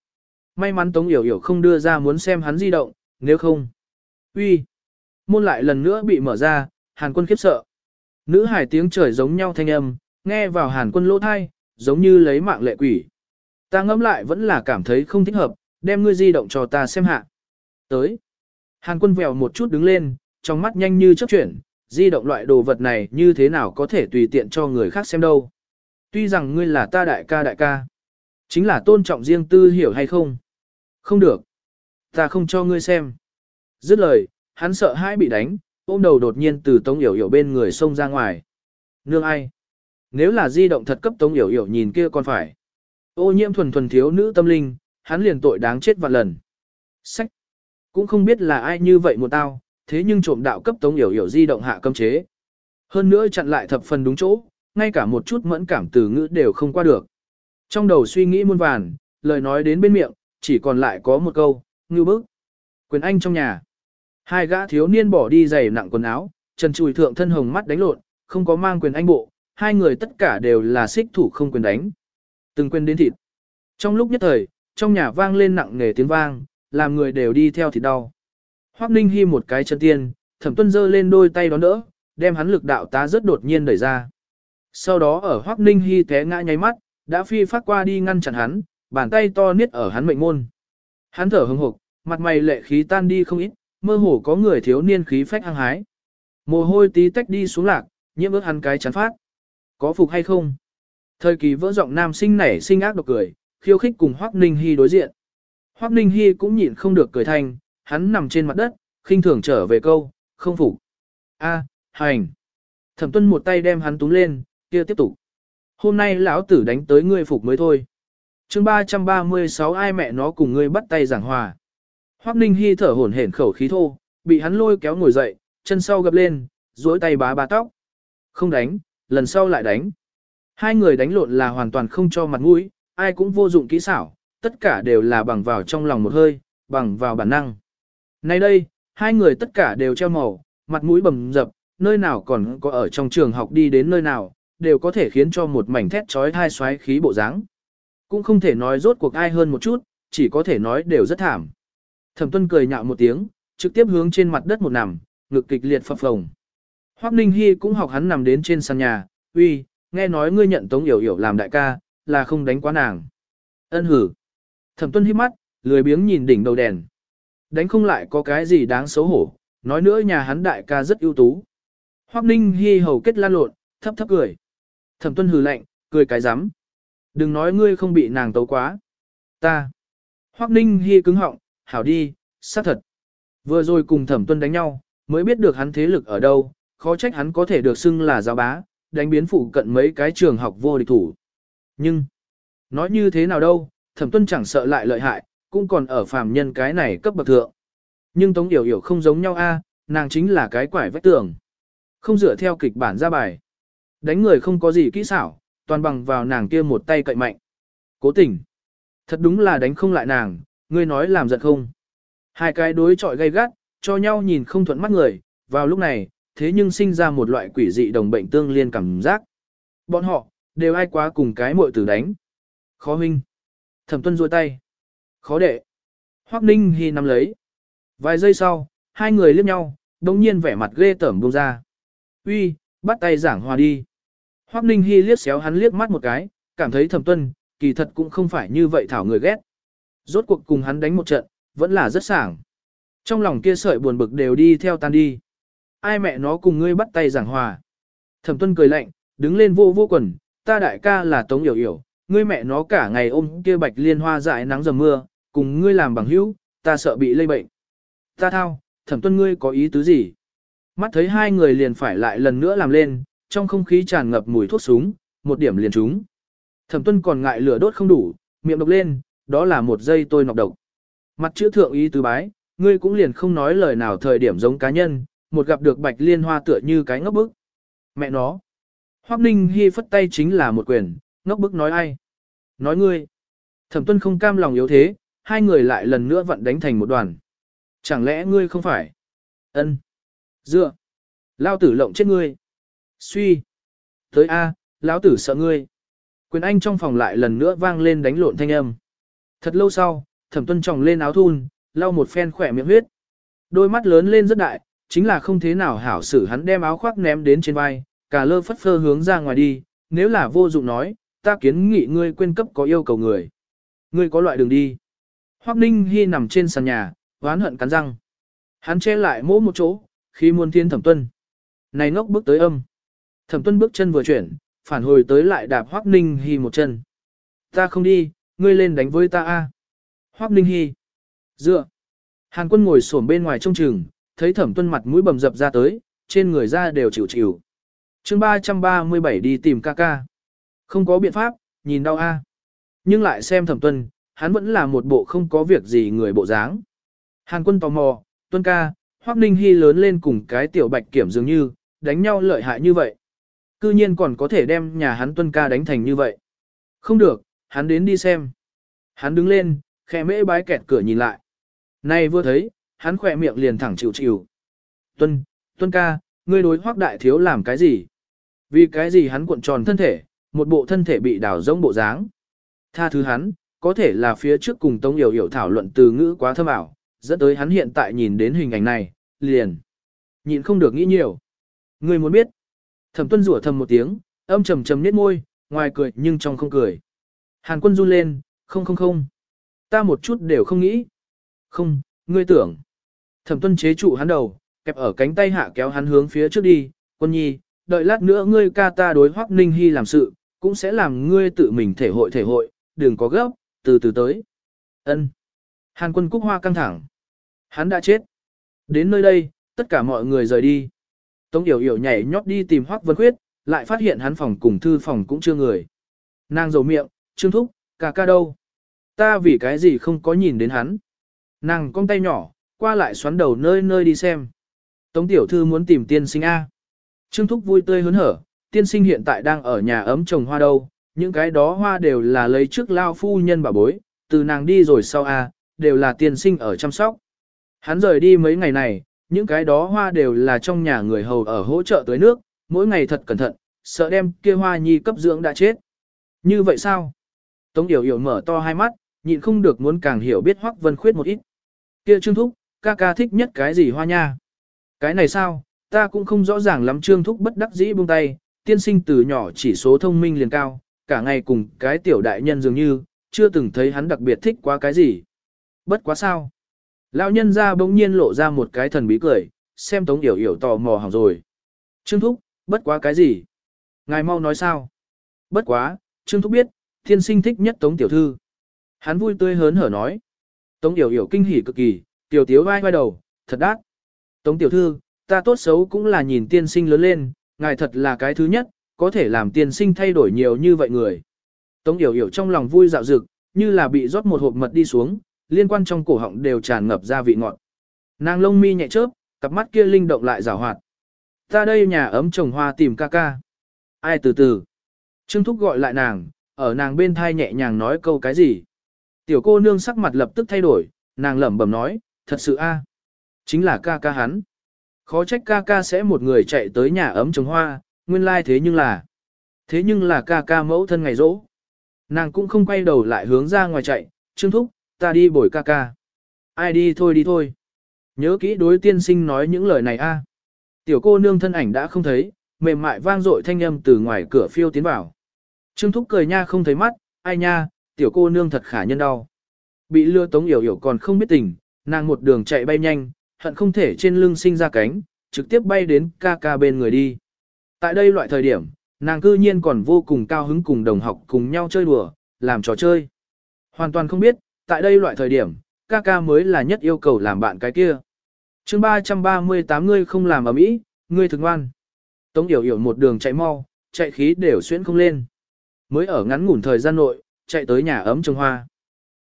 May mắn Tống Yểu Yểu không đưa ra muốn xem hắn di động, nếu không. uy, Môn lại lần nữa bị mở ra, Hàn quân khiếp sợ. Nữ hải tiếng trời giống nhau thanh âm, nghe vào Hàn quân lỗ thai, giống như lấy mạng lệ quỷ. Ta ngẫm lại vẫn là cảm thấy không thích hợp, đem ngươi di động cho ta xem hạ. Tới. Hàn quân vèo một chút đứng lên, trong mắt nhanh như chớp chuyển, di động loại đồ vật này như thế nào có thể tùy tiện cho người khác xem đâu. Tuy rằng ngươi là ta đại ca đại ca. Chính là tôn trọng riêng tư hiểu hay không? Không được. Ta không cho ngươi xem. Dứt lời, hắn sợ hãi bị đánh, ôm đầu đột nhiên từ Tống Yểu Yểu bên người xông ra ngoài. Nương ai? Nếu là di động thật cấp Tống Yểu Yểu nhìn kia còn phải. Ô nhiễm thuần thuần thiếu nữ tâm linh, hắn liền tội đáng chết vạn lần. Sách! Cũng không biết là ai như vậy một tao, thế nhưng trộm đạo cấp Tống Yểu Yểu di động hạ cấm chế. Hơn nữa chặn lại thập phần đúng chỗ, ngay cả một chút mẫn cảm từ ngữ đều không qua được. Trong đầu suy nghĩ muôn vàn, lời nói đến bên miệng, chỉ còn lại có một câu, ngư bức. Quyền anh trong nhà. Hai gã thiếu niên bỏ đi giày nặng quần áo, trần chùi thượng thân hồng mắt đánh lộn, không có mang quyền anh bộ, hai người tất cả đều là xích thủ không quyền đánh. Từng quyền đến thịt. Trong lúc nhất thời, trong nhà vang lên nặng nề tiếng vang, làm người đều đi theo thịt đau. Hoắc Ninh Hi một cái chân tiên, thẩm tuân giơ lên đôi tay đón đỡ, đem hắn lực đạo tá rất đột nhiên đẩy ra. Sau đó ở Hoắc Ninh Hi té ngã nháy mắt, đã phi phát qua đi ngăn chặn hắn, bàn tay to niết ở hắn mệnh môn. Hắn thở hừng hực, mặt mày lệ khí tan đi không ít, mơ hồ có người thiếu niên khí phách hăng hái. Mồ hôi tí tách đi xuống lạc, nhiễm ước hắn cái chán phát. Có phục hay không? Thời kỳ vỡ giọng nam sinh nảy sinh ác độc cười, khiêu khích cùng Hoắc Ninh Hi đối diện. Hoắc Ninh Hi cũng nhịn không được cười thành, hắn nằm trên mặt đất, khinh thường trở về câu, không phục. A, hành. Thẩm Tuân một tay đem hắn túng lên, kia tiếp tục. Hôm nay lão tử đánh tới ngươi phục mới thôi. Chương 336 ai mẹ nó cùng ngươi bắt tay giảng hòa. Hoắc Ninh Hi thở hổn hển khẩu khí thô, bị hắn lôi kéo ngồi dậy, chân sau gập lên, duỗi tay bá bá tóc. Không đánh, lần sau lại đánh. Hai người đánh lộn là hoàn toàn không cho mặt mũi, ai cũng vô dụng kỹ xảo, tất cả đều là bằng vào trong lòng một hơi, bằng vào bản năng. Nay đây, hai người tất cả đều treo màu, mặt mũi bầm dập, nơi nào còn có ở trong trường học đi đến nơi nào, đều có thể khiến cho một mảnh thét trói thai xoáy khí bộ dáng. Cũng không thể nói rốt cuộc ai hơn một chút, chỉ có thể nói đều rất thảm. Thẩm tuân cười nhạo một tiếng, trực tiếp hướng trên mặt đất một nằm, ngực kịch liệt phập phồng. Hoắc Ninh Hi cũng học hắn nằm đến trên sàn nhà, uy, nghe nói ngươi nhận Tống Yểu Yểu làm đại ca, là không đánh quá nàng. Ân hử. Thẩm tuân híp mắt, lười biếng nhìn đỉnh đầu đèn. Đánh không lại có cái gì đáng xấu hổ, nói nữa nhà hắn đại ca rất ưu tú. Hoắc Ninh Hi hầu kết lan lộn, thấp thấp cười. Thẩm tuân hừ lạnh, cười cái rắm Đừng nói ngươi không bị nàng tấu quá. Ta. Hoắc Ninh Hi cứng họng, hảo đi, xác thật. Vừa rồi cùng thẩm tuân đánh nhau, mới biết được hắn thế lực ở đâu, khó trách hắn có thể được xưng là giáo bá, đánh biến phụ cận mấy cái trường học vô địch thủ. Nhưng, nói như thế nào đâu, thẩm tuân chẳng sợ lại lợi hại, cũng còn ở phàm nhân cái này cấp bậc thượng. Nhưng Tống Yểu Yểu không giống nhau a, nàng chính là cái quải vách tường. Không dựa theo kịch bản ra bài. Đánh người không có gì kỹ xảo, toàn bằng vào nàng kia một tay cậy mạnh. Cố tình. Thật đúng là đánh không lại nàng, ngươi nói làm giận không. Hai cái đối chọi gay gắt, cho nhau nhìn không thuận mắt người, vào lúc này, thế nhưng sinh ra một loại quỷ dị đồng bệnh tương liên cảm giác. Bọn họ, đều ai quá cùng cái muội tử đánh. Khó huynh. Thẩm tuân ruôi tay. Khó đệ. Hoắc ninh Hy nắm lấy. Vài giây sau, hai người liếc nhau, đồng nhiên vẻ mặt ghê tởm buông ra. Uy, bắt tay giảng hòa đi. Hoắc ninh Hy liếc xéo hắn liếc mắt một cái, cảm thấy thẩm tuân, kỳ thật cũng không phải như vậy thảo người ghét. Rốt cuộc cùng hắn đánh một trận, vẫn là rất sảng. Trong lòng kia sợi buồn bực đều đi theo tan đi. Ai mẹ nó cùng ngươi bắt tay giảng hòa. Thẩm tuân cười lạnh, đứng lên vô vô quần, ta đại ca là Tống Yểu Yểu, ngươi mẹ nó cả ngày ôm kia bạch liên hoa dại nắng dầm mưa, cùng ngươi làm bằng hữu, ta sợ bị lây bệnh. Ta thao, thẩm tuân ngươi có ý tứ gì? Mắt thấy hai người liền phải lại lần nữa làm lên, trong không khí tràn ngập mùi thuốc súng, một điểm liền trúng. Thẩm tuân còn ngại lửa đốt không đủ, miệng độc lên, đó là một giây tôi nọc độc. mặt chữ thượng ý tứ bái, ngươi cũng liền không nói lời nào thời điểm giống cá nhân, một gặp được bạch liên hoa tựa như cái ngốc bức. Mẹ nó. Hoắc Ninh Hi phất tay chính là một quyền, ngốc bức nói ai? Nói ngươi. Thẩm tuân không cam lòng yếu thế, hai người lại lần nữa vận đánh thành một đoàn. Chẳng lẽ ngươi không phải? Ân. Dựa. Lao tử lộng chết ngươi. Suy. Tới A, lão tử sợ ngươi. Quyền anh trong phòng lại lần nữa vang lên đánh lộn thanh âm. Thật lâu sau, thẩm tuân tròng lên áo thun, lau một phen khỏe miệng huyết. Đôi mắt lớn lên rất đại, chính là không thế nào hảo xử hắn đem áo khoác ném đến trên vai, cả lơ phất phơ hướng ra ngoài đi, nếu là vô dụng nói, ta kiến nghị ngươi quên cấp có yêu cầu người. Ngươi có loại đường đi. Hoắc Ninh Hi nằm trên sàn nhà, oán hận cắn răng. Hắn che lại mỗ một chỗ, khi muôn thiên thẩm tuân. Này ngốc bước tới âm. Thẩm tuân bước chân vừa chuyển, phản hồi tới lại đạp Hoắc Ninh Hi một chân. Ta không đi, ngươi lên đánh với ta a. Hoắc Ninh Hi. Dựa. Hàn quân ngồi xổm bên ngoài trông chừng, thấy thẩm tuân mặt mũi bầm dập ra tới, trên người ra đều chịu chịu. chương 337 đi tìm ca ca. Không có biện pháp, nhìn đau a. Nhưng lại xem thẩm tuân, hắn vẫn là một bộ không có việc gì người bộ dáng. Hàn quân tò mò, tuân ca, Hoắc Ninh Hy lớn lên cùng cái tiểu bạch kiểm dường như, đánh nhau lợi hại như vậy. Cư nhiên còn có thể đem nhà hắn tuân ca đánh thành như vậy. Không được, hắn đến đi xem. Hắn đứng lên, khẽ mễ bái kẹt cửa nhìn lại. Này vừa thấy, hắn khỏe miệng liền thẳng chịu chịu. Tuân, tuân ca, ngươi đối hoác đại thiếu làm cái gì? Vì cái gì hắn cuộn tròn thân thể, một bộ thân thể bị đảo rông bộ dáng. Tha thứ hắn, có thể là phía trước cùng Tống Yểu Yểu thảo luận từ ngữ quá thâm ảo, dẫn tới hắn hiện tại nhìn đến hình ảnh này, liền. Nhịn không được nghĩ nhiều. Ngươi muốn biết. Thẩm tuân rủa thầm một tiếng, âm trầm trầm nhếch môi, ngoài cười nhưng trong không cười. Hàn quân run lên, không không không. Ta một chút đều không nghĩ. Không, ngươi tưởng. Thẩm tuân chế trụ hắn đầu, kẹp ở cánh tay hạ kéo hắn hướng phía trước đi, quân nhi, đợi lát nữa ngươi ca ta đối hoắc ninh hy làm sự, cũng sẽ làm ngươi tự mình thể hội thể hội, đừng có gấp, từ từ tới. Ân. Hàn quân cúc hoa căng thẳng. Hắn đã chết. Đến nơi đây, tất cả mọi người rời đi. Tống Yểu Yểu nhảy nhót đi tìm Hoắc Vân Khuyết, lại phát hiện hắn phòng cùng thư phòng cũng chưa người. Nàng dầu miệng, trương thúc, ca ca đâu? Ta vì cái gì không có nhìn đến hắn? Nàng cong tay nhỏ, qua lại xoắn đầu nơi nơi đi xem. Tống tiểu thư muốn tìm tiên sinh A. Trương Thúc vui tươi hớn hở, tiên sinh hiện tại đang ở nhà ấm trồng hoa đâu, những cái đó hoa đều là lấy trước lao phu nhân bà bối, từ nàng đi rồi sau A, đều là tiên sinh ở chăm sóc. Hắn rời đi mấy ngày này, những cái đó hoa đều là trong nhà người hầu ở hỗ trợ tưới nước, mỗi ngày thật cẩn thận, sợ đem kia hoa nhi cấp dưỡng đã chết. Như vậy sao? Tống Điều Yểu mở to hai mắt, nhịn không được muốn càng hiểu biết Hoắc Vân Khuyết một ít. Kia Trương Thúc, ca ca thích nhất cái gì hoa nha? Cái này sao, ta cũng không rõ ràng lắm Trương Thúc bất đắc dĩ buông tay, tiên sinh từ nhỏ chỉ số thông minh liền cao, cả ngày cùng cái tiểu đại nhân dường như, chưa từng thấy hắn đặc biệt thích quá cái gì. Bất quá sao? Lão nhân ra bỗng nhiên lộ ra một cái thần bí cười, xem Tống Yểu Yểu tò mò hỏng rồi. Trương Thúc, bất quá cái gì? Ngài mau nói sao? Bất quá, Trương Thúc biết, Thiên sinh thích nhất Tống Tiểu Thư. Hắn vui tươi hớn hở nói. Tống Yểu Yểu kinh hỉ cực kỳ, tiểu tiếu vai vai đầu, thật đắt. Tống Tiểu Thư, ta tốt xấu cũng là nhìn tiên sinh lớn lên, ngài thật là cái thứ nhất, có thể làm tiên sinh thay đổi nhiều như vậy người. Tống Yểu Yểu trong lòng vui dạo dực, như là bị rót một hộp mật đi xuống, liên quan trong cổ họng đều tràn ngập ra vị ngọt. Nàng lông mi nhẹ chớp, cặp mắt kia linh động lại rào hoạt. Ta đây nhà ấm trồng hoa tìm ca ca. Ai từ từ. Trương Thúc gọi lại nàng, ở nàng bên thai nhẹ nhàng nói câu cái gì. Tiểu cô nương sắc mặt lập tức thay đổi, nàng lẩm bẩm nói, thật sự a, Chính là ca ca hắn. Khó trách ca ca sẽ một người chạy tới nhà ấm trồng hoa, nguyên lai thế nhưng là. Thế nhưng là ca ca mẫu thân ngày rỗ. Nàng cũng không quay đầu lại hướng ra ngoài chạy, Trương Thúc, ta đi bồi ca ca. Ai đi thôi đi thôi. Nhớ kỹ đối tiên sinh nói những lời này a. Tiểu cô nương thân ảnh đã không thấy, mềm mại vang dội thanh âm từ ngoài cửa phiêu tiến vào. Trương Thúc cười nha không thấy mắt, ai nha, tiểu cô nương thật khả nhân đau. Bị lừa tống yểu yểu còn không biết tình, nàng một đường chạy bay nhanh, hận không thể trên lưng sinh ra cánh, trực tiếp bay đến ca ca bên người đi. Tại đây loại thời điểm, nàng cư nhiên còn vô cùng cao hứng cùng đồng học cùng nhau chơi đùa, làm trò chơi. Hoàn toàn không biết, tại đây loại thời điểm, ca ca mới là nhất yêu cầu làm bạn cái kia. chương 338 ngươi không làm ở mỹ, ngươi thực ngoan. Tống yểu yểu một đường chạy mau, chạy khí đều xuyên không lên. Mới ở ngắn ngủn thời gian nội, chạy tới nhà ấm trồng hoa.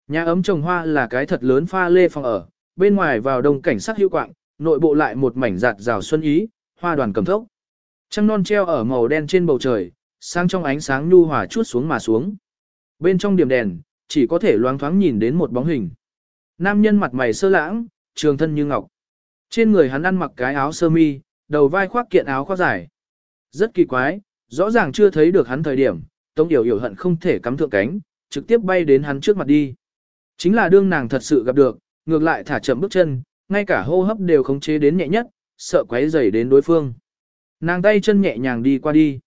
Nhà ấm trồng hoa là cái thật lớn pha lê phòng ở, bên ngoài vào đông cảnh sắc hữu quạng, nội bộ lại một mảnh giạt rào xuân ý, hoa đoàn cầm thốc. Trăng non treo ở màu đen trên bầu trời, sáng trong ánh sáng nhu hòa chút xuống mà xuống. Bên trong điểm đèn, chỉ có thể loáng thoáng nhìn đến một bóng hình. Nam nhân mặt mày sơ lãng, trường thân như ngọc. Trên người hắn ăn mặc cái áo sơ mi, đầu vai khoác kiện áo khoác dài. Rất kỳ quái, rõ ràng chưa thấy được hắn thời điểm, Tống Yểu Yểu hận không thể cắm thượng cánh, trực tiếp bay đến hắn trước mặt đi. Chính là đương nàng thật sự gặp được, ngược lại thả chậm bước chân, ngay cả hô hấp đều khống chế đến nhẹ nhất, sợ quấy rầy đến đối phương. Nàng tay chân nhẹ nhàng đi qua đi.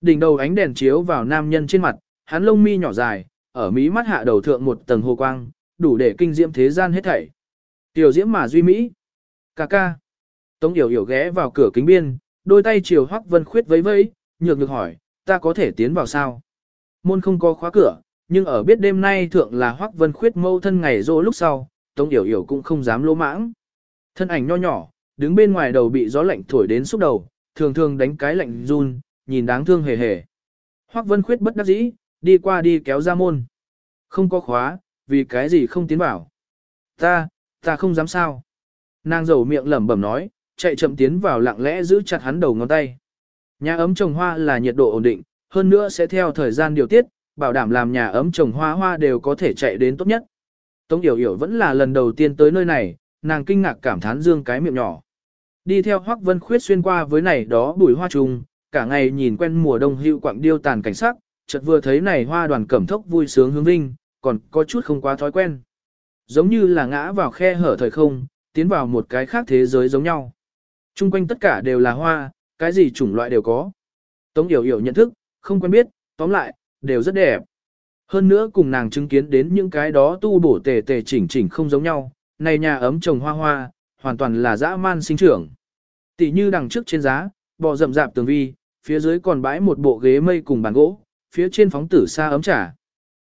Đỉnh đầu ánh đèn chiếu vào nam nhân trên mặt, hắn lông mi nhỏ dài, ở mí mắt hạ đầu thượng một tầng hồ quang, đủ để kinh diễm thế gian hết thảy. Tiểu diễm mà duy mỹ. Cà ca. Tống Yểu Yểu ghé vào cửa kính biên, đôi tay chiều Hoắc Vân Khuyết vẫy vẫy, nhược nhược hỏi, ta có thể tiến vào sao? Môn không có khóa cửa, nhưng ở biết đêm nay thượng là Hoắc Vân Khuyết mâu thân ngày rỗ lúc sau, Tống Yểu Yểu cũng không dám lỗ mãng. Thân ảnh nho nhỏ, đứng bên ngoài đầu bị gió lạnh thổi đến xúc đầu, thường thường đánh cái lạnh run, nhìn đáng thương hề hề. Hoắc Vân Khuyết bất đắc dĩ, đi qua đi kéo ra môn. Không có khóa, vì cái gì không tiến vào. Ta, ta không dám sao. Nàng dầu miệng lẩm bẩm nói, chạy chậm tiến vào lặng lẽ giữ chặt hắn đầu ngón tay. Nhà ấm trồng hoa là nhiệt độ ổn định, hơn nữa sẽ theo thời gian điều tiết, bảo đảm làm nhà ấm trồng hoa hoa đều có thể chạy đến tốt nhất. Tống Yểu Yểu vẫn là lần đầu tiên tới nơi này, nàng kinh ngạc cảm thán dương cái miệng nhỏ. Đi theo Hoắc Vân Khuyết xuyên qua với này đó bùi hoa trùng, cả ngày nhìn quen mùa đông hữu quạng điêu tàn cảnh sắc, chợt vừa thấy này hoa đoàn cẩm thốc vui sướng hướng vinh, còn có chút không quá thói quen. Giống như là ngã vào khe hở thời không, tiến vào một cái khác thế giới giống nhau. Trung quanh tất cả đều là hoa, cái gì chủng loại đều có. Tống Yểu Yểu nhận thức, không quen biết, tóm lại, đều rất đẹp. Hơn nữa cùng nàng chứng kiến đến những cái đó tu bổ tề tề chỉnh chỉnh không giống nhau, này nhà ấm trồng hoa hoa, hoàn toàn là dã man sinh trưởng. Tỷ như đằng trước trên giá, bò rậm rạp tường vi, phía dưới còn bãi một bộ ghế mây cùng bàn gỗ, phía trên phóng tử xa ấm trà.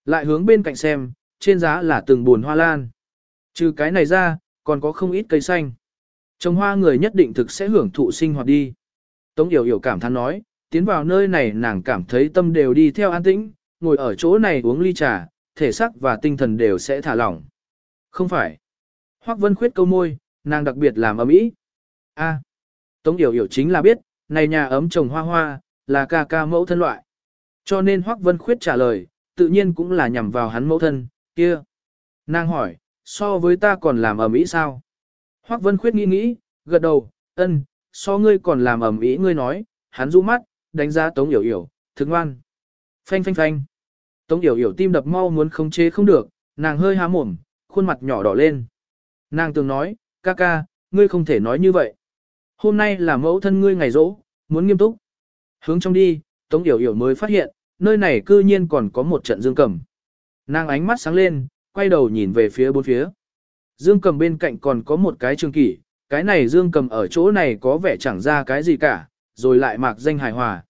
Lại hướng bên cạnh xem, trên giá là từng buồn hoa lan. Trừ cái này ra, còn có không ít cây xanh. Trồng hoa người nhất định thực sẽ hưởng thụ sinh hoạt đi. Tống Yểu Yểu cảm thán nói, tiến vào nơi này nàng cảm thấy tâm đều đi theo an tĩnh, ngồi ở chỗ này uống ly trà, thể xác và tinh thần đều sẽ thả lỏng. Không phải. Hoắc Vân Khuyết câu môi, nàng đặc biệt làm ấm ý. A. Tống Yểu Yểu chính là biết, này nhà ấm trồng hoa hoa, là ca ca mẫu thân loại. Cho nên Hoắc Vân Khuyết trả lời, tự nhiên cũng là nhằm vào hắn mẫu thân, kia. Nàng hỏi, so với ta còn làm ầm ĩ sao? Hoắc Vân Khuyết nghĩ nghĩ, gật đầu, ân, so ngươi còn làm ầm ý ngươi nói, hắn rũ mắt, đánh giá Tống Yểu Yểu, thức ngoan. Phanh phanh phanh. Tống Yểu Yểu tim đập mau muốn khống chế không được, nàng hơi há mồm, khuôn mặt nhỏ đỏ lên. Nàng từng nói, ca ca, ngươi không thể nói như vậy. Hôm nay là mẫu thân ngươi ngày rỗ, muốn nghiêm túc. Hướng trong đi, Tống Yểu Yểu mới phát hiện, nơi này cư nhiên còn có một trận dương cầm. Nàng ánh mắt sáng lên, quay đầu nhìn về phía bốn phía. Dương cầm bên cạnh còn có một cái trường kỷ, cái này dương cầm ở chỗ này có vẻ chẳng ra cái gì cả, rồi lại mạc danh hài hòa.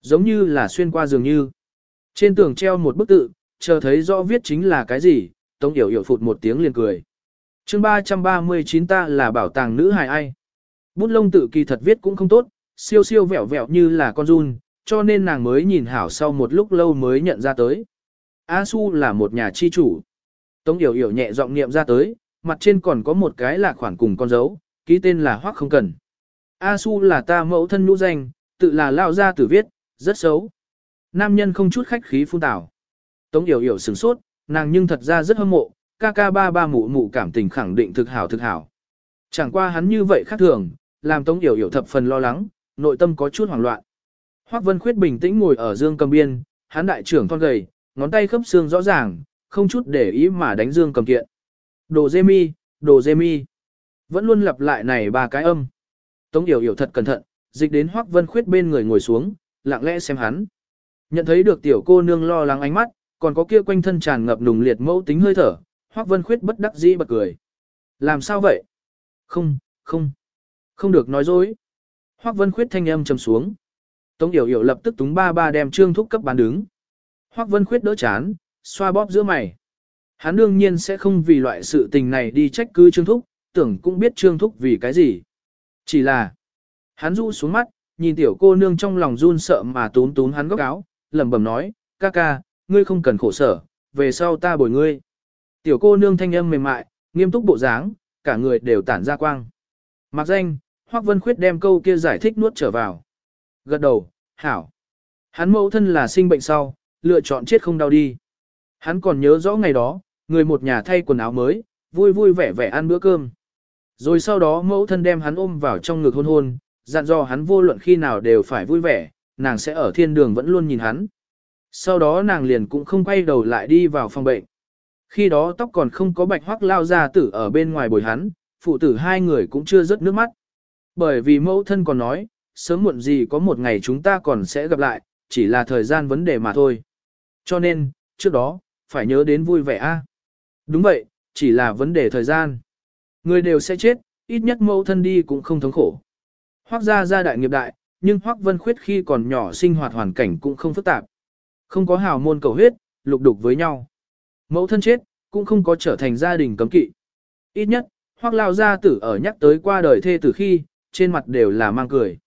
Giống như là xuyên qua dường như. Trên tường treo một bức tự, chờ thấy rõ viết chính là cái gì, Tống Yểu Yểu phụt một tiếng liền cười. chương 339 ta là bảo tàng nữ hài ai. Bút lông tự kỳ thật viết cũng không tốt, siêu siêu vẹo vẹo như là con run, cho nên nàng mới nhìn hảo sau một lúc lâu mới nhận ra tới. A Su là một nhà chi chủ. Tống Yểu Yểu nhẹ giọng niệm ra tới, mặt trên còn có một cái là khoản cùng con dấu, ký tên là Hoắc không cần. A Su là ta mẫu thân nhũ danh, tự là lao ra tử viết, rất xấu. Nam nhân không chút khách khí phun tảo. Tống Yểu Yểu sửng sốt, nàng nhưng thật ra rất hâm mộ, ca ca ba ba mụ mụ cảm tình khẳng định thực hảo thực hảo. Chẳng qua hắn như vậy khác thường, làm Tống Yểu Yểu thập phần lo lắng, nội tâm có chút hoảng loạn. Hoắc Vân Khuyết bình tĩnh ngồi ở dương cầm biên, hắn đại trưởng thon gầy, ngón tay khớp xương rõ ràng, không chút để ý mà đánh dương cầm kiện. Đồ dê mi, đồ dê mi. Vẫn luôn lặp lại này ba cái âm. Tống Yểu Yểu thật cẩn thận, dịch đến Hoắc Vân Khuyết bên người ngồi xuống, lặng lẽ xem hắn. Nhận thấy được tiểu cô nương lo lắng ánh mắt, còn có kia quanh thân tràn ngập nùng liệt mẫu tính hơi thở, Hoắc Vân Khuyết bất đắc dĩ bật cười. Làm sao vậy? Không, không, không được nói dối. Hoắc Vân Khuyết thanh âm trầm xuống. Tống Yểu Yểu lập tức túng ba ba đem trương thúc cấp bán đứng. Hoắc Vân Khuyết đỡ chán, xoa bóp giữa mày. Hắn đương nhiên sẽ không vì loại sự tình này đi trách cứ trương thúc, tưởng cũng biết trương thúc vì cái gì. Chỉ là, hắn rũ xuống mắt, nhìn tiểu cô nương trong lòng run sợ mà tún tún hắn góc áo, lẩm bẩm nói, ca ca, ngươi không cần khổ sở, về sau ta bồi ngươi. Tiểu cô nương thanh âm mềm mại, nghiêm túc bộ dáng, cả người đều tản ra quang. Mặc danh, Hoắc Vân Khuyết đem câu kia giải thích nuốt trở vào. Gật đầu, hảo. Hắn mẫu thân là sinh bệnh sau, lựa chọn chết không đau đi. Hắn còn nhớ rõ ngày đó, người một nhà thay quần áo mới, vui vui vẻ vẻ ăn bữa cơm. Rồi sau đó mẫu thân đem hắn ôm vào trong ngực hôn hôn, dặn dò hắn vô luận khi nào đều phải vui vẻ, nàng sẽ ở thiên đường vẫn luôn nhìn hắn. Sau đó nàng liền cũng không quay đầu lại đi vào phòng bệnh. Khi đó tóc còn không có bạch hoắc lao ra tử ở bên ngoài bồi hắn, phụ tử hai người cũng chưa rớt nước mắt. Bởi vì mẫu thân còn nói, sớm muộn gì có một ngày chúng ta còn sẽ gặp lại, chỉ là thời gian vấn đề mà thôi. Cho nên, trước đó, phải nhớ đến vui vẻ a. Đúng vậy, chỉ là vấn đề thời gian. Người đều sẽ chết, ít nhất mẫu thân đi cũng không thống khổ. Hoác gia gia đại nghiệp đại, nhưng Hoác Vân Khuyết khi còn nhỏ sinh hoạt hoàn cảnh cũng không phức tạp. Không có hào môn cầu huyết, lục đục với nhau. Mẫu thân chết, cũng không có trở thành gia đình cấm kỵ. Ít nhất, Hoác Lao gia tử ở nhắc tới qua đời thê tử khi, trên mặt đều là mang cười.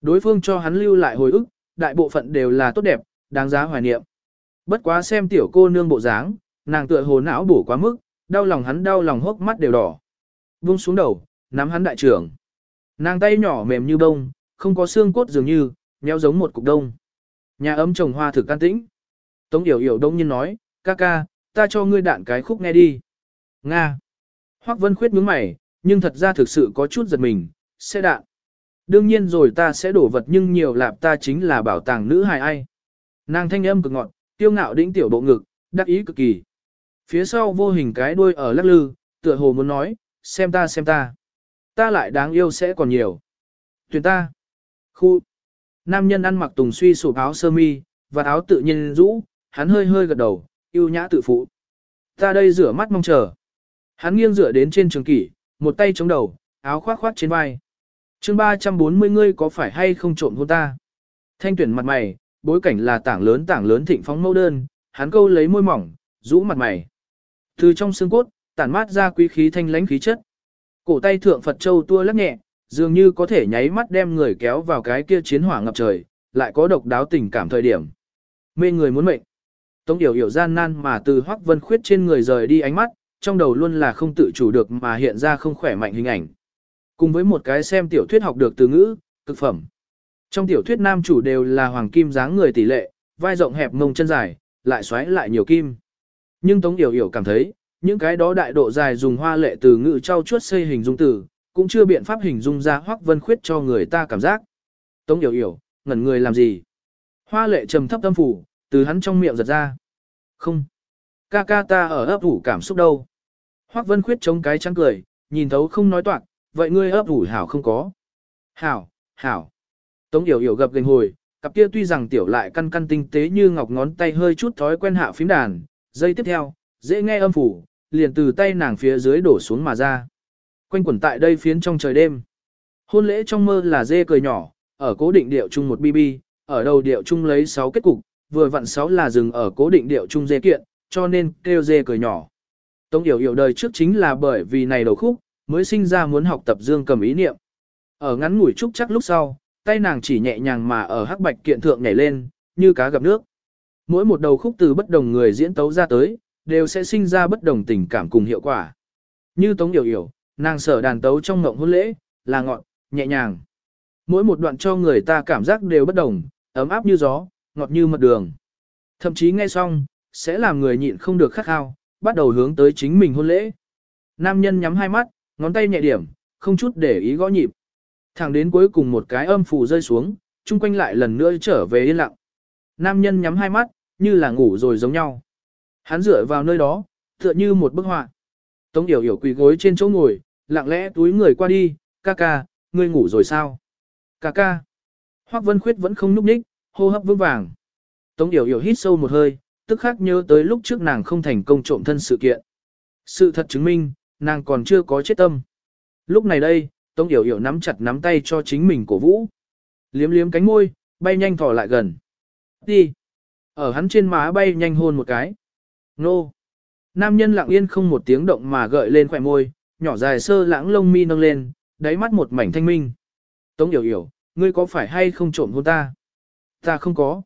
Đối phương cho hắn lưu lại hồi ức, đại bộ phận đều là tốt đẹp, đáng giá hoài niệm. Bất quá xem tiểu cô nương bộ dáng, nàng tựa hồ não bổ quá mức, đau lòng hắn đau lòng hốc mắt đều đỏ buông xuống đầu, nắm hắn đại trưởng. Nàng tay nhỏ mềm như bông, không có xương cốt dường như, nheo giống một cục đông. Nhà ấm trồng hoa thực can tĩnh. Tống Yểu Yểu đông nhiên nói, ca ca, ta cho ngươi đạn cái khúc nghe đi. Nga. Hoắc Vân Khuyết nhướng mày, nhưng thật ra thực sự có chút giật mình, sẽ đạn. Đương nhiên rồi ta sẽ đổ vật nhưng nhiều lạp ta chính là bảo tàng nữ hài ai. Nàng thanh âm cực ngọt, tiêu ngạo đĩnh tiểu bộ ngực, đắc ý cực kỳ. Phía sau vô hình cái đuôi ở lắc lư, tựa hồ muốn nói, xem ta xem ta. Ta lại đáng yêu sẽ còn nhiều. Tuyển ta. Khu. Nam nhân ăn mặc tùng suy sụp áo sơ mi, và áo tự nhiên rũ, hắn hơi hơi gật đầu, yêu nhã tự phụ. Ta đây rửa mắt mong chờ. Hắn nghiêng rửa đến trên trường kỷ, một tay chống đầu, áo khoác khoác trên vai. chương 340 ngươi có phải hay không trộm hôn ta? Thanh tuyển mặt mày, bối cảnh là tảng lớn tảng lớn thịnh phóng mẫu đơn, hắn câu lấy môi mỏng, rũ mặt mày. Từ trong xương cốt, tản mát ra quý khí thanh lãnh khí chất. Cổ tay thượng Phật Châu tua lắc nhẹ, dường như có thể nháy mắt đem người kéo vào cái kia chiến hỏa ngập trời, lại có độc đáo tình cảm thời điểm. Mê người muốn mệnh. Tống Điểu hiểu gian nan mà từ Hoắc Vân Khuyết trên người rời đi ánh mắt, trong đầu luôn là không tự chủ được mà hiện ra không khỏe mạnh hình ảnh. Cùng với một cái xem tiểu thuyết học được từ ngữ, cực phẩm. Trong tiểu thuyết nam chủ đều là hoàng kim dáng người tỷ lệ, vai rộng hẹp mông chân dài, lại xoáy lại nhiều kim. Nhưng Tống Điểu hiểu cảm thấy, những cái đó đại độ dài dùng hoa lệ từ ngữ trau chuốt xây hình dung từ, cũng chưa biện pháp hình dung ra Hoắc Vân Khuyết cho người ta cảm giác. Tống Yểu Yểu, ngẩn người làm gì? Hoa lệ trầm thấp tâm phủ, từ hắn trong miệng giật ra. Không. Ca ca ta ở ấp ủ cảm xúc đâu. Hoắc Vân Khuyết chống cái trắng cười, nhìn thấu không nói toạc, vậy ngươi ấp ủ hảo không có. Hảo, hảo. Tống Yểu Yểu gập gành hồi, cặp kia tuy rằng tiểu lại căn căn tinh tế như ngọc ngón tay hơi chút thói quen hạ phím đàn, giây tiếp theo, dễ nghe âm phủ, liền từ tay nàng phía dưới đổ xuống mà ra. Quanh quẩn tại đây phiến trong trời đêm. Hôn lễ trong mơ là dê cười nhỏ, ở cố định điệu chung một bb, ở đầu điệu chung lấy 6 kết cục, vừa vặn 6 là dừng ở cố định điệu chung dê kiện, cho nên kêu dê cười nhỏ. Tống Yểu Yểu đời trước chính là bởi vì này đầu khúc, mới sinh ra muốn học tập dương cầm ý niệm. Ở ngắn ngủi trúc chắc lúc sau, tay nàng chỉ nhẹ nhàng mà ở hắc bạch kiện thượng nhảy lên, như cá gặp nước. Mỗi một đầu khúc từ bất đồng người diễn tấu ra tới, đều sẽ sinh ra bất đồng tình cảm cùng hiệu quả. Như Tống Yểu Yểu, nàng sở đàn tấu trong ngộng hôn lễ, là ngọn, nhẹ nhàng. Mỗi một đoạn cho người ta cảm giác đều bất đồng, ấm áp như gió, ngọt như mật đường. Thậm chí nghe xong, sẽ làm người nhịn không được khát khao, bắt đầu hướng tới chính mình hôn lễ. Nam nhân nhắm hai mắt, ngón tay nhẹ điểm, không chút để ý gõ nhịp. Thẳng đến cuối cùng một cái âm phù rơi xuống, chung quanh lại lần nữa trở về yên lặng. Nam nhân nhắm hai mắt, như là ngủ rồi giống nhau. Hắn dựa vào nơi đó, tựa như một bức họa. Tống Yểu Yểu quỳ gối trên chỗ ngồi, lặng lẽ túi người qua đi, ca ca, ngươi ngủ rồi sao? Ca ca. Hoác Vân Khuyết vẫn không núp ních, hô hấp vững vàng. Tống Yểu Yểu hít sâu một hơi, tức khắc nhớ tới lúc trước nàng không thành công trộm thân sự kiện. Sự thật chứng minh, nàng còn chưa có chết tâm. Lúc này đây, Tống Yểu Yểu nắm chặt nắm tay cho chính mình cổ vũ. Liếm liếm cánh môi, bay nhanh thỏ lại gần. Đi. Ở hắn trên má bay nhanh hôn một cái. Nô. Nam nhân lặng yên không một tiếng động mà gợi lên khỏe môi, nhỏ dài sơ lãng lông mi nâng lên, đáy mắt một mảnh thanh minh. Tống Yểu Yểu, ngươi có phải hay không trộm hôn ta? Ta không có.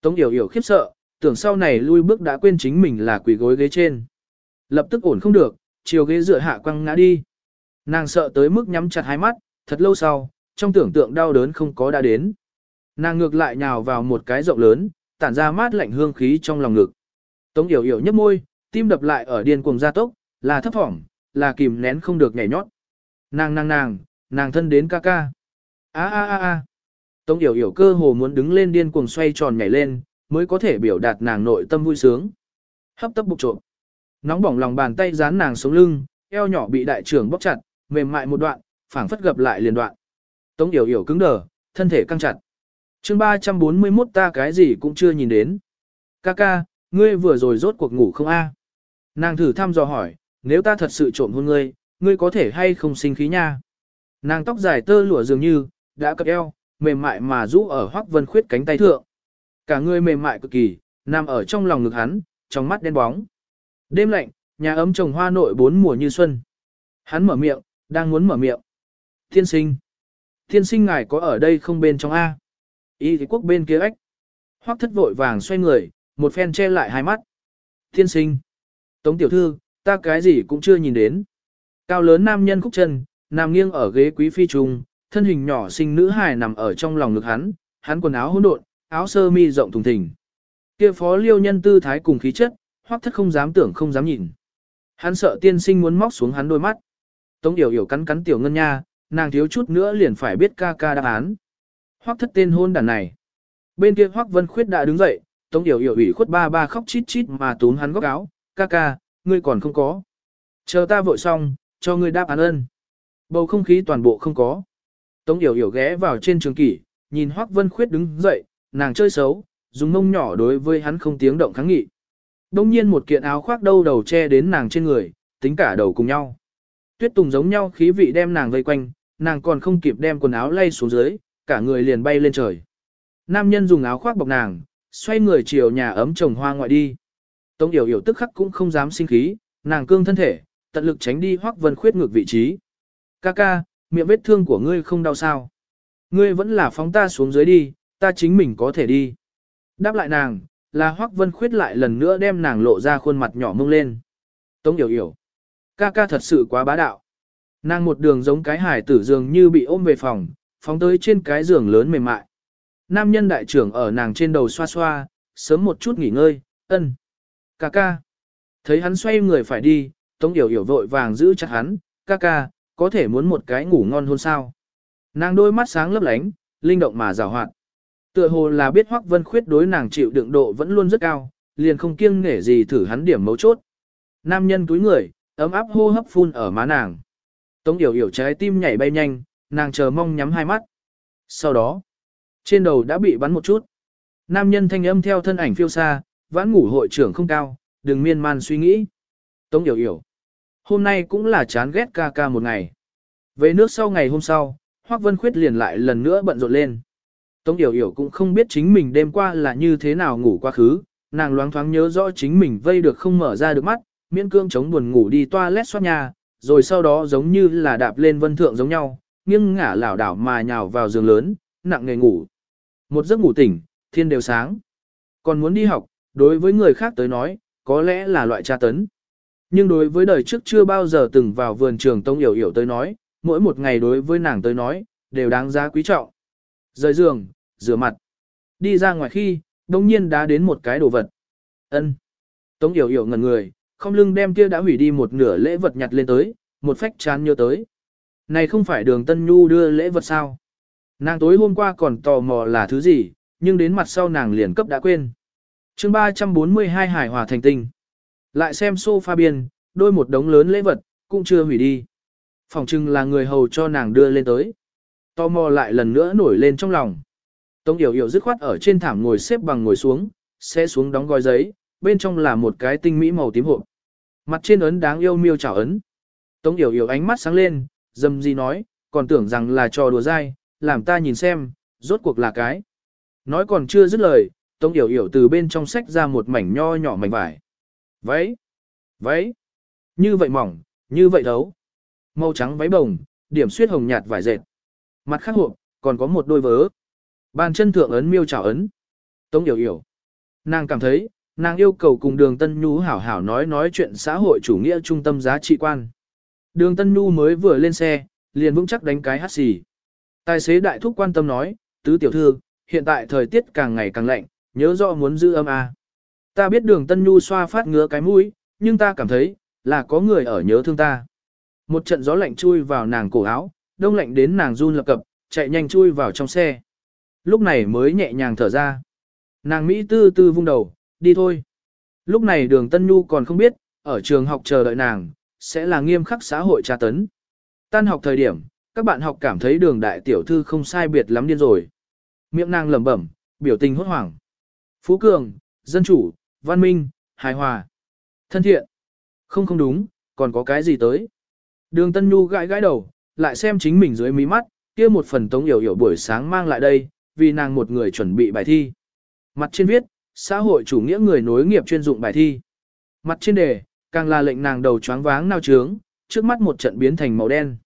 Tống Yểu Yểu khiếp sợ, tưởng sau này lui bước đã quên chính mình là quỷ gối ghế trên. Lập tức ổn không được, chiều ghế dựa hạ quăng ngã đi. Nàng sợ tới mức nhắm chặt hai mắt, thật lâu sau, trong tưởng tượng đau đớn không có đã đến. Nàng ngược lại nhào vào một cái rộng lớn, tản ra mát lạnh hương khí trong lòng ngực. Tống yểu yểu nhấp môi, tim đập lại ở điên cuồng gia tốc, là thấp thỏm, là kìm nén không được nhảy nhót. Nàng nàng nàng, nàng thân đến ca ca. A a a a. Tống yểu yểu cơ hồ muốn đứng lên điên cuồng xoay tròn nhảy lên, mới có thể biểu đạt nàng nội tâm vui sướng. Hấp tấp bục trộm. Nóng bỏng lòng bàn tay dán nàng xuống lưng, eo nhỏ bị đại trưởng bóp chặt, mềm mại một đoạn, phảng phất gập lại liền đoạn. Tống yểu yểu cứng đờ, thân thể căng chặt. chương 341 ta cái gì cũng chưa nhìn đến. Ca ca, ngươi vừa rồi rốt cuộc ngủ không a? Nàng thử thăm dò hỏi, nếu ta thật sự trộm hôn ngươi, ngươi có thể hay không sinh khí nha? Nàng tóc dài tơ lụa dường như, đã cập eo, mềm mại mà rũ ở hoắc vân khuyết cánh tay thượng. Cả người mềm mại cực kỳ, nằm ở trong lòng ngực hắn, trong mắt đen bóng. Đêm lạnh, nhà ấm trồng hoa nội bốn mùa như xuân. Hắn mở miệng, đang muốn mở miệng. Thiên sinh. Thiên sinh ngài có ở đây không bên trong A. Y thì quốc bên kia ách, Hoắc thất vội vàng xoay người, một phen che lại hai mắt. Thiên sinh. Tống tiểu thư, ta cái gì cũng chưa nhìn đến. Cao lớn nam nhân khúc chân, nằm nghiêng ở ghế quý phi trung, thân hình nhỏ sinh nữ hài nằm ở trong lòng ngực hắn, hắn quần áo hỗn độn, áo sơ mi rộng thùng thình. Kia phó liêu nhân tư thái cùng khí chất, hoắc thất không dám tưởng không dám nhìn. Hắn sợ tiên sinh muốn móc xuống hắn đôi mắt. Tống Điểu Yểu cắn cắn tiểu ngân nha, nàng thiếu chút nữa liền phải biết ca ca đáp án. Hoắc thất tên hôn đàn này. Bên kia Hoắc Vân Khuyết đã đứng dậy, Tống Điều Yểu ủy khuất ba ba khóc chít chít mà túm hắn góc áo, ca ca, ngươi còn không có. Chờ ta vội xong, cho ngươi đáp án ơn. Bầu không khí toàn bộ không có. Tống Điều Yểu ghé vào trên trường kỷ, nhìn Hoắc Vân Khuyết đứng dậy, nàng chơi xấu, dùng mông nhỏ đối với hắn không tiếng động kháng nghị. Đông nhiên một kiện áo khoác đâu đầu che đến nàng trên người, tính cả đầu cùng nhau. Tuyết tùng giống nhau khí vị đem nàng vây quanh, nàng còn không kịp đem quần áo lay xuống dưới, cả người liền bay lên trời. Nam nhân dùng áo khoác bọc nàng, xoay người chiều nhà ấm trồng hoa ngoại đi. Tống Yểu Yểu tức khắc cũng không dám sinh khí, nàng cương thân thể, tận lực tránh đi Hoắc Vân Khuyết ngược vị trí. Ca ca, miệng vết thương của ngươi không đau sao? Ngươi vẫn là phóng ta xuống dưới đi, ta chính mình có thể đi. Đáp lại nàng, là Hoắc Vân Khuyết lại lần nữa đem nàng lộ ra khuôn mặt nhỏ mông lên. Tống Yểu Yểu. Ca ca thật sự quá bá đạo. Nàng một đường giống cái hải tử dường như bị ôm về phòng, phóng tới trên cái giường lớn mềm mại. Nam nhân đại trưởng ở nàng trên đầu xoa xoa, sớm một chút nghỉ ngơi, ân. Ca ca. Thấy hắn xoay người phải đi, Tống Yểu Yểu vội vàng giữ chặt hắn, ca ca, có thể muốn một cái ngủ ngon hôn sao. Nàng đôi mắt sáng lấp lánh, linh động mà rào hoạt. Tựa hồ là biết Hoắc Vân Khuyết đối nàng chịu đựng độ vẫn luôn rất cao, liền không kiêng nể gì thử hắn điểm mấu chốt. Nam nhân túi người, ấm áp hô hấp phun ở má nàng. Tống Yểu Yểu trái tim nhảy bay nhanh, nàng chờ mong nhắm hai mắt. Sau đó, trên đầu đã bị bắn một chút. Nam nhân thanh âm theo thân ảnh phiêu xa, vãn ngủ hội trưởng không cao, đừng miên man suy nghĩ. Tống Yểu Yểu, hôm nay cũng là chán ghét ca ca một ngày. Về nước sau ngày hôm sau, Hoắc Vân Khuyết liền lại lần nữa bận rộn lên. Tống Yểu Yểu cũng không biết chính mình đêm qua là như thế nào ngủ quá khứ, nàng loáng thoáng nhớ rõ chính mình vây được không mở ra được mắt, miễn cương chống buồn ngủ đi toilet xoát nhà, rồi sau đó giống như là đạp lên vân thượng giống nhau, nghiêng ngả lảo đảo mà nhào vào giường lớn, nặng nề ngủ. Một giấc ngủ tỉnh, thiên đều sáng. Còn muốn đi học, đối với người khác tới nói, có lẽ là loại tra tấn. Nhưng đối với đời trước chưa bao giờ từng vào vườn trường Tông Yểu Yểu tới nói, mỗi một ngày đối với nàng tới nói, đều đáng giá quý trọng. Rời giường, rửa mặt. Đi ra ngoài khi, đông nhiên đã đến một cái đồ vật. ân Tống Yểu Yểu ngẩn người, không lưng đem kia đã hủy đi một nửa lễ vật nhặt lên tới, một phách chán nhớ tới. Này không phải đường Tân Nhu đưa lễ vật sao? Nàng tối hôm qua còn tò mò là thứ gì, nhưng đến mặt sau nàng liền cấp đã quên. chương 342 Hải Hòa Thành Tinh. Lại xem sofa biên, đôi một đống lớn lễ vật, cũng chưa hủy đi. Phòng trưng là người hầu cho nàng đưa lên tới. Tò mò lại lần nữa nổi lên trong lòng. Tống Yểu Yểu dứt khoát ở trên thảm ngồi xếp bằng ngồi xuống, sẽ xuống đóng gói giấy, bên trong là một cái tinh mỹ màu tím hộp. Mặt trên ấn đáng yêu miêu chảo ấn. Tống Yểu Yểu ánh mắt sáng lên, dâm gì nói, còn tưởng rằng là trò đùa dai, làm ta nhìn xem, rốt cuộc là cái. Nói còn chưa dứt lời, Tống Yểu Yểu từ bên trong sách ra một mảnh nho nhỏ mảnh vải. Váy! Váy! Như vậy mỏng, như vậy thấu. Màu trắng váy bồng, điểm suyết hồng nhạt vải dệt. Mặt khác hộp, còn có một đôi vớ. Bàn chân thượng ấn miêu trào ấn. Tống Yểu Yểu. Nàng cảm thấy, Nàng yêu cầu cùng đường Tân Nhu hảo hảo nói nói chuyện xã hội chủ nghĩa trung tâm giá trị quan. Đường Tân Nhu mới vừa lên xe, liền vững chắc đánh cái hát xì. Tài xế đại thúc quan tâm nói, tứ tiểu thư, hiện tại thời tiết càng ngày càng lạnh, nhớ rõ muốn giữ âm à. Ta biết đường Tân Nhu xoa phát ngứa cái mũi, nhưng ta cảm thấy, là có người ở nhớ thương ta. Một trận gió lạnh chui vào nàng cổ áo, đông lạnh đến nàng run lập cập, chạy nhanh chui vào trong xe. Lúc này mới nhẹ nhàng thở ra. Nàng Mỹ tư tư vung đầu, đi thôi. Lúc này đường Tân Nhu còn không biết, ở trường học chờ đợi nàng, sẽ là nghiêm khắc xã hội tra tấn. Tan học thời điểm, các bạn học cảm thấy đường đại tiểu thư không sai biệt lắm điên rồi. Miệng nàng lẩm bẩm, biểu tình hốt hoảng. Phú Cường, dân chủ, văn minh, hài hòa, thân thiện. Không không đúng, còn có cái gì tới. Đường Tân Nhu gãi gãi đầu, lại xem chính mình dưới mí mắt, kia một phần tống hiểu hiểu buổi sáng mang lại đây, vì nàng một người chuẩn bị bài thi. Mặt trên viết, xã hội chủ nghĩa người nối nghiệp chuyên dụng bài thi. Mặt trên đề, càng là lệnh nàng đầu choáng váng nao trướng, trước mắt một trận biến thành màu đen.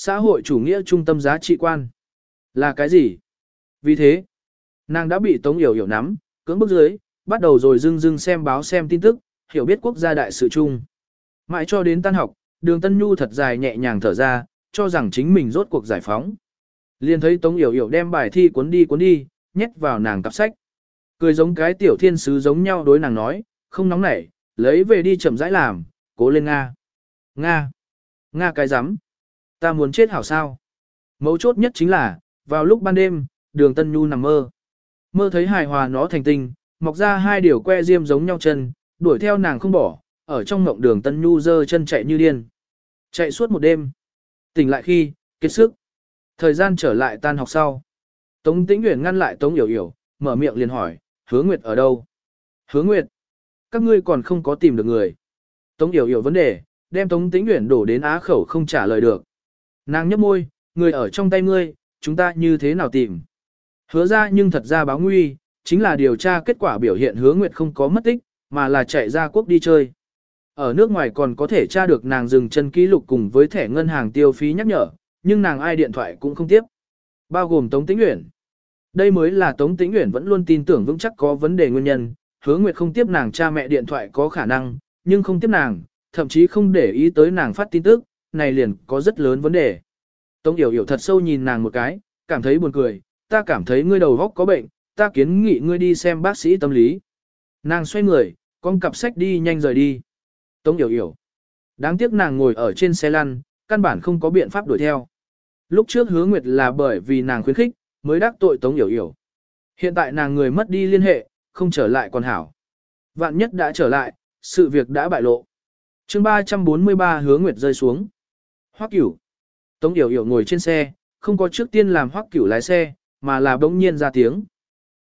Xã hội chủ nghĩa trung tâm giá trị quan. Là cái gì? Vì thế, nàng đã bị Tống Yểu Yểu nắm, cưỡng bức dưới, bắt đầu rồi dưng dưng xem báo xem tin tức, hiểu biết quốc gia đại sự chung. Mãi cho đến tan học, đường Tân Nhu thật dài nhẹ nhàng thở ra, cho rằng chính mình rốt cuộc giải phóng. Liền thấy Tống Yểu Yểu đem bài thi cuốn đi cuốn đi, nhét vào nàng cặp sách. Cười giống cái tiểu thiên sứ giống nhau đối nàng nói, không nóng nảy, lấy về đi chậm rãi làm, cố lên Nga. Nga. Nga cái rắm Ta muốn chết hảo sao. Mấu chốt nhất chính là, vào lúc ban đêm, đường Tân Nhu nằm mơ. Mơ thấy hài hòa nó thành tinh, mọc ra hai điều que diêm giống nhau chân, đuổi theo nàng không bỏ, ở trong ngộng đường Tân Nhu dơ chân chạy như điên. Chạy suốt một đêm. Tỉnh lại khi, kiệt sức. Thời gian trở lại tan học sau. Tống Tĩnh Uyển ngăn lại Tống Yểu Yểu, mở miệng liền hỏi, Hứa Nguyệt ở đâu? Hứa Nguyệt, các ngươi còn không có tìm được người. Tống Yểu Yểu vấn đề, đem Tống Tĩnh Uyển đổ đến á khẩu không trả lời được. Nàng nhấp môi, người ở trong tay ngươi, chúng ta như thế nào tìm? Hứa ra nhưng thật ra báo nguy, chính là điều tra kết quả biểu hiện Hứa Nguyệt không có mất tích, mà là chạy ra quốc đi chơi. Ở nước ngoài còn có thể tra được nàng dừng chân ký lục cùng với thẻ ngân hàng tiêu phí nhắc nhở, nhưng nàng ai điện thoại cũng không tiếp. Bao gồm Tống Tĩnh Uyển. Đây mới là Tống Tĩnh Uyển vẫn luôn tin tưởng vững chắc có vấn đề nguyên nhân, hứa nguyệt không tiếp nàng cha mẹ điện thoại có khả năng, nhưng không tiếp nàng, thậm chí không để ý tới nàng phát tin tức, này liền có rất lớn vấn đề. Tống Yểu Yểu thật sâu nhìn nàng một cái, cảm thấy buồn cười, ta cảm thấy ngươi đầu góc có bệnh, ta kiến nghị ngươi đi xem bác sĩ tâm lý. Nàng xoay người, con cặp sách đi nhanh rời đi. Tống Yểu Yểu. Đáng tiếc nàng ngồi ở trên xe lăn, căn bản không có biện pháp đuổi theo. Lúc trước hứa nguyệt là bởi vì nàng khuyến khích, mới đắc tội Tống Yểu Yểu. Hiện tại nàng người mất đi liên hệ, không trở lại còn hảo. Vạn nhất đã trở lại, sự việc đã bại lộ. chương 343 hứa nguyệt rơi xuống. Hoắc cửu. Tống Điểu Điểu ngồi trên xe, không có trước tiên làm Hoắc cửu lái xe, mà là bỗng nhiên ra tiếng.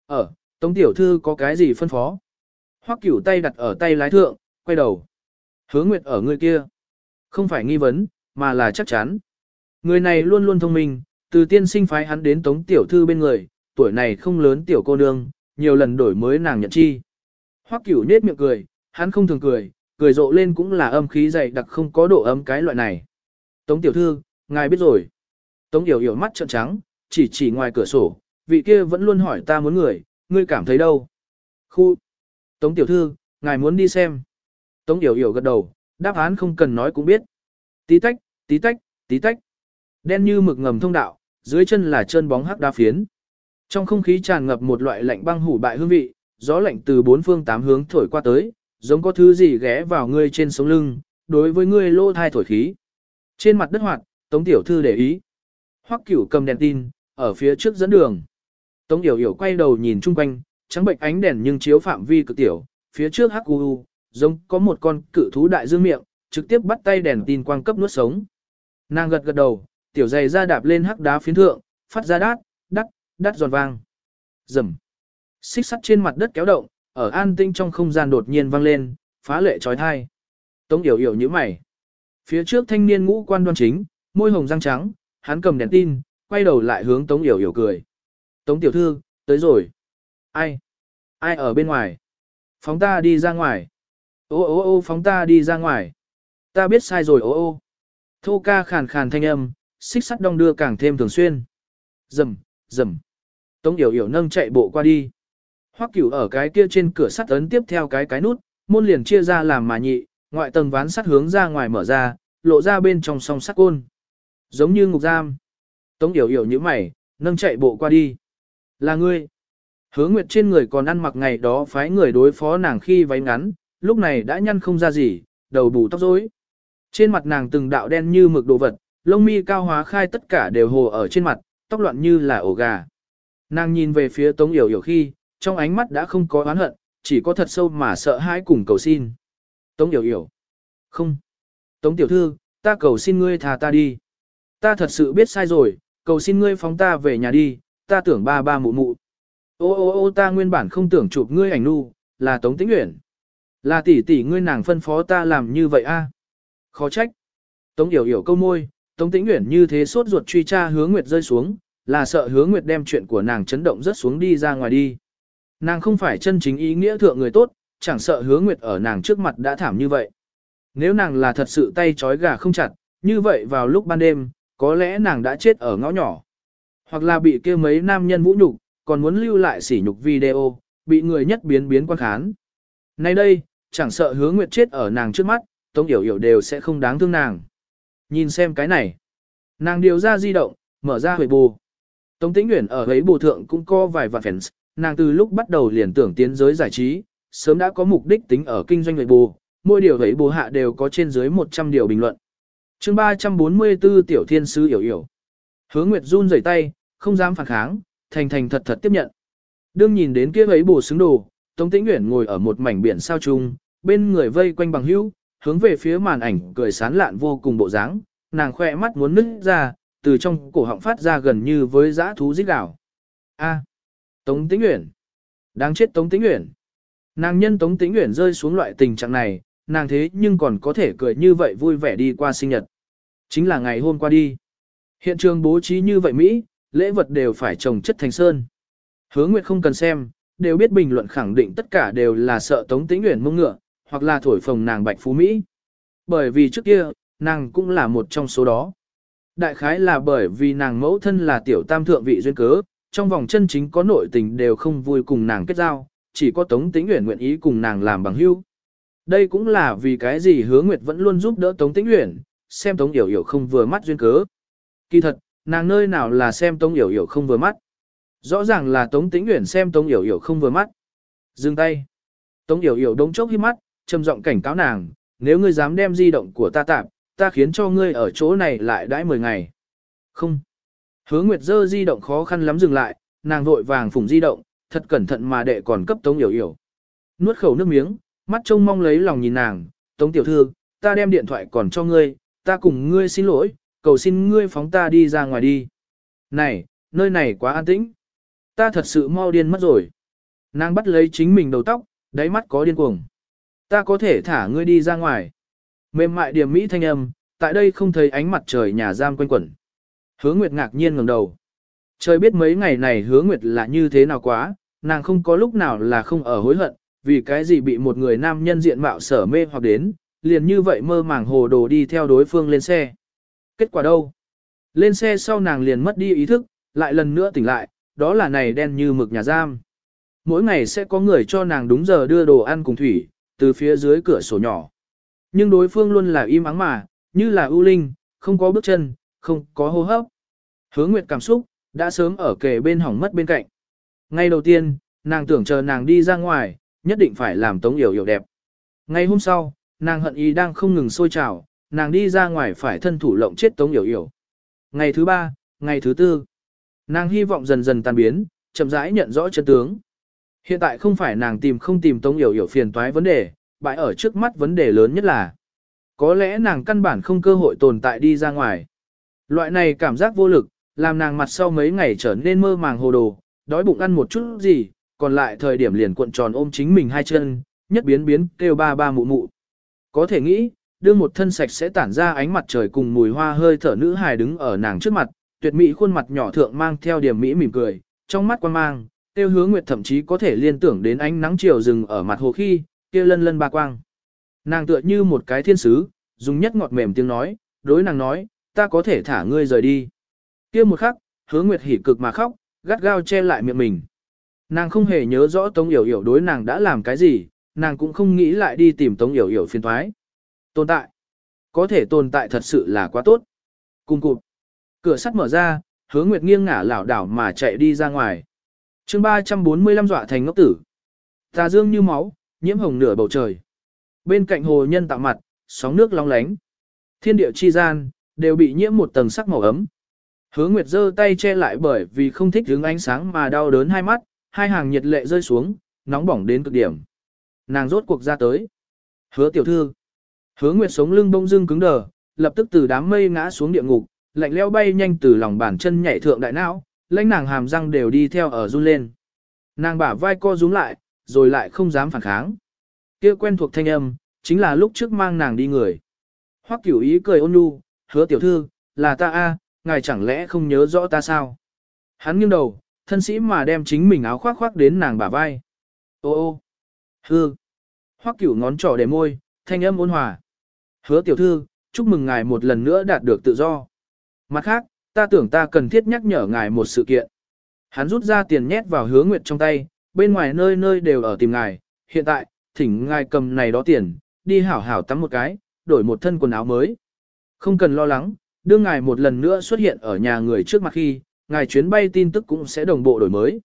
Ở, Tống Tiểu Thư có cái gì phân phó? Hoắc cửu tay đặt ở tay lái thượng, quay đầu. Hứa nguyệt ở người kia. Không phải nghi vấn, mà là chắc chắn. Người này luôn luôn thông minh, từ tiên sinh phái hắn đến tống tiểu thư bên người, tuổi này không lớn tiểu cô nương, nhiều lần đổi mới nàng nhận chi. Hoắc cửu nết miệng cười, hắn không thường cười, cười rộ lên cũng là âm khí dày đặc không có độ ấm cái loại này. Tống tiểu thư, ngài biết rồi. Tống yểu yểu mắt trợn trắng, chỉ chỉ ngoài cửa sổ, vị kia vẫn luôn hỏi ta muốn người, ngươi cảm thấy đâu? Khu. Tống tiểu thư, ngài muốn đi xem. Tống yểu yểu gật đầu, đáp án không cần nói cũng biết. Tí tách, tí tách, tí tách. Đen như mực ngầm thông đạo, dưới chân là chân bóng hắc đá phiến. Trong không khí tràn ngập một loại lạnh băng hủ bại hương vị, gió lạnh từ bốn phương tám hướng thổi qua tới, giống có thứ gì ghé vào ngươi trên sống lưng, đối với ngươi lô thai thổi khí. Trên mặt đất hoạt, Tống tiểu thư để ý. Hoắc Cửu cầm đèn tin, ở phía trước dẫn đường. Tống Yểu Yểu quay đầu nhìn chung quanh, trắng bệnh ánh đèn nhưng chiếu phạm vi cực tiểu, phía trước hắc u giống có một con cự thú đại dương miệng, trực tiếp bắt tay đèn tin quang cấp nuốt sống. Nàng gật gật đầu, tiểu dày ra đạp lên hắc đá phiến thượng, phát ra đát, đắt, đắt giòn vang. Rầm. Xích sắt trên mặt đất kéo động, ở an tinh trong không gian đột nhiên vang lên, phá lệ trói thai. Tống yểu yểu như mày. Phía trước thanh niên ngũ quan đoan chính, môi hồng răng trắng, hắn cầm đèn tin, quay đầu lại hướng Tống yểu yểu cười. Tống tiểu thư, tới rồi. Ai? Ai ở bên ngoài? Phóng ta đi ra ngoài. Ô ô ô phóng ta đi ra ngoài. Ta biết sai rồi ô ô. Thô ca khàn khàn thanh âm, xích sắt đong đưa càng thêm thường xuyên. Dầm, dầm. Tống yểu yểu nâng chạy bộ qua đi. Hoắc cửu ở cái kia trên cửa sắt ấn tiếp theo cái cái nút, môn liền chia ra làm mà nhị, ngoại tầng ván sắt hướng ra ngoài mở ra, lộ ra bên trong song sắt côn. Giống như ngục giam. Tống yểu yểu như mày, nâng chạy bộ qua đi. Là ngươi. Hứa Nguyệt trên người còn ăn mặc ngày đó phái người đối phó nàng khi váy ngắn, lúc này đã nhăn không ra gì, đầu bù tóc rối. Trên mặt nàng từng đạo đen như mực đồ vật, lông mi cao hóa khai tất cả đều hồ ở trên mặt, tóc loạn như là ổ gà. Nàng nhìn về phía Tống Yểu Yểu khi, trong ánh mắt đã không có oán hận, chỉ có thật sâu mà sợ hãi cùng cầu xin. Tống Yểu Yểu. Không. Tống Tiểu Thư, ta cầu xin ngươi thà ta đi. Ta thật sự biết sai rồi, cầu xin ngươi phóng ta về nhà đi, ta tưởng ba ba mụ mụ. Ô ô ô ta nguyên bản không tưởng chụp ngươi ảnh nu, là Tống Tĩnh Uyển. Là tỷ tỷ ngươi nàng phân phó ta làm như vậy a. Khó trách. Tống Yểu Yểu câu môi, Tống Tĩnh Uyển như thế sốt ruột truy tra Hứa Nguyệt rơi xuống, là sợ Hứa Nguyệt đem chuyện của nàng chấn động rất xuống đi ra ngoài đi. Nàng không phải chân chính ý nghĩa thượng người tốt, chẳng sợ Hứa Nguyệt ở nàng trước mặt đã thảm như vậy. Nếu nàng là thật sự tay trói gà không chặt, như vậy vào lúc ban đêm, có lẽ nàng đã chết ở ngõ nhỏ. Hoặc là bị kia mấy nam nhân vũ nhục, còn muốn lưu lại sỉ nhục video, bị người nhất biến biến quan khán. Nay đây, chẳng sợ hứa nguyệt chết ở nàng trước mắt, Tống Yểu Yểu đều sẽ không đáng thương nàng. Nhìn xem cái này. Nàng điều ra di động, mở ra huệ bù. Tống Tĩnh nguyễn ở ấy bù thượng cũng có vài vạn fans, nàng từ lúc bắt đầu liền tưởng tiến giới giải trí, sớm đã có mục đích tính ở kinh doanh Weibo, bù, mỗi điều Weibo bù hạ đều có trên dưới 100 điều bình luận. chương 344 Tiểu Thiên Sư Yểu Yểu. Hứa Nguyệt run rẩy tay, không dám phản kháng, thành thành thật thật tiếp nhận. Đương nhìn đến kia ấy bù xứng đồ, Tống Tĩnh Uyển ngồi ở một mảnh biển sao trung, bên người vây quanh bằng hữu, hướng về phía màn ảnh cười sán lạn vô cùng bộ dáng, nàng khoe mắt muốn nứt ra, từ trong cổ họng phát ra gần như với dã thú rít gào. A, Tống Tĩnh Uyển, đáng chết Tống Tĩnh Uyển. Nàng nhân Tống Tĩnh Uyển rơi xuống loại tình trạng này, nàng thế nhưng còn có thể cười như vậy vui vẻ đi qua sinh nhật. Chính là ngày hôm qua đi. Hiện trường bố trí như vậy Mỹ, lễ vật đều phải trồng chất thành sơn. Hứa Nguyệt không cần xem, đều biết bình luận khẳng định tất cả đều là sợ Tống Tĩnh Uyển mông ngựa, hoặc là thổi phồng nàng bạch phú Mỹ. Bởi vì trước kia, nàng cũng là một trong số đó. Đại khái là bởi vì nàng mẫu thân là tiểu tam thượng vị duyên cớ, trong vòng chân chính có nội tình đều không vui cùng nàng kết giao, chỉ có Tống Tĩnh Uyển nguyện ý cùng nàng làm bằng hữu. Đây cũng là vì cái gì Hứa Nguyệt vẫn luôn giúp đỡ Tống Tĩnh Uyển, xem Tống Yểu Yểu không vừa mắt duyên cớ. Kỳ thật, nàng nơi nào là xem Tống Yểu Yểu không vừa mắt. Rõ ràng là Tống Tĩnh Uyển xem Tống Yểu Yểu không vừa mắt. Dừng tay. Tống Yểu Yểu đống chốc hít mắt, trầm giọng cảnh cáo nàng, nếu ngươi dám đem di động của ta tạm, ta khiến cho ngươi ở chỗ này lại đãi 10 ngày. Không. Hứa Nguyệt dơ di động khó khăn lắm dừng lại, nàng vội vàng phủng di động, thật cẩn thận mà đệ còn cấp Tống Yểu Yểu. Nuốt khẩu nước miếng, mắt trông mong lấy lòng nhìn nàng, Tống Tiểu Thư, ta đem điện thoại còn cho ngươi, ta cùng ngươi xin lỗi, cầu xin ngươi phóng ta đi ra ngoài đi. Này, nơi này quá an tĩnh. Ta thật sự mau điên mất rồi. Nàng bắt lấy chính mình đầu tóc, đáy mắt có điên cuồng. Ta có thể thả ngươi đi ra ngoài. Mềm mại điểm mỹ thanh âm, tại đây không thấy ánh mặt trời nhà giam quanh quẩn. Hứa Nguyệt ngạc nhiên ngẩng đầu. Trời biết mấy ngày này Hứa Nguyệt là như thế nào quá, nàng không có lúc nào là không ở hối hận, vì cái gì bị một người nam nhân diện mạo sở mê hoặc đến, liền như vậy mơ màng hồ đồ đi theo đối phương lên xe. Kết quả đâu? Lên xe sau nàng liền mất đi ý thức, lại lần nữa tỉnh lại, đó là này đen như mực nhà giam. Mỗi ngày sẽ có người cho nàng đúng giờ đưa đồ ăn cùng thủy, từ phía dưới cửa sổ nhỏ. Nhưng đối phương luôn là im ắng mà, như là ưu linh, không có bước chân, không có hô hấp. Hứa Nguyệt cảm xúc, đã sớm ở kề bên hỏng mất bên cạnh. Ngay đầu tiên, nàng tưởng chờ nàng đi ra ngoài, nhất định phải làm Tống Yểu Yểu đẹp. Ngày hôm sau, nàng hận ý đang không ngừng sôi trào, nàng đi ra ngoài phải thân thủ lộng chết Tống Yểu Yểu. Ngày thứ ba, ngày thứ tư, nàng hy vọng dần dần tan biến, chậm rãi nhận rõ chân tướng. Hiện tại không phải nàng tìm không tìm Tống Yểu Yểu phiền toái vấn đề, bại ở trước mắt vấn đề lớn nhất là có lẽ nàng căn bản không cơ hội tồn tại đi ra ngoài. Loại này cảm giác vô lực, làm nàng mặt sau mấy ngày trở nên mơ màng hồ đồ, đói bụng ăn một chút gì, còn lại thời điểm liền cuộn tròn ôm chính mình hai chân, nhất biến biến kêu ba ba mụ mụ. Có thể nghĩ, đưa một thân sạch sẽ tản ra ánh mặt trời cùng mùi hoa hơi thở nữ hài đứng ở nàng trước mặt, tuyệt mỹ khuôn mặt nhỏ thượng mang theo điểm mỹ mỉm cười, trong mắt quan mang, tiêu hứa nguyệt thậm chí có thể liên tưởng đến ánh nắng chiều rừng ở mặt hồ khi, kia lân lân ba quang. Nàng tựa như một cái thiên sứ, dùng nhất ngọt mềm tiếng nói, đối nàng nói, ta có thể thả ngươi rời đi. Kia một khắc, hứa nguyệt hỉ cực mà khóc, gắt gao che lại miệng mình. Nàng không hề nhớ rõ Tống Yểu Yểu đối nàng đã làm cái gì, nàng cũng không nghĩ lại đi tìm Tống Yểu Yểu phiền thoái. Tồn tại. Có thể tồn tại thật sự là quá tốt. Cùng cụt. Cửa sắt mở ra, hứa nguyệt nghiêng ngả lảo đảo mà chạy đi ra ngoài. chương 345 dọa thành ngốc tử. Tà dương như máu, nhiễm hồng nửa bầu trời. Bên cạnh hồ nhân tạo mặt, sóng nước long lánh. Thiên địa chi gian, đều bị nhiễm một tầng sắc màu ấm. Hứa Nguyệt giơ tay che lại bởi vì không thích hướng ánh sáng mà đau đớn hai mắt, hai hàng nhiệt lệ rơi xuống, nóng bỏng đến cực điểm. Nàng rốt cuộc ra tới. Hứa tiểu thư. Hứa Nguyệt sống lưng bông dưng cứng đờ, lập tức từ đám mây ngã xuống địa ngục, lạnh leo bay nhanh từ lòng bàn chân nhảy thượng đại não, lãnh nàng hàm răng đều đi theo ở run lên. Nàng bả vai co rúm lại, rồi lại không dám phản kháng. Kia quen thuộc thanh âm, chính là lúc trước mang nàng đi người. Hoắc Cửu Ý cười ôn nhu, "Hứa tiểu thư, là ta a, ngài chẳng lẽ không nhớ rõ ta sao?" Hắn nghiêng đầu, thân sĩ mà đem chính mình áo khoác khoác đến nàng bả vai. "Ô ô." "Hư." Hoắc Cửu ngón trỏ để môi, thanh âm ôn hòa. "Hứa tiểu thư, chúc mừng ngài một lần nữa đạt được tự do." Mặt khác, ta tưởng ta cần thiết nhắc nhở ngài một sự kiện. Hắn rút ra tiền nhét vào hứa nguyệt trong tay, bên ngoài nơi nơi đều ở tìm ngài, hiện tại, thỉnh ngài cầm này đó tiền, đi hảo hảo tắm một cái, đổi một thân quần áo mới. Không cần lo lắng, đương ngài một lần nữa xuất hiện ở nhà người trước mặt khi, ngài chuyến bay tin tức cũng sẽ đồng bộ đổi mới.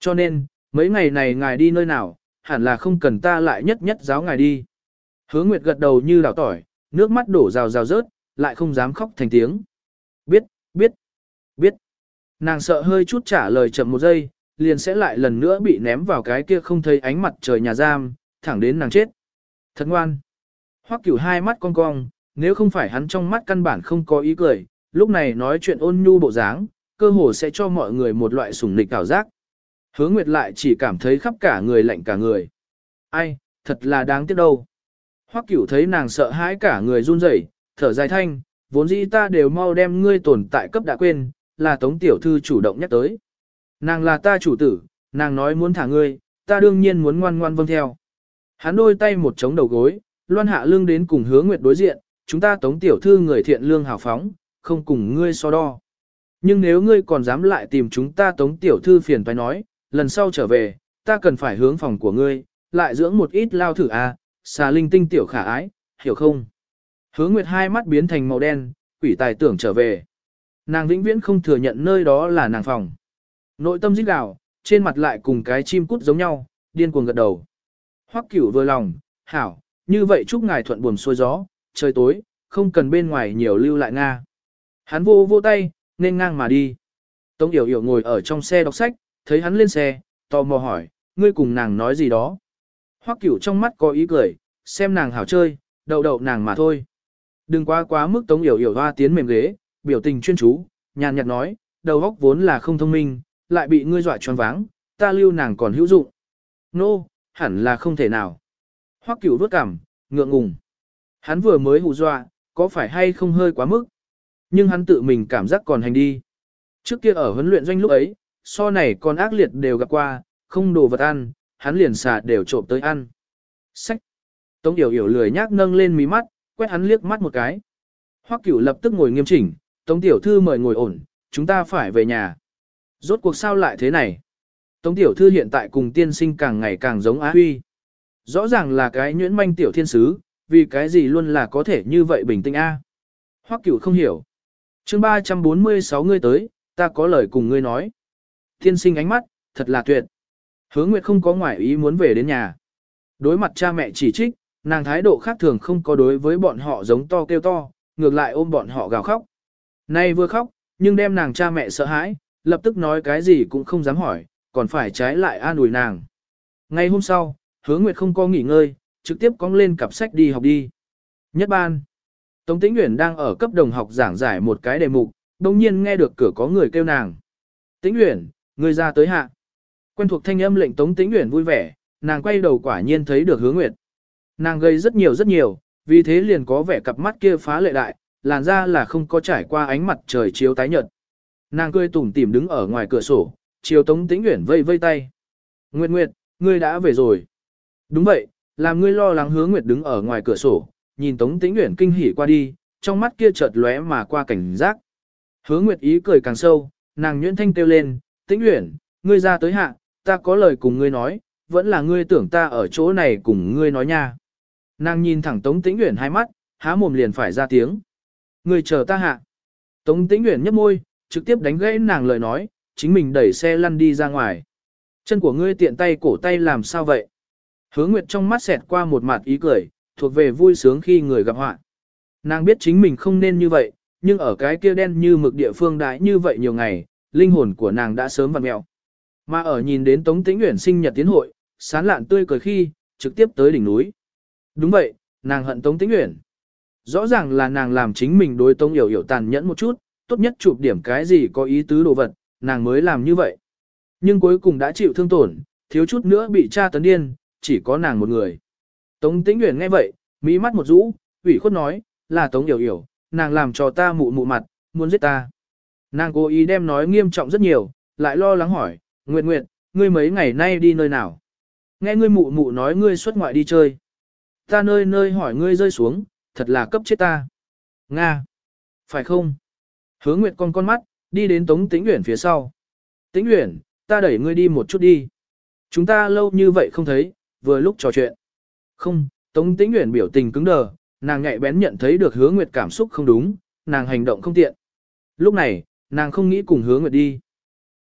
Cho nên, mấy ngày này ngài đi nơi nào, hẳn là không cần ta lại nhất nhất giáo ngài đi. Hứa Nguyệt gật đầu như đảo tỏi, nước mắt đổ rào rào rớt, lại không dám khóc thành tiếng. Biết, biết, biết. Nàng sợ hơi chút trả lời chậm một giây, liền sẽ lại lần nữa bị ném vào cái kia không thấy ánh mặt trời nhà giam, thẳng đến nàng chết. Thật ngoan. Hoắc cửu hai mắt cong cong, nếu không phải hắn trong mắt căn bản không có ý cười, lúc này nói chuyện ôn nhu bộ dáng, cơ hồ sẽ cho mọi người một loại sủng nịch cảm giác. Hứa Nguyệt lại chỉ cảm thấy khắp cả người lạnh cả người. Ai, thật là đáng tiếc đâu. Hoắc cửu thấy nàng sợ hãi cả người run rẩy, thở dài thanh, vốn dĩ ta đều mau đem ngươi tồn tại cấp đã quên, là Tống Tiểu Thư chủ động nhắc tới. Nàng là ta chủ tử, nàng nói muốn thả ngươi, ta đương nhiên muốn ngoan ngoan vâng theo. Hắn đôi tay một chống đầu gối, loan hạ lưng đến cùng hứa nguyệt đối diện, chúng ta Tống Tiểu Thư người thiện lương hào phóng, không cùng ngươi so đo. Nhưng nếu ngươi còn dám lại tìm chúng ta Tống Tiểu Thư phiền phải nói, lần sau trở về, ta cần phải hướng phòng của ngươi, lại dưỡng một ít lao thử a, à, xà linh tinh tiểu khả ái, hiểu không? Hứa Nguyệt hai mắt biến thành màu đen, quỷ tài tưởng trở về. Nàng vĩnh viễn không thừa nhận nơi đó là nàng phòng. Nội tâm rít gào, trên mặt lại cùng cái chim cút giống nhau, điên cuồng gật đầu. Hoắc cửu vừa lòng, hảo, như vậy chúc ngài thuận buồm xuôi gió, trời tối, không cần bên ngoài nhiều lưu lại Nga. Hắn vô vô tay, nên ngang mà đi. Tống Yểu Yểu ngồi ở trong xe đọc sách, thấy hắn lên xe, tò mò hỏi, ngươi cùng nàng nói gì đó. Hoắc cửu trong mắt có ý cười, xem nàng hảo chơi, đậu đậu nàng mà thôi. Đừng quá quá mức tống yểu yểu hoa tiến mềm ghế, biểu tình chuyên chú, nhàn nhạt nói, đầu óc vốn là không thông minh, lại bị ngươi dọa choáng váng, ta lưu nàng còn hữu dụng. Nô, no, hẳn là không thể nào. Hoắc cửu vốt cảm, ngượng ngùng. Hắn vừa mới hù dọa, có phải hay không hơi quá mức? Nhưng hắn tự mình cảm giác còn hành đi. Trước kia ở huấn luyện doanh lúc ấy, so này còn ác liệt đều gặp qua, không đồ vật ăn, hắn liền xả đều trộm tới ăn. Sách. Tống Yểu Yểu lười nhác nâng lên mí mắt, quét hắn liếc mắt một cái. Hoắc Cửu lập tức ngồi nghiêm chỉnh, Tống tiểu thư mời ngồi ổn, chúng ta phải về nhà. Rốt cuộc sao lại thế này? Tống tiểu thư hiện tại cùng tiên sinh càng ngày càng giống Á Huy. Rõ ràng là cái nhuyễn manh tiểu thiên sứ, vì cái gì luôn là có thể như vậy bình tĩnh a? Hoắc Cửu không hiểu. Chương 346 ngươi tới, ta có lời cùng ngươi nói. Tiên sinh ánh mắt, thật là tuyệt. Hứa Nguyệt không có ngoại ý muốn về đến nhà. Đối mặt cha mẹ chỉ trích, nàng thái độ khác thường không có đối với bọn họ giống to kêu to, ngược lại ôm bọn họ gào khóc. Nay vừa khóc, nhưng đem nàng cha mẹ sợ hãi, lập tức nói cái gì cũng không dám hỏi, còn phải trái lại an ủi nàng. Ngay hôm sau, hứa nguyệt không có nghỉ ngơi, trực tiếp cong lên cặp sách đi học đi. Nhất ban. Tống Tĩnh Uyển đang ở cấp đồng học giảng giải một cái đề mục, đồng nhiên nghe được cửa có người kêu nàng. Tĩnh Uyển, người ra tới hạ. Quen thuộc thanh âm lệnh Tống Tĩnh Uyển vui vẻ, nàng quay đầu quả nhiên thấy được hứa nguyệt. Nàng gây rất nhiều rất nhiều, vì thế liền có vẻ cặp mắt kia phá lệ đại, làn da là không có trải qua ánh mặt trời chiếu tái nhợt. Nàng cười tủm tỉm đứng ở ngoài cửa sổ, chiều Tống Tĩnh Uyển vây vây tay. Nguyệt Nguyệt, ngươi đã về rồi. Đúng vậy, làm ngươi lo lắng hứa Nguyệt đứng ở ngoài cửa sổ, nhìn Tống Tĩnh Uyển kinh hỉ qua đi, trong mắt kia chợt lóe mà qua cảnh giác. Hứa Nguyệt ý cười càng sâu, nàng nhuyễn thanh kêu lên, Tĩnh Uyển, ngươi ra tới hạ, ta có lời cùng ngươi nói, vẫn là ngươi tưởng ta ở chỗ này cùng ngươi nói nha. Nàng nhìn thẳng Tống Tĩnh Uyển hai mắt, há mồm liền phải ra tiếng. Ngươi chờ ta hạ. Tống Tĩnh Uyển nhếch môi, trực tiếp đánh gãy nàng lời nói, chính mình đẩy xe lăn đi ra ngoài. Chân của ngươi tiện tay cổ tay làm sao vậy? Hứa Nguyệt trong mắt xẹt qua một mặt ý cười, thuộc về vui sướng khi người gặp họa. Nàng biết chính mình không nên như vậy, nhưng ở cái kia đen như mực địa phương đãi như vậy nhiều ngày, linh hồn của nàng đã sớm vặn mẹo. Mà ở nhìn đến Tống Tĩnh Uyển sinh nhật tiến hội, sán lạn tươi cười khi, trực tiếp tới đỉnh núi. Đúng vậy, nàng hận Tống Tĩnh Uyển. Rõ ràng là nàng làm chính mình đối Tống Yểu Yểu tàn nhẫn một chút, tốt nhất chụp điểm cái gì có ý tứ đồ vật, nàng mới làm như vậy. Nhưng cuối cùng đã chịu thương tổn, thiếu chút nữa bị cha tấn điên, chỉ có nàng một người. Tống Tĩnh Uyển nghe vậy, mỹ mắt một rũ, ủy khuất nói, là Tống Yểu Yểu, nàng làm cho ta mụ mụ mặt, muốn giết ta. Nàng cố ý đem nói nghiêm trọng rất nhiều, lại lo lắng hỏi, Nguyệt Nguyệt, ngươi mấy ngày nay đi nơi nào? Nghe ngươi mụ mụ nói ngươi xuất ngoại đi chơi. Ta nơi nơi hỏi ngươi rơi xuống, thật là cấp chết ta. Nga. Phải không? Hứa Nguyệt con con mắt, đi đến Tống Tĩnh Uyển phía sau. Tĩnh Uyển, ta đẩy ngươi đi một chút đi. Chúng ta lâu như vậy không thấy, vừa lúc trò chuyện. Không, Tống Tĩnh Uyển biểu tình cứng đờ, nàng nhạy bén nhận thấy được Hứa Nguyệt cảm xúc không đúng, nàng hành động không tiện. Lúc này, nàng không nghĩ cùng Hứa Nguyệt đi.